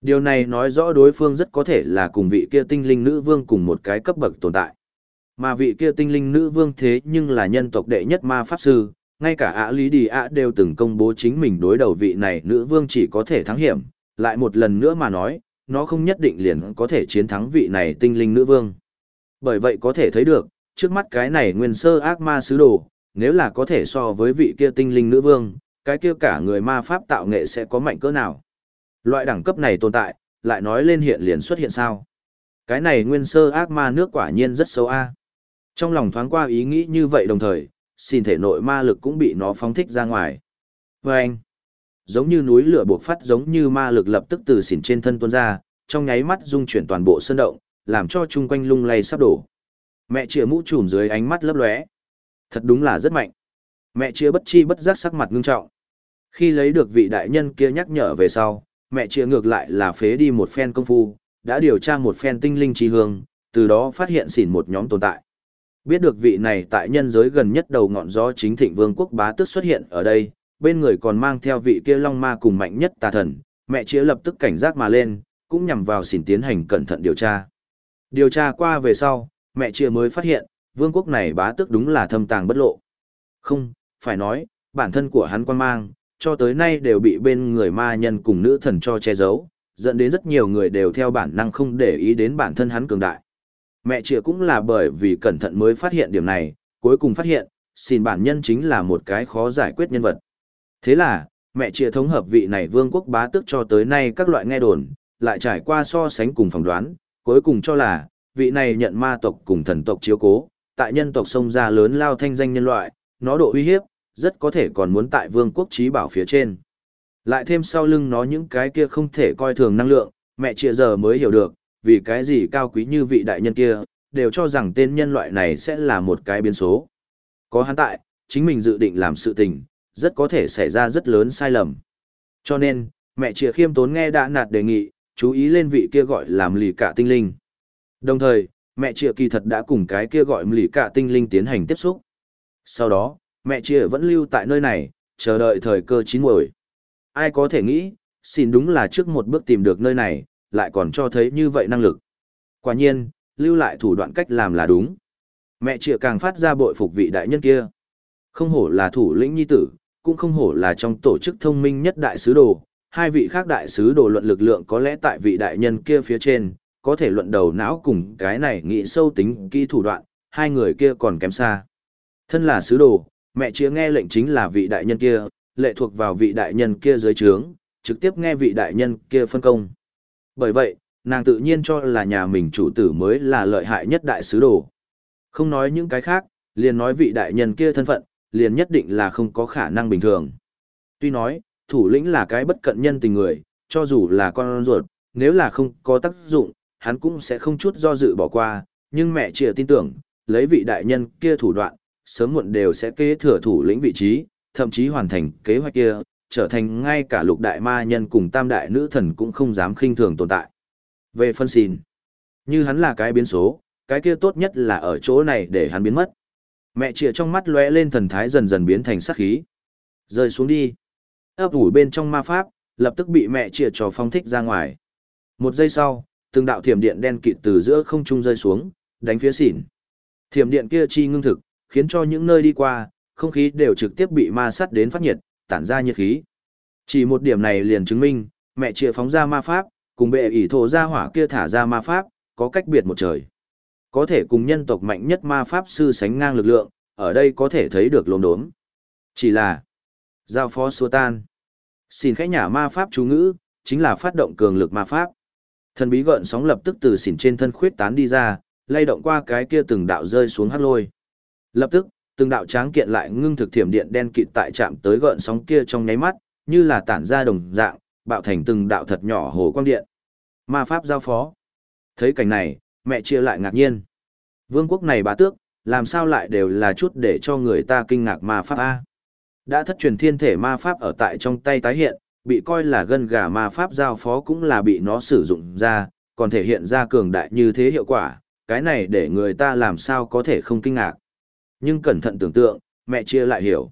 Điều này nói rõ đối phương rất có thể là cùng vị kia tinh linh nữ vương cùng một cái cấp bậc tồn tại. Mà vị kia tinh linh nữ vương thế nhưng là nhân tộc đệ nhất ma pháp sư, ngay cả ạ lý đi ạ đều từng công bố chính mình đối đầu vị này nữ vương chỉ có thể thắng hiểm, lại một lần nữa mà nói, nó không nhất định liền có thể chiến thắng vị này tinh linh nữ vương. Bởi vậy có thể thấy được, trước mắt cái này nguyên sơ ác ma sứ đồ, nếu là có thể so với vị kia tinh linh nữ vương, cái kia cả người ma pháp tạo nghệ sẽ có mạnh cỡ nào. Loại đẳng cấp này tồn tại, lại nói lên hiện liền xuất hiện sao. Cái này nguyên sơ ác ma nước quả nhiên rất xấu a. Trong lòng thoáng qua ý nghĩ như vậy đồng thời, xin thể nội ma lực cũng bị nó phóng thích ra ngoài. Và anh, giống như núi lửa buộc phát giống như ma lực lập tức từ xỉn trên thân tuôn ra, trong nháy mắt dung chuyển toàn bộ sơn động, làm cho chung quanh lung lay sắp đổ. Mẹ chia mũ trùm dưới ánh mắt lấp lóe. Thật đúng là rất mạnh. Mẹ chia bất chi bất giác sắc mặt ngưng trọng. Khi lấy được vị đại nhân kia nhắc nhở về sau, mẹ chia ngược lại là phế đi một phen công phu, đã điều tra một phen tinh linh trí hương, từ đó phát hiện xỉn một nhóm tồn tại. Biết được vị này tại nhân giới gần nhất đầu ngọn gió chính thịnh vương quốc bá tước xuất hiện ở đây, bên người còn mang theo vị kia long ma cùng mạnh nhất tà thần, mẹ chĩa lập tức cảnh giác mà lên, cũng nhằm vào xỉn tiến hành cẩn thận điều tra. Điều tra qua về sau, mẹ chĩa mới phát hiện, vương quốc này bá tước đúng là thâm tàng bất lộ. Không, phải nói, bản thân của hắn quan mang, cho tới nay đều bị bên người ma nhân cùng nữ thần cho che giấu, dẫn đến rất nhiều người đều theo bản năng không để ý đến bản thân hắn cường đại. Mẹ chịa cũng là bởi vì cẩn thận mới phát hiện điểm này, cuối cùng phát hiện, xin bản nhân chính là một cái khó giải quyết nhân vật. Thế là, mẹ chịa thống hợp vị này vương quốc bá tước cho tới nay các loại nghe đồn, lại trải qua so sánh cùng phỏng đoán, cuối cùng cho là, vị này nhận ma tộc cùng thần tộc chiếu cố, tại nhân tộc sông ra lớn lao thanh danh nhân loại, nó độ uy hiếp, rất có thể còn muốn tại vương quốc trí bảo phía trên. Lại thêm sau lưng nó những cái kia không thể coi thường năng lượng, mẹ chịa giờ mới hiểu được, vì cái gì cao quý như vị đại nhân kia, đều cho rằng tên nhân loại này sẽ là một cái biến số. Có hắn tại, chính mình dự định làm sự tình, rất có thể xảy ra rất lớn sai lầm. Cho nên, mẹ chìa khiêm tốn nghe đã nạt đề nghị, chú ý lên vị kia gọi làm lì cả tinh linh. Đồng thời, mẹ chìa kỳ thật đã cùng cái kia gọi lì cả tinh linh tiến hành tiếp xúc. Sau đó, mẹ chìa vẫn lưu tại nơi này, chờ đợi thời cơ chín muồi. Ai có thể nghĩ, xin đúng là trước một bước tìm được nơi này, lại còn cho thấy như vậy năng lực. Quả nhiên, lưu lại thủ đoạn cách làm là đúng. Mẹ trịa càng phát ra bội phục vị đại nhân kia. Không hổ là thủ lĩnh nhi tử, cũng không hổ là trong tổ chức thông minh nhất đại sứ đồ. Hai vị khác đại sứ đồ luận lực lượng có lẽ tại vị đại nhân kia phía trên, có thể luận đầu não cùng cái này nghĩ sâu tính kỹ thủ đoạn, hai người kia còn kém xa. Thân là sứ đồ, mẹ chĩa nghe lệnh chính là vị đại nhân kia, lệ thuộc vào vị đại nhân kia dưới trướng, trực tiếp nghe vị đại nhân kia phân công. Bởi vậy, nàng tự nhiên cho là nhà mình chủ tử mới là lợi hại nhất đại sứ đồ. Không nói những cái khác, liền nói vị đại nhân kia thân phận, liền nhất định là không có khả năng bình thường. Tuy nói, thủ lĩnh là cái bất cận nhân tình người, cho dù là con ruột, nếu là không có tác dụng, hắn cũng sẽ không chút do dự bỏ qua, nhưng mẹ chỉ tin tưởng, lấy vị đại nhân kia thủ đoạn, sớm muộn đều sẽ kế thừa thủ lĩnh vị trí, thậm chí hoàn thành kế hoạch kia, trở thành ngay cả lục đại ma nhân cùng tam đại nữ thần cũng không dám khinh thường tồn tại. Về phân xin, như hắn là cái biến số, cái kia tốt nhất là ở chỗ này để hắn biến mất. Mẹ chìa trong mắt lóe lên thần thái dần dần biến thành sát khí. Rơi xuống đi. ấp ủi bên trong ma pháp, lập tức bị mẹ chìa trò phong thích ra ngoài. Một giây sau, từng đạo thiểm điện đen kịt từ giữa không trung rơi xuống, đánh phía xỉn. Thiểm điện kia chi ngưng thực, khiến cho những nơi đi qua, không khí đều trực tiếp bị ma sát đến phát nhiệt, tản ra nhiệt khí. Chỉ một điểm này liền chứng minh, mẹ chìa phóng ra ma pháp, cùng bệ ỷ thổ ra hỏa kia thả ra ma pháp, có cách biệt một trời. Có thể cùng nhân tộc mạnh nhất ma pháp sư sánh ngang lực lượng, ở đây có thể thấy được lồn đốm. Chỉ là, giao phó xua tan. Xin khẽ nhả ma pháp chú ngữ, chính là phát động cường lực ma pháp. Thần bí gợn sóng lập tức từ xỉn trên thân khuyết tán đi ra, lay động qua cái kia từng đạo rơi xuống hắc lôi. Lập tức, từng đạo tráng kiện lại ngưng thực thiểm điện đen kịt tại chạm tới gợn sóng kia trong nháy mắt, như là tản ra đồng dạng, bạo thành từng đạo thật nhỏ hồ quang điện. Ma pháp giao phó. Thấy cảnh này, mẹ chia lại ngạc nhiên. Vương quốc này bá tước, làm sao lại đều là chút để cho người ta kinh ngạc ma pháp A. Đã thất truyền thiên thể ma pháp ở tại trong tay tái hiện, bị coi là gân gà ma pháp giao phó cũng là bị nó sử dụng ra, còn thể hiện ra cường đại như thế hiệu quả, cái này để người ta làm sao có thể không kinh ngạc. Nhưng cẩn thận tưởng tượng, mẹ chia lại hiểu.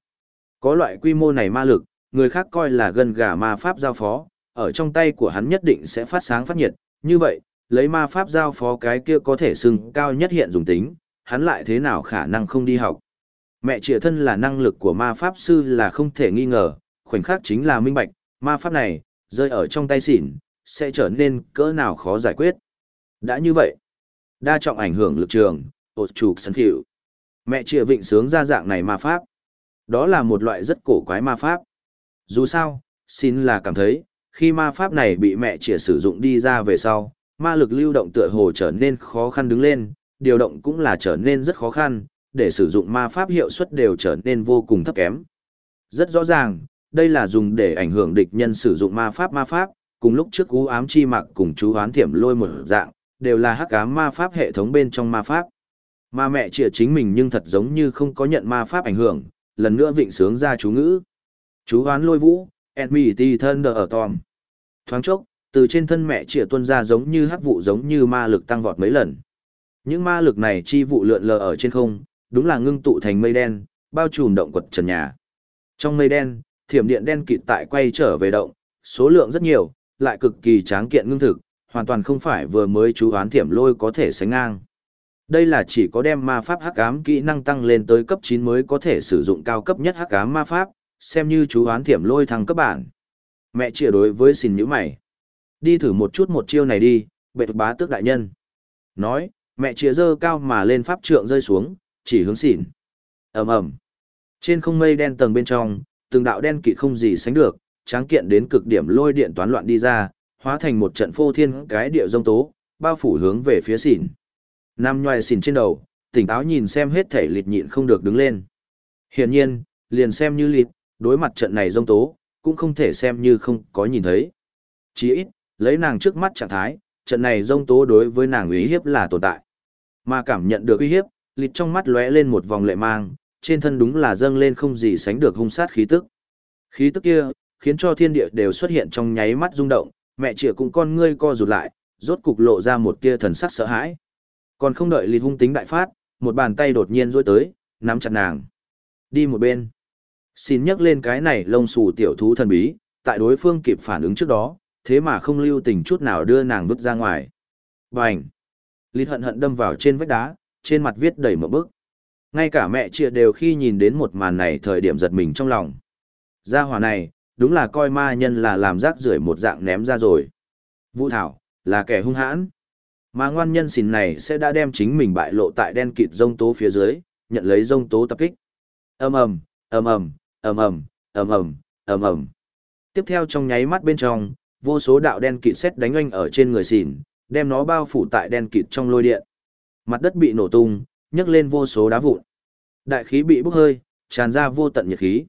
Có loại quy mô này ma lực, người khác coi là gân gà ma pháp giao phó, ở trong tay của hắn nhất định sẽ phát sáng phát nhiệt, như vậy, lấy ma pháp giao phó cái kia có thể xưng cao nhất hiện dùng tính, hắn lại thế nào khả năng không đi học. Mẹ trịa thân là năng lực của ma pháp sư là không thể nghi ngờ, khoảnh khắc chính là minh bạch, ma pháp này, rơi ở trong tay xỉn, sẽ trở nên cỡ nào khó giải quyết. Đã như vậy, đa trọng ảnh hưởng lực trường, ột trục sân phiệu. Mẹ chịa vịnh sướng ra dạng này ma pháp. Đó là một loại rất cổ quái ma pháp. Dù sao, xin là cảm thấy, khi ma pháp này bị mẹ chịa sử dụng đi ra về sau, ma lực lưu động tựa hồ trở nên khó khăn đứng lên, điều động cũng là trở nên rất khó khăn, để sử dụng ma pháp hiệu suất đều trở nên vô cùng thấp kém. Rất rõ ràng, đây là dùng để ảnh hưởng địch nhân sử dụng ma pháp ma pháp, cùng lúc trước cú ám chi mặc cùng chú hoán thiểm lôi một dạng, đều là hắc ám ma pháp hệ thống bên trong ma pháp. Ma mẹ chĩa chính mình nhưng thật giống như không có nhận ma pháp ảnh hưởng, lần nữa vịnh sướng ra chú ngữ. Chú hoán lôi vũ, Enmity Thunder ở Tom. Thoáng chốc, từ trên thân mẹ chĩa tuôn ra giống như hắc vụ giống như ma lực tăng vọt mấy lần. Những ma lực này chi vụ lượn lờ ở trên không, đúng là ngưng tụ thành mây đen, bao trùm động quật trần nhà. Trong mây đen, thiểm điện đen kịt tại quay trở về động, số lượng rất nhiều, lại cực kỳ tráng kiện ngưng thực, hoàn toàn không phải vừa mới chú hoán thiểm lôi có thể sánh ngang. Đây là chỉ có đem ma pháp hắc ám kỹ năng tăng lên tới cấp 9 mới có thể sử dụng cao cấp nhất hắc ám ma pháp, xem như chú hoán thiểm lôi thăng cấp bản. Mẹ chia đối với xin nhíu mày. Đi thử một chút một chiêu này đi, bệ bá tước đại nhân. Nói, mẹ chia dơ cao mà lên pháp trượng rơi xuống, chỉ hướng xỉn. ầm ầm Trên không mây đen tầng bên trong, từng đạo đen kịt không gì sánh được, tráng kiện đến cực điểm lôi điện toán loạn đi ra, hóa thành một trận phô thiên cái địa rông tố, bao phủ hướng về phía xỉn. Nam nhoài xỉn trên đầu, tỉnh táo nhìn xem hết thể lịt nhịn không được đứng lên. Hiển nhiên, liền xem như lịt, đối mặt trận này dông tố, cũng không thể xem như không có nhìn thấy. Chỉ ít, lấy nàng trước mắt trạng thái, trận này dông tố đối với nàng uy hiếp là tồn tại. Mà cảm nhận được uy hiếp, lịt trong mắt lóe lên một vòng lệ mang, trên thân đúng là dâng lên không gì sánh được hung sát khí tức. Khí tức kia, khiến cho thiên địa đều xuất hiện trong nháy mắt rung động, mẹ chĩa cũng con ngươi co rụt lại, rốt cục lộ ra một tia thần sắc sợ hãi. Còn không đợi lịt hung tính đại phát, một bàn tay đột nhiên rối tới, nắm chặt nàng. Đi một bên. Xin nhắc lên cái này lông xù tiểu thú thần bí, tại đối phương kịp phản ứng trước đó, thế mà không lưu tình chút nào đưa nàng vứt ra ngoài. Bành! Lịt hận hận đâm vào trên vách đá, trên mặt viết đầy một bức. Ngay cả mẹ chia đều khi nhìn đến một màn này thời điểm giật mình trong lòng. Gia hỏa này, đúng là coi ma nhân là làm rác rưởi một dạng ném ra rồi. Vũ Thảo, là kẻ hung hãn. Mà ngoan nhân xỉn này sẽ đã đem chính mình bại lộ tại đen kịt rông tố phía dưới, nhận lấy rông tố tập kích. ầm ầm, ầm ầm, ầm ầm, ầm ầm, ầm ầm. Tiếp theo trong nháy mắt bên trong, vô số đạo đen kịt xét đánh oanh ở trên người xỉn, đem nó bao phủ tại đen kịt trong lôi điện. Mặt đất bị nổ tung, nhấc lên vô số đá vụn. Đại khí bị bốc hơi, tràn ra vô tận nhiệt khí.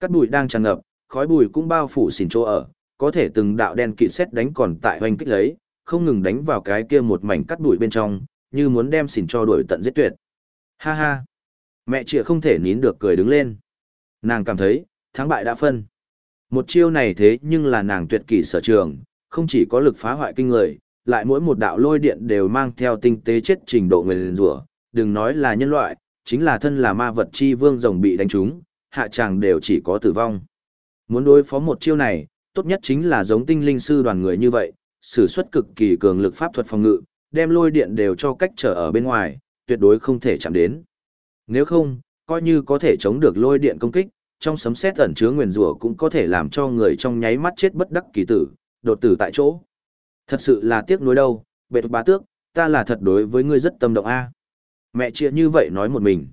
Cát bụi đang tràn ngập, khói bụi cũng bao phủ xỉn chỗ ở, có thể từng đạo đen kịt xét đánh còn tại hoành kích lấy, không ngừng đánh vào cái kia một mảnh cắt đuổi bên trong, như muốn đem xỉn cho đuổi tận giết tuyệt. Ha ha! Mẹ chị không thể nín được cười đứng lên. Nàng cảm thấy, thắng bại đã phân. Một chiêu này thế nhưng là nàng tuyệt kỳ sở trường, không chỉ có lực phá hoại kinh người, lại mỗi một đạo lôi điện đều mang theo tinh tế chết trình độ người liền rủa đừng nói là nhân loại, chính là thân là ma vật chi vương rồng bị đánh trúng, hạ tràng đều chỉ có tử vong. Muốn đối phó một chiêu này, tốt nhất chính là giống tinh linh sư đoàn người như vậy, sử xuất cực kỳ cường lực pháp thuật phòng ngự, đem lôi điện đều cho cách trở ở bên ngoài, tuyệt đối không thể chạm đến. Nếu không, coi như có thể chống được lôi điện công kích, trong sấm sét ẩn chứa nguyền rủa cũng có thể làm cho người trong nháy mắt chết bất đắc kỳ tử, đột tử tại chỗ. Thật sự là tiếc nuối đâu, bệ bá tước, ta là thật đối với ngươi rất tâm động a. Mẹ chia như vậy nói một mình.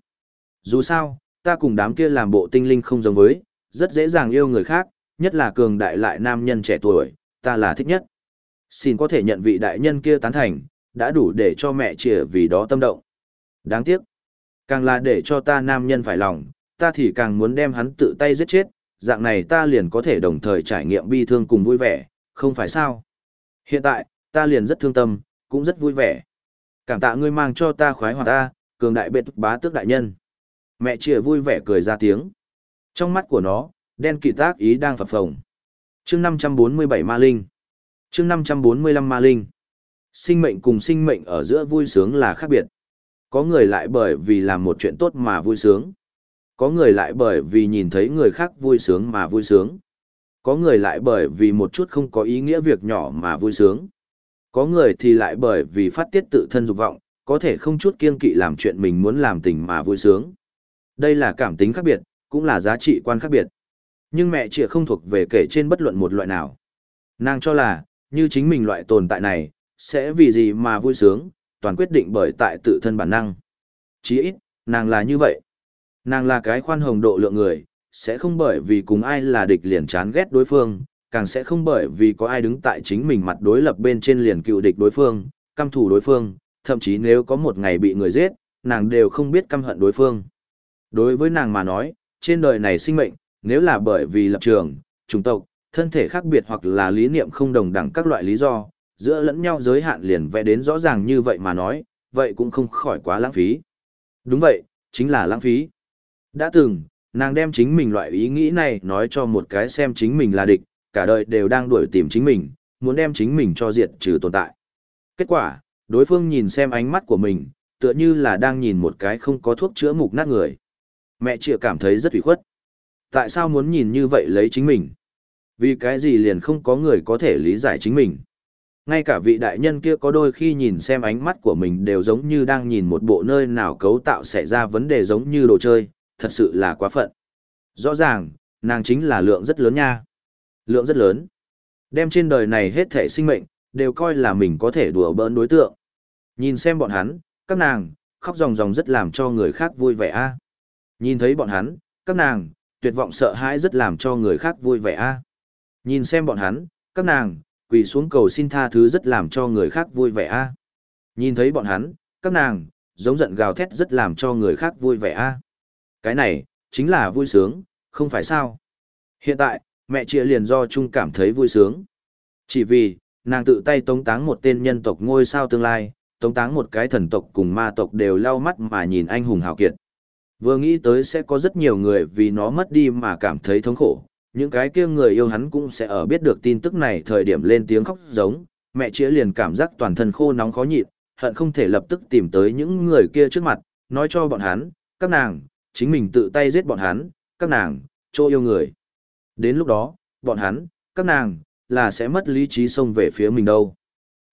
Dù sao, ta cùng đám kia làm bộ tinh linh không giống với, rất dễ dàng yêu người khác, nhất là cường đại lại nam nhân trẻ tuổi, ta là thích nhất. Xin có thể nhận vị đại nhân kia tán thành, đã đủ để cho mẹ chìa vì đó tâm động. Đáng tiếc. Càng là để cho ta nam nhân phải lòng, ta thì càng muốn đem hắn tự tay giết chết, dạng này ta liền có thể đồng thời trải nghiệm bi thương cùng vui vẻ, không phải sao? Hiện tại, ta liền rất thương tâm, cũng rất vui vẻ. Cảm tạ ngươi mang cho ta khoái hoạt ta, cường đại bệ bá tước đại nhân. Mẹ chìa vui vẻ cười ra tiếng. Trong mắt của nó, đen kỳ tác ý đang phập phồng. chương 547 ma linh chương 545 ma linh. Sinh mệnh cùng sinh mệnh ở giữa vui sướng là khác biệt. Có người lại bởi vì làm một chuyện tốt mà vui sướng. Có người lại bởi vì nhìn thấy người khác vui sướng mà vui sướng. Có người lại bởi vì một chút không có ý nghĩa việc nhỏ mà vui sướng. Có người thì lại bởi vì phát tiết tự thân dục vọng, có thể không chút kiên kỵ làm chuyện mình muốn làm tình mà vui sướng. Đây là cảm tính khác biệt, cũng là giá trị quan khác biệt. Nhưng mẹ chị không thuộc về kể trên bất luận một loại nào. Nàng cho là, như chính mình loại tồn tại này, sẽ vì gì mà vui sướng, toàn quyết định bởi tại tự thân bản năng. Chỉ ít, nàng là như vậy. Nàng là cái khoan hồng độ lượng người, sẽ không bởi vì cùng ai là địch liền chán ghét đối phương, càng sẽ không bởi vì có ai đứng tại chính mình mặt đối lập bên trên liền cựu địch đối phương, căm thù đối phương, thậm chí nếu có một ngày bị người giết, nàng đều không biết căm hận đối phương. Đối với nàng mà nói, trên đời này sinh mệnh, nếu là bởi vì lập trường, chủng tộc, thân thể khác biệt hoặc là lý niệm không đồng đẳng các loại lý do, giữa lẫn nhau giới hạn liền vẽ đến rõ ràng như vậy mà nói, vậy cũng không khỏi quá lãng phí. Đúng vậy, chính là lãng phí. Đã từng, nàng đem chính mình loại ý nghĩ này nói cho một cái xem chính mình là địch, cả đời đều đang đuổi tìm chính mình, muốn đem chính mình cho diệt trừ tồn tại. Kết quả, đối phương nhìn xem ánh mắt của mình, tựa như là đang nhìn một cái không có thuốc chữa mục nát người. Mẹ chịa cảm thấy rất ủy khuất. Tại sao muốn nhìn như vậy lấy chính mình? Vì cái gì liền không có người có thể lý giải chính mình? Ngay cả vị đại nhân kia có đôi khi nhìn xem ánh mắt của mình đều giống như đang nhìn một bộ nơi nào cấu tạo xảy ra vấn đề giống như đồ chơi, thật sự là quá phận. Rõ ràng, nàng chính là lượng rất lớn nha. Lượng rất lớn. Đem trên đời này hết thể sinh mệnh, đều coi là mình có thể đùa bỡn đối tượng. Nhìn xem bọn hắn, các nàng, khóc ròng ròng rất làm cho người khác vui vẻ a. Nhìn thấy bọn hắn, các nàng, tuyệt vọng sợ hãi rất làm cho người khác vui vẻ a. Nhìn xem bọn hắn, các nàng, quỳ xuống cầu xin tha thứ rất làm cho người khác vui vẻ a. À. Nhìn thấy bọn hắn, các nàng, giống giận gào thét rất làm cho người khác vui vẻ a. À. Cái này, chính là vui sướng, không phải sao. Hiện tại, mẹ chia liền do chung cảm thấy vui sướng. Chỉ vì, nàng tự tay tống táng một tên nhân tộc ngôi sao tương lai, tống táng một cái thần tộc cùng ma tộc đều lau mắt mà nhìn anh hùng hào kiệt. Vừa nghĩ tới sẽ có rất nhiều người vì nó mất đi mà cảm thấy thống khổ, những cái kia người yêu hắn cũng sẽ ở biết được tin tức này thời điểm lên tiếng khóc giống, mẹ chĩa liền cảm giác toàn thân khô nóng khó nhịn, hận không thể lập tức tìm tới những người kia trước mặt, nói cho bọn hắn, các nàng, chính mình tự tay giết bọn hắn, các nàng, chỗ yêu người. Đến lúc đó, bọn hắn, các nàng, là sẽ mất lý trí xông về phía mình đâu.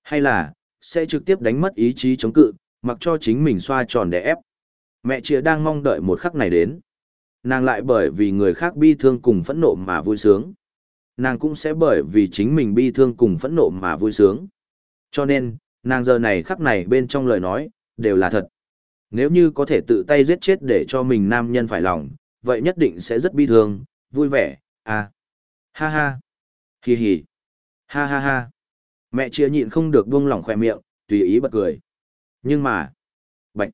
Hay là, sẽ trực tiếp đánh mất ý chí chống cự, mặc cho chính mình xoa tròn để ép. Mẹ chia đang mong đợi một khắc này đến. Nàng lại bởi vì người khác bi thương cùng phẫn nộ mà vui sướng. Nàng cũng sẽ bởi vì chính mình bi thương cùng phẫn nộ mà vui sướng. Cho nên, nàng giờ này khắc này bên trong lời nói, đều là thật. Nếu như có thể tự tay giết chết để cho mình nam nhân phải lòng, vậy nhất định sẽ rất bi thương, vui vẻ, à. Ha ha. Hi hi. Ha ha ha. Mẹ chia nhịn không được buông lỏng khỏe miệng, tùy ý bật cười. Nhưng mà, bệnh.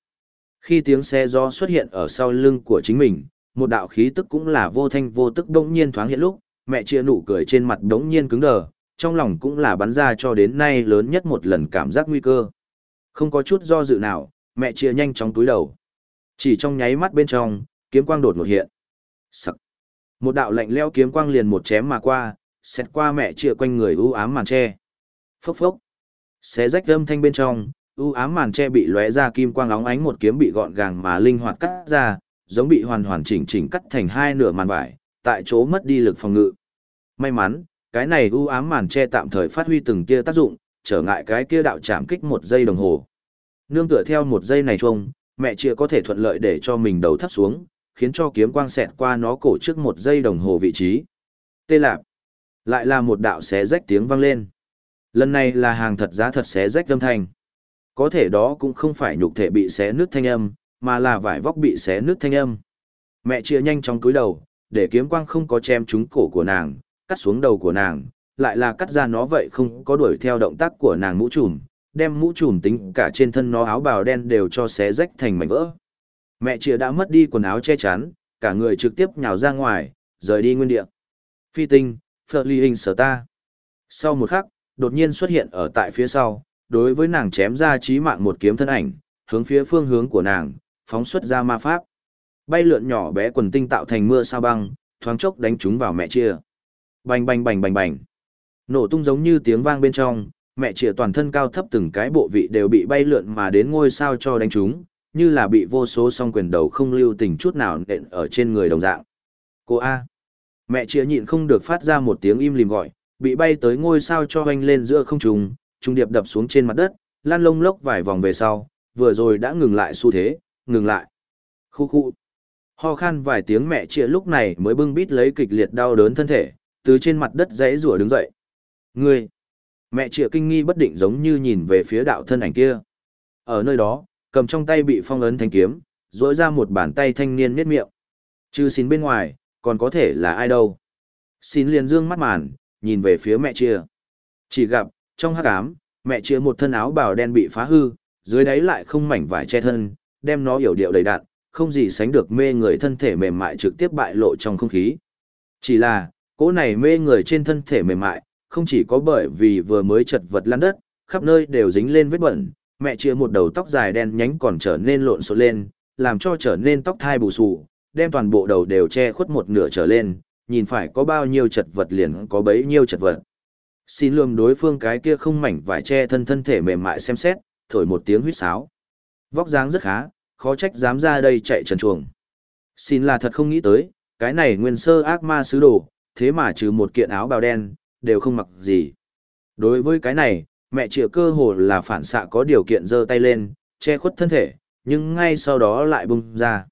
Khi tiếng xe gió xuất hiện ở sau lưng của chính mình, một đạo khí tức cũng là vô thanh vô tức đống nhiên thoáng hiện lúc, mẹ chia nụ cười trên mặt đống nhiên cứng đờ, trong lòng cũng là bắn ra cho đến nay lớn nhất một lần cảm giác nguy cơ. Không có chút do dự nào, mẹ chia nhanh chóng túi đầu. Chỉ trong nháy mắt bên trong, kiếm quang đột ngột hiện. Sắc. Một đạo lạnh leo kiếm quang liền một chém mà qua, xét qua mẹ chia quanh người u ám màn tre. Phốc phốc. Xé rách âm thanh bên trong, u ám màn tre bị lóe ra kim quang óng ánh một kiếm bị gọn gàng mà linh hoạt cắt ra, giống bị hoàn hoàn chỉnh chỉnh cắt thành hai nửa màn vải, tại chỗ mất đi lực phòng ngự. May mắn, cái này u ám màn che tạm thời phát huy từng kia tác dụng, trở ngại cái kia đạo chạm kích một giây đồng hồ. Nương tựa theo một giây này chung, mẹ chia có thể thuận lợi để cho mình đầu thấp xuống, khiến cho kiếm quang xẹt qua nó cổ trước một giây đồng hồ vị trí. Tê lạp. Lại là một đạo xé rách tiếng vang lên. Lần này là hàng thật giá thật xé rách âm thanh. Có thể đó cũng không phải nhục thể bị xé nứt thanh âm, mà là vải vóc bị xé nước thanh âm. Mẹ chia nhanh trong cúi đầu, để kiếm quang không có chém trúng cổ của nàng, cắt xuống đầu của nàng, lại là cắt ra nó vậy không có đuổi theo động tác của nàng mũ trùm, đem mũ trùm tính cả trên thân nó áo bào đen đều cho xé rách thành mảnh vỡ. Mẹ chia đã mất đi quần áo che chắn, cả người trực tiếp nhào ra ngoài, rời đi nguyên địa. Phi tinh, phở ly hình sở ta. Sau một khắc, đột nhiên xuất hiện ở tại phía sau, đối với nàng chém ra chí mạng một kiếm thân ảnh, hướng phía phương hướng của nàng, phóng xuất ra ma pháp. Bay lượn nhỏ bé quần tinh tạo thành mưa sao băng, thoáng chốc đánh chúng vào mẹ chia. Bành bành bành bành bành. Nổ tung giống như tiếng vang bên trong, mẹ chia toàn thân cao thấp từng cái bộ vị đều bị bay lượn mà đến ngôi sao cho đánh chúng, như là bị vô số song quyền đầu không lưu tình chút nào nện ở trên người đồng dạng. Cô A. Mẹ chia nhịn không được phát ra một tiếng im lìm gọi, bị bay tới ngôi sao cho hoanh lên giữa không trùng, trung điệp đập xuống trên mặt đất, lan lông lốc vài vòng về sau, vừa rồi đã ngừng lại xu thế, ngừng lại. Khu khu. Ho khan vài tiếng mẹ chia lúc này mới bưng bít lấy kịch liệt đau đớn thân thể, từ trên mặt đất dãy rủa đứng dậy. Ngươi! Mẹ chia kinh nghi bất định giống như nhìn về phía đạo thân ảnh kia. Ở nơi đó, cầm trong tay bị phong ấn thanh kiếm, rỗi ra một bàn tay thanh niên miết miệng. Chứ xin bên ngoài, còn có thể là ai đâu. Xin liền dương mắt màn, nhìn về phía mẹ chia. Chỉ gặp, trong hát ám, mẹ chia một thân áo bào đen bị phá hư, dưới đáy lại không mảnh vải che thân, đem nó hiểu điệu đầy đạn, không gì sánh được mê người thân thể mềm mại trực tiếp bại lộ trong không khí. Chỉ là, cỗ này mê người trên thân thể mềm mại, không chỉ có bởi vì vừa mới chật vật lăn đất, khắp nơi đều dính lên vết bẩn, mẹ chia một đầu tóc dài đen nhánh còn trở nên lộn xộn lên, làm cho trở nên tóc thai bù xù, đem toàn bộ đầu đều che khuất một nửa trở lên, nhìn phải có bao nhiêu chật vật liền có bấy nhiêu chật vật. Xin lườm đối phương cái kia không mảnh vải che thân thân thể mềm mại xem xét, thổi một tiếng huýt sáo. Vóc dáng rất khá, khó trách dám ra đây chạy trần chuồng. Xin là thật không nghĩ tới, cái này nguyên sơ ác ma sứ đồ, thế mà trừ một kiện áo bào đen, đều không mặc gì. Đối với cái này, mẹ chịa cơ hồ là phản xạ có điều kiện giơ tay lên, che khuất thân thể, nhưng ngay sau đó lại bung ra.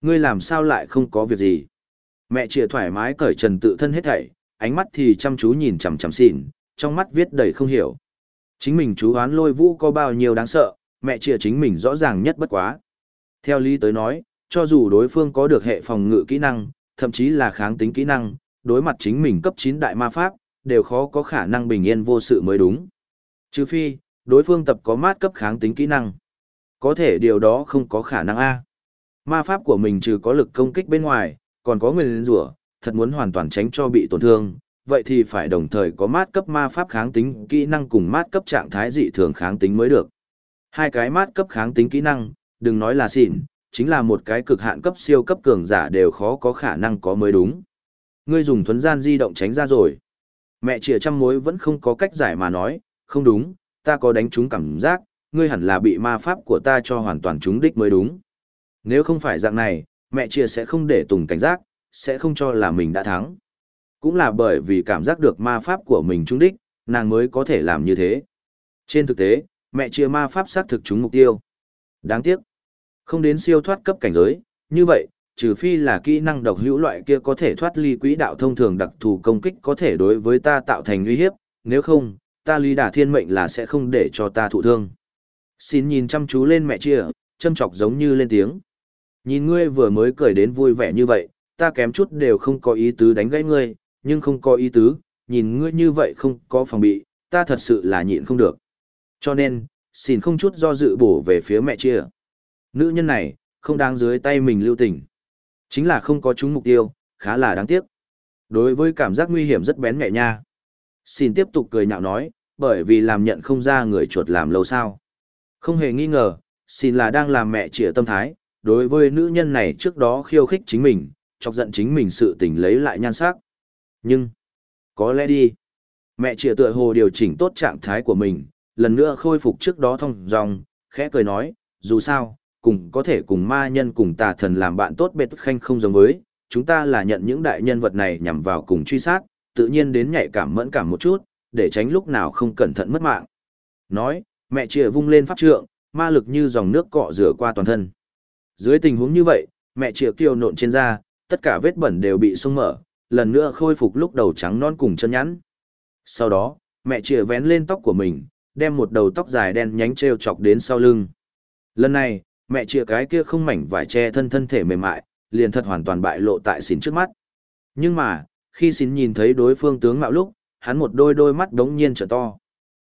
Ngươi làm sao lại không có việc gì? Mẹ chịa thoải mái cởi trần tự thân hết thảy, ánh mắt thì chăm chú nhìn chằm chằm xỉn, trong mắt viết đầy không hiểu. Chính mình chú hoán lôi vũ có bao nhiêu đáng sợ, mẹ chia chính mình rõ ràng nhất bất quá. Theo lý tới nói, cho dù đối phương có được hệ phòng ngự kỹ năng, thậm chí là kháng tính kỹ năng, đối mặt chính mình cấp 9 đại ma pháp, đều khó có khả năng bình yên vô sự mới đúng. Trừ phi, đối phương tập có mát cấp kháng tính kỹ năng. Có thể điều đó không có khả năng A. Ma pháp của mình trừ có lực công kích bên ngoài, còn có nguyên rủa thật muốn hoàn toàn tránh cho bị tổn thương, vậy thì phải đồng thời có mát cấp ma pháp kháng tính kỹ năng cùng mát cấp trạng thái dị thường kháng tính mới được. Hai cái mát cấp kháng tính kỹ năng, đừng nói là xỉn, chính là một cái cực hạn cấp siêu cấp cường giả đều khó có khả năng có mới đúng. Ngươi dùng thuấn gian di động tránh ra rồi. Mẹ chìa trăm mối vẫn không có cách giải mà nói, không đúng, ta có đánh trúng cảm giác, ngươi hẳn là bị ma pháp của ta cho hoàn toàn trúng đích mới đúng. Nếu không phải dạng này, mẹ chia sẽ không để Tùng cảnh giác, sẽ không cho là mình đã thắng. Cũng là bởi vì cảm giác được ma pháp của mình trúng đích, nàng mới có thể làm như thế. Trên thực tế, mẹ chia ma pháp xác thực chúng mục tiêu. Đáng tiếc, không đến siêu thoát cấp cảnh giới, như vậy, trừ phi là kỹ năng độc hữu loại kia có thể thoát ly quỹ đạo thông thường đặc thù công kích có thể đối với ta tạo thành nguy hiếp, nếu không, ta lý đả thiên mệnh là sẽ không để cho ta thụ thương. Xin nhìn chăm chú lên mẹ chia, châm chọc giống như lên tiếng. Nhìn ngươi vừa mới cười đến vui vẻ như vậy, ta kém chút đều không có ý tứ đánh gãy ngươi, nhưng không có ý tứ, nhìn ngươi như vậy không có phòng bị, ta thật sự là nhịn không được. Cho nên, xin không chút do dự bổ về phía mẹ chia. Nữ nhân này, không đáng dưới tay mình lưu tình. Chính là không có chúng mục tiêu, khá là đáng tiếc. Đối với cảm giác nguy hiểm rất bén mẹ nha. Xin tiếp tục cười nhạo nói, bởi vì làm nhận không ra người chuột làm lâu sao. Không hề nghi ngờ, xin là đang làm mẹ trịa tâm thái, đối với nữ nhân này trước đó khiêu khích chính mình, chọc giận chính mình sự tình lấy lại nhan sắc. Nhưng, có lẽ đi, mẹ trịa tựa hồ điều chỉnh tốt trạng thái của mình, lần nữa khôi phục trước đó thông dòng, khẽ cười nói, dù sao, cùng có thể cùng ma nhân cùng tà thần làm bạn tốt bệt khanh không giống với, chúng ta là nhận những đại nhân vật này nhằm vào cùng truy sát, tự nhiên đến nhạy cảm mẫn cảm một chút, để tránh lúc nào không cẩn thận mất mạng. Nói, mẹ chìa vung lên pháp trượng, ma lực như dòng nước cọ rửa qua toàn thân. Dưới tình huống như vậy, mẹ chìa kiều nộn trên da, tất cả vết bẩn đều bị sung mở, lần nữa khôi phục lúc đầu trắng non cùng chân nhẵn. Sau đó, mẹ chìa vén lên tóc của mình, đem một đầu tóc dài đen nhánh treo chọc đến sau lưng. Lần này, mẹ chìa cái kia không mảnh vải che thân thân thể mềm mại, liền thật hoàn toàn bại lộ tại xỉn trước mắt. Nhưng mà, khi xỉn nhìn thấy đối phương tướng mạo lúc, hắn một đôi đôi mắt đống nhiên trở to.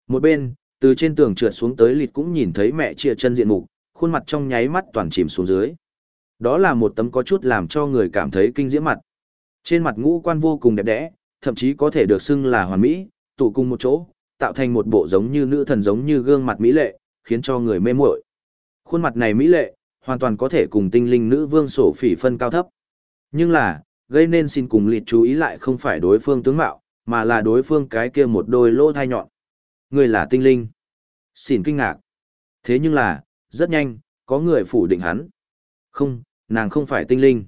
Một bên, từ trên tường trượt xuống tới lịt cũng nhìn thấy mẹ chia chân diện mục, khuôn mặt trong nháy mắt toàn chìm xuống dưới. Đó là một tấm có chút làm cho người cảm thấy kinh diễm mặt. Trên mặt ngũ quan vô cùng đẹp đẽ, thậm chí có thể được xưng là hoàn mỹ, tụ cùng một chỗ, tạo thành một bộ giống như nữ thần giống như gương mặt mỹ lệ, khiến cho người mê muội. Khuôn mặt này mỹ lệ, hoàn toàn có thể cùng tinh linh nữ vương sổ phỉ phân cao thấp. Nhưng là, gây nên xin cùng lịt chú ý lại không phải đối phương tướng mạo, mà là đối phương cái kia một đôi lỗ thai nhọn. Người là tinh linh. Xin kinh ngạc. Thế nhưng là, rất nhanh, có người phủ định hắn. Không, nàng không phải tinh linh.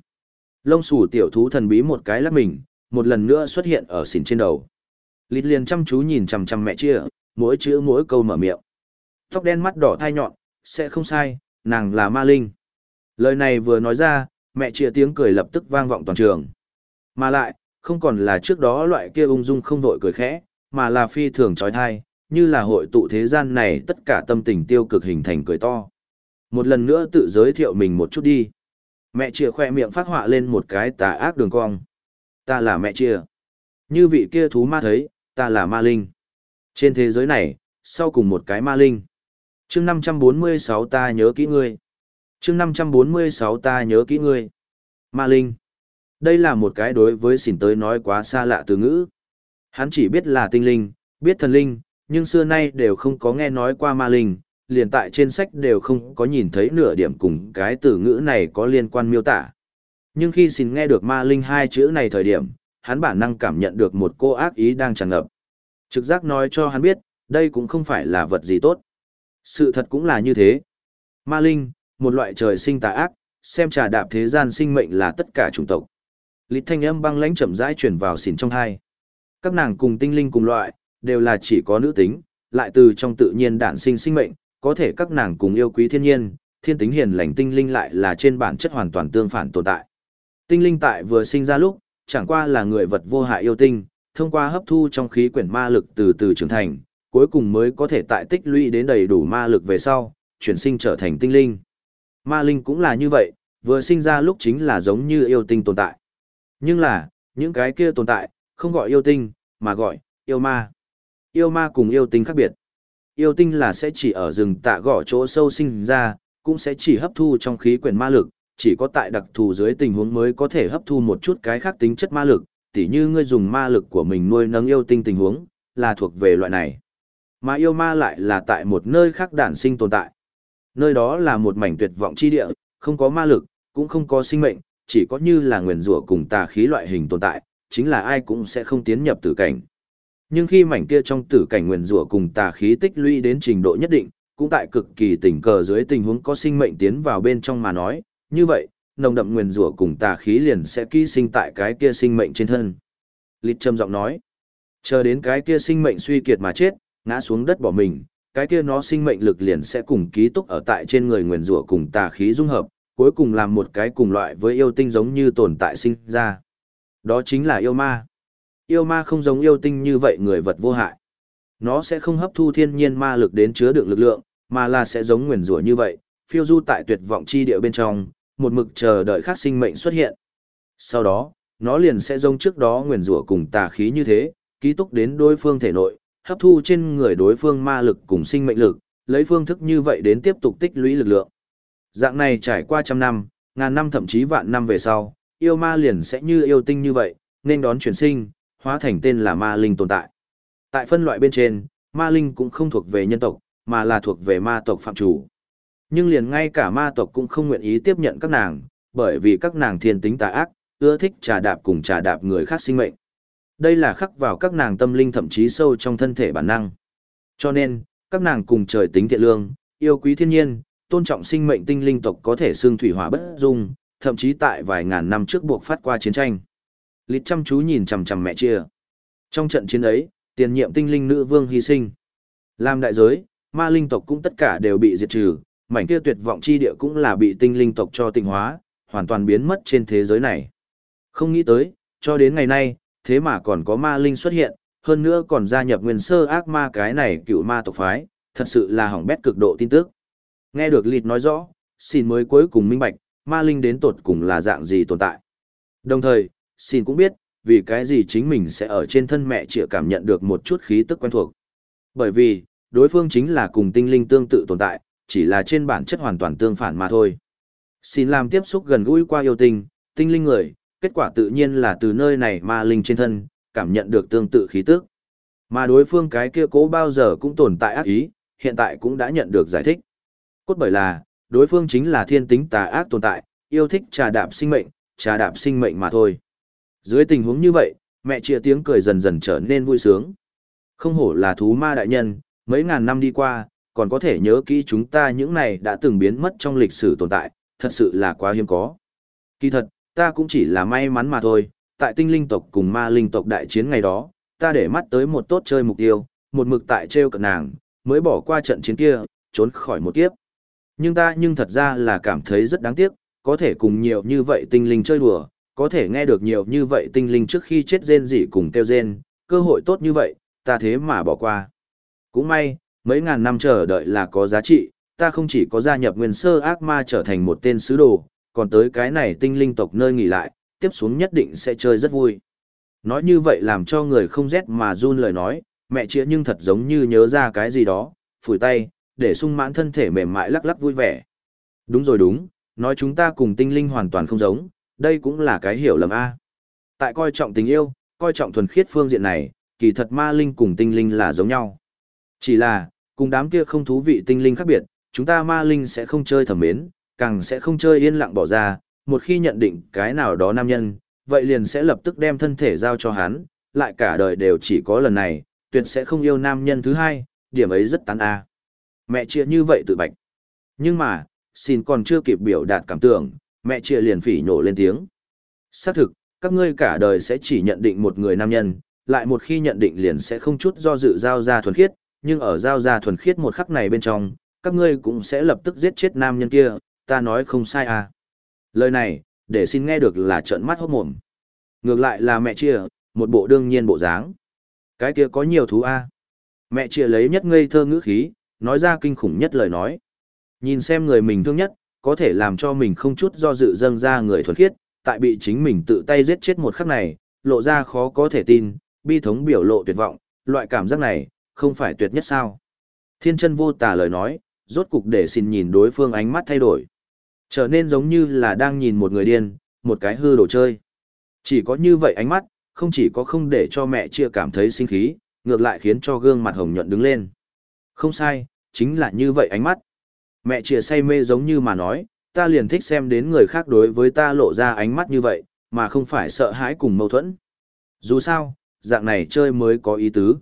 Lông xù tiểu thú thần bí một cái lắc mình, một lần nữa xuất hiện ở xỉn trên đầu. Lịt liền chăm chú nhìn chằm chằm mẹ chia, mỗi chữ mỗi câu mở miệng. Tóc đen mắt đỏ thai nhọn, sẽ không sai, nàng là ma linh. Lời này vừa nói ra, mẹ chia tiếng cười lập tức vang vọng toàn trường. Mà lại, không còn là trước đó loại kia ung dung không vội cười khẽ, mà là phi thường trói thai, như là hội tụ thế gian này tất cả tâm tình tiêu cực hình thành cười to. Một lần nữa tự giới thiệu mình một chút đi. Mẹ chia khoe miệng phát họa lên một cái tà ác đường cong. Ta là mẹ chia. Như vị kia thú ma thấy, ta là ma linh. Trên thế giới này, sau cùng một cái ma linh. chương 546 ta nhớ kỹ ngươi. chương 546 ta nhớ kỹ ngươi. Ma linh. Đây là một cái đối với xỉn tới nói quá xa lạ từ ngữ. Hắn chỉ biết là tinh linh, biết thần linh, nhưng xưa nay đều không có nghe nói qua ma linh, liền tại trên sách đều không có nhìn thấy nửa điểm cùng cái từ ngữ này có liên quan miêu tả. Nhưng khi xin nghe được ma linh hai chữ này thời điểm, hắn bản năng cảm nhận được một cô ác ý đang tràn ngập. Trực giác nói cho hắn biết, đây cũng không phải là vật gì tốt. Sự thật cũng là như thế. Ma linh, một loại trời sinh tà ác, xem trà đạp thế gian sinh mệnh là tất cả chủng tộc. Lít thanh âm băng lãnh chậm rãi truyền vào xỉn trong hai. Các nàng cùng tinh linh cùng loại, đều là chỉ có nữ tính, lại từ trong tự nhiên đản sinh sinh mệnh, có thể các nàng cùng yêu quý thiên nhiên, thiên tính hiền lành tinh linh lại là trên bản chất hoàn toàn tương phản tồn tại. Tinh linh tại vừa sinh ra lúc, chẳng qua là người vật vô hại yêu tinh, thông qua hấp thu trong khí quyển ma lực từ từ trưởng thành, cuối cùng mới có thể tại tích lũy đến đầy đủ ma lực về sau, chuyển sinh trở thành tinh linh. Ma linh cũng là như vậy, vừa sinh ra lúc chính là giống như yêu tinh tồn tại. Nhưng là, những cái kia tồn tại, không gọi yêu tinh, mà gọi, yêu ma. Yêu ma cùng yêu tinh khác biệt. Yêu tinh là sẽ chỉ ở rừng tạ gõ chỗ sâu sinh ra, cũng sẽ chỉ hấp thu trong khí quyển ma lực, chỉ có tại đặc thù dưới tình huống mới có thể hấp thu một chút cái khác tính chất ma lực, tỉ như ngươi dùng ma lực của mình nuôi nấng yêu tinh tình huống, là thuộc về loại này. Mà yêu ma lại là tại một nơi khác đản sinh tồn tại. Nơi đó là một mảnh tuyệt vọng chi địa, không có ma lực, cũng không có sinh mệnh, chỉ có như là nguyền rủa cùng tà khí loại hình tồn tại, chính là ai cũng sẽ không tiến nhập tử cảnh. Nhưng khi mảnh kia trong tử cảnh nguyền rủa cùng tà khí tích lũy đến trình độ nhất định, cũng tại cực kỳ tình cờ dưới tình huống có sinh mệnh tiến vào bên trong mà nói, như vậy, nồng đậm nguyền rủa cùng tà khí liền sẽ ký sinh tại cái kia sinh mệnh trên thân. Lít trầm giọng nói, chờ đến cái kia sinh mệnh suy kiệt mà chết, ngã xuống đất bỏ mình, cái kia nó sinh mệnh lực liền sẽ cùng ký túc ở tại trên người nguyền rủa cùng tà khí dung hợp, cuối cùng làm một cái cùng loại với yêu tinh giống như tồn tại sinh ra. Đó chính là yêu ma. Yêu ma không giống yêu tinh như vậy người vật vô hại. Nó sẽ không hấp thu thiên nhiên ma lực đến chứa đựng lực lượng, mà là sẽ giống nguyền rủa như vậy, phiêu du tại tuyệt vọng chi địa bên trong, một mực chờ đợi khác sinh mệnh xuất hiện. Sau đó, nó liền sẽ giống trước đó nguyền rủa cùng tà khí như thế, ký túc đến đối phương thể nội, hấp thu trên người đối phương ma lực cùng sinh mệnh lực, lấy phương thức như vậy đến tiếp tục tích lũy lực lượng. Dạng này trải qua trăm năm, ngàn năm thậm chí vạn năm về sau, yêu ma liền sẽ như yêu tinh như vậy, nên đón chuyển sinh, hóa thành tên là ma linh tồn tại. Tại phân loại bên trên, ma linh cũng không thuộc về nhân tộc, mà là thuộc về ma tộc phạm chủ. Nhưng liền ngay cả ma tộc cũng không nguyện ý tiếp nhận các nàng, bởi vì các nàng thiên tính tà ác, ưa thích trà đạp cùng trà đạp người khác sinh mệnh. Đây là khắc vào các nàng tâm linh thậm chí sâu trong thân thể bản năng. Cho nên, các nàng cùng trời tính thiện lương, yêu quý thiên nhiên, tôn trọng sinh mệnh tinh linh tộc có thể xương thủy hỏa bất dung, thậm chí tại vài ngàn năm trước buộc phát qua chiến tranh. Lít chăm chú nhìn chằm chằm mẹ chia. Trong trận chiến ấy, tiền nhiệm tinh linh nữ vương hy sinh. Làm đại giới, ma linh tộc cũng tất cả đều bị diệt trừ, mảnh kia tuyệt vọng chi địa cũng là bị tinh linh tộc cho tinh hóa, hoàn toàn biến mất trên thế giới này. Không nghĩ tới, cho đến ngày nay, thế mà còn có ma linh xuất hiện, hơn nữa còn gia nhập nguyên sơ ác ma cái này cựu ma tộc phái, thật sự là hỏng bét cực độ tin tức. Nghe được Lịt nói rõ, xin mới cuối cùng minh bạch, ma linh đến tột cùng là dạng gì tồn tại. Đồng thời, xin cũng biết, vì cái gì chính mình sẽ ở trên thân mẹ chịa cảm nhận được một chút khí tức quen thuộc. Bởi vì, đối phương chính là cùng tinh linh tương tự tồn tại, chỉ là trên bản chất hoàn toàn tương phản mà thôi. Xin làm tiếp xúc gần gũi qua yêu tinh, tinh linh người, kết quả tự nhiên là từ nơi này ma linh trên thân, cảm nhận được tương tự khí tức. Mà đối phương cái kia cố bao giờ cũng tồn tại ác ý, hiện tại cũng đã nhận được giải thích. Cốt bởi là, đối phương chính là thiên tính tà ác tồn tại, yêu thích trà đạp sinh mệnh, trà đạp sinh mệnh mà thôi. Dưới tình huống như vậy, mẹ chia tiếng cười dần dần trở nên vui sướng. Không hổ là thú ma đại nhân, mấy ngàn năm đi qua, còn có thể nhớ kỹ chúng ta những này đã từng biến mất trong lịch sử tồn tại, thật sự là quá hiếm có. Kỳ thật, ta cũng chỉ là may mắn mà thôi, tại tinh linh tộc cùng ma linh tộc đại chiến ngày đó, ta để mắt tới một tốt chơi mục tiêu, một mực tại treo cận nàng, mới bỏ qua trận chiến kia, trốn khỏi một kiếp. Nhưng ta nhưng thật ra là cảm thấy rất đáng tiếc, có thể cùng nhiều như vậy tinh linh chơi đùa, có thể nghe được nhiều như vậy tinh linh trước khi chết rên rỉ cùng kêu rên, cơ hội tốt như vậy, ta thế mà bỏ qua. Cũng may, mấy ngàn năm chờ đợi là có giá trị, ta không chỉ có gia nhập nguyên sơ ác ma trở thành một tên sứ đồ, còn tới cái này tinh linh tộc nơi nghỉ lại, tiếp xuống nhất định sẽ chơi rất vui. Nói như vậy làm cho người không rét mà run lời nói, mẹ chĩa nhưng thật giống như nhớ ra cái gì đó, phủi tay, để sung mãn thân thể mềm mại lắc lắc vui vẻ. Đúng rồi đúng, nói chúng ta cùng tinh linh hoàn toàn không giống, đây cũng là cái hiểu lầm A. Tại coi trọng tình yêu, coi trọng thuần khiết phương diện này, kỳ thật ma linh cùng tinh linh là giống nhau. Chỉ là, cùng đám kia không thú vị tinh linh khác biệt, chúng ta ma linh sẽ không chơi thầm mến, càng sẽ không chơi yên lặng bỏ ra, một khi nhận định cái nào đó nam nhân, vậy liền sẽ lập tức đem thân thể giao cho hắn, lại cả đời đều chỉ có lần này, tuyệt sẽ không yêu nam nhân thứ hai, điểm ấy rất tán a. Mẹ chia như vậy tự bạch. Nhưng mà, xin còn chưa kịp biểu đạt cảm tưởng, mẹ chia liền phỉ nhổ lên tiếng. Xác thực, các ngươi cả đời sẽ chỉ nhận định một người nam nhân, lại một khi nhận định liền sẽ không chút do dự giao ra thuần khiết, nhưng ở giao ra thuần khiết một khắc này bên trong, các ngươi cũng sẽ lập tức giết chết nam nhân kia, ta nói không sai à. Lời này, để xin nghe được là trợn mắt hốt mồm. Ngược lại là mẹ chia, một bộ đương nhiên bộ dáng. Cái kia có nhiều thú a. Mẹ chia lấy nhất ngây thơ ngữ khí, nói ra kinh khủng nhất lời nói. Nhìn xem người mình thương nhất, có thể làm cho mình không chút do dự dâng ra người thuần khiết, tại bị chính mình tự tay giết chết một khắc này, lộ ra khó có thể tin, bi thống biểu lộ tuyệt vọng, loại cảm giác này, không phải tuyệt nhất sao. Thiên chân vô tà lời nói, rốt cục để xin nhìn đối phương ánh mắt thay đổi. Trở nên giống như là đang nhìn một người điên, một cái hư đồ chơi. Chỉ có như vậy ánh mắt, không chỉ có không để cho mẹ chia cảm thấy sinh khí, ngược lại khiến cho gương mặt hồng nhuận đứng lên. Không sai, chính là như vậy ánh mắt. Mẹ chia say mê giống như mà nói, ta liền thích xem đến người khác đối với ta lộ ra ánh mắt như vậy, mà không phải sợ hãi cùng mâu thuẫn. Dù sao, dạng này chơi mới có ý tứ.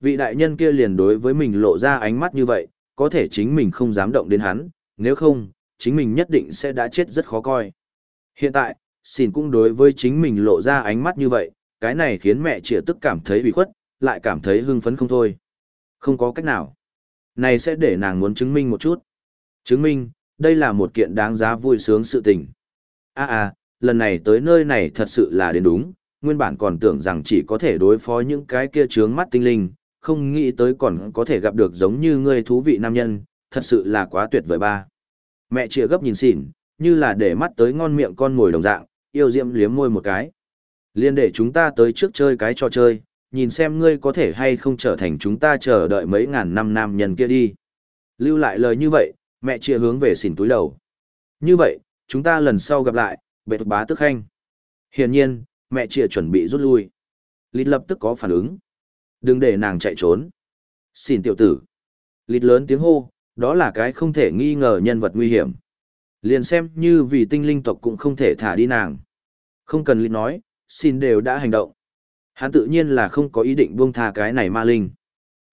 Vị đại nhân kia liền đối với mình lộ ra ánh mắt như vậy, có thể chính mình không dám động đến hắn, nếu không, chính mình nhất định sẽ đã chết rất khó coi. Hiện tại, xin cũng đối với chính mình lộ ra ánh mắt như vậy, cái này khiến mẹ trịa tức cảm thấy bị khuất, lại cảm thấy hưng phấn không thôi. Không có cách nào. Này sẽ để nàng muốn chứng minh một chút. Chứng minh, đây là một kiện đáng giá vui sướng sự tình. À à, lần này tới nơi này thật sự là đến đúng, nguyên bản còn tưởng rằng chỉ có thể đối phó những cái kia trướng mắt tinh linh, không nghĩ tới còn có thể gặp được giống như ngươi thú vị nam nhân, thật sự là quá tuyệt vời ba. Mẹ chia gấp nhìn xỉn, như là để mắt tới ngon miệng con ngồi đồng dạng, yêu diệm liếm môi một cái. Liên để chúng ta tới trước chơi cái trò chơi, nhìn xem ngươi có thể hay không trở thành chúng ta chờ đợi mấy ngàn năm nam nhân kia đi. Lưu lại lời như vậy, mẹ chia hướng về xỉn túi đầu. Như vậy, chúng ta lần sau gặp lại, bệ bá tức khanh. Hiển nhiên, mẹ chia chuẩn bị rút lui. Lít lập tức có phản ứng. Đừng để nàng chạy trốn. Xin tiểu tử. Lít lớn tiếng hô, đó là cái không thể nghi ngờ nhân vật nguy hiểm. Liền xem như vì tinh linh tộc cũng không thể thả đi nàng. Không cần Lít nói, xin đều đã hành động. Hắn tự nhiên là không có ý định buông tha cái này ma linh.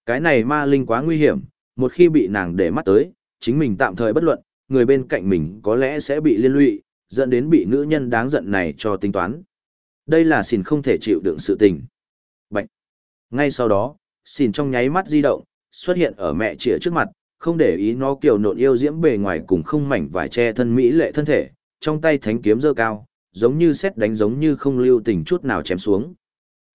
Cái này ma linh quá nguy hiểm, một khi bị nàng để mắt tới, chính mình tạm thời bất luận, người bên cạnh mình có lẽ sẽ bị liên lụy, dẫn đến bị nữ nhân đáng giận này cho tính toán. Đây là xin không thể chịu đựng sự tình. Ngay sau đó, xin trong nháy mắt di động, xuất hiện ở mẹ chĩa trước mặt, không để ý nó kiều nộn yêu diễm bề ngoài cùng không mảnh vải che thân mỹ lệ thân thể, trong tay thánh kiếm dơ cao, giống như xét đánh giống như không lưu tình chút nào chém xuống.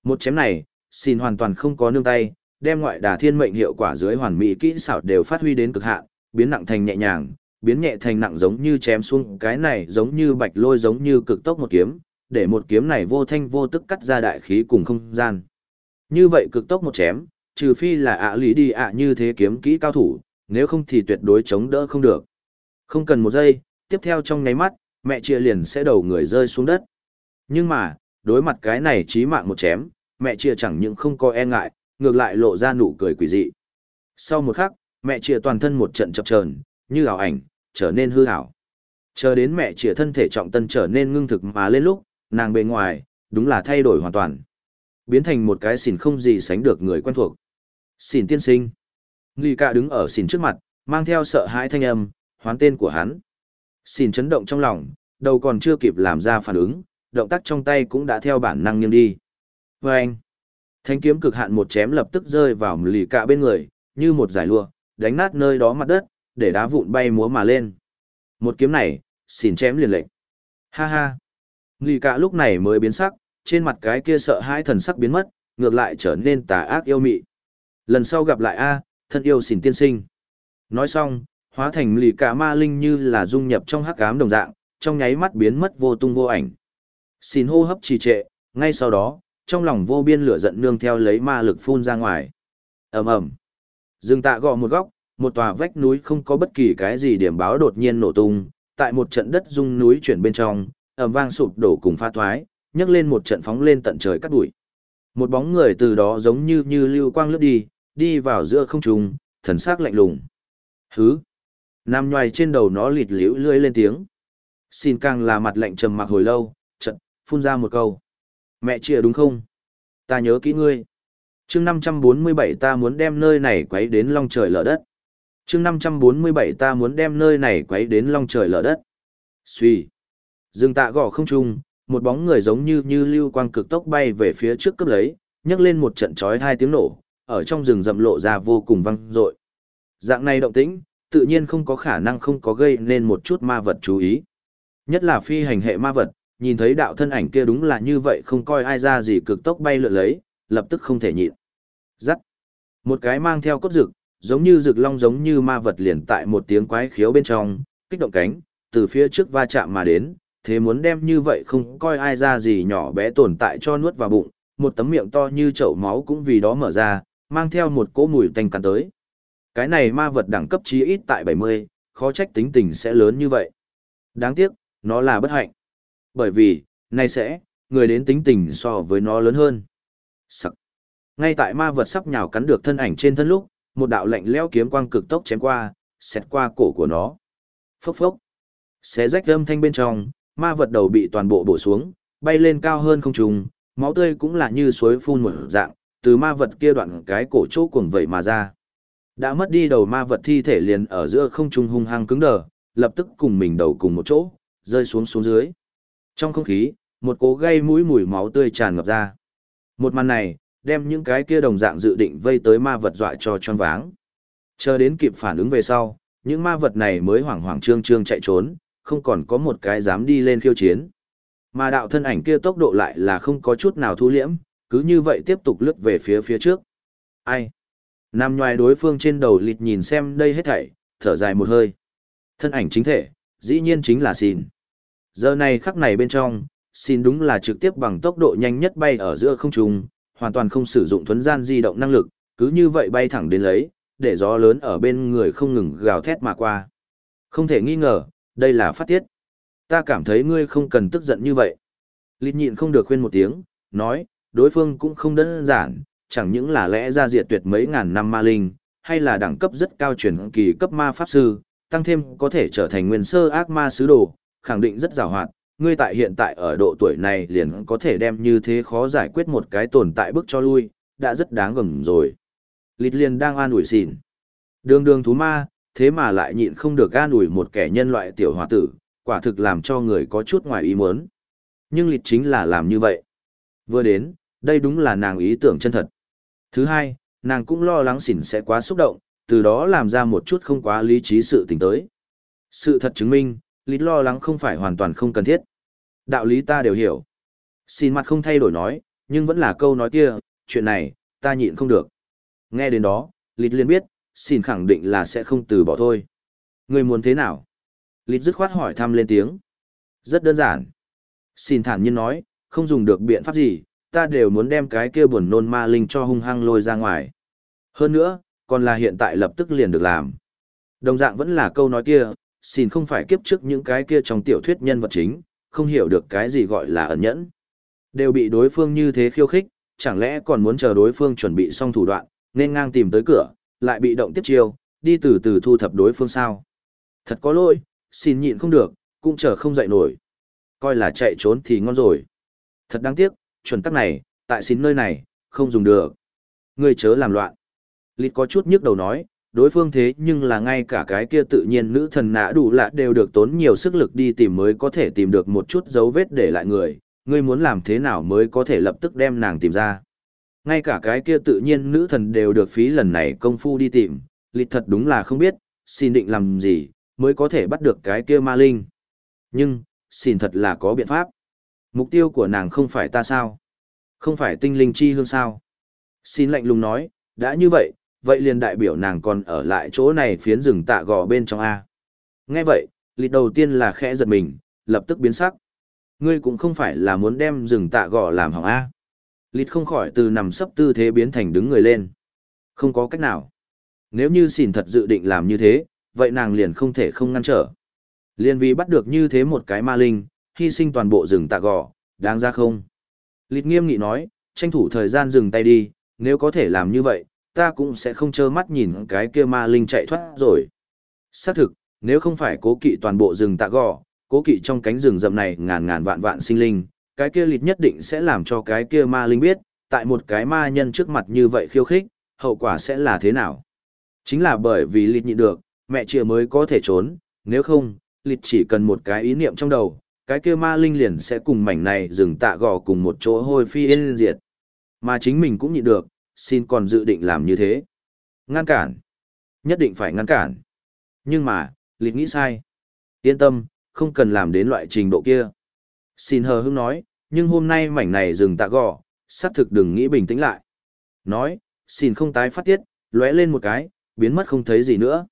Một chém này, xin hoàn toàn không có nương tay, đem ngoại đà thiên mệnh hiệu quả dưới hoàn mỹ kỹ xảo đều phát huy đến cực hạn, biến nặng thành nhẹ nhàng, biến nhẹ thành nặng giống như chém xuống cái này giống như bạch lôi giống như cực tốc một kiếm, để một kiếm này vô thanh vô tức cắt ra đại khí cùng không gian. Như vậy cực tốc một chém, trừ phi là ạ lý đi ạ như thế kiếm kỹ cao thủ, nếu không thì tuyệt đối chống đỡ không được. Không cần một giây, tiếp theo trong nháy mắt, mẹ chia liền sẽ đầu người rơi xuống đất. Nhưng mà, đối mặt cái này chí mạng một chém, mẹ chia chẳng những không có e ngại, ngược lại lộ ra nụ cười quỷ dị. Sau một khắc, mẹ chia toàn thân một trận chập chờn, như ảo ảnh, trở nên hư ảo. Chờ đến mẹ chia thân thể trọng tân trở nên ngưng thực mà lên lúc, nàng bề ngoài, đúng là thay đổi hoàn toàn. Biến thành một cái xỉn không gì sánh được người quen thuộc. Xỉn tiên sinh. Nghi cả đứng ở xỉn trước mặt, mang theo sợ hãi thanh âm, hoán tên của hắn. Xỉn chấn động trong lòng, đầu còn chưa kịp làm ra phản ứng, động tác trong tay cũng đã theo bản năng nghiêng đi. Và anh, thanh kiếm cực hạn một chém lập tức rơi vào lì cạ bên người, như một giải lụa, đánh nát nơi đó mặt đất, để đá vụn bay múa mà lên. Một kiếm này, xỉn chém liền lệnh. Ha ha. Lì cạ lúc này mới biến sắc, trên mặt cái kia sợ hãi thần sắc biến mất, ngược lại trở nên tà ác yêu mị. Lần sau gặp lại A, thân yêu xỉn tiên sinh. Nói xong, hóa thành lì cả ma linh như là dung nhập trong hắc ám đồng dạng, trong nháy mắt biến mất vô tung vô ảnh. Xin hô hấp trì trệ, ngay sau đó, trong lòng vô biên lửa giận nương theo lấy ma lực phun ra ngoài. ầm ầm, Dừng tạ gõ một góc, một tòa vách núi không có bất kỳ cái gì điểm báo đột nhiên nổ tung, tại một trận đất rung núi chuyển bên trong, ầm vang sụp đổ cùng pha thoái, nhấc lên một trận phóng lên tận trời cắt đuổi. Một bóng người từ đó giống như như lưu quang lướt đi, đi vào giữa không trung, thần sắc lạnh lùng. Hứ. Nam nhoài trên đầu nó lịt liễu lưỡi lên tiếng. Xin càng là mặt lạnh trầm mặc hồi lâu, trận, phun ra một câu. Mẹ chìa đúng không? Ta nhớ kỹ ngươi. chương 547 ta muốn đem nơi này quấy đến long trời lở đất. chương 547 ta muốn đem nơi này quấy đến long trời lở đất. Suy, Dừng tạ gõ không trung, một bóng người giống như như lưu quang cực tốc bay về phía trước cướp lấy, nhấc lên một trận chói hai tiếng nổ, ở trong rừng rậm lộ ra vô cùng vang dội. Dạng này động tĩnh, tự nhiên không có khả năng không có gây nên một chút ma vật chú ý. Nhất là phi hành hệ ma vật, nhìn thấy đạo thân ảnh kia đúng là như vậy không coi ai ra gì cực tốc bay lượn lấy, lập tức không thể nhịn. Rắc. Một cái mang theo cốt rực, giống như rực long giống như ma vật liền tại một tiếng quái khiếu bên trong, kích động cánh, từ phía trước va chạm mà đến, thế muốn đem như vậy không coi ai ra gì nhỏ bé tồn tại cho nuốt vào bụng, một tấm miệng to như chậu máu cũng vì đó mở ra, mang theo một cỗ mùi tanh cắn tới. Cái này ma vật đẳng cấp chí ít tại 70, khó trách tính tình sẽ lớn như vậy. Đáng tiếc, nó là bất hạnh. Bởi vì, nay sẽ, người đến tính tình so với nó lớn hơn. Sắc. Ngay tại ma vật sắp nhào cắn được thân ảnh trên thân lúc, một đạo lạnh lẽo kiếm quang cực tốc chém qua, xẹt qua cổ của nó. Phốc phốc. Xé rách âm thanh bên trong, ma vật đầu bị toàn bộ bổ xuống, bay lên cao hơn không trung, máu tươi cũng là như suối phun một dạng, từ ma vật kia đoạn cái cổ chỗ cuồng vậy mà ra. Đã mất đi đầu ma vật thi thể liền ở giữa không trung hung hăng cứng đờ, lập tức cùng mình đầu cùng một chỗ, rơi xuống xuống dưới. Trong không khí, một cố gây mũi mùi máu tươi tràn ngập ra. Một màn này, đem những cái kia đồng dạng dự định vây tới ma vật dọa cho choáng váng. Chờ đến kịp phản ứng về sau, những ma vật này mới hoảng hoảng trương trương chạy trốn, không còn có một cái dám đi lên khiêu chiến. Mà đạo thân ảnh kia tốc độ lại là không có chút nào thu liễm, cứ như vậy tiếp tục lướt về phía phía trước. Ai? Nam nhoài đối phương trên đầu lịt nhìn xem đây hết thảy, thở dài một hơi. Thân ảnh chính thể, dĩ nhiên chính là xin. Giờ này khắc này bên trong, xin đúng là trực tiếp bằng tốc độ nhanh nhất bay ở giữa không trung, hoàn toàn không sử dụng thuấn gian di động năng lực, cứ như vậy bay thẳng đến lấy, để gió lớn ở bên người không ngừng gào thét mà qua. Không thể nghi ngờ, đây là phát tiết. Ta cảm thấy ngươi không cần tức giận như vậy. Lít nhịn không được khuyên một tiếng, nói, đối phương cũng không đơn giản, chẳng những là lẽ ra diệt tuyệt mấy ngàn năm ma linh, hay là đẳng cấp rất cao chuyển kỳ cấp ma pháp sư, tăng thêm có thể trở thành nguyên sơ ác ma sứ đồ, khẳng định rất rào hoạt. Ngươi tại hiện tại ở độ tuổi này liền có thể đem như thế khó giải quyết một cái tồn tại bước cho lui, đã rất đáng gầm rồi. Lít liền đang an ủi xỉn. Đường đường thú ma, thế mà lại nhịn không được an ủi một kẻ nhân loại tiểu hòa tử, quả thực làm cho người có chút ngoài ý muốn. Nhưng lịch chính là làm như vậy. Vừa đến, đây đúng là nàng ý tưởng chân thật. Thứ hai, nàng cũng lo lắng xỉn sẽ quá xúc động, từ đó làm ra một chút không quá lý trí sự tình tới. Sự thật chứng minh, lịch lo lắng không phải hoàn toàn không cần thiết. Đạo lý ta đều hiểu. Xin mặt không thay đổi nói, nhưng vẫn là câu nói kia, chuyện này, ta nhịn không được. Nghe đến đó, lịch liền biết, xin khẳng định là sẽ không từ bỏ thôi. Người muốn thế nào? Lít dứt khoát hỏi thăm lên tiếng. Rất đơn giản. Xin thản nhiên nói, không dùng được biện pháp gì, ta đều muốn đem cái kia buồn nôn ma linh cho hung hăng lôi ra ngoài. Hơn nữa, còn là hiện tại lập tức liền được làm. Đồng dạng vẫn là câu nói kia, xin không phải kiếp trước những cái kia trong tiểu thuyết nhân vật chính, không hiểu được cái gì gọi là ẩn nhẫn. Đều bị đối phương như thế khiêu khích, chẳng lẽ còn muốn chờ đối phương chuẩn bị xong thủ đoạn, nên ngang tìm tới cửa, lại bị động tiếp chiêu, đi từ từ thu thập đối phương sao. Thật có lỗi, xin nhịn không được, cũng chờ không dậy nổi. Coi là chạy trốn thì ngon rồi. Thật đáng tiếc, chuẩn tắc này, tại xin nơi này, không dùng được. Ngươi chớ làm loạn. Lịt có chút nhức đầu nói, đối phương thế nhưng là ngay cả cái kia tự nhiên nữ thần nã đủ lạ đều được tốn nhiều sức lực đi tìm mới có thể tìm được một chút dấu vết để lại người. Ngươi muốn làm thế nào mới có thể lập tức đem nàng tìm ra. Ngay cả cái kia tự nhiên nữ thần đều được phí lần này công phu đi tìm, lịch thật đúng là không biết, xin định làm gì, mới có thể bắt được cái kia ma linh. Nhưng, xin thật là có biện pháp. Mục tiêu của nàng không phải ta sao? Không phải tinh linh chi hương sao? Xin lạnh lùng nói, đã như vậy, vậy liền đại biểu nàng còn ở lại chỗ này phiến rừng tạ gò bên trong A. Nghe vậy, lịch đầu tiên là khẽ giật mình, lập tức biến sắc. Ngươi cũng không phải là muốn đem rừng tạ gò làm hỏng A. Lịt không khỏi từ nằm sấp tư thế biến thành đứng người lên. Không có cách nào. Nếu như xỉn thật dự định làm như thế, vậy nàng liền không thể không ngăn trở. Liên vì bắt được như thế một cái ma linh, hy sinh toàn bộ rừng tạ gò, đáng ra không? Lịt nghiêm nghị nói, tranh thủ thời gian dừng tay đi, nếu có thể làm như vậy, ta cũng sẽ không trơ mắt nhìn cái kia ma linh chạy thoát rồi. Xác thực, nếu không phải cố kỵ toàn bộ rừng tạ gò, cố kỵ trong cánh rừng rậm này ngàn ngàn vạn vạn sinh linh, cái kia lịt nhất định sẽ làm cho cái kia ma linh biết, tại một cái ma nhân trước mặt như vậy khiêu khích, hậu quả sẽ là thế nào. Chính là bởi vì lịt nhịn được, mẹ chia mới có thể trốn, nếu không, lịt chỉ cần một cái ý niệm trong đầu, cái kia ma linh liền sẽ cùng mảnh này dừng tạ gò cùng một chỗ hôi phi yên diệt. Mà chính mình cũng nhịn được, xin còn dự định làm như thế. Ngăn cản. Nhất định phải ngăn cản. Nhưng mà, lịt nghĩ sai. Yên tâm, không cần làm đến loại trình độ kia. Xin hờ hững nói, nhưng hôm nay mảnh này dừng tạ gò, xác thực đừng nghĩ bình tĩnh lại. Nói, xin không tái phát tiết, lóe lên một cái, biến mất không thấy gì nữa.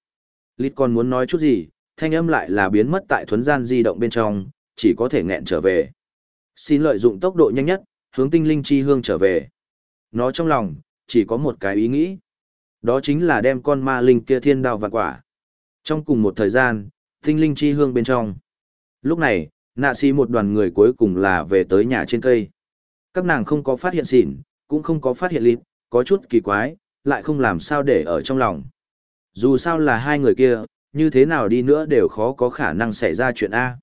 Lít còn muốn nói chút gì, thanh âm lại là biến mất tại thuấn gian di động bên trong, chỉ có thể nghẹn trở về. Xin lợi dụng tốc độ nhanh nhất, hướng tinh linh chi hương trở về. Nó trong lòng, chỉ có một cái ý nghĩ. Đó chính là đem con ma linh kia thiên đao vạn quả. Trong cùng một thời gian, tinh linh chi hương bên trong. Lúc này, nạ xì một đoàn người cuối cùng là về tới nhà trên cây. Các nàng không có phát hiện xỉn, cũng không có phát hiện lít, có chút kỳ quái, lại không làm sao để ở trong lòng. Dù sao là hai người kia, như thế nào đi nữa đều khó có khả năng xảy ra chuyện A.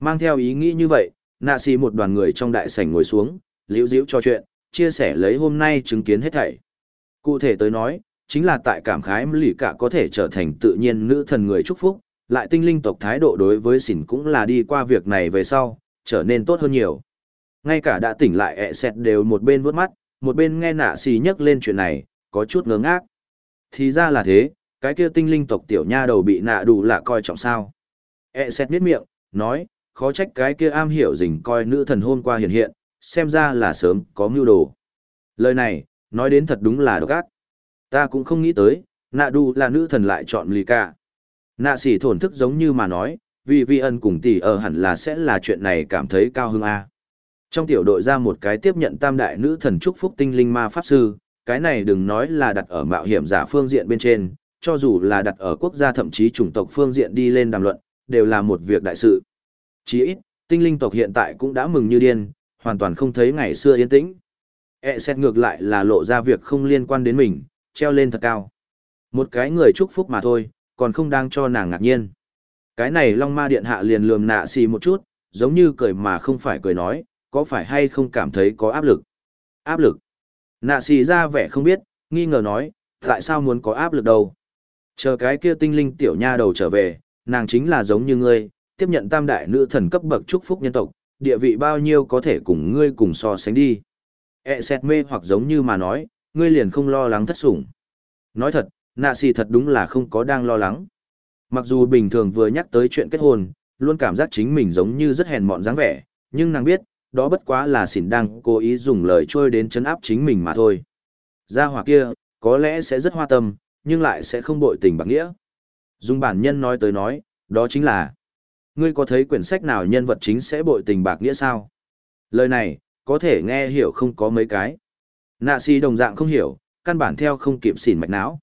Mang theo ý nghĩ như vậy, nạ xì một đoàn người trong đại sảnh ngồi xuống, liễu diễu cho chuyện, chia sẻ lấy hôm nay chứng kiến hết thảy. Cụ thể tới nói, chính là tại cảm khái lì cả có thể trở thành tự nhiên nữ thần người chúc phúc, lại tinh linh tộc thái độ đối với xỉn cũng là đi qua việc này về sau, trở nên tốt hơn nhiều. Ngay cả đã tỉnh lại ẹ xẹt đều một bên vướt mắt, một bên nghe nạ xì nhắc lên chuyện này, có chút ngớ ngác. Thì ra là thế, cái kia tinh linh tộc tiểu nha đầu bị nạ đủ là coi trọng sao. ẹ xẹt miết miệng, nói, khó trách cái kia am hiểu dình coi nữ thần hôm qua hiện hiện, xem ra là sớm có mưu đồ. Lời này, nói đến thật đúng là độc ác. Ta cũng không nghĩ tới, nạ đủ là nữ thần lại chọn lì cả. Nạ sỉ thổn thức giống như mà nói, vì vi ân cùng tỷ ở hẳn là sẽ là chuyện này cảm thấy cao hứng A. Trong tiểu đội ra một cái tiếp nhận tam đại nữ thần chúc phúc tinh linh ma pháp sư, cái này đừng nói là đặt ở mạo hiểm giả phương diện bên trên, cho dù là đặt ở quốc gia thậm chí chủng tộc phương diện đi lên đàm luận, đều là một việc đại sự. Chỉ ít, tinh linh tộc hiện tại cũng đã mừng như điên, hoàn toàn không thấy ngày xưa yên tĩnh. E xét ngược lại là lộ ra việc không liên quan đến mình, treo lên thật cao. Một cái người chúc phúc mà thôi, còn không đang cho nàng ngạc nhiên. Cái này Long Ma Điện Hạ liền lườm nạ xì một chút, giống như cười mà không phải cười nói, có phải hay không cảm thấy có áp lực? Áp lực? Nạ xì ra vẻ không biết, nghi ngờ nói, tại sao muốn có áp lực đâu? Chờ cái kia tinh linh tiểu nha đầu trở về, nàng chính là giống như ngươi, tiếp nhận tam đại nữ thần cấp bậc chúc phúc nhân tộc, địa vị bao nhiêu có thể cùng ngươi cùng so sánh đi. E xét mê hoặc giống như mà nói, ngươi liền không lo lắng thất sủng. Nói thật, nạ xì thật đúng là không có đang lo lắng. Mặc dù bình thường vừa nhắc tới chuyện kết hôn, luôn cảm giác chính mình giống như rất hèn mọn dáng vẻ, nhưng nàng biết, đó bất quá là xỉn đang cố ý dùng lời trôi đến chấn áp chính mình mà thôi. Gia hỏa kia, có lẽ sẽ rất hoa tâm, nhưng lại sẽ không bội tình bạc nghĩa. Dùng bản nhân nói tới nói, đó chính là Ngươi có thấy quyển sách nào nhân vật chính sẽ bội tình bạc nghĩa sao? Lời này, có thể nghe hiểu không có mấy cái. Nạ si đồng dạng không hiểu, căn bản theo không kịp xỉn mạch não.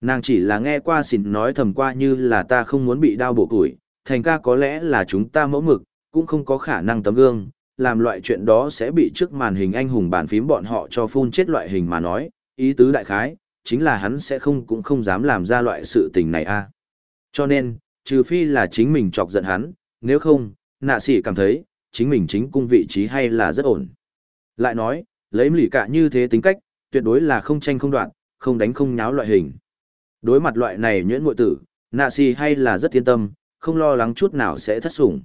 Nàng chỉ là nghe qua xỉn nói thầm qua như là ta không muốn bị đau bổ củi, thành ca có lẽ là chúng ta mẫu mực, cũng không có khả năng tấm gương, làm loại chuyện đó sẽ bị trước màn hình anh hùng bàn phím bọn họ cho phun chết loại hình mà nói, ý tứ đại khái, chính là hắn sẽ không cũng không dám làm ra loại sự tình này a. Cho nên, trừ phi là chính mình chọc giận hắn, nếu không, nạ sĩ cảm thấy, chính mình chính cung vị trí hay là rất ổn. Lại nói, lấy lì cả như thế tính cách, tuyệt đối là không tranh không đoạn, không đánh không nháo loại hình. Đối mặt loại này nhuyễn mội tử, nạ xì hay là rất yên tâm, không lo lắng chút nào sẽ thất sủng.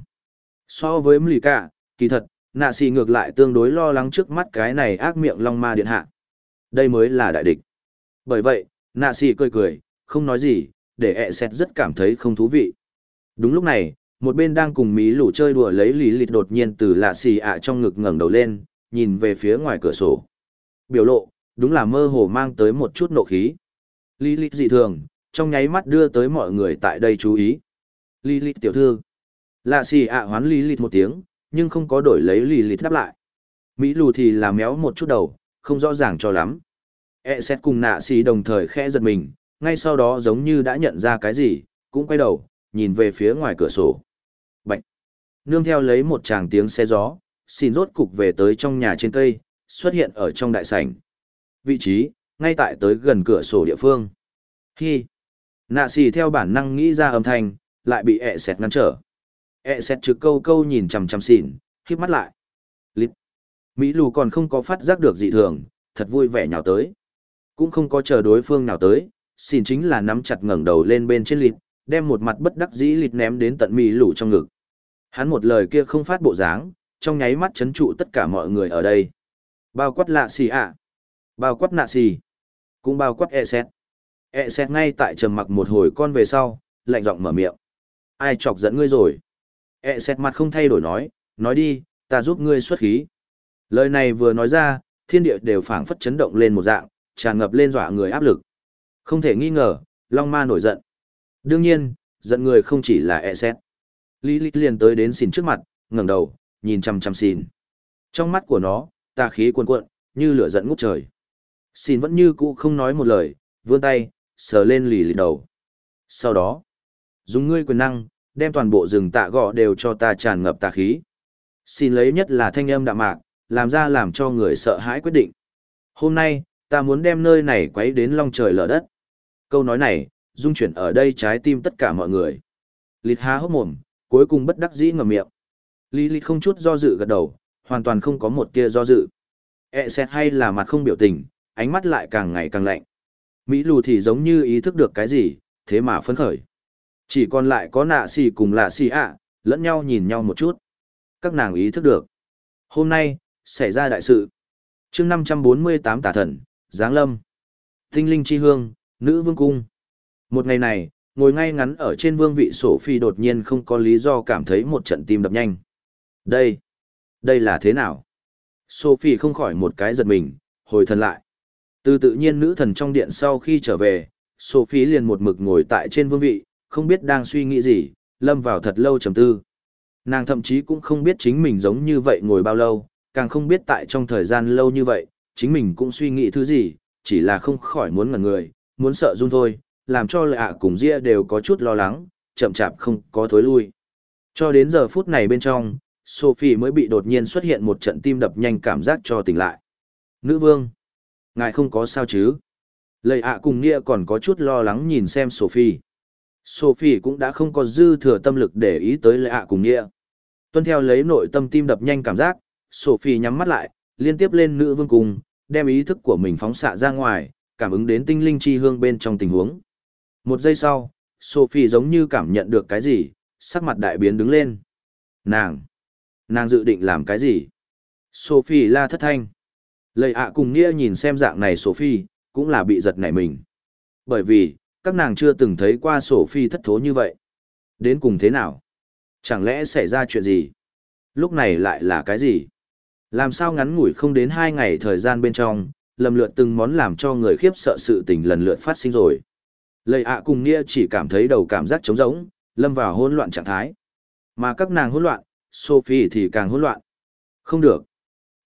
So với lì cả, kỳ thật, nạ xì ngược lại tương đối lo lắng trước mắt cái này ác miệng long ma điện hạ. Đây mới là đại địch. Bởi vậy, nạ xì cười cười, không nói gì, để ẹ xét rất cảm thấy không thú vị. Đúng lúc này, một bên đang cùng mí lũ chơi đùa lấy lý lịch đột nhiên từ lạ xì ạ trong ngực ngẩng đầu lên, nhìn về phía ngoài cửa sổ. Biểu lộ, đúng là mơ hồ mang tới một chút nộ khí. Lilith dị thường, trong nháy mắt đưa tới mọi người tại đây chú ý. Lilith tiểu thư. Lạ xì ạ hoán Lilith một tiếng, nhưng không có đổi lấy Lilith đáp lại. Mỹ lù thì là méo một chút đầu, không rõ ràng cho lắm. E xét cùng nạ xì đồng thời khẽ giật mình, ngay sau đó giống như đã nhận ra cái gì, cũng quay đầu, nhìn về phía ngoài cửa sổ. Bạch! Nương theo lấy một tràng tiếng xe gió, xin rốt cục về tới trong nhà trên cây, xuất hiện ở trong đại sảnh. Vị trí, ngay tại tới gần cửa sổ địa phương. Hi! Nạ xì theo bản năng nghĩ ra âm thanh, lại bị ẹ xẹt ngăn trở. ẹ xẹt trực câu câu nhìn chằm chằm xỉn, khiếp mắt lại. Lít! Mỹ lù còn không có phát giác được dị thường, thật vui vẻ nhào tới. Cũng không có chờ đối phương nào tới, xỉn chính là nắm chặt ngẩng đầu lên bên trên lịt, đem một mặt bất đắc dĩ lịt ném đến tận Mỹ lù trong ngực. Hắn một lời kia không phát bộ dáng, trong nháy mắt chấn trụ tất cả mọi người ở đây. Bao quát lạ xì ạ, bao quát nạ xì, cũng bao quát e xét. E xét ngay tại trầm mặc một hồi con về sau, lạnh giọng mở miệng. Ai chọc giận ngươi rồi? E xét mặt không thay đổi nói, nói đi, ta giúp ngươi xuất khí. Lời này vừa nói ra, thiên địa đều phảng phất chấn động lên một dạng, tràn ngập lên dọa người áp lực. Không thể nghi ngờ, Long Ma nổi giận. Đương nhiên, giận người không chỉ là e xét. Lilith liền tới đến xìn trước mặt, ngẩng đầu, nhìn chăm chăm xìn. Trong mắt của nó, tà khí cuồn cuộn, như lửa giận ngút trời. Xin vẫn như cũ không nói một lời, vươn tay, sờ lên lì lì đầu. Sau đó, dùng ngươi quyền năng, đem toàn bộ rừng tạ gọ đều cho ta tràn ngập tà khí. Xin lấy nhất là thanh âm đạm mạc, làm ra làm cho người sợ hãi quyết định. Hôm nay, ta muốn đem nơi này quấy đến long trời lở đất. Câu nói này, dung chuyển ở đây trái tim tất cả mọi người. Lịt há hốc mồm, cuối cùng bất đắc dĩ ngậm miệng. Lý lì không chút do dự gật đầu, hoàn toàn không có một tia do dự. E xét hay là mặt không biểu tình, ánh mắt lại càng ngày càng lạnh. Mỹ lù thì giống như ý thức được cái gì, thế mà phấn khởi. Chỉ còn lại có nạ xì cùng lạ xì ạ, lẫn nhau nhìn nhau một chút. Các nàng ý thức được. Hôm nay, xảy ra đại sự. chương 548 tà thần, Giáng Lâm. Tinh linh chi hương, nữ vương cung. Một ngày này, ngồi ngay ngắn ở trên vương vị sổ phi đột nhiên không có lý do cảm thấy một trận tim đập nhanh. Đây, đây là thế nào? Sophie không khỏi một cái giật mình, hồi thần lại. Từ tự nhiên nữ thần trong điện sau khi trở về, Sophie liền một mực ngồi tại trên vương vị, không biết đang suy nghĩ gì, lâm vào thật lâu trầm tư. Nàng thậm chí cũng không biết chính mình giống như vậy ngồi bao lâu, càng không biết tại trong thời gian lâu như vậy, chính mình cũng suy nghĩ thứ gì, chỉ là không khỏi muốn ngẩn người, muốn sợ run thôi, làm cho lợi ạ cùng Ria đều có chút lo lắng, chậm chạp không có thối lui. Cho đến giờ phút này bên trong, Sophie mới bị đột nhiên xuất hiện một trận tim đập nhanh cảm giác cho tỉnh lại. Nữ vương, ngài không có sao chứ? lầy ạ cùng nghĩa còn có chút lo lắng nhìn xem Sophie. Sophie cũng đã không có dư thừa tâm lực để ý tới Lệ ạ cùng nghĩa Tuân theo lấy nội tâm tim đập nhanh cảm giác, Sophie nhắm mắt lại, liên tiếp lên nữ vương cung, đem ý thức của mình phóng xạ ra ngoài, cảm ứng đến tinh linh chi hương bên trong tình huống. Một giây sau, Sophie giống như cảm nhận được cái gì, sắc mặt đại biến đứng lên. Nàng! Nàng dự định làm cái gì? Sophie la thất thanh. Lời ạ cùng nghĩa nhìn xem dạng này Sophie, cũng là bị giật nảy mình. Bởi vì, các nàng chưa từng thấy qua Sophie thất thố như vậy. Đến cùng thế nào? Chẳng lẽ xảy ra chuyện gì? Lúc này lại là cái gì? Làm sao ngắn ngủi không đến hai ngày thời gian bên trong, lầm lượt từng món làm cho người khiếp sợ sự tình lần lượt phát sinh rồi. Lời ạ cùng Nia chỉ cảm thấy đầu cảm giác trống rỗng, lâm vào hỗn loạn trạng thái. Mà các nàng hỗn loạn, Sophie thì càng hỗn loạn. Không được.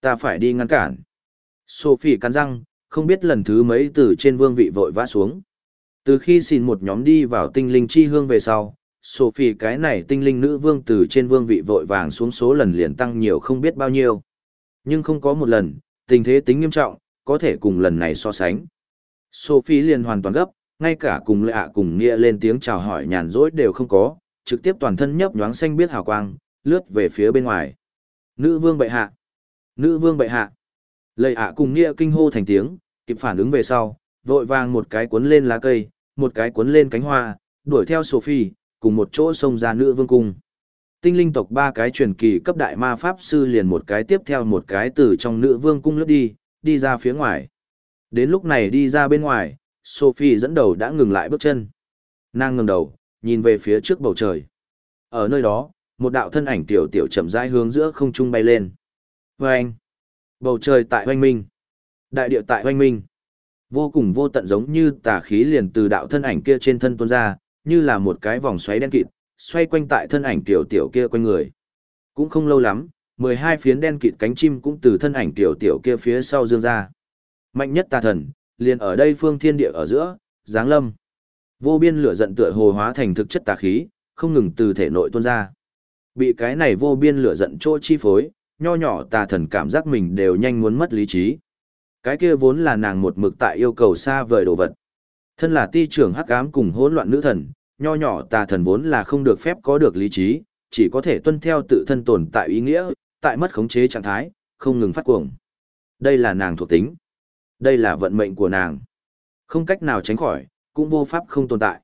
Ta phải đi ngăn cản. Sophie cắn răng, không biết lần thứ mấy từ trên vương vị vội vã xuống. Từ khi xin một nhóm đi vào tinh linh chi hương về sau, Sophie cái này tinh linh nữ vương từ trên vương vị vội vàng xuống số lần liền tăng nhiều không biết bao nhiêu. Nhưng không có một lần, tình thế tính nghiêm trọng, có thể cùng lần này so sánh. Sophie liền hoàn toàn gấp, ngay cả cùng lệ ạ cùng nghĩa lên tiếng chào hỏi nhàn rỗi đều không có, trực tiếp toàn thân nhấp nhoáng xanh biết hào quang, lướt về phía bên ngoài. Nữ vương bệ hạ! Nữ vương bệ hạ! Lầy ạ cùng nghĩa kinh hô thành tiếng, kịp phản ứng về sau, vội vàng một cái cuốn lên lá cây, một cái cuốn lên cánh hoa, đuổi theo Sophie, cùng một chỗ xông ra nữ vương cung. Tinh linh tộc ba cái truyền kỳ cấp đại ma pháp sư liền một cái tiếp theo một cái từ trong nữ vương cung lướt đi, đi ra phía ngoài. Đến lúc này đi ra bên ngoài, Sophie dẫn đầu đã ngừng lại bước chân. Nàng ngừng đầu, nhìn về phía trước bầu trời. Ở nơi đó, một đạo thân ảnh tiểu tiểu chậm rãi hướng giữa không trung bay lên. Vâng! Bầu trời tại hoanh minh. Đại địa tại hoanh minh. Vô cùng vô tận giống như tà khí liền từ đạo thân ảnh kia trên thân tuôn ra, như là một cái vòng xoáy đen kịt, xoay quanh tại thân ảnh tiểu tiểu kia quanh người. Cũng không lâu lắm, 12 phiến đen kịt cánh chim cũng từ thân ảnh tiểu tiểu kia phía sau dương ra. Mạnh nhất tà thần, liền ở đây phương thiên địa ở giữa, giáng lâm. Vô biên lửa giận tựa hồ hóa thành thực chất tà khí, không ngừng từ thể nội tuôn ra. Bị cái này vô biên lửa giận trô chi phối, nho nhỏ tà thần cảm giác mình đều nhanh muốn mất lý trí. Cái kia vốn là nàng một mực tại yêu cầu xa vời đồ vật. Thân là ti trưởng hắc ám cùng hỗn loạn nữ thần, nho nhỏ tà thần vốn là không được phép có được lý trí, chỉ có thể tuân theo tự thân tồn tại ý nghĩa, tại mất khống chế trạng thái, không ngừng phát cuồng. Đây là nàng thuộc tính. Đây là vận mệnh của nàng. Không cách nào tránh khỏi, cũng vô pháp không tồn tại.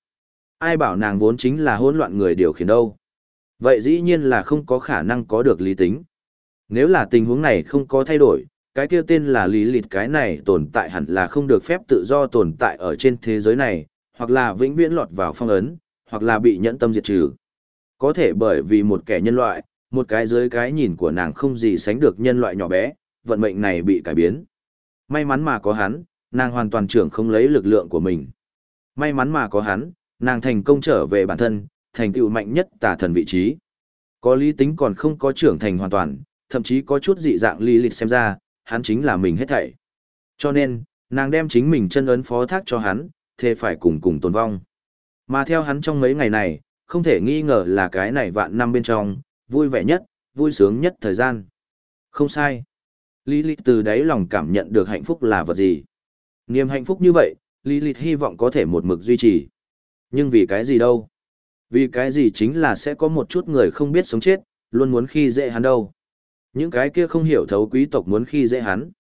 Ai bảo nàng vốn chính là hỗn loạn người điều khiển đâu. Vậy dĩ nhiên là không có khả năng có được lý tính. Nếu là tình huống này không có thay đổi, cái kia tên là lý lịt cái này tồn tại hẳn là không được phép tự do tồn tại ở trên thế giới này, hoặc là vĩnh viễn lọt vào phong ấn, hoặc là bị nhẫn tâm diệt trừ. Có thể bởi vì một kẻ nhân loại, một cái dưới cái nhìn của nàng không gì sánh được nhân loại nhỏ bé, vận mệnh này bị cải biến. May mắn mà có hắn, nàng hoàn toàn trưởng không lấy lực lượng của mình. May mắn mà có hắn, nàng thành công trở về bản thân, thành tựu mạnh nhất tà thần vị trí. Có lý tính còn không có trưởng thành hoàn toàn, thậm chí có chút dị dạng lý lịch xem ra, hắn chính là mình hết thảy. Cho nên, nàng đem chính mình chân ấn phó thác cho hắn, thề phải cùng cùng tồn vong. Mà theo hắn trong mấy ngày này, không thể nghi ngờ là cái này vạn năm bên trong, vui vẻ nhất, vui sướng nhất thời gian. Không sai. Lý lịch từ đáy lòng cảm nhận được hạnh phúc là vật gì. Niềm hạnh phúc như vậy, Lý lịch hy vọng có thể một mực duy trì. Nhưng vì cái gì đâu? Vì cái gì chính là sẽ có một chút người không biết sống chết, luôn muốn khi dễ hắn đâu. Những cái kia không hiểu thấu quý tộc muốn khi dễ hắn.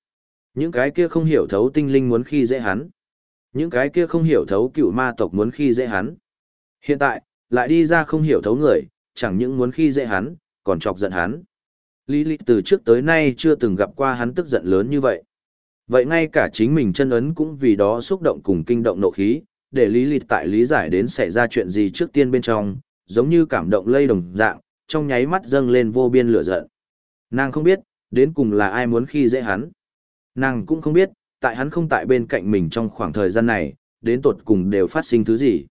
Những cái kia không hiểu thấu tinh linh muốn khi dễ hắn. Những cái kia không hiểu thấu cựu ma tộc muốn khi dễ hắn. Hiện tại, lại đi ra không hiểu thấu người, chẳng những muốn khi dễ hắn, còn chọc giận hắn. Lý lịch từ trước tới nay chưa từng gặp qua hắn tức giận lớn như vậy. Vậy ngay cả chính mình chân ấn cũng vì đó xúc động cùng kinh động nộ khí, để lý lịch tại lý giải đến xảy ra chuyện gì trước tiên bên trong, giống như cảm động lây đồng dạng, trong nháy mắt dâng lên vô biên lửa giận. Nàng không biết, đến cùng là ai muốn khi dễ hắn. Nàng cũng không biết, tại hắn không tại bên cạnh mình trong khoảng thời gian này, đến tột cùng đều phát sinh thứ gì.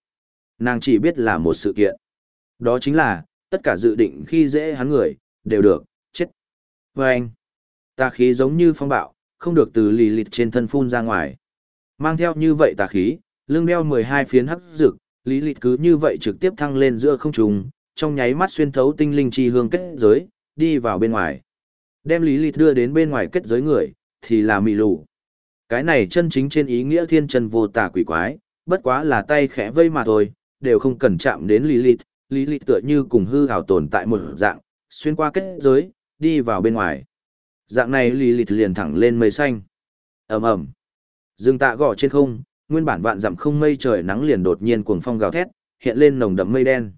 Nàng chỉ biết là một sự kiện. Đó chính là, tất cả dự định khi dễ hắn người, đều được, chết. Và anh, tà khí giống như phong bạo, không được từ lì lịt trên thân phun ra ngoài. Mang theo như vậy tà khí, lưng đeo 12 phiến hắc rực, lý lịt cứ như vậy trực tiếp thăng lên giữa không trung, trong nháy mắt xuyên thấu tinh linh chi hương kết giới, đi vào bên ngoài. Đem lý lịch đưa đến bên ngoài kết giới người, thì là mị lù. Cái này chân chính trên ý nghĩa thiên chân vô tà quỷ quái, bất quá là tay khẽ vây mà thôi, đều không cần chạm đến lý lịch. lý lịch tựa như cùng hư hào tồn tại một dạng, xuyên qua kết giới, đi vào bên ngoài. Dạng này lý lịch liền thẳng lên mây xanh. ầm ầm Dương tạ gõ trên không, nguyên bản vạn dặm không mây trời nắng liền đột nhiên cuồng phong gào thét, hiện lên nồng đậm mây đen.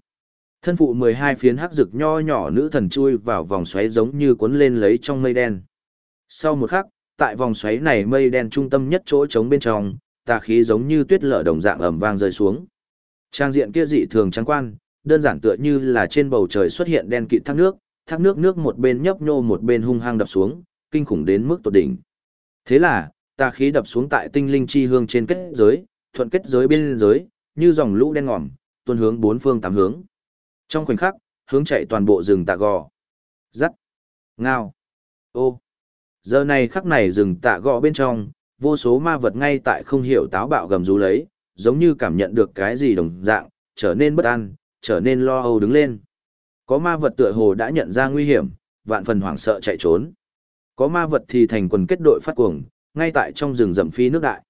Thân phụ 12 phiến hắc rực nho nhỏ nữ thần chui vào vòng xoáy giống như cuốn lên lấy trong mây đen. Sau một khắc, tại vòng xoáy này mây đen trung tâm nhất chỗ trống bên trong, tà khí giống như tuyết lở đồng dạng ẩm vang rơi xuống. Trang diện kia dị thường trắng quan, đơn giản tựa như là trên bầu trời xuất hiện đen kịt thác nước, thác nước nước một bên nhấp nhô một bên hung hăng đập xuống, kinh khủng đến mức tột đỉnh. Thế là, tà khí đập xuống tại tinh linh chi hương trên kết giới, thuận kết giới bên giới, như dòng lũ đen ngòm, tuôn hướng bốn phương tám hướng. Trong khoảnh khắc, hướng chạy toàn bộ rừng tạ gò. Rắc. Ngao. Ô. Giờ này khắc này rừng tạ gò bên trong, vô số ma vật ngay tại không hiểu táo bạo gầm rú lấy, giống như cảm nhận được cái gì đồng dạng, trở nên bất an, trở nên lo âu đứng lên. Có ma vật tựa hồ đã nhận ra nguy hiểm, vạn phần hoảng sợ chạy trốn. Có ma vật thì thành quần kết đội phát cuồng, ngay tại trong rừng rậm phi nước đại.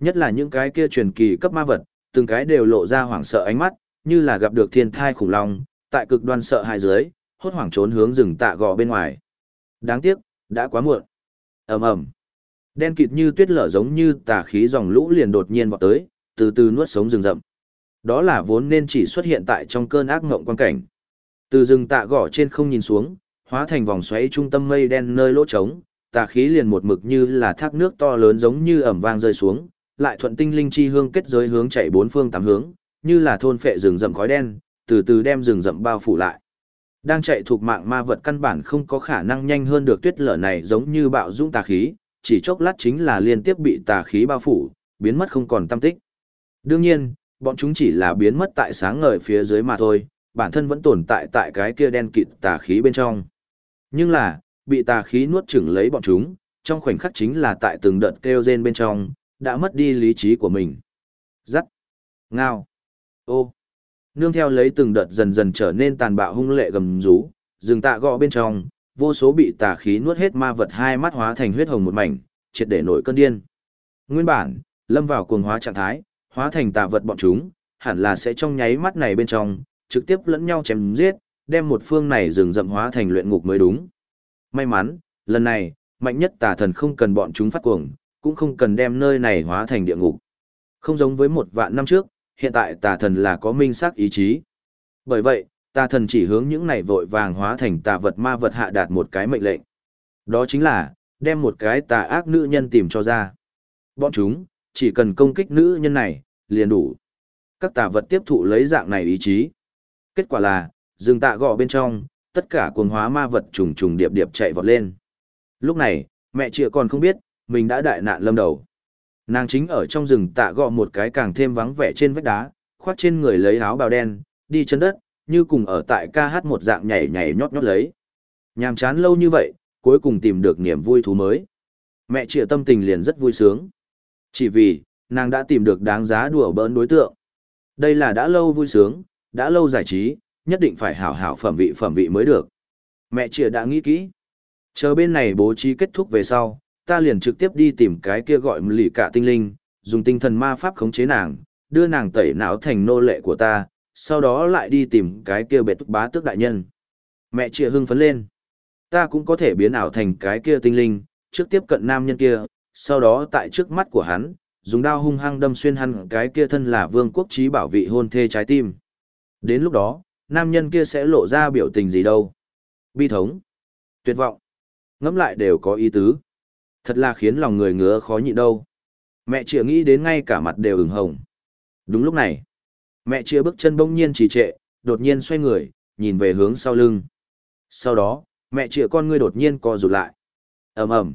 Nhất là những cái kia truyền kỳ cấp ma vật, từng cái đều lộ ra hoảng sợ ánh mắt, như là gặp được thiên thai khủng long, tại cực đoan sợ hãi dưới, hốt hoảng trốn hướng rừng tạ gò bên ngoài. Đáng tiếc, đã quá muộn. ầm ầm, đen kịt như tuyết lở giống như tà khí dòng lũ liền đột nhiên vọt tới, từ từ nuốt sống rừng rậm. Đó là vốn nên chỉ xuất hiện tại trong cơn ác ngộng quan cảnh. Từ rừng tạ gò trên không nhìn xuống, hóa thành vòng xoáy trung tâm mây đen nơi lỗ trống, tà khí liền một mực như là thác nước to lớn giống như ẩm vang rơi xuống, lại thuận tinh linh chi hương kết giới hướng chạy bốn phương tám hướng, như là thôn phệ rừng rậm khói đen, từ từ đem rừng rậm bao phủ lại. Đang chạy thuộc mạng ma vật căn bản không có khả năng nhanh hơn được tuyết lở này giống như bạo dũng tà khí, chỉ chốc lát chính là liên tiếp bị tà khí bao phủ, biến mất không còn tâm tích. Đương nhiên, bọn chúng chỉ là biến mất tại sáng ngời phía dưới mà thôi, bản thân vẫn tồn tại tại cái kia đen kịt tà khí bên trong. Nhưng là, bị tà khí nuốt chửng lấy bọn chúng, trong khoảnh khắc chính là tại từng đợt kêu rên bên trong, đã mất đi lý trí của mình. Giắt, ngao, ô, nương theo lấy từng đợt dần dần trở nên tàn bạo hung lệ gầm rú, rừng tạ gọ bên trong, vô số bị tà khí nuốt hết ma vật hai mắt hóa thành huyết hồng một mảnh, triệt để nổi cơn điên. Nguyên bản, lâm vào cuồng hóa trạng thái, hóa thành tà vật bọn chúng, hẳn là sẽ trong nháy mắt này bên trong, trực tiếp lẫn nhau chém giết, đem một phương này rừng rậm hóa thành luyện ngục mới đúng. May mắn, lần này, mạnh nhất tà thần không cần bọn chúng phát cuồng, cũng không cần đem nơi này hóa thành địa ngục. Không giống với một vạn năm trước, hiện tại tà thần là có minh xác ý chí. Bởi vậy, tà thần chỉ hướng những này vội vàng hóa thành tà vật ma vật hạ đạt một cái mệnh lệnh. Đó chính là, đem một cái tà ác nữ nhân tìm cho ra. Bọn chúng, chỉ cần công kích nữ nhân này, liền đủ. Các tà vật tiếp thụ lấy dạng này ý chí. Kết quả là, rừng tạ gọ bên trong, tất cả cuồng hóa ma vật trùng trùng điệp điệp chạy vọt lên. Lúc này, mẹ chịa còn không biết, mình đã đại nạn lâm đầu. Nàng chính ở trong rừng tạ gọ một cái càng thêm vắng vẻ trên vách đá, khoác trên người lấy áo bào đen, đi chân đất, như cùng ở tại ca hát một dạng nhảy nhảy nhót nhót lấy. Nhàm chán lâu như vậy, cuối cùng tìm được niềm vui thú mới. Mẹ trịa tâm tình liền rất vui sướng. Chỉ vì, nàng đã tìm được đáng giá đùa bỡn đối tượng. Đây là đã lâu vui sướng, đã lâu giải trí, nhất định phải hảo hảo phẩm vị phẩm vị mới được. Mẹ trịa đã nghĩ kỹ. Chờ bên này bố trí kết thúc về sau, ta liền trực tiếp đi tìm cái kia gọi lì cả tinh linh, dùng tinh thần ma pháp khống chế nàng, đưa nàng tẩy não thành nô lệ của ta, sau đó lại đi tìm cái kia bệ túc bá tước đại nhân. Mẹ trịa hưng phấn lên. Ta cũng có thể biến ảo thành cái kia tinh linh, trước tiếp cận nam nhân kia, sau đó tại trước mắt của hắn, dùng đao hung hăng đâm xuyên hắn cái kia thân là vương quốc trí bảo vị hôn thê trái tim. Đến lúc đó, nam nhân kia sẽ lộ ra biểu tình gì đâu. Bi thống, tuyệt vọng, ngẫm lại đều có ý tứ. Thật là khiến lòng người ngứa khó nhịn đâu. Mẹ chịa nghĩ đến ngay cả mặt đều ửng hồng. Đúng lúc này, mẹ chịa bước chân bỗng nhiên trì trệ, đột nhiên xoay người, nhìn về hướng sau lưng. Sau đó, mẹ chịa con ngươi đột nhiên co rụt lại. ầm ầm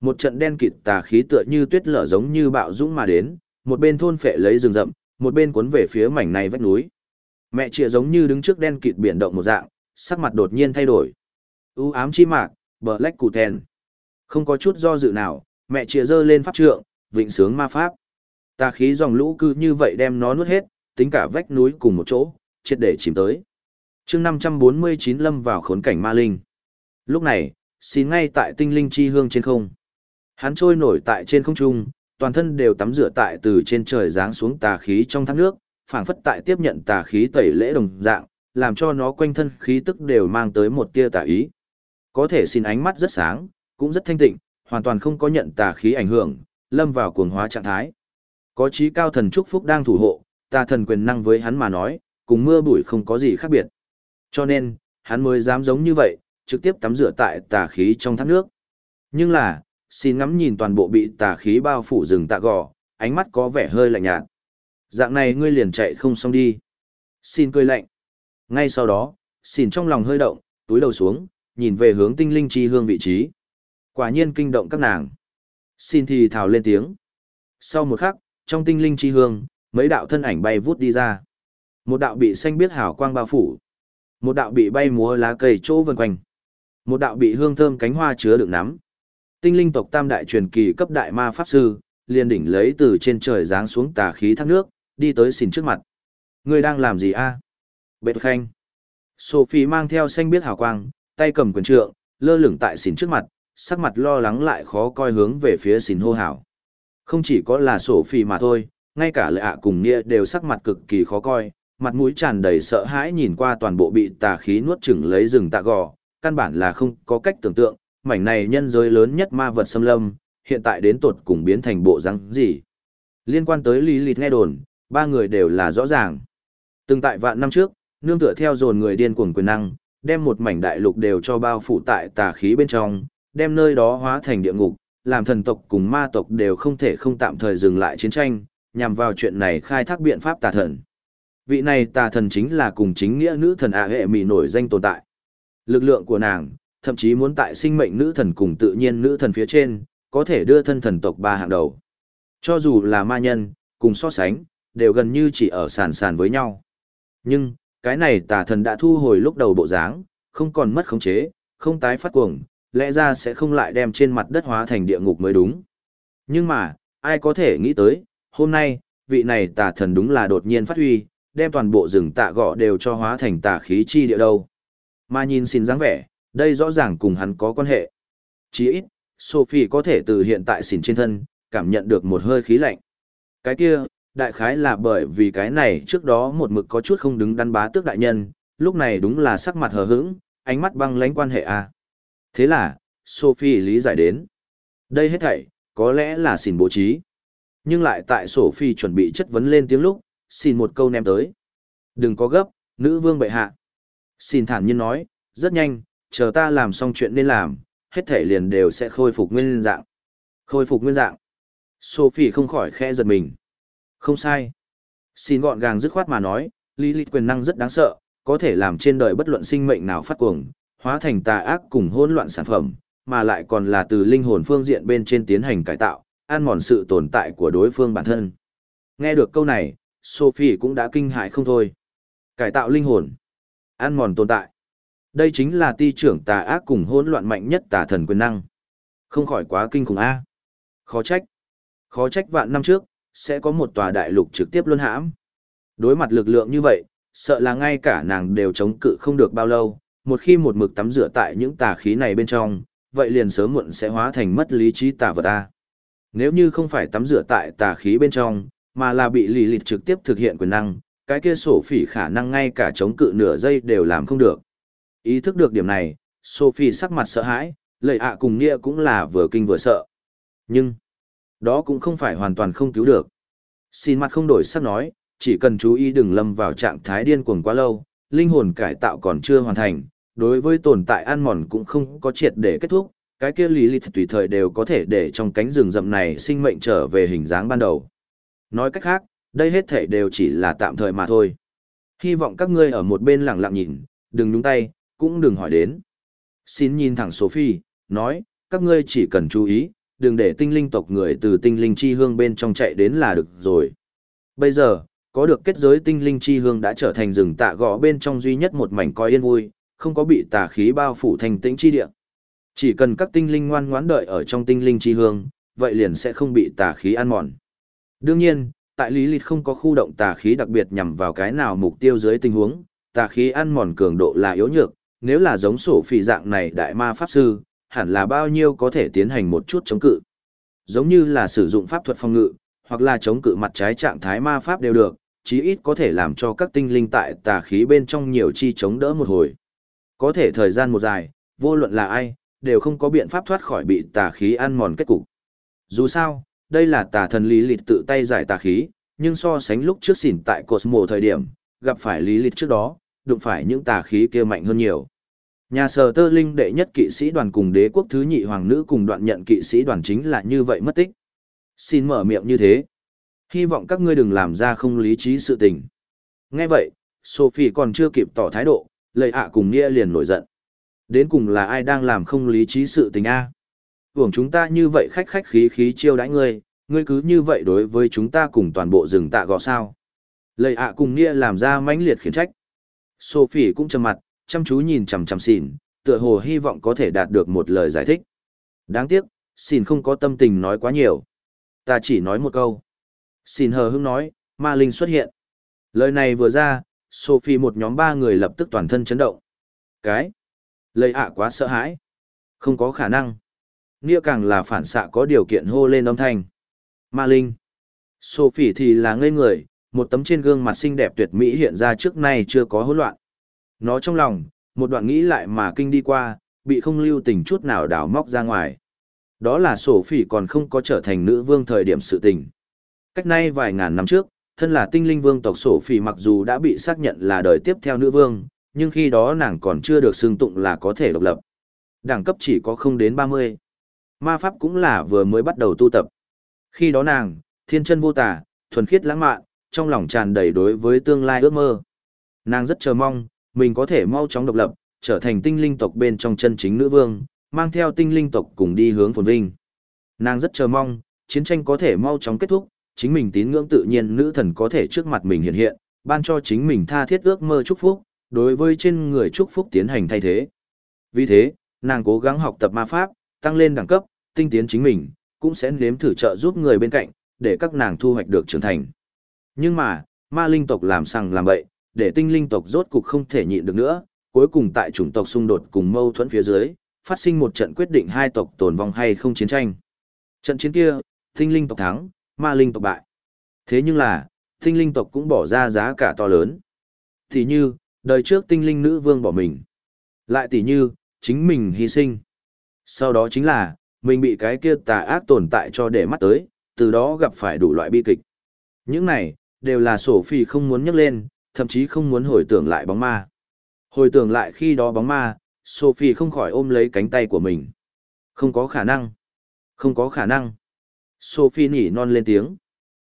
Một trận đen kịt tà khí tựa như tuyết lở giống như bạo dũng mà đến, một bên thôn phệ lấy rừng rậm, một bên cuốn về phía mảnh này vách núi. Mẹ chịa giống như đứng trước đen kịt biển động một dạng, sắc mặt đột nhiên thay đổi. U ám chi mạc, bờ lách cụ thèn. Không có chút do dự nào, mẹ chìa dơ lên pháp trượng, vịnh sướng ma pháp. Tà khí dòng lũ cư như vậy đem nó nuốt hết, tính cả vách núi cùng một chỗ, triệt để chìm tới. chương 549 lâm vào khốn cảnh ma linh. Lúc này, xin ngay tại tinh linh chi hương trên không. Hắn trôi nổi tại trên không trung, toàn thân đều tắm rửa tại từ trên trời giáng xuống tà khí trong thác nước, phảng phất tại tiếp nhận tà khí tẩy lễ đồng dạng, làm cho nó quanh thân khí tức đều mang tới một tia tà ý. Có thể xin ánh mắt rất sáng, cũng rất thanh tịnh, hoàn toàn không có nhận tà khí ảnh hưởng, lâm vào cuồng hóa trạng thái. Có trí cao thần chúc phúc đang thủ hộ, tà thần quyền năng với hắn mà nói, cùng mưa bụi không có gì khác biệt. Cho nên, hắn mới dám giống như vậy, trực tiếp tắm rửa tại tà khí trong thác nước. Nhưng là, xin ngắm nhìn toàn bộ bị tà khí bao phủ rừng tạ gò, ánh mắt có vẻ hơi lạnh nhạt. Dạng này ngươi liền chạy không xong đi. Xin cười lạnh. Ngay sau đó, xin trong lòng hơi động, túi đầu xuống, nhìn về hướng tinh linh chi hương vị trí. Quả nhiên kinh động các nàng. Xin thì thào lên tiếng. Sau một khắc, trong tinh linh chi hương, mấy đạo thân ảnh bay vút đi ra. Một đạo bị xanh biết hào quang bao phủ. Một đạo bị bay múa lá cây chỗ vần quanh. Một đạo bị hương thơm cánh hoa chứa đựng nắm. Tinh linh tộc tam đại truyền kỳ cấp đại ma pháp sư, liền đỉnh lấy từ trên trời giáng xuống tà khí thác nước, đi tới xin trước mặt. Ngươi đang làm gì a? À? Bệt khanh. Sophie mang theo xanh biết hào quang, tay cầm quyền trượng, lơ lửng tại xỉn trước mặt, sắc mặt lo lắng lại khó coi hướng về phía xin hô hào. Không chỉ có là sổ phi mà thôi, ngay cả lệ ạ cùng nghĩa đều sắc mặt cực kỳ khó coi, mặt mũi tràn đầy sợ hãi nhìn qua toàn bộ bị tà khí nuốt chửng lấy rừng tạ gò, căn bản là không có cách tưởng tượng, mảnh này nhân giới lớn nhất ma vật xâm lâm, hiện tại đến tột cùng biến thành bộ răng gì. Liên quan tới lý lịt nghe đồn, ba người đều là rõ ràng. Từng tại vạn năm trước, nương tựa theo dồn người điên cuồng quyền năng, đem một mảnh đại lục đều cho bao phủ tại tà khí bên trong, đem nơi đó hóa thành địa ngục, làm thần tộc cùng ma tộc đều không thể không tạm thời dừng lại chiến tranh, nhằm vào chuyện này khai thác biện pháp tà thần. Vị này tà thần chính là cùng chính nghĩa nữ thần ạ hệ mị nổi danh tồn tại. Lực lượng của nàng, thậm chí muốn tại sinh mệnh nữ thần cùng tự nhiên nữ thần phía trên, có thể đưa thân thần tộc ba hạng đầu. Cho dù là ma nhân, cùng so sánh, đều gần như chỉ ở sàn sàn với nhau. Nhưng, cái này tà thần đã thu hồi lúc đầu bộ dáng, không còn mất khống chế, không tái phát cuồng, lẽ ra sẽ không lại đem trên mặt đất hóa thành địa ngục mới đúng. Nhưng mà, ai có thể nghĩ tới, hôm nay, vị này tà thần đúng là đột nhiên phát huy, đem toàn bộ rừng tạ gọ đều cho hóa thành tà khí chi địa đâu. Mà nhìn xin dáng vẻ, đây rõ ràng cùng hắn có quan hệ. Chỉ ít, Sophie có thể từ hiện tại xỉn trên thân, cảm nhận được một hơi khí lạnh. Cái kia, đại khái là bởi vì cái này trước đó một mực có chút không đứng đắn bá tước đại nhân, lúc này đúng là sắc mặt hờ hững, ánh mắt băng lãnh quan hệ. À. Thế là, Sophie lý giải đến. Đây hết thảy, có lẽ là xin bố trí. Nhưng lại tại Sophie chuẩn bị chất vấn lên tiếng lúc, xin một câu ném tới. Đừng có gấp, nữ vương bệ hạ. Xin thản nhiên nói, rất nhanh, chờ ta làm xong chuyện nên làm, hết thảy liền đều sẽ khôi phục nguyên dạng. Khôi phục nguyên dạng. Sophie không khỏi khẽ giật mình. Không sai. Xin gọn gàng dứt khoát mà nói, Lilith quyền năng rất đáng sợ, có thể làm trên đời bất luận sinh mệnh nào phát cuồng, hóa thành tà ác cùng hỗn loạn sản phẩm, mà lại còn là từ linh hồn phương diện bên trên tiến hành cải tạo, an mòn sự tồn tại của đối phương bản thân. Nghe được câu này, Sophie cũng đã kinh hại không thôi. Cải tạo linh hồn, an mòn tồn tại. Đây chính là ti trưởng tà ác cùng hỗn loạn mạnh nhất tà thần quyền năng. Không khỏi quá kinh khủng a. Khó trách. Khó trách vạn năm trước, sẽ có một tòa đại lục trực tiếp luân hãm. Đối mặt lực lượng như vậy, sợ là ngay cả nàng đều chống cự không được bao lâu, một khi một mực tắm rửa tại những tà khí này bên trong, vậy liền sớm muộn sẽ hóa thành mất lý trí tà vật ta. Nếu như không phải tắm rửa tại tà khí bên trong, mà là bị lì lịt trực tiếp thực hiện quyền năng, cái kia sổ phỉ khả năng ngay cả chống cự nửa giây đều làm không được. Ý thức được điểm này, Sophie sắc mặt sợ hãi, lời ạ cùng nghĩa cũng là vừa kinh vừa sợ. Nhưng, đó cũng không phải hoàn toàn không cứu được. Xin mặt không đổi sắc nói, chỉ cần chú ý đừng lâm vào trạng thái điên cuồng quá lâu, linh hồn cải tạo còn chưa hoàn thành, đối với tồn tại ăn mòn cũng không có triệt để kết thúc, cái kia lý lịch tùy thời đều có thể để trong cánh rừng rậm này sinh mệnh trở về hình dáng ban đầu. Nói cách khác, đây hết thể đều chỉ là tạm thời mà thôi. Hy vọng các ngươi ở một bên lặng lặng nhìn, đừng nhúng tay, cũng đừng hỏi đến. Xin nhìn thẳng Sophie, nói, các ngươi chỉ cần chú ý, đừng để tinh linh tộc người từ tinh linh chi hương bên trong chạy đến là được rồi. Bây giờ, có được kết giới tinh linh chi hương đã trở thành rừng tạ gõ bên trong duy nhất một mảnh coi yên vui, không có bị tà khí bao phủ thành tĩnh chi địa. Chỉ cần các tinh linh ngoan ngoãn đợi ở trong tinh linh chi hương, vậy liền sẽ không bị tà khí ăn mòn. Đương nhiên, tại lý lịch không có khu động tà khí đặc biệt nhằm vào cái nào mục tiêu dưới tình huống, tà khí ăn mòn cường độ là yếu nhược, nếu là giống sổ phỉ dạng này đại ma pháp sư, hẳn là bao nhiêu có thể tiến hành một chút chống cự. Giống như là sử dụng pháp thuật phòng ngự, hoặc là chống cự mặt trái trạng thái ma pháp đều được, chí ít có thể làm cho các tinh linh tại tà khí bên trong nhiều chi chống đỡ một hồi. Có thể thời gian một dài, vô luận là ai, đều không có biện pháp thoát khỏi bị tà khí ăn mòn kết cục. Dù sao, đây là tà thần lý lịch tự tay giải tà khí, nhưng so sánh lúc trước xỉn tại Cosmo thời điểm, gặp phải lý lịch trước đó, đụng phải những tà khí kia mạnh hơn nhiều. Nhà sở tơ linh đệ nhất kỵ sĩ đoàn cùng đế quốc thứ nhị hoàng nữ cùng đoạn nhận kỵ sĩ đoàn chính là như vậy mất tích. Xin mở miệng như thế. Hy vọng các ngươi đừng làm ra không lý trí sự tình. Nghe vậy, Sophie còn chưa kịp tỏ thái độ, lời ạ cùng Nghĩa liền nổi giận. Đến cùng là ai đang làm không lý trí sự tình a? Hưởng chúng ta như vậy khách khách khí khí chiêu đãi ngươi, ngươi cứ như vậy đối với chúng ta cùng toàn bộ rừng tạ gò sao. Lời ạ cùng Nghĩa làm ra mãnh liệt khiển trách. Sophie cũng trầm mặt, chăm chú nhìn chằm chằm xỉn, tựa hồ hy vọng có thể đạt được một lời giải thích. Đáng tiếc, xỉn không có tâm tình nói quá nhiều. Ta chỉ nói một câu. xin hờ hưng nói, ma linh xuất hiện. Lời này vừa ra, Sophie một nhóm ba người lập tức toàn thân chấn động. Cái? Lời ạ quá sợ hãi. Không có khả năng. Nghĩa càng là phản xạ có điều kiện hô lên âm thanh. Ma linh. Sophie thì là ngây người, một tấm trên gương mặt xinh đẹp tuyệt mỹ hiện ra trước nay chưa có hỗn loạn. Nó trong lòng, một đoạn nghĩ lại mà kinh đi qua, bị không lưu tình chút nào đào móc ra ngoài. Đó là sổ phỉ còn không có trở thành nữ vương thời điểm sự tình. Cách nay vài ngàn năm trước, thân là tinh linh vương tộc sổ phỉ mặc dù đã bị xác nhận là đời tiếp theo nữ vương, nhưng khi đó nàng còn chưa được xưng tụng là có thể độc lập. Đẳng cấp chỉ có không đến 30. Ma pháp cũng là vừa mới bắt đầu tu tập. Khi đó nàng, thiên chân vô tả, thuần khiết lãng mạn, trong lòng tràn đầy đối với tương lai ước mơ. Nàng rất chờ mong, mình có thể mau chóng độc lập, trở thành tinh linh tộc bên trong chân chính nữ vương, mang theo tinh linh tộc cùng đi hướng phồn vinh. Nàng rất chờ mong, chiến tranh có thể mau chóng kết thúc, chính mình tín ngưỡng tự nhiên nữ thần có thể trước mặt mình hiện hiện, ban cho chính mình tha thiết ước mơ chúc phúc, đối với trên người chúc phúc tiến hành thay thế. Vì thế, nàng cố gắng học tập ma pháp, tăng lên đẳng cấp, tinh tiến chính mình, cũng sẽ nếm thử trợ giúp người bên cạnh, để các nàng thu hoạch được trưởng thành. Nhưng mà, ma linh tộc làm sằng làm bậy, để tinh linh tộc rốt cục không thể nhịn được nữa, cuối cùng tại chủng tộc xung đột cùng mâu thuẫn phía dưới, phát sinh một trận quyết định hai tộc tồn vong hay không chiến tranh. Trận chiến kia, tinh linh tộc thắng, ma linh tộc bại. Thế nhưng là, tinh linh tộc cũng bỏ ra giá cả to lớn. Thì như, đời trước tinh linh nữ vương bỏ mình. Lại tỷ như, chính mình hy sinh. Sau đó chính là, mình bị cái kia tà ác tồn tại cho để mắt tới, từ đó gặp phải đủ loại bi kịch. Những này, đều là sổ phi không muốn nhắc lên, thậm chí không muốn hồi tưởng lại bóng ma. Hồi tưởng lại khi đó bóng ma, Sophie không khỏi ôm lấy cánh tay của mình. Không có khả năng. Không có khả năng. Sophie nỉ non lên tiếng.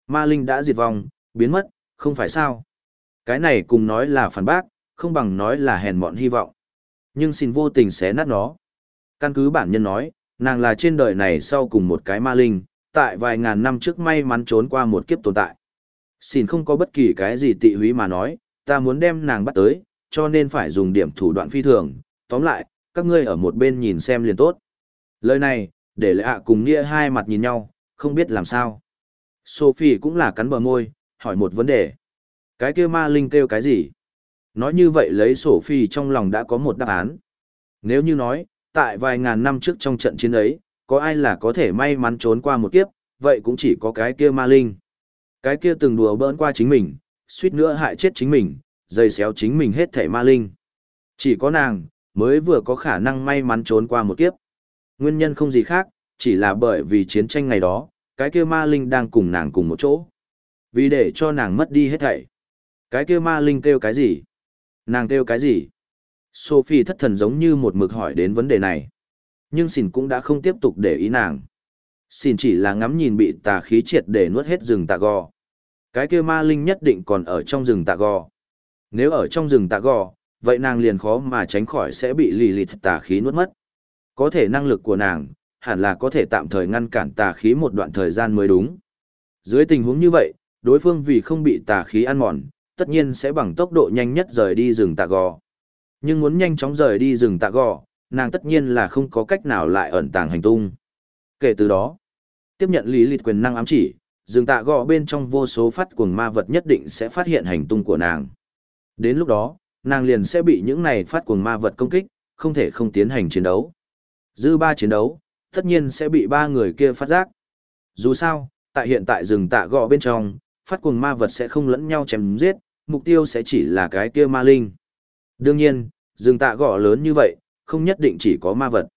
Ma linh đã diệt vong, biến mất, không phải sao. Cái này cùng nói là phản bác, không bằng nói là hèn mọn hy vọng. Nhưng xin vô tình xé nát nó. Căn cứ bản nhân nói, nàng là trên đời này sau cùng một cái ma linh, tại vài ngàn năm trước may mắn trốn qua một kiếp tồn tại. Xin không có bất kỳ cái gì tị húy mà nói, ta muốn đem nàng bắt tới, cho nên phải dùng điểm thủ đoạn phi thường, tóm lại, các ngươi ở một bên nhìn xem liền tốt. Lời này, để lệ ạ cùng nghĩa hai mặt nhìn nhau, không biết làm sao. Sophie cũng là cắn bờ môi, hỏi một vấn đề. Cái kia ma linh kêu cái gì? Nói như vậy lấy Sophie trong lòng đã có một đáp án. Nếu như nói, tại vài ngàn năm trước trong trận chiến ấy, có ai là có thể may mắn trốn qua một kiếp, vậy cũng chỉ có cái kia ma linh. Cái kia từng đùa bỡn qua chính mình, suýt nữa hại chết chính mình, dây xéo chính mình hết thể ma linh. Chỉ có nàng, mới vừa có khả năng may mắn trốn qua một kiếp. Nguyên nhân không gì khác, chỉ là bởi vì chiến tranh ngày đó, cái kia ma linh đang cùng nàng cùng một chỗ. Vì để cho nàng mất đi hết thảy. Cái kia ma linh kêu cái gì? Nàng kêu cái gì? Sophie thất thần giống như một mực hỏi đến vấn đề này. Nhưng xỉn cũng đã không tiếp tục để ý nàng. Xỉn chỉ là ngắm nhìn bị tà khí triệt để nuốt hết rừng tạ gò. Cái kia ma linh nhất định còn ở trong rừng tạ gò. Nếu ở trong rừng tạ gò, vậy nàng liền khó mà tránh khỏi sẽ bị lì lì tà khí nuốt mất. Có thể năng lực của nàng, hẳn là có thể tạm thời ngăn cản tà khí một đoạn thời gian mới đúng. Dưới tình huống như vậy, đối phương vì không bị tà khí ăn mòn, tất nhiên sẽ bằng tốc độ nhanh nhất rời đi rừng tạ gò. Nhưng muốn nhanh chóng rời đi rừng tạ gò, nàng tất nhiên là không có cách nào lại ẩn tàng hành tung. Kể từ đó, tiếp nhận lý lịch quyền năng ám chỉ, rừng tạ gò bên trong vô số phát cuồng ma vật nhất định sẽ phát hiện hành tung của nàng. Đến lúc đó, nàng liền sẽ bị những này phát cuồng ma vật công kích, không thể không tiến hành chiến đấu. Dư ba chiến đấu, tất nhiên sẽ bị ba người kia phát giác. Dù sao, tại hiện tại rừng tạ gò bên trong, phát cuồng ma vật sẽ không lẫn nhau chém giết, mục tiêu sẽ chỉ là cái kia ma linh. Đương nhiên, rừng tạ gò lớn như vậy, không nhất định chỉ có ma vật.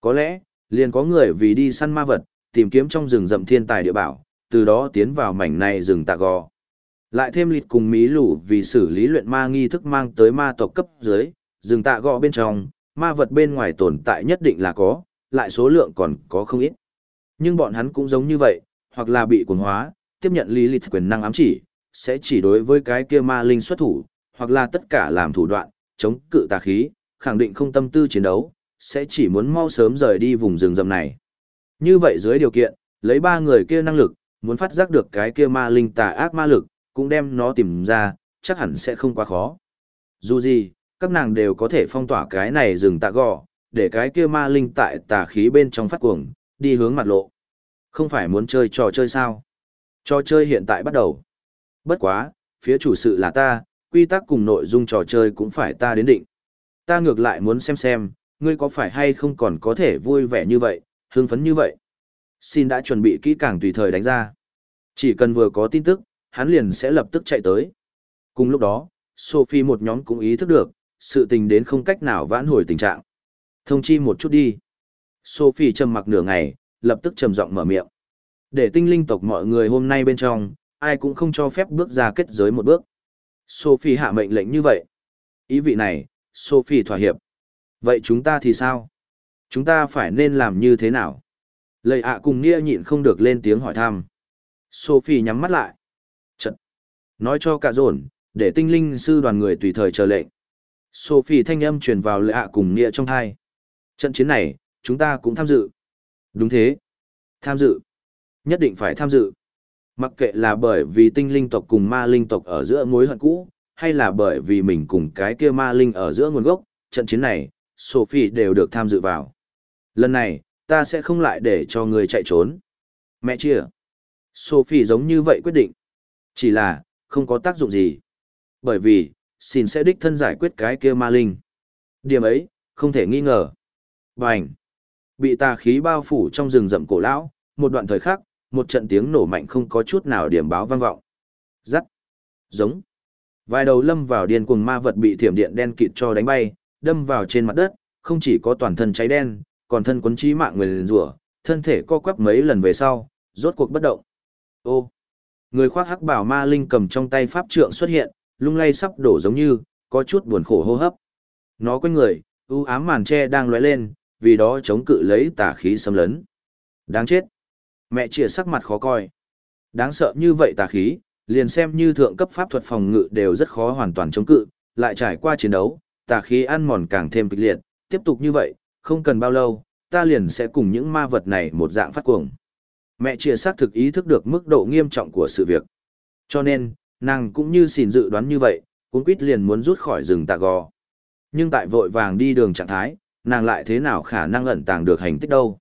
Có lẽ, liền có người vì đi săn ma vật, tìm kiếm trong rừng rậm thiên tài địa bảo, từ đó tiến vào mảnh này rừng tạ gò. Lại thêm lịt cùng mí lũ vì xử lý luyện ma nghi thức mang tới ma tộc cấp dưới, rừng tạ gò bên trong, ma vật bên ngoài tồn tại nhất định là có, lại số lượng còn có không ít. Nhưng bọn hắn cũng giống như vậy, hoặc là bị cuồng hóa, tiếp nhận lý lịch quyền năng ám chỉ, sẽ chỉ đối với cái kia ma linh xuất thủ, hoặc là tất cả làm thủ đoạn, chống cự tà khí, khẳng định không tâm tư chiến đấu, sẽ chỉ muốn mau sớm rời đi vùng rừng rậm này. Như vậy dưới điều kiện, lấy ba người kia năng lực, muốn phát giác được cái kia ma linh tà ác ma lực, cũng đem nó tìm ra, chắc hẳn sẽ không quá khó. Dù gì, các nàng đều có thể phong tỏa cái này rừng tạ gò, để cái kia ma linh tại tà khí bên trong phát cuồng, đi hướng mặt lộ. Không phải muốn chơi trò chơi sao? Trò chơi hiện tại bắt đầu. Bất quá, phía chủ sự là ta, quy tắc cùng nội dung trò chơi cũng phải ta đến định. Ta ngược lại muốn xem xem, ngươi có phải hay không còn có thể vui vẻ như vậy, hưng phấn như vậy. Xin đã chuẩn bị kỹ càng tùy thời đánh ra. Chỉ cần vừa có tin tức, hắn liền sẽ lập tức chạy tới. Cùng lúc đó, Sophie một nhóm cũng ý thức được, sự tình đến không cách nào vãn hồi tình trạng. Thông chi một chút đi. Sophie trầm mặc nửa ngày, lập tức trầm giọng mở miệng. Để tinh linh tộc mọi người hôm nay bên trong, ai cũng không cho phép bước ra kết giới một bước. Sophie hạ mệnh lệnh như vậy. Ý vị này, Sophie thỏa hiệp. Vậy chúng ta thì sao? Chúng ta phải nên làm như thế nào? Lời ạ cùng Nia nhịn không được lên tiếng hỏi thăm. Sophie nhắm mắt lại. Nói cho cả dồn, để tinh linh sư đoàn người tùy thời chờ lệnh. Sophie thanh âm truyền vào lệ ạ cùng nghĩa trong thai. Trận chiến này, chúng ta cũng tham dự. Đúng thế. Tham dự. Nhất định phải tham dự. Mặc kệ là bởi vì tinh linh tộc cùng ma linh tộc ở giữa mối hận cũ, hay là bởi vì mình cùng cái kia ma linh ở giữa nguồn gốc, trận chiến này, Sophie đều được tham dự vào. Lần này, ta sẽ không lại để cho người chạy trốn. Mẹ chia. Sophie giống như vậy quyết định. Chỉ là, không có tác dụng gì. Bởi vì, xin sẽ đích thân giải quyết cái kia ma linh. Điểm ấy, không thể nghi ngờ. Bành! Bị tà khí bao phủ trong rừng rậm cổ lão, một đoạn thời khắc, một trận tiếng nổ mạnh không có chút nào điểm báo vang vọng. Rắc! Giống! Vài đầu lâm vào điên cuồng ma vật bị thiểm điện đen kịt cho đánh bay, đâm vào trên mặt đất, không chỉ có toàn thân cháy đen, còn thân quấn trí mạng người rủa, thân thể co quắp mấy lần về sau, rốt cuộc bất động. Ô! Người khoác hắc bảo ma linh cầm trong tay pháp trượng xuất hiện, lung lay sắp đổ giống như, có chút buồn khổ hô hấp. Nó quanh người, u ám màn tre đang lóe lên, vì đó chống cự lấy tà khí xâm lấn. Đáng chết. Mẹ chìa sắc mặt khó coi. Đáng sợ như vậy tà khí, liền xem như thượng cấp pháp thuật phòng ngự đều rất khó hoàn toàn chống cự, lại trải qua chiến đấu, tà khí ăn mòn càng thêm kịch liệt, tiếp tục như vậy, không cần bao lâu, ta liền sẽ cùng những ma vật này một dạng phát cuồng. Mẹ chia xác thực ý thức được mức độ nghiêm trọng của sự việc. Cho nên, nàng cũng như xin dự đoán như vậy, cũng quýt liền muốn rút khỏi rừng tạ gò. Nhưng tại vội vàng đi đường trạng thái, nàng lại thế nào khả năng ẩn tàng được hành tích đâu.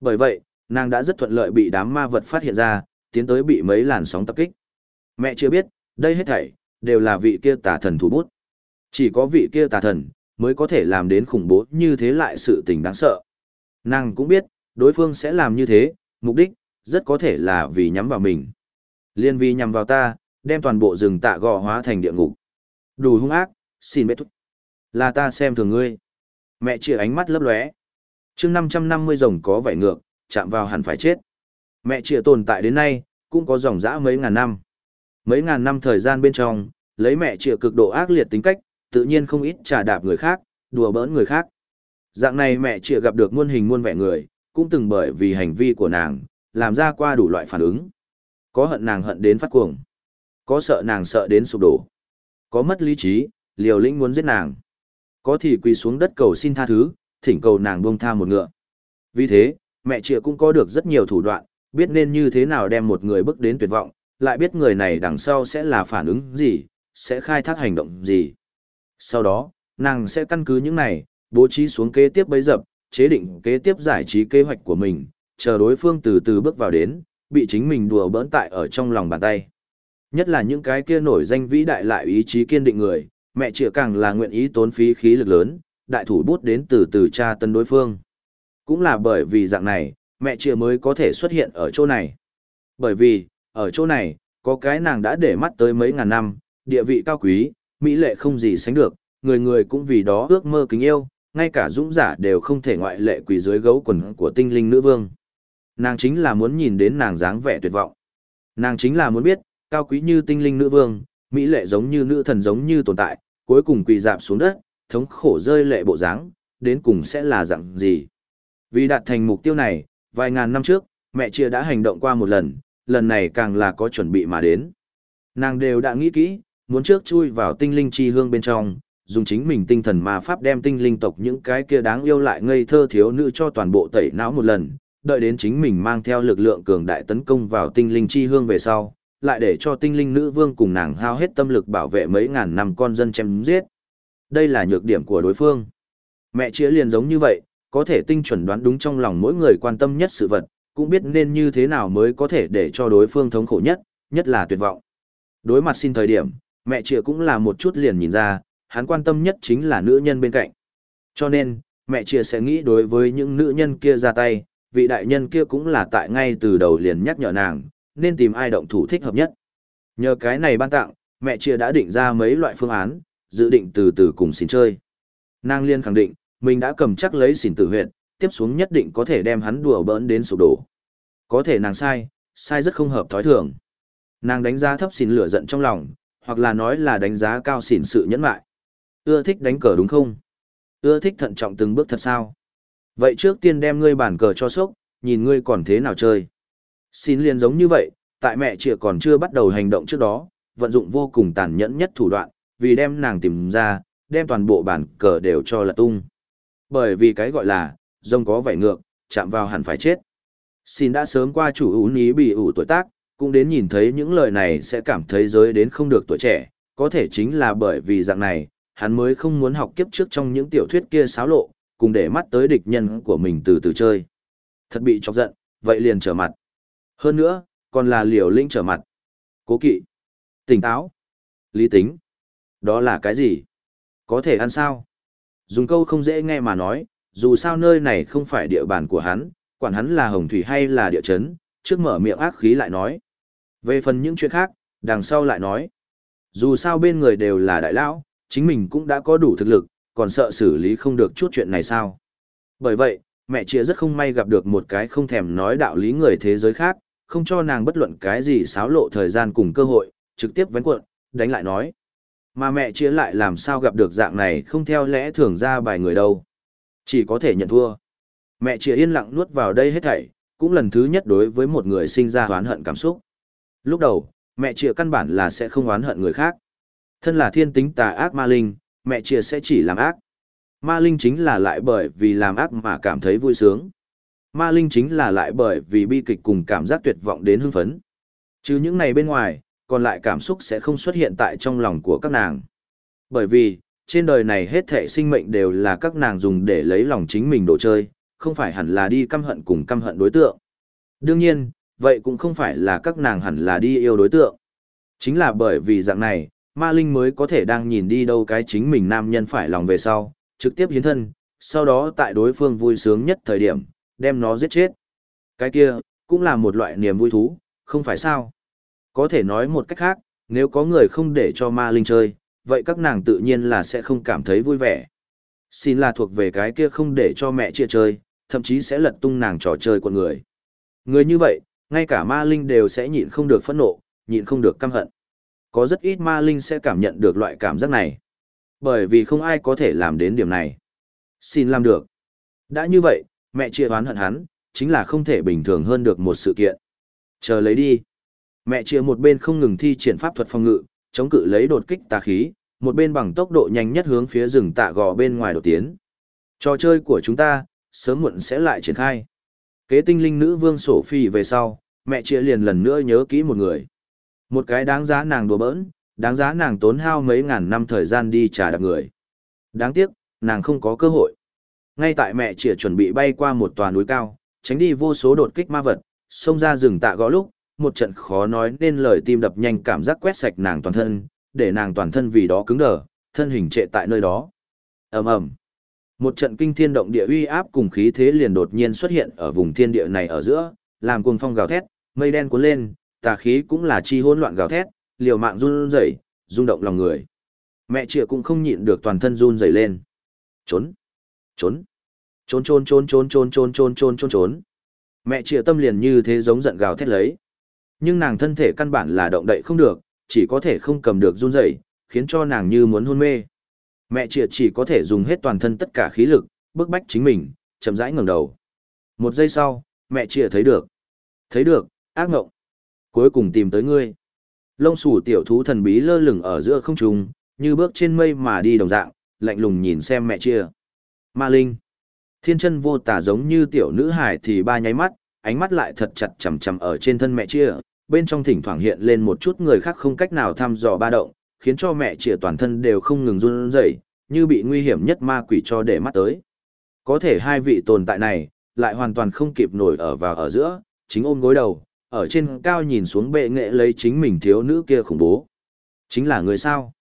Bởi vậy, nàng đã rất thuận lợi bị đám ma vật phát hiện ra, tiến tới bị mấy làn sóng tập kích. Mẹ chưa biết, đây hết thảy, đều là vị kia tà thần thủ bút. Chỉ có vị kia tà thần, mới có thể làm đến khủng bố như thế lại sự tình đáng sợ. Nàng cũng biết, đối phương sẽ làm như thế, mục đích, rất có thể là vì nhắm vào mình. Liên vi nhằm vào ta, đem toàn bộ rừng tạ gò hóa thành địa ngục. Đủ hung ác, xin bế thúc. Là ta xem thường ngươi. Mẹ chia ánh mắt lấp lóe. chương 550 rồng có vảy ngược, chạm vào hẳn phải chết. Mẹ chia tồn tại đến nay, cũng có dòng dã mấy ngàn năm. Mấy ngàn năm thời gian bên trong, lấy mẹ chia cực độ ác liệt tính cách, tự nhiên không ít trả đạp người khác, đùa bỡn người khác. Dạng này mẹ chia gặp được muôn hình muôn vẻ người, cũng từng bởi vì hành vi của nàng, làm ra qua đủ loại phản ứng. Có hận nàng hận đến phát cuồng, có sợ nàng sợ đến sụp đổ, có mất lý trí, liều lĩnh muốn giết nàng, có thì quỳ xuống đất cầu xin tha thứ, thỉnh cầu nàng buông tha một ngựa. Vì thế, mẹ trịa cũng có được rất nhiều thủ đoạn, biết nên như thế nào đem một người bước đến tuyệt vọng, lại biết người này đằng sau sẽ là phản ứng gì, sẽ khai thác hành động gì. Sau đó, nàng sẽ căn cứ những này, bố trí xuống kế tiếp bấy dập, chế định kế tiếp giải trí kế hoạch của mình, chờ đối phương từ từ bước vào đến, bị chính mình đùa bỡn tại ở trong lòng bàn tay. Nhất là những cái kia nổi danh vĩ đại lại ý chí kiên định người, mẹ chịa càng là nguyện ý tốn phí khí lực lớn, đại thủ bút đến từ từ cha tân đối phương. Cũng là bởi vì dạng này, mẹ chịa mới có thể xuất hiện ở chỗ này. Bởi vì, ở chỗ này, có cái nàng đã để mắt tới mấy ngàn năm, địa vị cao quý, mỹ lệ không gì sánh được, người người cũng vì đó ước mơ kính yêu, ngay cả dũng giả đều không thể ngoại lệ quỳ dưới gấu quần của tinh linh nữ vương. Nàng chính là muốn nhìn đến nàng dáng vẻ tuyệt vọng. Nàng chính là muốn biết, cao quý như tinh linh nữ vương, mỹ lệ giống như nữ thần giống như tồn tại, cuối cùng quỳ dạp xuống đất, thống khổ rơi lệ bộ dáng, đến cùng sẽ là dạng gì. Vì đạt thành mục tiêu này, vài ngàn năm trước, mẹ chia đã hành động qua một lần, lần này càng là có chuẩn bị mà đến. Nàng đều đã nghĩ kỹ, muốn trước chui vào tinh linh chi hương bên trong, dùng chính mình tinh thần ma pháp đem tinh linh tộc những cái kia đáng yêu lại ngây thơ thiếu nữ cho toàn bộ tẩy não một lần, đợi đến chính mình mang theo lực lượng cường đại tấn công vào tinh linh chi hương về sau, lại để cho tinh linh nữ vương cùng nàng hao hết tâm lực bảo vệ mấy ngàn năm con dân chém giết. Đây là nhược điểm của đối phương. Mẹ chĩa liền giống như vậy, có thể tinh chuẩn đoán đúng trong lòng mỗi người quan tâm nhất sự vật, cũng biết nên như thế nào mới có thể để cho đối phương thống khổ nhất, nhất là tuyệt vọng. Đối mặt xin thời điểm, mẹ chĩa cũng là một chút liền nhìn ra, hắn quan tâm nhất chính là nữ nhân bên cạnh. Cho nên, mẹ chĩa sẽ nghĩ đối với những nữ nhân kia ra tay, vị đại nhân kia cũng là tại ngay từ đầu liền nhắc nhở nàng, nên tìm ai động thủ thích hợp nhất. Nhờ cái này ban tặng, mẹ chia đã định ra mấy loại phương án, dự định từ từ cùng xin chơi. Nàng liên khẳng định, mình đã cầm chắc lấy xỉn tử huyện, tiếp xuống nhất định có thể đem hắn đùa bỡn đến sụp đổ. Có thể nàng sai, sai rất không hợp thói thường. Nàng đánh giá thấp xỉn lửa giận trong lòng, hoặc là nói là đánh giá cao xỉn sự nhẫn mại. Ưa thích đánh cờ đúng không? Ưa thích thận trọng từng bước thật sao? Vậy trước tiên đem ngươi bản cờ cho sốc, nhìn ngươi còn thế nào chơi. Xin liền giống như vậy, tại mẹ chịa còn chưa bắt đầu hành động trước đó, vận dụng vô cùng tàn nhẫn nhất thủ đoạn, vì đem nàng tìm ra, đem toàn bộ bản cờ đều cho là tung. Bởi vì cái gọi là, rông có vảy ngược, chạm vào hẳn phải chết. Xin đã sớm qua chủ ú ní bị ủ tuổi tác, cũng đến nhìn thấy những lời này sẽ cảm thấy giới đến không được tuổi trẻ, có thể chính là bởi vì dạng này, hắn mới không muốn học kiếp trước trong những tiểu thuyết kia xáo lộ, cùng để mắt tới địch nhân của mình từ từ chơi. Thật bị chọc giận, vậy liền trở mặt. Hơn nữa, còn là liều lĩnh trở mặt. Cố kỵ. Tỉnh táo. Lý tính. Đó là cái gì? Có thể ăn sao? Dùng câu không dễ nghe mà nói, dù sao nơi này không phải địa bàn của hắn, quản hắn là hồng thủy hay là địa chấn, trước mở miệng ác khí lại nói. Về phần những chuyện khác, đằng sau lại nói. Dù sao bên người đều là đại lão, chính mình cũng đã có đủ thực lực, còn sợ xử lý không được chút chuyện này sao. Bởi vậy, mẹ chia rất không may gặp được một cái không thèm nói đạo lý người thế giới khác, không cho nàng bất luận cái gì xáo lộ thời gian cùng cơ hội, trực tiếp vén cuộn, đánh lại nói. Mà mẹ chia lại làm sao gặp được dạng này không theo lẽ thường ra bài người đâu. Chỉ có thể nhận thua. Mẹ chia yên lặng nuốt vào đây hết thảy, cũng lần thứ nhất đối với một người sinh ra oán hận cảm xúc. Lúc đầu, mẹ chia căn bản là sẽ không oán hận người khác. Thân là thiên tính tà ác ma linh, mẹ chia sẽ chỉ làm ác. Ma linh chính là lại bởi vì làm ác mà cảm thấy vui sướng. Ma linh chính là lại bởi vì bi kịch cùng cảm giác tuyệt vọng đến hưng phấn. Chứ những này bên ngoài, còn lại cảm xúc sẽ không xuất hiện tại trong lòng của các nàng. Bởi vì, trên đời này hết thể sinh mệnh đều là các nàng dùng để lấy lòng chính mình đồ chơi, không phải hẳn là đi căm hận cùng căm hận đối tượng. Đương nhiên, vậy cũng không phải là các nàng hẳn là đi yêu đối tượng. Chính là bởi vì dạng này, ma linh mới có thể đang nhìn đi đâu cái chính mình nam nhân phải lòng về sau, trực tiếp hiến thân, sau đó tại đối phương vui sướng nhất thời điểm, đem nó giết chết. Cái kia, cũng là một loại niềm vui thú, không phải sao? Có thể nói một cách khác, nếu có người không để cho ma linh chơi, vậy các nàng tự nhiên là sẽ không cảm thấy vui vẻ. Xin là thuộc về cái kia không để cho mẹ chia chơi, thậm chí sẽ lật tung nàng trò chơi của người. Người như vậy, ngay cả ma linh đều sẽ nhịn không được phẫn nộ, nhịn không được căm hận. Có rất ít ma linh sẽ cảm nhận được loại cảm giác này. Bởi vì không ai có thể làm đến điểm này. Xin làm được. Đã như vậy, mẹ chia oán hận hắn, chính là không thể bình thường hơn được một sự kiện. Chờ lấy đi. Mẹ chia một bên không ngừng thi triển pháp thuật phòng ngự, chống cự lấy đột kích tà khí, một bên bằng tốc độ nhanh nhất hướng phía rừng tạ gò bên ngoài đột tiến. Trò chơi của chúng ta, sớm muộn sẽ lại triển khai. Kế tinh linh nữ vương sổ phi về sau, mẹ chia liền lần nữa nhớ kỹ một người. Một cái đáng giá nàng đùa bỡn, đáng giá nàng tốn hao mấy ngàn năm thời gian đi trả đạp người. Đáng tiếc, nàng không có cơ hội. Ngay tại mẹ chỉa chuẩn bị bay qua một tòa núi cao, tránh đi vô số đột kích ma vật, xông ra rừng tạ gõ lúc, một trận khó nói nên lời tim đập nhanh cảm giác quét sạch nàng toàn thân, để nàng toàn thân vì đó cứng đờ, thân hình trệ tại nơi đó. ầm ầm, một trận kinh thiên động địa uy áp cùng khí thế liền đột nhiên xuất hiện ở vùng thiên địa này ở giữa, làm cuồng phong gào thét, mây đen cuốn lên, tà khí cũng là chi hỗn loạn gào thét, liều mạng run rẩy, rung động lòng người. Mẹ chịa cũng không nhịn được toàn thân run rẩy lên. Trốn, trốn, trốn trốn trốn trốn trốn trốn trốn trốn trốn trốn. Mẹ chịa tâm liền như thế giống giận gào thét lấy. Nhưng nàng thân thể căn bản là động đậy không được, chỉ có thể không cầm được run rẩy, khiến cho nàng như muốn hôn mê. Mẹ chịa chỉ có thể dùng hết toàn thân tất cả khí lực, bức bách chính mình, chậm rãi ngẩng đầu. Một giây sau, mẹ chịa thấy được. Thấy được, ác ngộng. Cuối cùng tìm tới ngươi. Lông xù tiểu thú thần bí lơ lửng ở giữa không trung, như bước trên mây mà đi đồng dạng, lạnh lùng nhìn xem mẹ chia. Ma Linh. Thiên chân vô tả giống như tiểu nữ hải thì ba nháy mắt, ánh mắt lại thật chặt chằm chằm ở trên thân mẹ chia, bên trong thỉnh thoảng hiện lên một chút người khác không cách nào thăm dò ba động, khiến cho mẹ chia toàn thân đều không ngừng run rẩy, như bị nguy hiểm nhất ma quỷ cho để mắt tới. Có thể hai vị tồn tại này, lại hoàn toàn không kịp nổi ở vào ở giữa, chính ôm gối đầu, ở trên cao nhìn xuống bệ nghệ lấy chính mình thiếu nữ kia khủng bố. Chính là người sao?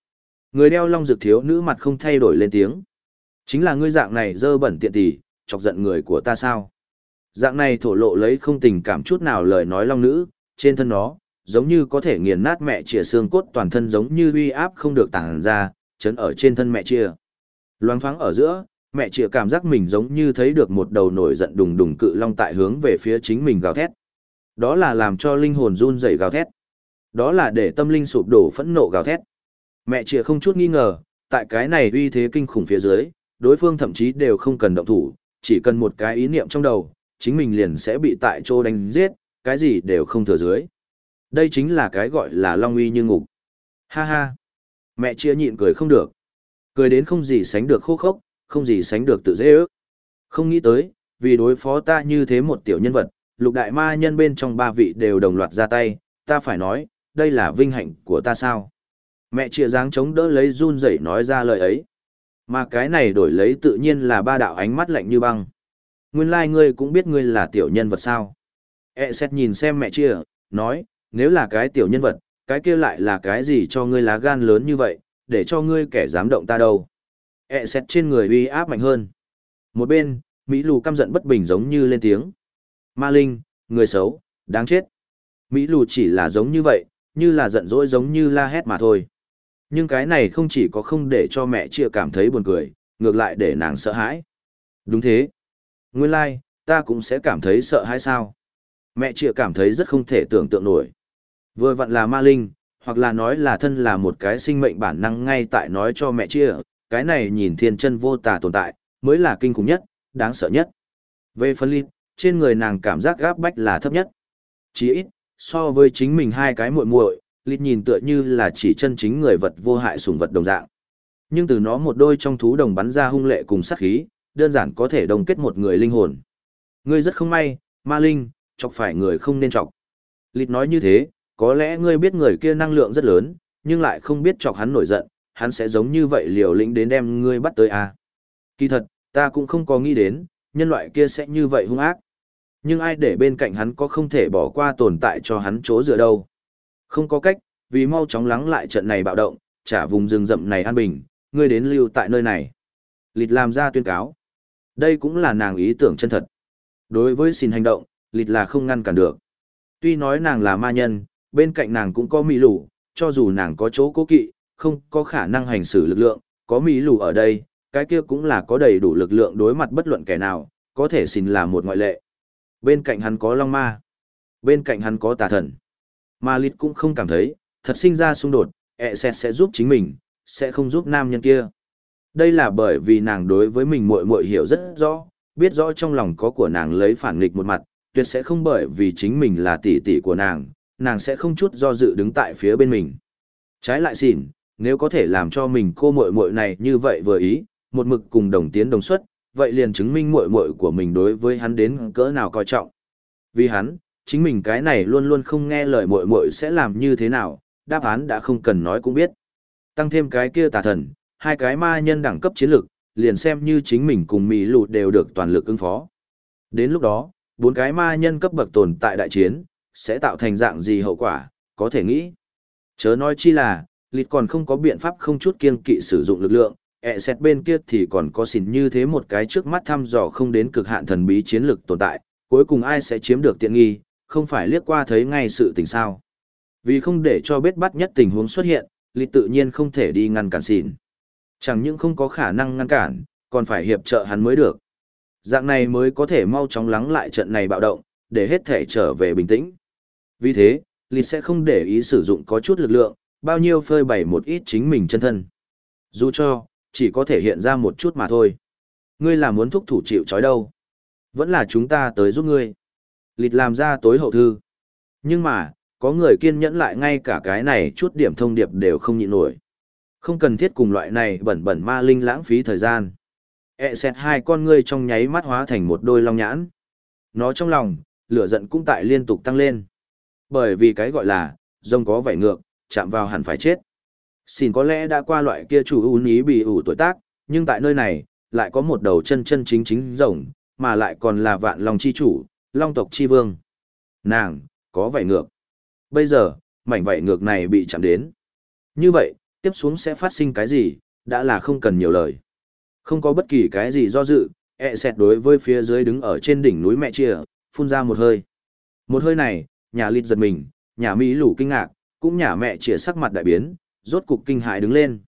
Người đeo long dược thiếu nữ mặt không thay đổi lên tiếng. Chính là ngươi dạng này dơ bẩn tiện tỷ, chọc giận người của ta sao? Dạng này thổ lộ lấy không tình cảm chút nào lời nói long nữ, trên thân nó, giống như có thể nghiền nát mẹ chìa xương cốt toàn thân giống như uy áp không được tàng ra, chấn ở trên thân mẹ chìa. Loáng thoáng ở giữa, mẹ chìa cảm giác mình giống như thấy được một đầu nổi giận đùng đùng cự long tại hướng về phía chính mình gào thét. Đó là làm cho linh hồn run rẩy gào thét. Đó là để tâm linh sụp đổ phẫn nộ gào thét. Mẹ chìa không chút nghi ngờ, tại cái này uy thế kinh khủng phía dưới, đối phương thậm chí đều không cần động thủ, chỉ cần một cái ý niệm trong đầu, chính mình liền sẽ bị tại chỗ đánh giết, cái gì đều không thừa dưới. Đây chính là cái gọi là long uy như ngục. Ha ha. Mẹ chia nhịn cười không được. Cười đến không gì sánh được khô khốc, không gì sánh được tự dễ ước. Không nghĩ tới, vì đối phó ta như thế một tiểu nhân vật, lục đại ma nhân bên trong ba vị đều đồng loạt ra tay, ta phải nói, đây là vinh hạnh của ta sao. Mẹ chia dáng chống đỡ lấy run rẩy nói ra lời ấy. Mà cái này đổi lấy tự nhiên là ba đạo ánh mắt lạnh như băng. Nguyên lai like ngươi cũng biết ngươi là tiểu nhân vật sao. E xét nhìn xem mẹ chia, nói, nếu là cái tiểu nhân vật, cái kia lại là cái gì cho ngươi lá gan lớn như vậy, để cho ngươi kẻ dám động ta đâu. E xét trên người uy áp mạnh hơn. Một bên, Mỹ lù căm giận bất bình giống như lên tiếng. Ma Linh, người xấu, đáng chết. Mỹ lù chỉ là giống như vậy, như là giận dỗi giống như la hét mà thôi. Nhưng cái này không chỉ có không để cho mẹ chia cảm thấy buồn cười, ngược lại để nàng sợ hãi. Đúng thế. Nguyên lai, like, ta cũng sẽ cảm thấy sợ hãi sao. Mẹ chia cảm thấy rất không thể tưởng tượng nổi. Vừa vặn là ma linh, hoặc là nói là thân là một cái sinh mệnh bản năng ngay tại nói cho mẹ chia, cái này nhìn thiên chân vô tà tồn tại, mới là kinh khủng nhất, đáng sợ nhất. Về phân ly, trên người nàng cảm giác gáp bách là thấp nhất. Chỉ ít, so với chính mình hai cái muội muội, lít nhìn tựa như là chỉ chân chính người vật vô hại sùng vật đồng dạng. Nhưng từ nó một đôi trong thú đồng bắn ra hung lệ cùng sát khí, đơn giản có thể đồng kết một người linh hồn. Ngươi rất không may, ma linh, chọc phải người không nên chọc. Lít nói như thế, có lẽ ngươi biết người kia năng lượng rất lớn, nhưng lại không biết chọc hắn nổi giận, hắn sẽ giống như vậy liều lĩnh đến đem ngươi bắt tới à. Kỳ thật, ta cũng không có nghĩ đến, nhân loại kia sẽ như vậy hung ác. Nhưng ai để bên cạnh hắn có không thể bỏ qua tồn tại cho hắn chỗ dựa đâu. Không có cách, vì mau chóng lắng lại trận này bạo động, trả vùng rừng rậm này an bình, ngươi đến lưu tại nơi này. Lịt làm ra tuyên cáo. Đây cũng là nàng ý tưởng chân thật. Đối với xin hành động, lịt là không ngăn cản được. Tuy nói nàng là ma nhân, bên cạnh nàng cũng có mỹ lù, cho dù nàng có chỗ cố kỵ, không có khả năng hành xử lực lượng, có mỹ lù ở đây, cái kia cũng là có đầy đủ lực lượng đối mặt bất luận kẻ nào, có thể xin là một ngoại lệ. Bên cạnh hắn có long ma, bên cạnh hắn có tà thần. Mà lịt cũng không cảm thấy, thật sinh ra xung đột, ẹ sẽ sẽ giúp chính mình, sẽ không giúp nam nhân kia. Đây là bởi vì nàng đối với mình muội muội hiểu rất rõ, biết rõ trong lòng có của nàng lấy phản nghịch một mặt, tuyệt sẽ không bởi vì chính mình là tỷ tỷ của nàng, nàng sẽ không chút do dự đứng tại phía bên mình. Trái lại xỉn, nếu có thể làm cho mình cô muội muội này như vậy vừa ý, một mực cùng đồng tiến đồng xuất, vậy liền chứng minh muội muội của mình đối với hắn đến cỡ nào coi trọng. Vì hắn, chính mình cái này luôn luôn không nghe lời muội muội sẽ làm như thế nào, đáp án đã không cần nói cũng biết. Tăng thêm cái kia tà thần, hai cái ma nhân đẳng cấp chiến lực, liền xem như chính mình cùng Mỹ lụt đều được toàn lực ứng phó. Đến lúc đó, bốn cái ma nhân cấp bậc tồn tại đại chiến, sẽ tạo thành dạng gì hậu quả, có thể nghĩ. Chớ nói chi là, lịt còn không có biện pháp không chút kiên kỵ sử dụng lực lượng, ẹ xét bên kia thì còn có xỉn như thế một cái trước mắt thăm dò không đến cực hạn thần bí chiến lực tồn tại, cuối cùng ai sẽ chiếm được tiện nghi, không phải liếc qua thấy ngay sự tình sao. Vì không để cho biết bắt nhất tình huống xuất hiện, lịt tự nhiên không thể đi ngăn cản xỉn. Chẳng những không có khả năng ngăn cản, còn phải hiệp trợ hắn mới được. Dạng này mới có thể mau chóng lắng lại trận này bạo động, để hết thể trở về bình tĩnh. Vì thế, lịt sẽ không để ý sử dụng có chút lực lượng, bao nhiêu phơi bày một ít chính mình chân thân. Dù cho, chỉ có thể hiện ra một chút mà thôi. Ngươi là muốn thúc thủ chịu trói đâu. Vẫn là chúng ta tới giúp ngươi. Lịt làm ra tối hậu thư. Nhưng mà, có người kiên nhẫn lại ngay cả cái này chút điểm thông điệp đều không nhịn nổi. Không cần thiết cùng loại này bẩn bẩn ma linh lãng phí thời gian. E xét hai con ngươi trong nháy mắt hóa thành một đôi long nhãn. Nó trong lòng, lửa giận cũng tại liên tục tăng lên. Bởi vì cái gọi là, rông có vảy ngược, chạm vào hẳn phải chết. Xin có lẽ đã qua loại kia chủ ưu ní bị ủ tuổi tác, nhưng tại nơi này, lại có một đầu chân chân chính chính rồng, mà lại còn là vạn long chi chủ, long tộc chi vương. Nàng, có vảy ngược. Bây giờ, mảnh vảy ngược này bị chạm đến. Như vậy, tiếp xuống sẽ phát sinh cái gì, đã là không cần nhiều lời. Không có bất kỳ cái gì do dự, ẹ e xẹt đối với phía dưới đứng ở trên đỉnh núi mẹ chia, phun ra một hơi. Một hơi này, nhà lịt giật mình, nhà Mỹ lủ kinh ngạc, cũng nhà mẹ chia sắc mặt đại biến, rốt cục kinh hại đứng lên.